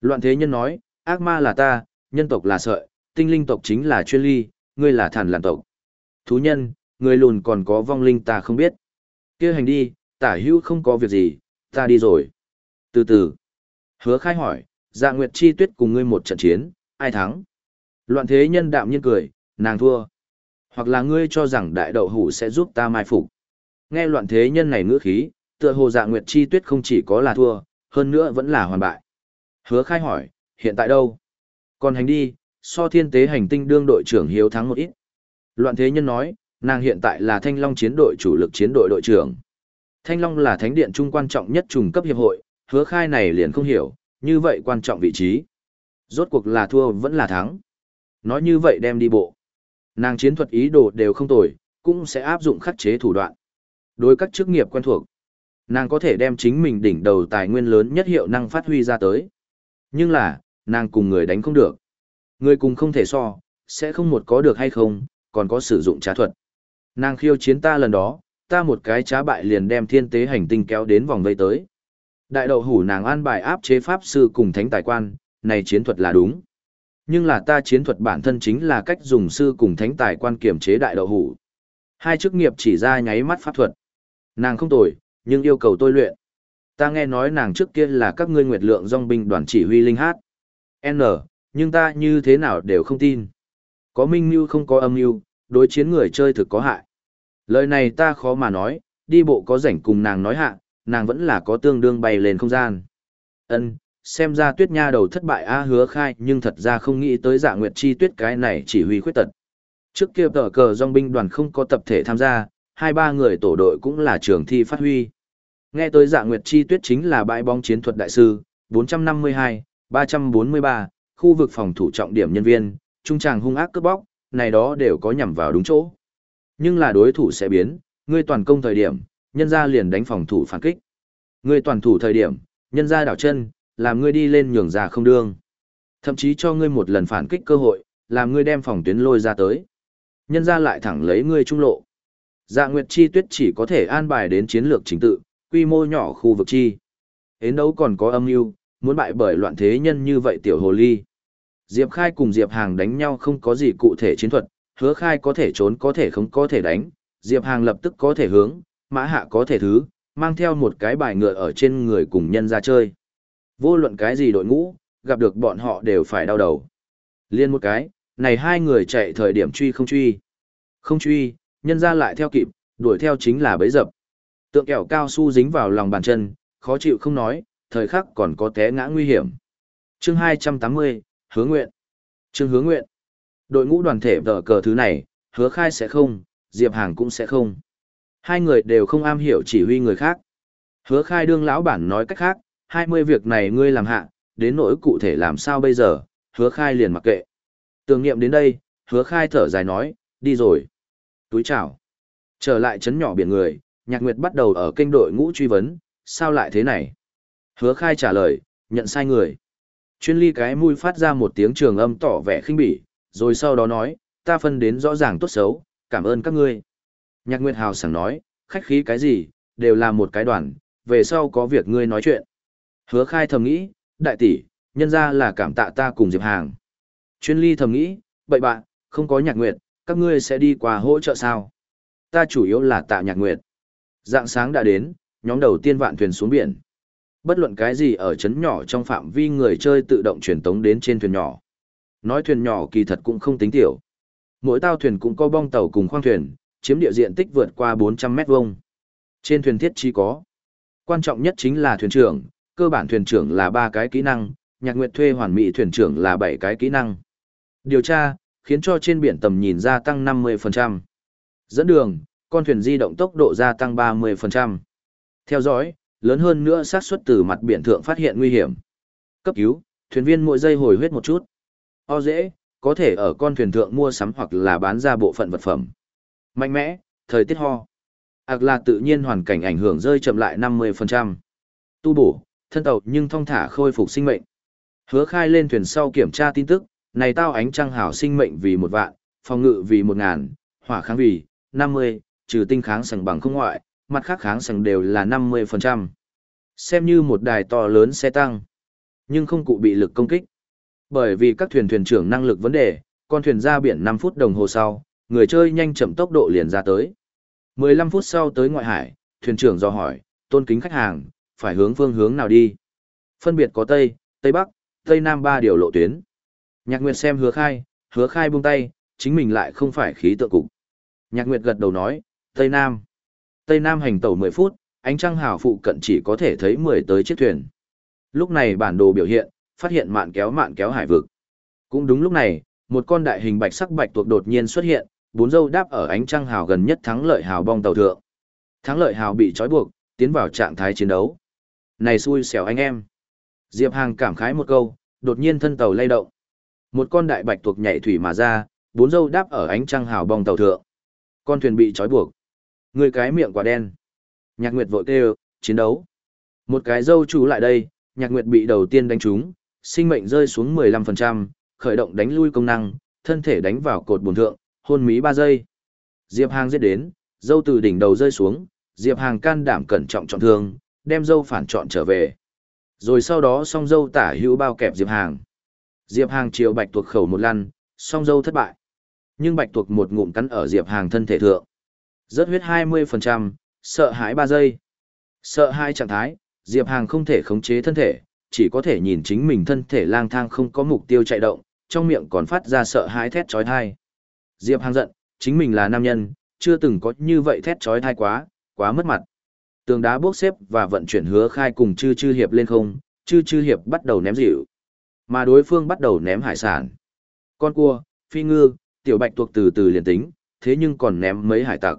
Loạn thế nhân nói, ác ma là ta, nhân tộc là sợi, tinh linh tộc chính là chuyên ly, ngươi là thản làn tộc. Thú nhân, người lùn còn có vong linh ta không biết. kia hành đi, tả hữu không có việc gì, ta đi rồi. Từ từ, hứa khai hỏi, dạ nguyệt chi tuyết cùng ngươi một trận chiến, ai thắng? Loạn thế nhân đạm nhiên cười, nàng thua. Hoặc là ngươi cho rằng đại đậu hủ sẽ giúp ta mai phục. Nghe loạn thế nhân này ngữ khí, tựa hồ dạ nguyệt chi tuyết không chỉ có là thua, hơn nữa vẫn là hoàn bại. Hứa khai hỏi, hiện tại đâu? Còn hành đi, so thiên tế hành tinh đương đội trưởng hiếu thắng một ít. Loạn thế nhân nói, nàng hiện tại là thanh long chiến đội chủ lực chiến đội đội trưởng. Thanh long là thánh điện trung quan trọng nhất trùng cấp hiệp hội, hứa khai này liền không hiểu, như vậy quan trọng vị trí. Rốt cuộc là thua vẫn là thắng. Nói như vậy đem đi bộ. Nàng chiến thuật ý đồ đều không tồi, cũng sẽ áp dụng khắc chế thủ đoạn. Đối các chức nghiệp quen thuộc, nàng có thể đem chính mình đỉnh đầu tài nguyên lớn nhất hiệu năng phát huy ra tới. Nhưng là, nàng cùng người đánh không được. Người cùng không thể so, sẽ không một có được hay không, còn có sử dụng trá thuật. Nàng khiêu chiến ta lần đó, ta một cái trá bại liền đem thiên tế hành tinh kéo đến vòng vây tới. Đại đậu hủ nàng an bài áp chế pháp sư cùng thánh tài quan, này chiến thuật là đúng. Nhưng là ta chiến thuật bản thân chính là cách dùng sư cùng thánh tài quan kiểm chế đại đậu hủ. Hai chức nghiệp chỉ ra nháy mắt pháp thuật. Nàng không tồi, nhưng yêu cầu tôi luyện. Ta nghe nói nàng trước kia là các ngươi nguyệt lượng dòng binh đoàn chỉ huy linh hát. N, nhưng ta như thế nào đều không tin. Có minh mưu không có âm mưu, đối chiến người chơi thực có hại. Lời này ta khó mà nói, đi bộ có rảnh cùng nàng nói hạ, nàng vẫn là có tương đương bay lên không gian. Ân, xem ra tuyết nha đầu thất bại a hứa khai nhưng thật ra không nghĩ tới dạ nguyệt chi tuyết cái này chỉ huy khuyết tật. Trước kia tờ cờ dòng binh đoàn không có tập thể tham gia, hai ba người tổ đội cũng là trường thi phát huy. Nghe tới dạ nguyệt chi tuyết chính là bãi bóng chiến thuật đại sư, 452, 343, khu vực phòng thủ trọng điểm nhân viên, trung tràng hung ác cướp bóc, này đó đều có nhằm vào đúng chỗ. Nhưng là đối thủ sẽ biến, ngươi toàn công thời điểm, nhân ra liền đánh phòng thủ phản kích. Ngươi toàn thủ thời điểm, nhân ra đảo chân, làm ngươi đi lên nhường ra không đương. Thậm chí cho ngươi một lần phản kích cơ hội, làm ngươi đem phòng tuyến lôi ra tới. Nhân ra lại thẳng lấy ngươi trung lộ. Dạ Nguyệt Chi Tuyết chỉ có thể an bài đến chiến lược chính tự, quy mô nhỏ khu vực chi. Hến đấu còn có âm mưu, muốn bại bởi loạn thế nhân như vậy tiểu hồ ly. Diệp Khai cùng Diệp Hàng đánh nhau không có gì cụ thể chiến thuật, hứa khai có thể trốn có thể không có thể đánh, Diệp Hàng lập tức có thể hướng, mã hạ có thể thứ, mang theo một cái bài ngựa ở trên người cùng nhân ra chơi. Vô luận cái gì đội ngũ, gặp được bọn họ đều phải đau đầu. Liên một cái, này hai người chạy thời điểm truy không truy. Không truy, nhân ra lại theo kịp, đuổi theo chính là bấy dập. Tượng kẹo cao su dính vào lòng bàn chân, khó chịu không nói, thời khắc còn có té ngã nguy hiểm. Chương 280, Hứa Nguyện. Chương Hứa Nguyện. Đội ngũ đoàn thể vở cờ thứ này, Hứa Khai sẽ không, Diệp Hàng cũng sẽ không. Hai người đều không am hiểu chỉ huy người khác. Hứa Khai đương lão bản nói cách khác, 20 việc này ngươi làm hạ, đến nỗi cụ thể làm sao bây giờ, Hứa Khai liền mặc kệ. Tưởng niệm đến đây, Hứa Khai thở dài nói, đi rồi. Túi chào. Trở lại chấn nhỏ biển người, Nhạc Nguyệt bắt đầu ở kênh đội ngũ truy vấn, sao lại thế này? Hứa khai trả lời, nhận sai người. Chuyên ly cái mũi phát ra một tiếng trường âm tỏ vẻ khinh bỉ, rồi sau đó nói, ta phân đến rõ ràng tốt xấu, cảm ơn các ngươi. Nhạc Nguyệt Hào sảng nói, khách khí cái gì, đều là một cái đoàn, về sau có việc ngươi nói chuyện. Hứa khai thầm nghĩ, đại tỷ, nhân ra là cảm tạ ta cùng Diệp Hàng. Chuyên ly thầm nghĩ, bậy bạn, không có nhạc nguyệt, các ngươi sẽ đi qua hỗ trợ sao? Ta chủ yếu là tạ nhạc nguyệt. Dạng sáng đã đến, nhóm đầu tiên vạn thuyền xuống biển. Bất luận cái gì ở chấn nhỏ trong phạm vi người chơi tự động truyền tống đến trên thuyền nhỏ. Nói thuyền nhỏ kỳ thật cũng không tính tiểu. Mỗi tao thuyền cũng có bong tàu cùng khoang thuyền, chiếm địa diện tích vượt qua 400 mét vuông. Trên thuyền thiết chi có. Quan trọng nhất chính là thuyền trưởng, cơ bản thuyền trưởng là ba cái kỹ năng, nhạc nguyệt thuê hoàn mỹ thuyền trưởng là bảy cái kỹ năng. Điều tra, khiến cho trên biển tầm nhìn gia tăng 50%. Dẫn đường, con thuyền di động tốc độ gia tăng 30%. Theo dõi, lớn hơn nữa xác suất từ mặt biển thượng phát hiện nguy hiểm. Cấp cứu, thuyền viên mỗi giây hồi huyết một chút. O dễ, có thể ở con thuyền thượng mua sắm hoặc là bán ra bộ phận vật phẩm. Mạnh mẽ, thời tiết ho. Ác là tự nhiên hoàn cảnh ảnh hưởng rơi chậm lại 50%. Tu bổ, thân tàu nhưng thong thả khôi phục sinh mệnh. Hứa khai lên thuyền sau kiểm tra tin tức, này tao ánh trăng hảo sinh mệnh vì một vạn, phòng ngự vì một ngàn, hỏa kháng vì 50, trừ tinh kháng sẵn bằng không ngoại, mặt khác kháng sẵn đều là 50%. Xem như một đài to lớn xe tăng, nhưng không cụ bị lực công kích. Bởi vì các thuyền thuyền trưởng năng lực vấn đề, con thuyền ra biển 5 phút đồng hồ sau, người chơi nhanh chậm tốc độ liền ra tới. 15 phút sau tới ngoại hải, thuyền trưởng do hỏi, tôn kính khách hàng, phải hướng phương hướng nào đi? Phân biệt có Tây, Tây Bắc, Tây Nam ba điều lộ tuyến. Nhạc Nguyệt xem hứa khai, hứa khai buông tay, chính mình lại không phải khí tượng cục. Nhạc Nguyệt gật đầu nói, Tây Nam. Tây Nam hành tàu 10 phút, ánh trăng hào phụ cận chỉ có thể thấy 10 tới chiếc thuyền. Lúc này bản đồ biểu hiện, phát hiện mạn kéo mạn kéo hải vực. Cũng đúng lúc này, một con đại hình bạch sắc bạch tuộc đột nhiên xuất hiện, bốn dâu đáp ở ánh trăng hào gần nhất thắng lợi hào bong tàu thượng. Thắng lợi hào bị trói buộc, tiến vào trạng thái chiến đấu. Này xui xẻo anh em. Diệp Hàng cảm khái một câu, đột nhiên thân tàu lay động. Một con đại bạch tuộc nhảy thủy mà ra, bốn dâu đáp ở ánh trăng hào bong tàu thượng. Con thuyền bị trói buộc. Người cái miệng quả đen. Nhạc Nguyệt vội kêu, chiến đấu. Một cái dâu chú lại đây, Nhạc Nguyệt bị đầu tiên đánh trúng, sinh mệnh rơi xuống 15%, khởi động đánh lui công năng, thân thể đánh vào cột bùn thượng, hôn mí 3 giây. Diệp Hàng giết đến, dâu từ đỉnh đầu rơi xuống, Diệp Hàng can đảm cẩn trọng trọng thương, đem dâu phản chọn trở về. Rồi sau đó song dâu tả hữu bao kẹp Diệp Hàng. Diệp Hàng chiều bạch tuộc khẩu một lăn, song dâu thất bại. Nhưng bạch tuộc một ngụm cắn ở Diệp Hàng thân thể thượng. Rớt huyết 20%, sợ hãi 3 giây. Sợ hãi trạng thái, Diệp Hàng không thể khống chế thân thể, chỉ có thể nhìn chính mình thân thể lang thang không có mục tiêu chạy động, trong miệng còn phát ra sợ hãi thét chói tai. Diệp Hàng giận, chính mình là nam nhân, chưa từng có như vậy thét chói tai quá, quá mất mặt. Tường đá bốc xếp và vận chuyển hứa khai cùng chư chư hiệp lên không, chư chư hiệp bắt đầu ném dịu. Mà đối phương bắt đầu ném hải sản. Con cua, phi ngư, tiểu bạch tuộc từ từ liền tính, thế nhưng còn ném mấy hải tặc.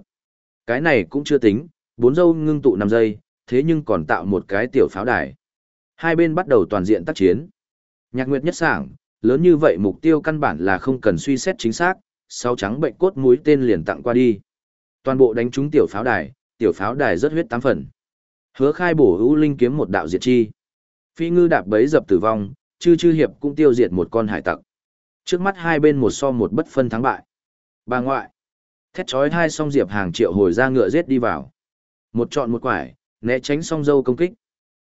Cái này cũng chưa tính, bốn dâu ngưng tụ 5 giây, thế nhưng còn tạo một cái tiểu pháo đài. Hai bên bắt đầu toàn diện tác chiến. Nhạc Nguyệt nhất sảng, lớn như vậy mục tiêu căn bản là không cần suy xét chính xác, sáu trắng bệnh cốt mũi tên liền tặng qua đi. Toàn bộ đánh trúng tiểu pháo đài, tiểu pháo đài rất huyết tám phần. Hứa khai bổ ưu linh kiếm một đạo diệt chi. Phi ngư đạp bấy dập tử vong, chư chư hiệp cũng tiêu diệt một con hải tặc. Trước mắt hai bên một so một bất phân thắng bại. Bà ngoại. Thét chói hai song diệp hàng triệu hồi ra ngựa giết đi vào. Một chọn một quải, né tránh song dâu công kích.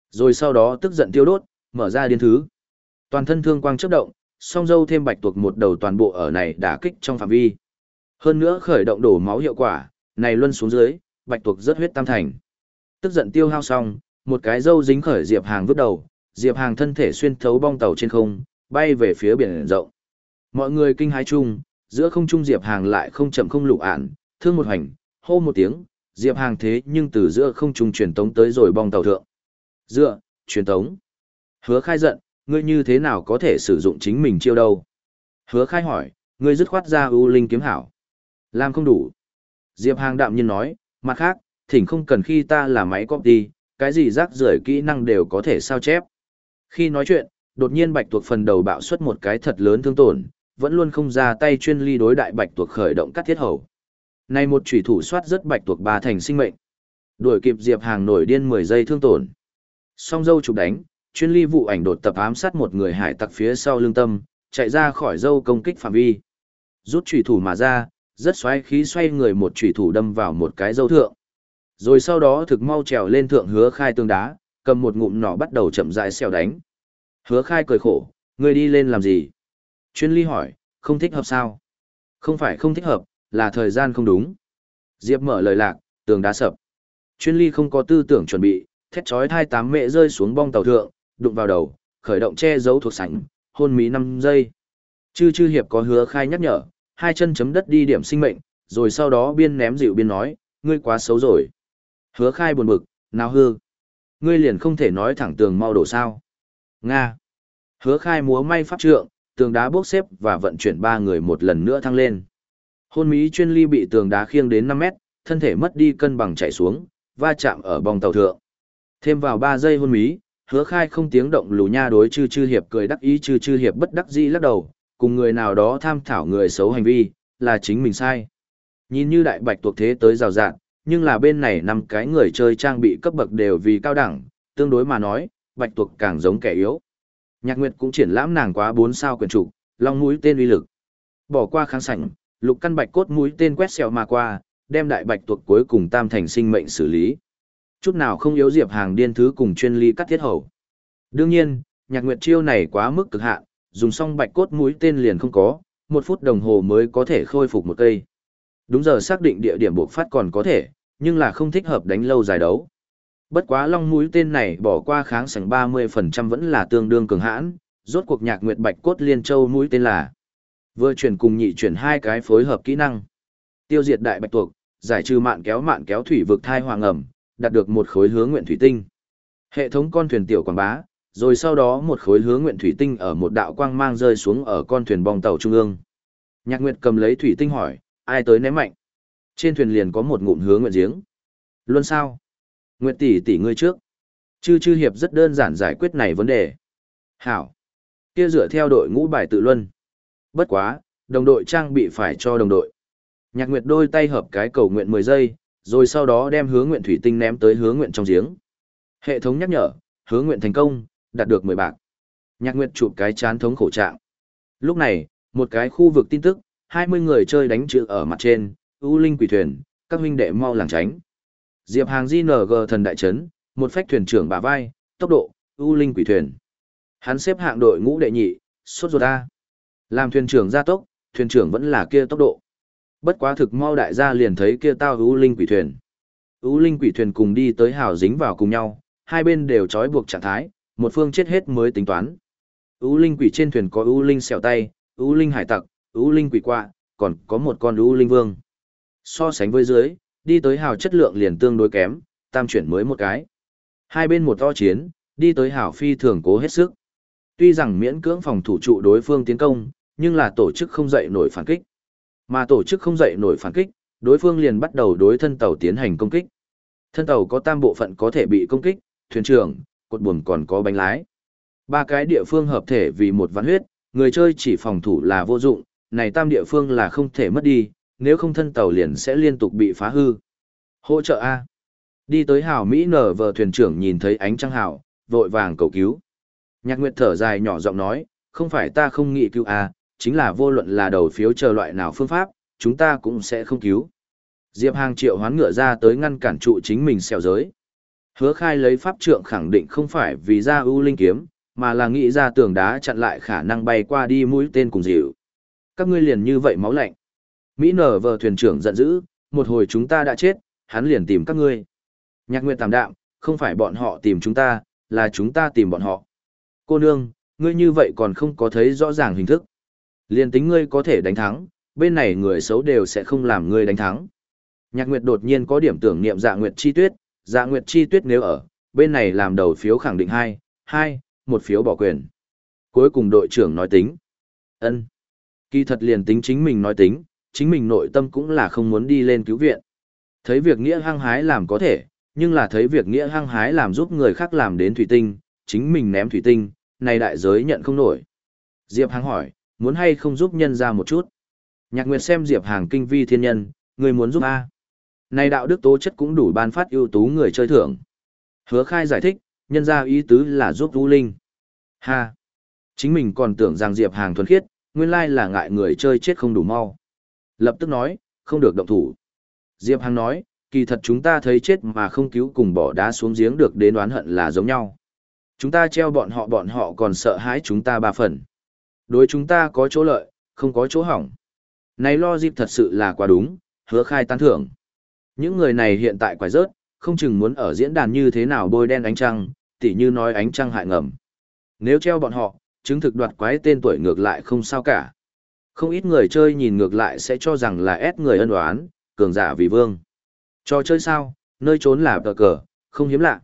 Rồi sau đó tức giận tiêu đốt, mở ra điên thứ. Toàn thân thương quang chớp động, song dâu thêm bạch tuộc một đầu toàn bộ ở này đả kích trong phạm vi. Hơn nữa khởi động đổ máu hiệu quả, này luân xuống dưới, bạch tuộc rất huyết tam thành. Tức giận tiêu hao xong, một cái dâu dính khởi Diệp Hàng vứt đầu, Diệp Hàng thân thể xuyên thấu bong tàu trên không, bay về phía biển rộng. Mọi người kinh hãi chung, giữa không trung Diệp Hàng lại không chậm không lục ản, thương một hành, hô một tiếng, Diệp Hàng thế nhưng từ giữa không trung truyền tống tới rồi bong tàu thượng. Dựa, truyền tống. Hứa khai giận, ngươi như thế nào có thể sử dụng chính mình chiêu đâu? Hứa khai hỏi, ngươi dứt khoát ra ưu linh kiếm hảo. Làm không đủ. Diệp Hàng đạm nhiên nói, mặt khác, thỉnh không cần khi ta là máy copy, cái gì rác rưởi kỹ năng đều có thể sao chép. Khi nói chuyện, đột nhiên bạch tuộc phần đầu bạo xuất một cái thật lớn thương tổn, vẫn luôn không ra tay chuyên ly đối đại bạch tuộc khởi động cắt thiết hầu. Này một chủy thủ soát rất bạch tuộc ba thành sinh mệnh. Đuổi kịp Diệp Hàng nổi điên 10 giây thương tổn. Song dâu chụp đánh, chuyên ly vụ ảnh đột tập ám sát một người hải tặc phía sau lưng tâm, chạy ra khỏi dâu công kích phạm vi. Rút chủy thủ mà ra, rất xoáy khí xoay người một chủy thủ đâm vào một cái dâu thượng. Rồi sau đó thực mau trèo lên thượng hứa khai tương đá, cầm một ngụm nỏ bắt đầu chậm rãi xèo đánh. Hứa khai cười khổ, người đi lên làm gì? Chuyên ly hỏi, không thích hợp sao? Không phải không thích hợp, là thời gian không đúng. Diệp mở lời lạc, tường đá sập. Chuyên ly không có tư tưởng chuẩn bị, thét chói thai tám mẹ rơi xuống bong tàu thượng, đụng vào đầu, khởi động che giấu thuộc sảnh, hôn mí 5 giây. Chư chư hiệp có hứa khai nhắc nhở, hai chân chấm đất đi điểm sinh mệnh, rồi sau đó biên ném dịu biên nói, ngươi quá xấu rồi. Hứa khai buồn bực, nào hư. Ngươi liền không thể nói thẳng tường mau đổ sao. Nga. Hứa khai múa may pháp trượng, tường đá bốc xếp và vận chuyển ba người một lần nữa thăng lên. Hôn mỹ chuyên ly bị tường đá khiêng đến 5 mét, thân thể mất đi cân bằng chạy xuống, va chạm ở bong tàu thượng. Thêm vào 3 giây hôn mỹ, hứa khai không tiếng động lù nha đối chư chư hiệp cười đắc ý chư chư hiệp bất đắc dĩ lắc đầu, cùng người nào đó tham thảo người xấu hành vi, là chính mình sai. Nhìn như đại bạch tuộc thế tới rào rạng, nhưng là bên này năm cái người chơi trang bị cấp bậc đều vì cao đẳng, tương đối mà nói, bạch tuộc càng giống kẻ yếu. Nhạc Nguyệt cũng triển lãm nàng quá 4 sao quyền trụ, long mũi tên uy lực. Bỏ qua kháng sảnh, lục căn bạch cốt mũi tên quét xẹo mà qua, đem đại bạch tuộc cuối cùng tam thành sinh mệnh xử lý. Chút nào không yếu Diệp Hàng điên thứ cùng chuyên ly cắt thiết hầu. Đương nhiên, nhạc nguyệt chiêu này quá mức cực hạn, dùng xong bạch cốt mũi tên liền không có, một phút đồng hồ mới có thể khôi phục một cây. Đúng giờ xác định địa điểm buộc phát còn có thể, nhưng là không thích hợp đánh lâu dài đấu. Bất quá long mũi tên này bỏ qua kháng sảnh 30% vẫn là tương đương cường hãn, rốt cuộc nhạc nguyệt bạch cốt liên châu mũi tên là vừa chuyển cùng nhị chuyển hai cái phối hợp kỹ năng. Tiêu diệt đại bạch tuộc, giải trừ mạn kéo mạn kéo thủy vực thai hoàng ẩm, đạt được một khối hướng nguyện thủy tinh. Hệ thống con thuyền tiểu quảng bá, rồi sau đó một khối hướng nguyện thủy tinh ở một đạo quang mang rơi xuống ở con thuyền bong tàu trung ương. Nhạc Nguyệt cầm lấy thủy tinh hỏi, ai tới ném mạnh? Trên thuyền liền có một ngụm hướng nguyện giếng. Luôn sao? Nguyệt tỷ tỷ ngươi trước. Chư chư hiệp rất đơn giản giải quyết này vấn đề. Hảo. Kia dựa theo đội ngũ bài tự luân. Bất quá, đồng đội trang bị phải cho đồng đội. Nhạc Nguyệt đôi tay hợp cái cầu nguyện 10 giây, rồi sau đó đem hướng nguyện thủy tinh ném tới hướng nguyện trong giếng. Hệ thống nhắc nhở, hướng nguyện thành công, đạt được 10 bạc. Nhạc Nguyệt chụp cái chán thống khổ trạng. Lúc này, một cái khu vực tin tức, 20 người chơi đánh chữ ở mặt trên, U Linh quỷ thuyền, các huynh đệ mau làng tránh. Diệp Hàng GNG thần đại trấn, một phách thuyền trưởng bả vai, tốc độ, U Linh quỷ thuyền. Hắn xếp hạng đội ngũ đệ nhị, sốt ruột A. Làm thuyền trưởng ra tốc, thuyền trưởng vẫn là kia tốc độ. Bất quá thực mau đại gia liền thấy kia tao U Linh quỷ thuyền. U Linh quỷ thuyền cùng đi tới hào dính vào cùng nhau, hai bên đều trói buộc trạng thái, một phương chết hết mới tính toán. U Linh quỷ trên thuyền có U Linh xẻo tay, U Linh hải tặc, U Linh quỷ quạ, còn có một con U Linh vương. So sánh với dưới, đi tới hào chất lượng liền tương đối kém, tam chuyển mới một cái. Hai bên một to chiến, đi tới hào phi thường cố hết sức. Tuy rằng miễn cưỡng phòng thủ trụ đối phương tiến công, nhưng là tổ chức không dậy nổi phản kích. Mà tổ chức không dậy nổi phản kích, đối phương liền bắt đầu đối thân tàu tiến hành công kích. Thân tàu có tam bộ phận có thể bị công kích, thuyền trưởng, cột buồm còn có bánh lái. Ba cái địa phương hợp thể vì một ván huyết, người chơi chỉ phòng thủ là vô dụng, này tam địa phương là không thể mất đi, nếu không thân tàu liền sẽ liên tục bị phá hư. Hỗ trợ A. Đi tới hảo Mỹ nở vờ thuyền trưởng nhìn thấy ánh trăng hảo, vội vàng cầu cứu. Nhạc Nguyệt thở dài nhỏ giọng nói, không phải ta không nghĩ cứu A, chính là vô luận là đầu phiếu chờ loại nào phương pháp, chúng ta cũng sẽ không cứu. Diệp Hàng triệu hoán ngựa ra tới ngăn cản trụ chính mình xèo giới. Hứa khai lấy pháp trượng khẳng định không phải vì ra ưu linh kiếm, mà là nghĩ ra tường đá chặn lại khả năng bay qua đi mũi tên cùng dịu. Các ngươi liền như vậy máu lạnh. Mỹ nở vờ thuyền trưởng giận dữ, một hồi chúng ta đã chết, hắn liền tìm các ngươi. Nhạc nguyệt tạm đạm, không phải bọn họ tìm chúng ta, là chúng ta tìm bọn họ. Cô nương, ngươi như vậy còn không có thấy rõ ràng hình thức. Liền tính ngươi có thể đánh thắng, bên này người xấu đều sẽ không làm ngươi đánh thắng. Nhạc Nguyệt đột nhiên có điểm tưởng niệm Dạ Nguyệt Chi Tuyết, Dạ Nguyệt Chi Tuyết nếu ở, bên này làm đầu phiếu khẳng định hai, hai, một phiếu bỏ quyền. Cuối cùng đội trưởng nói tính. ân Kỳ thật liền tính chính mình nói tính, chính mình nội tâm cũng là không muốn đi lên cứu viện. Thấy việc nghĩa hăng hái làm có thể, nhưng là thấy việc nghĩa hăng hái làm giúp người khác làm đến thủy tinh, chính mình ném thủy tinh, này đại giới nhận không nổi. Diệp Hàng hỏi, muốn hay không giúp nhân ra một chút? Nhạc Nguyệt xem Diệp Hàng kinh vi thiên nhân, người muốn giúp A. Này đạo đức tố chất cũng đủ ban phát ưu tú người chơi thưởng. Hứa khai giải thích, nhân ra ý tứ là giúp du Linh. Ha! Chính mình còn tưởng rằng Diệp Hàng thuần khiết, nguyên lai là ngại người chơi chết không đủ mau. Lập tức nói, không được động thủ. Diệp Hàng nói, kỳ thật chúng ta thấy chết mà không cứu cùng bỏ đá xuống giếng được đến đoán hận là giống nhau. Chúng ta treo bọn họ bọn họ còn sợ hãi chúng ta ba phần. Đối chúng ta có chỗ lợi, không có chỗ hỏng. Này lo dịp thật sự là quá đúng, hứa khai tán thưởng. Những người này hiện tại quái rớt, không chừng muốn ở diễn đàn như thế nào bôi đen ánh trăng, tỉ như nói ánh trăng hại ngầm. Nếu treo bọn họ, chứng thực đoạt quái tên tuổi ngược lại không sao cả. Không ít người chơi nhìn ngược lại sẽ cho rằng là ép người ân oán, cường giả vì vương. Cho chơi sao, nơi trốn là cờ cờ, không hiếm lạ.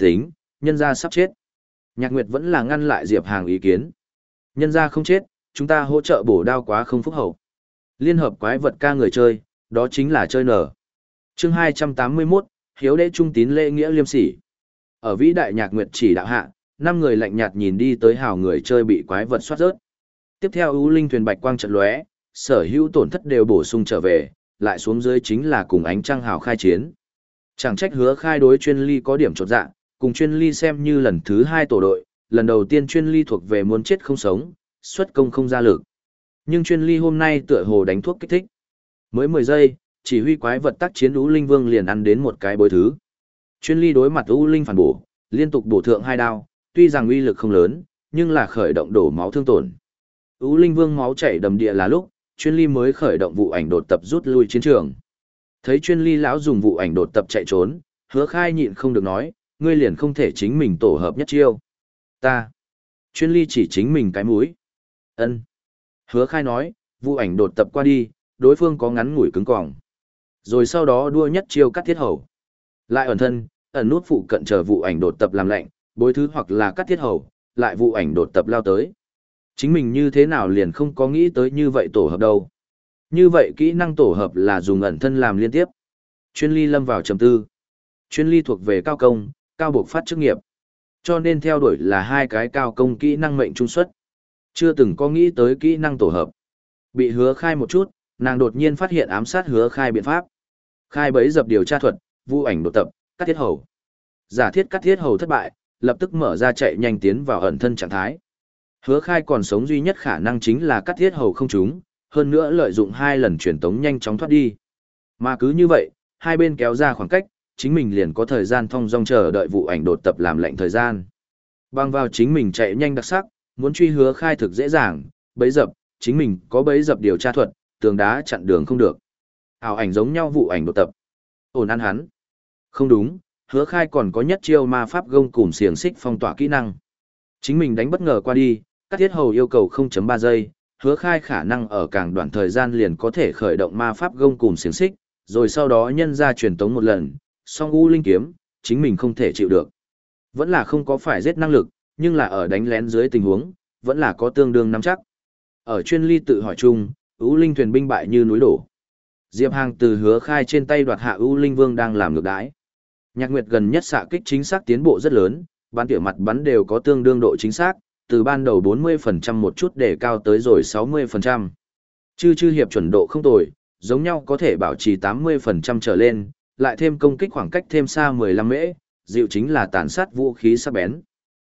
Tính, nhân gia sắp chết. Nhạc Nguyệt vẫn là ngăn lại Diệp Hàng ý kiến. Nhân gia không chết, chúng ta hỗ trợ bổ đao quá không phúc hậu. Liên hợp quái vật ca người chơi, đó chính là chơi nở chương 281, Hiếu đế trung tín lễ nghĩa liêm sỉ. Ở vĩ đại nhạc nguyệt chỉ đạo hạ, năm người lạnh nhạt nhìn đi tới hào người chơi bị quái vật soát rớt. Tiếp theo ưu linh thuyền bạch quang trận lóe, sở hữu tổn thất đều bổ sung trở về, lại xuống dưới chính là cùng ánh trăng hào khai chiến. Chẳng trách hứa khai đối chuyên ly có điểm chột dạ, cùng chuyên ly xem như lần thứ hai tổ đội, lần đầu tiên chuyên ly thuộc về muốn chết không sống, xuất công không ra lực. Nhưng chuyên ly hôm nay tựa hồ đánh thuốc kích thích. Mới 10 giây, chỉ huy quái vật tác chiến U linh vương liền ăn đến một cái bối thứ. Chuyên ly đối mặt U Linh phản bổ, liên tục bổ thượng hai đao, tuy rằng uy lực không lớn, nhưng là khởi động đổ máu thương tổn. U Linh Vương máu chảy đầm địa là lúc, chuyên ly mới khởi động vụ ảnh đột tập rút lui chiến trường. Thấy chuyên ly lão dùng vụ ảnh đột tập chạy trốn, hứa khai nhịn không được nói, ngươi liền không thể chính mình tổ hợp nhất chiêu. Ta. Chuyên ly chỉ chính mình cái mũi. ân Hứa khai nói, vụ ảnh đột tập qua đi, đối phương có ngắn ngủi cứng cỏng. Rồi sau đó đua nhất chiêu cắt thiết hầu. Lại ẩn thân, ẩn nút phụ cận chờ vụ ảnh đột tập làm lạnh, bối thứ hoặc là cắt thiết hầu, lại vụ ảnh đột tập lao tới. Chính mình như thế nào liền không có nghĩ tới như vậy tổ hợp đâu. Như vậy kỹ năng tổ hợp là dùng ẩn thân làm liên tiếp. Chuyên ly lâm vào trầm tư. Chuyên ly thuộc về cao công, cao bộc phát chức nghiệp. Cho nên theo đuổi là hai cái cao công kỹ năng mệnh trung suất. Chưa từng có nghĩ tới kỹ năng tổ hợp. Bị hứa khai một chút, nàng đột nhiên phát hiện ám sát hứa khai biện pháp. Khai bấy dập điều tra thuật, vu ảnh đột tập, cắt thiết hầu. Giả thiết cắt thiết hầu thất bại, lập tức mở ra chạy nhanh tiến vào ẩn thân trạng thái. Hứa khai còn sống duy nhất khả năng chính là cắt thiết hầu không trúng, hơn nữa lợi dụng hai lần truyền tống nhanh chóng thoát đi. Mà cứ như vậy, hai bên kéo ra khoảng cách, chính mình liền có thời gian thông dong chờ đợi vụ ảnh đột tập làm lệnh thời gian. Bằng vào chính mình chạy nhanh đặc sắc, muốn truy hứa khai thực dễ dàng, bấy dập, chính mình có bấy dập điều tra thuật, tường đá chặn đường không được. Ảo ảnh giống nhau vụ ảnh đột tập. Ổn ăn hắn. Không đúng, hứa khai còn có nhất chiêu ma pháp gông cùng xiềng xích phong tỏa kỹ năng. Chính mình đánh bất ngờ qua đi, các thiết hầu yêu cầu 0.3 giây, hứa khai khả năng ở càng đoạn thời gian liền có thể khởi động ma pháp gông cùng xiềng xích, rồi sau đó nhân ra truyền tống một lần, song u linh kiếm, chính mình không thể chịu được. Vẫn là không có phải giết năng lực, nhưng là ở đánh lén dưới tình huống, vẫn là có tương đương nắm chắc. Ở chuyên ly tự hỏi chung, U Linh thuyền binh bại như núi đổ. Diệp Hàng từ hứa khai trên tay đoạt hạ U Linh Vương đang làm ngược đái. Nhạc Nguyệt gần nhất xạ kích chính xác tiến bộ rất lớn, bắn tỉa mặt bắn đều có tương đương độ chính xác, từ ban đầu 40% một chút để cao tới rồi 60%. Chư chư hiệp chuẩn độ không tồi, giống nhau có thể bảo trì 80% trở lên, lại thêm công kích khoảng cách thêm xa 15 mễ, dịu chính là tàn sát vũ khí sắc bén.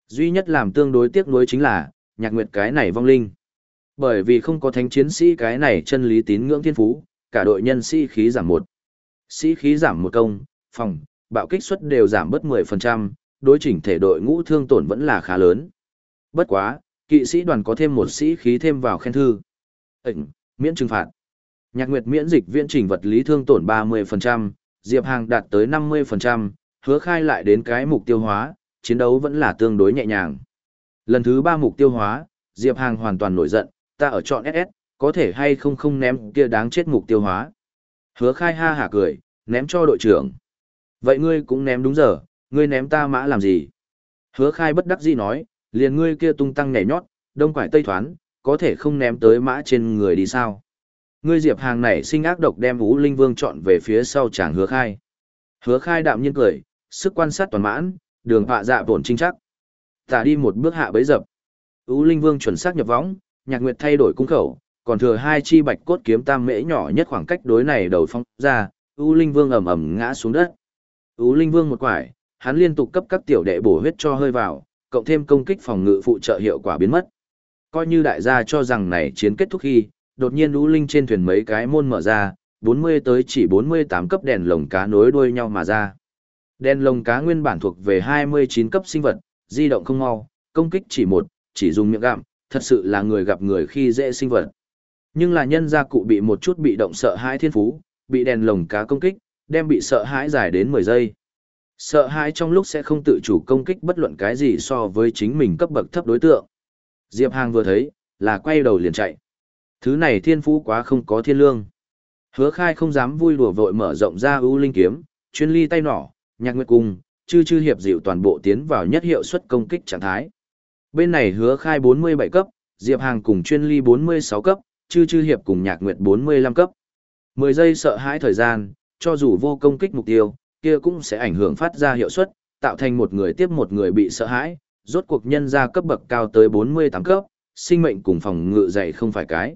Duy nhất làm tương đối tiếc nuối chính là, nhạc nguyệt cái này vong linh. Bởi vì không có thánh chiến sĩ cái này chân lý tín ngưỡng thiên phú, cả đội nhân sĩ khí giảm một. Sĩ khí giảm một công, phòng, bạo kích suất đều giảm bớt 10%, đối chỉnh thể đội ngũ thương tổn vẫn là khá lớn. Bất quá, kỵ sĩ đoàn có thêm một sĩ khí thêm vào khen thư. ỉnh miễn trừng phạt. Nhạc Nguyệt miễn dịch viễn trình vật lý thương tổn 30%, Diệp Hàng đạt tới 50%, hứa khai lại đến cái mục tiêu hóa, chiến đấu vẫn là tương đối nhẹ nhàng. Lần thứ ba mục tiêu hóa, Diệp Hàng hoàn toàn nổi giận, ta ở chọn SS, có thể hay không không ném kia đáng chết mục tiêu hóa. Hứa khai ha hả cười, ném cho đội trưởng. Vậy ngươi cũng ném đúng giờ, ngươi ném ta mã làm gì? Hứa khai bất đắc dĩ nói, liền ngươi kia tung tăng nhảy nhót, đông quải tây thoán, có thể không ném tới mã trên người đi sao? Ngươi Diệp Hàng này sinh ác độc đem Vũ Linh Vương chọn về phía sau chàng hứa khai. Hứa khai đạm nhiên cười, sức quan sát toàn mãn, đường họa dạ bổn trinh chắc. Tả đi một bước hạ bấy dập. Vũ Linh Vương chuẩn xác nhập võng, Nhạc Nguyệt thay đổi cung khẩu, còn thừa hai chi bạch cốt kiếm tam mễ nhỏ nhất khoảng cách đối này đầu phong ra, U Linh Vương ầm ầm ngã xuống đất. U Linh Vương một quải, hắn liên tục cấp các tiểu đệ bổ huyết cho hơi vào, cộng thêm công kích phòng ngự phụ trợ hiệu quả biến mất. Coi như đại gia cho rằng này chiến kết thúc khi, đột nhiên U Linh trên thuyền mấy cái môn mở ra, 40 tới chỉ 48 cấp đèn lồng cá nối đuôi nhau mà ra. Đèn lồng cá nguyên bản thuộc về 29 cấp sinh vật, di động không mau, công kích chỉ một, chỉ dùng miệng gặm, thật sự là người gặp người khi dễ sinh vật. Nhưng là nhân gia cụ bị một chút bị động sợ hãi thiên phú, bị đèn lồng cá công kích, đem bị sợ hãi dài đến 10 giây. Sợ hãi trong lúc sẽ không tự chủ công kích bất luận cái gì so với chính mình cấp bậc thấp đối tượng. Diệp Hàng vừa thấy, là quay đầu liền chạy. Thứ này thiên phú quá không có thiên lương. Hứa khai không dám vui đùa vội mở rộng ra ưu linh kiếm, chuyên ly tay nỏ, nhạc nguyệt cung, chư chư hiệp dịu toàn bộ tiến vào nhất hiệu suất công kích trạng thái. Bên này hứa khai 47 cấp, Diệp Hàng cùng chuyên ly 46 cấp, chư chư hiệp cùng nhạc nguyệt 45 cấp. 10 giây sợ hãi thời gian, cho dù vô công kích mục tiêu, kia cũng sẽ ảnh hưởng phát ra hiệu suất, tạo thành một người tiếp một người bị sợ hãi, rốt cuộc nhân ra cấp bậc cao tới 48 cấp, sinh mệnh cùng phòng ngự dày không phải cái.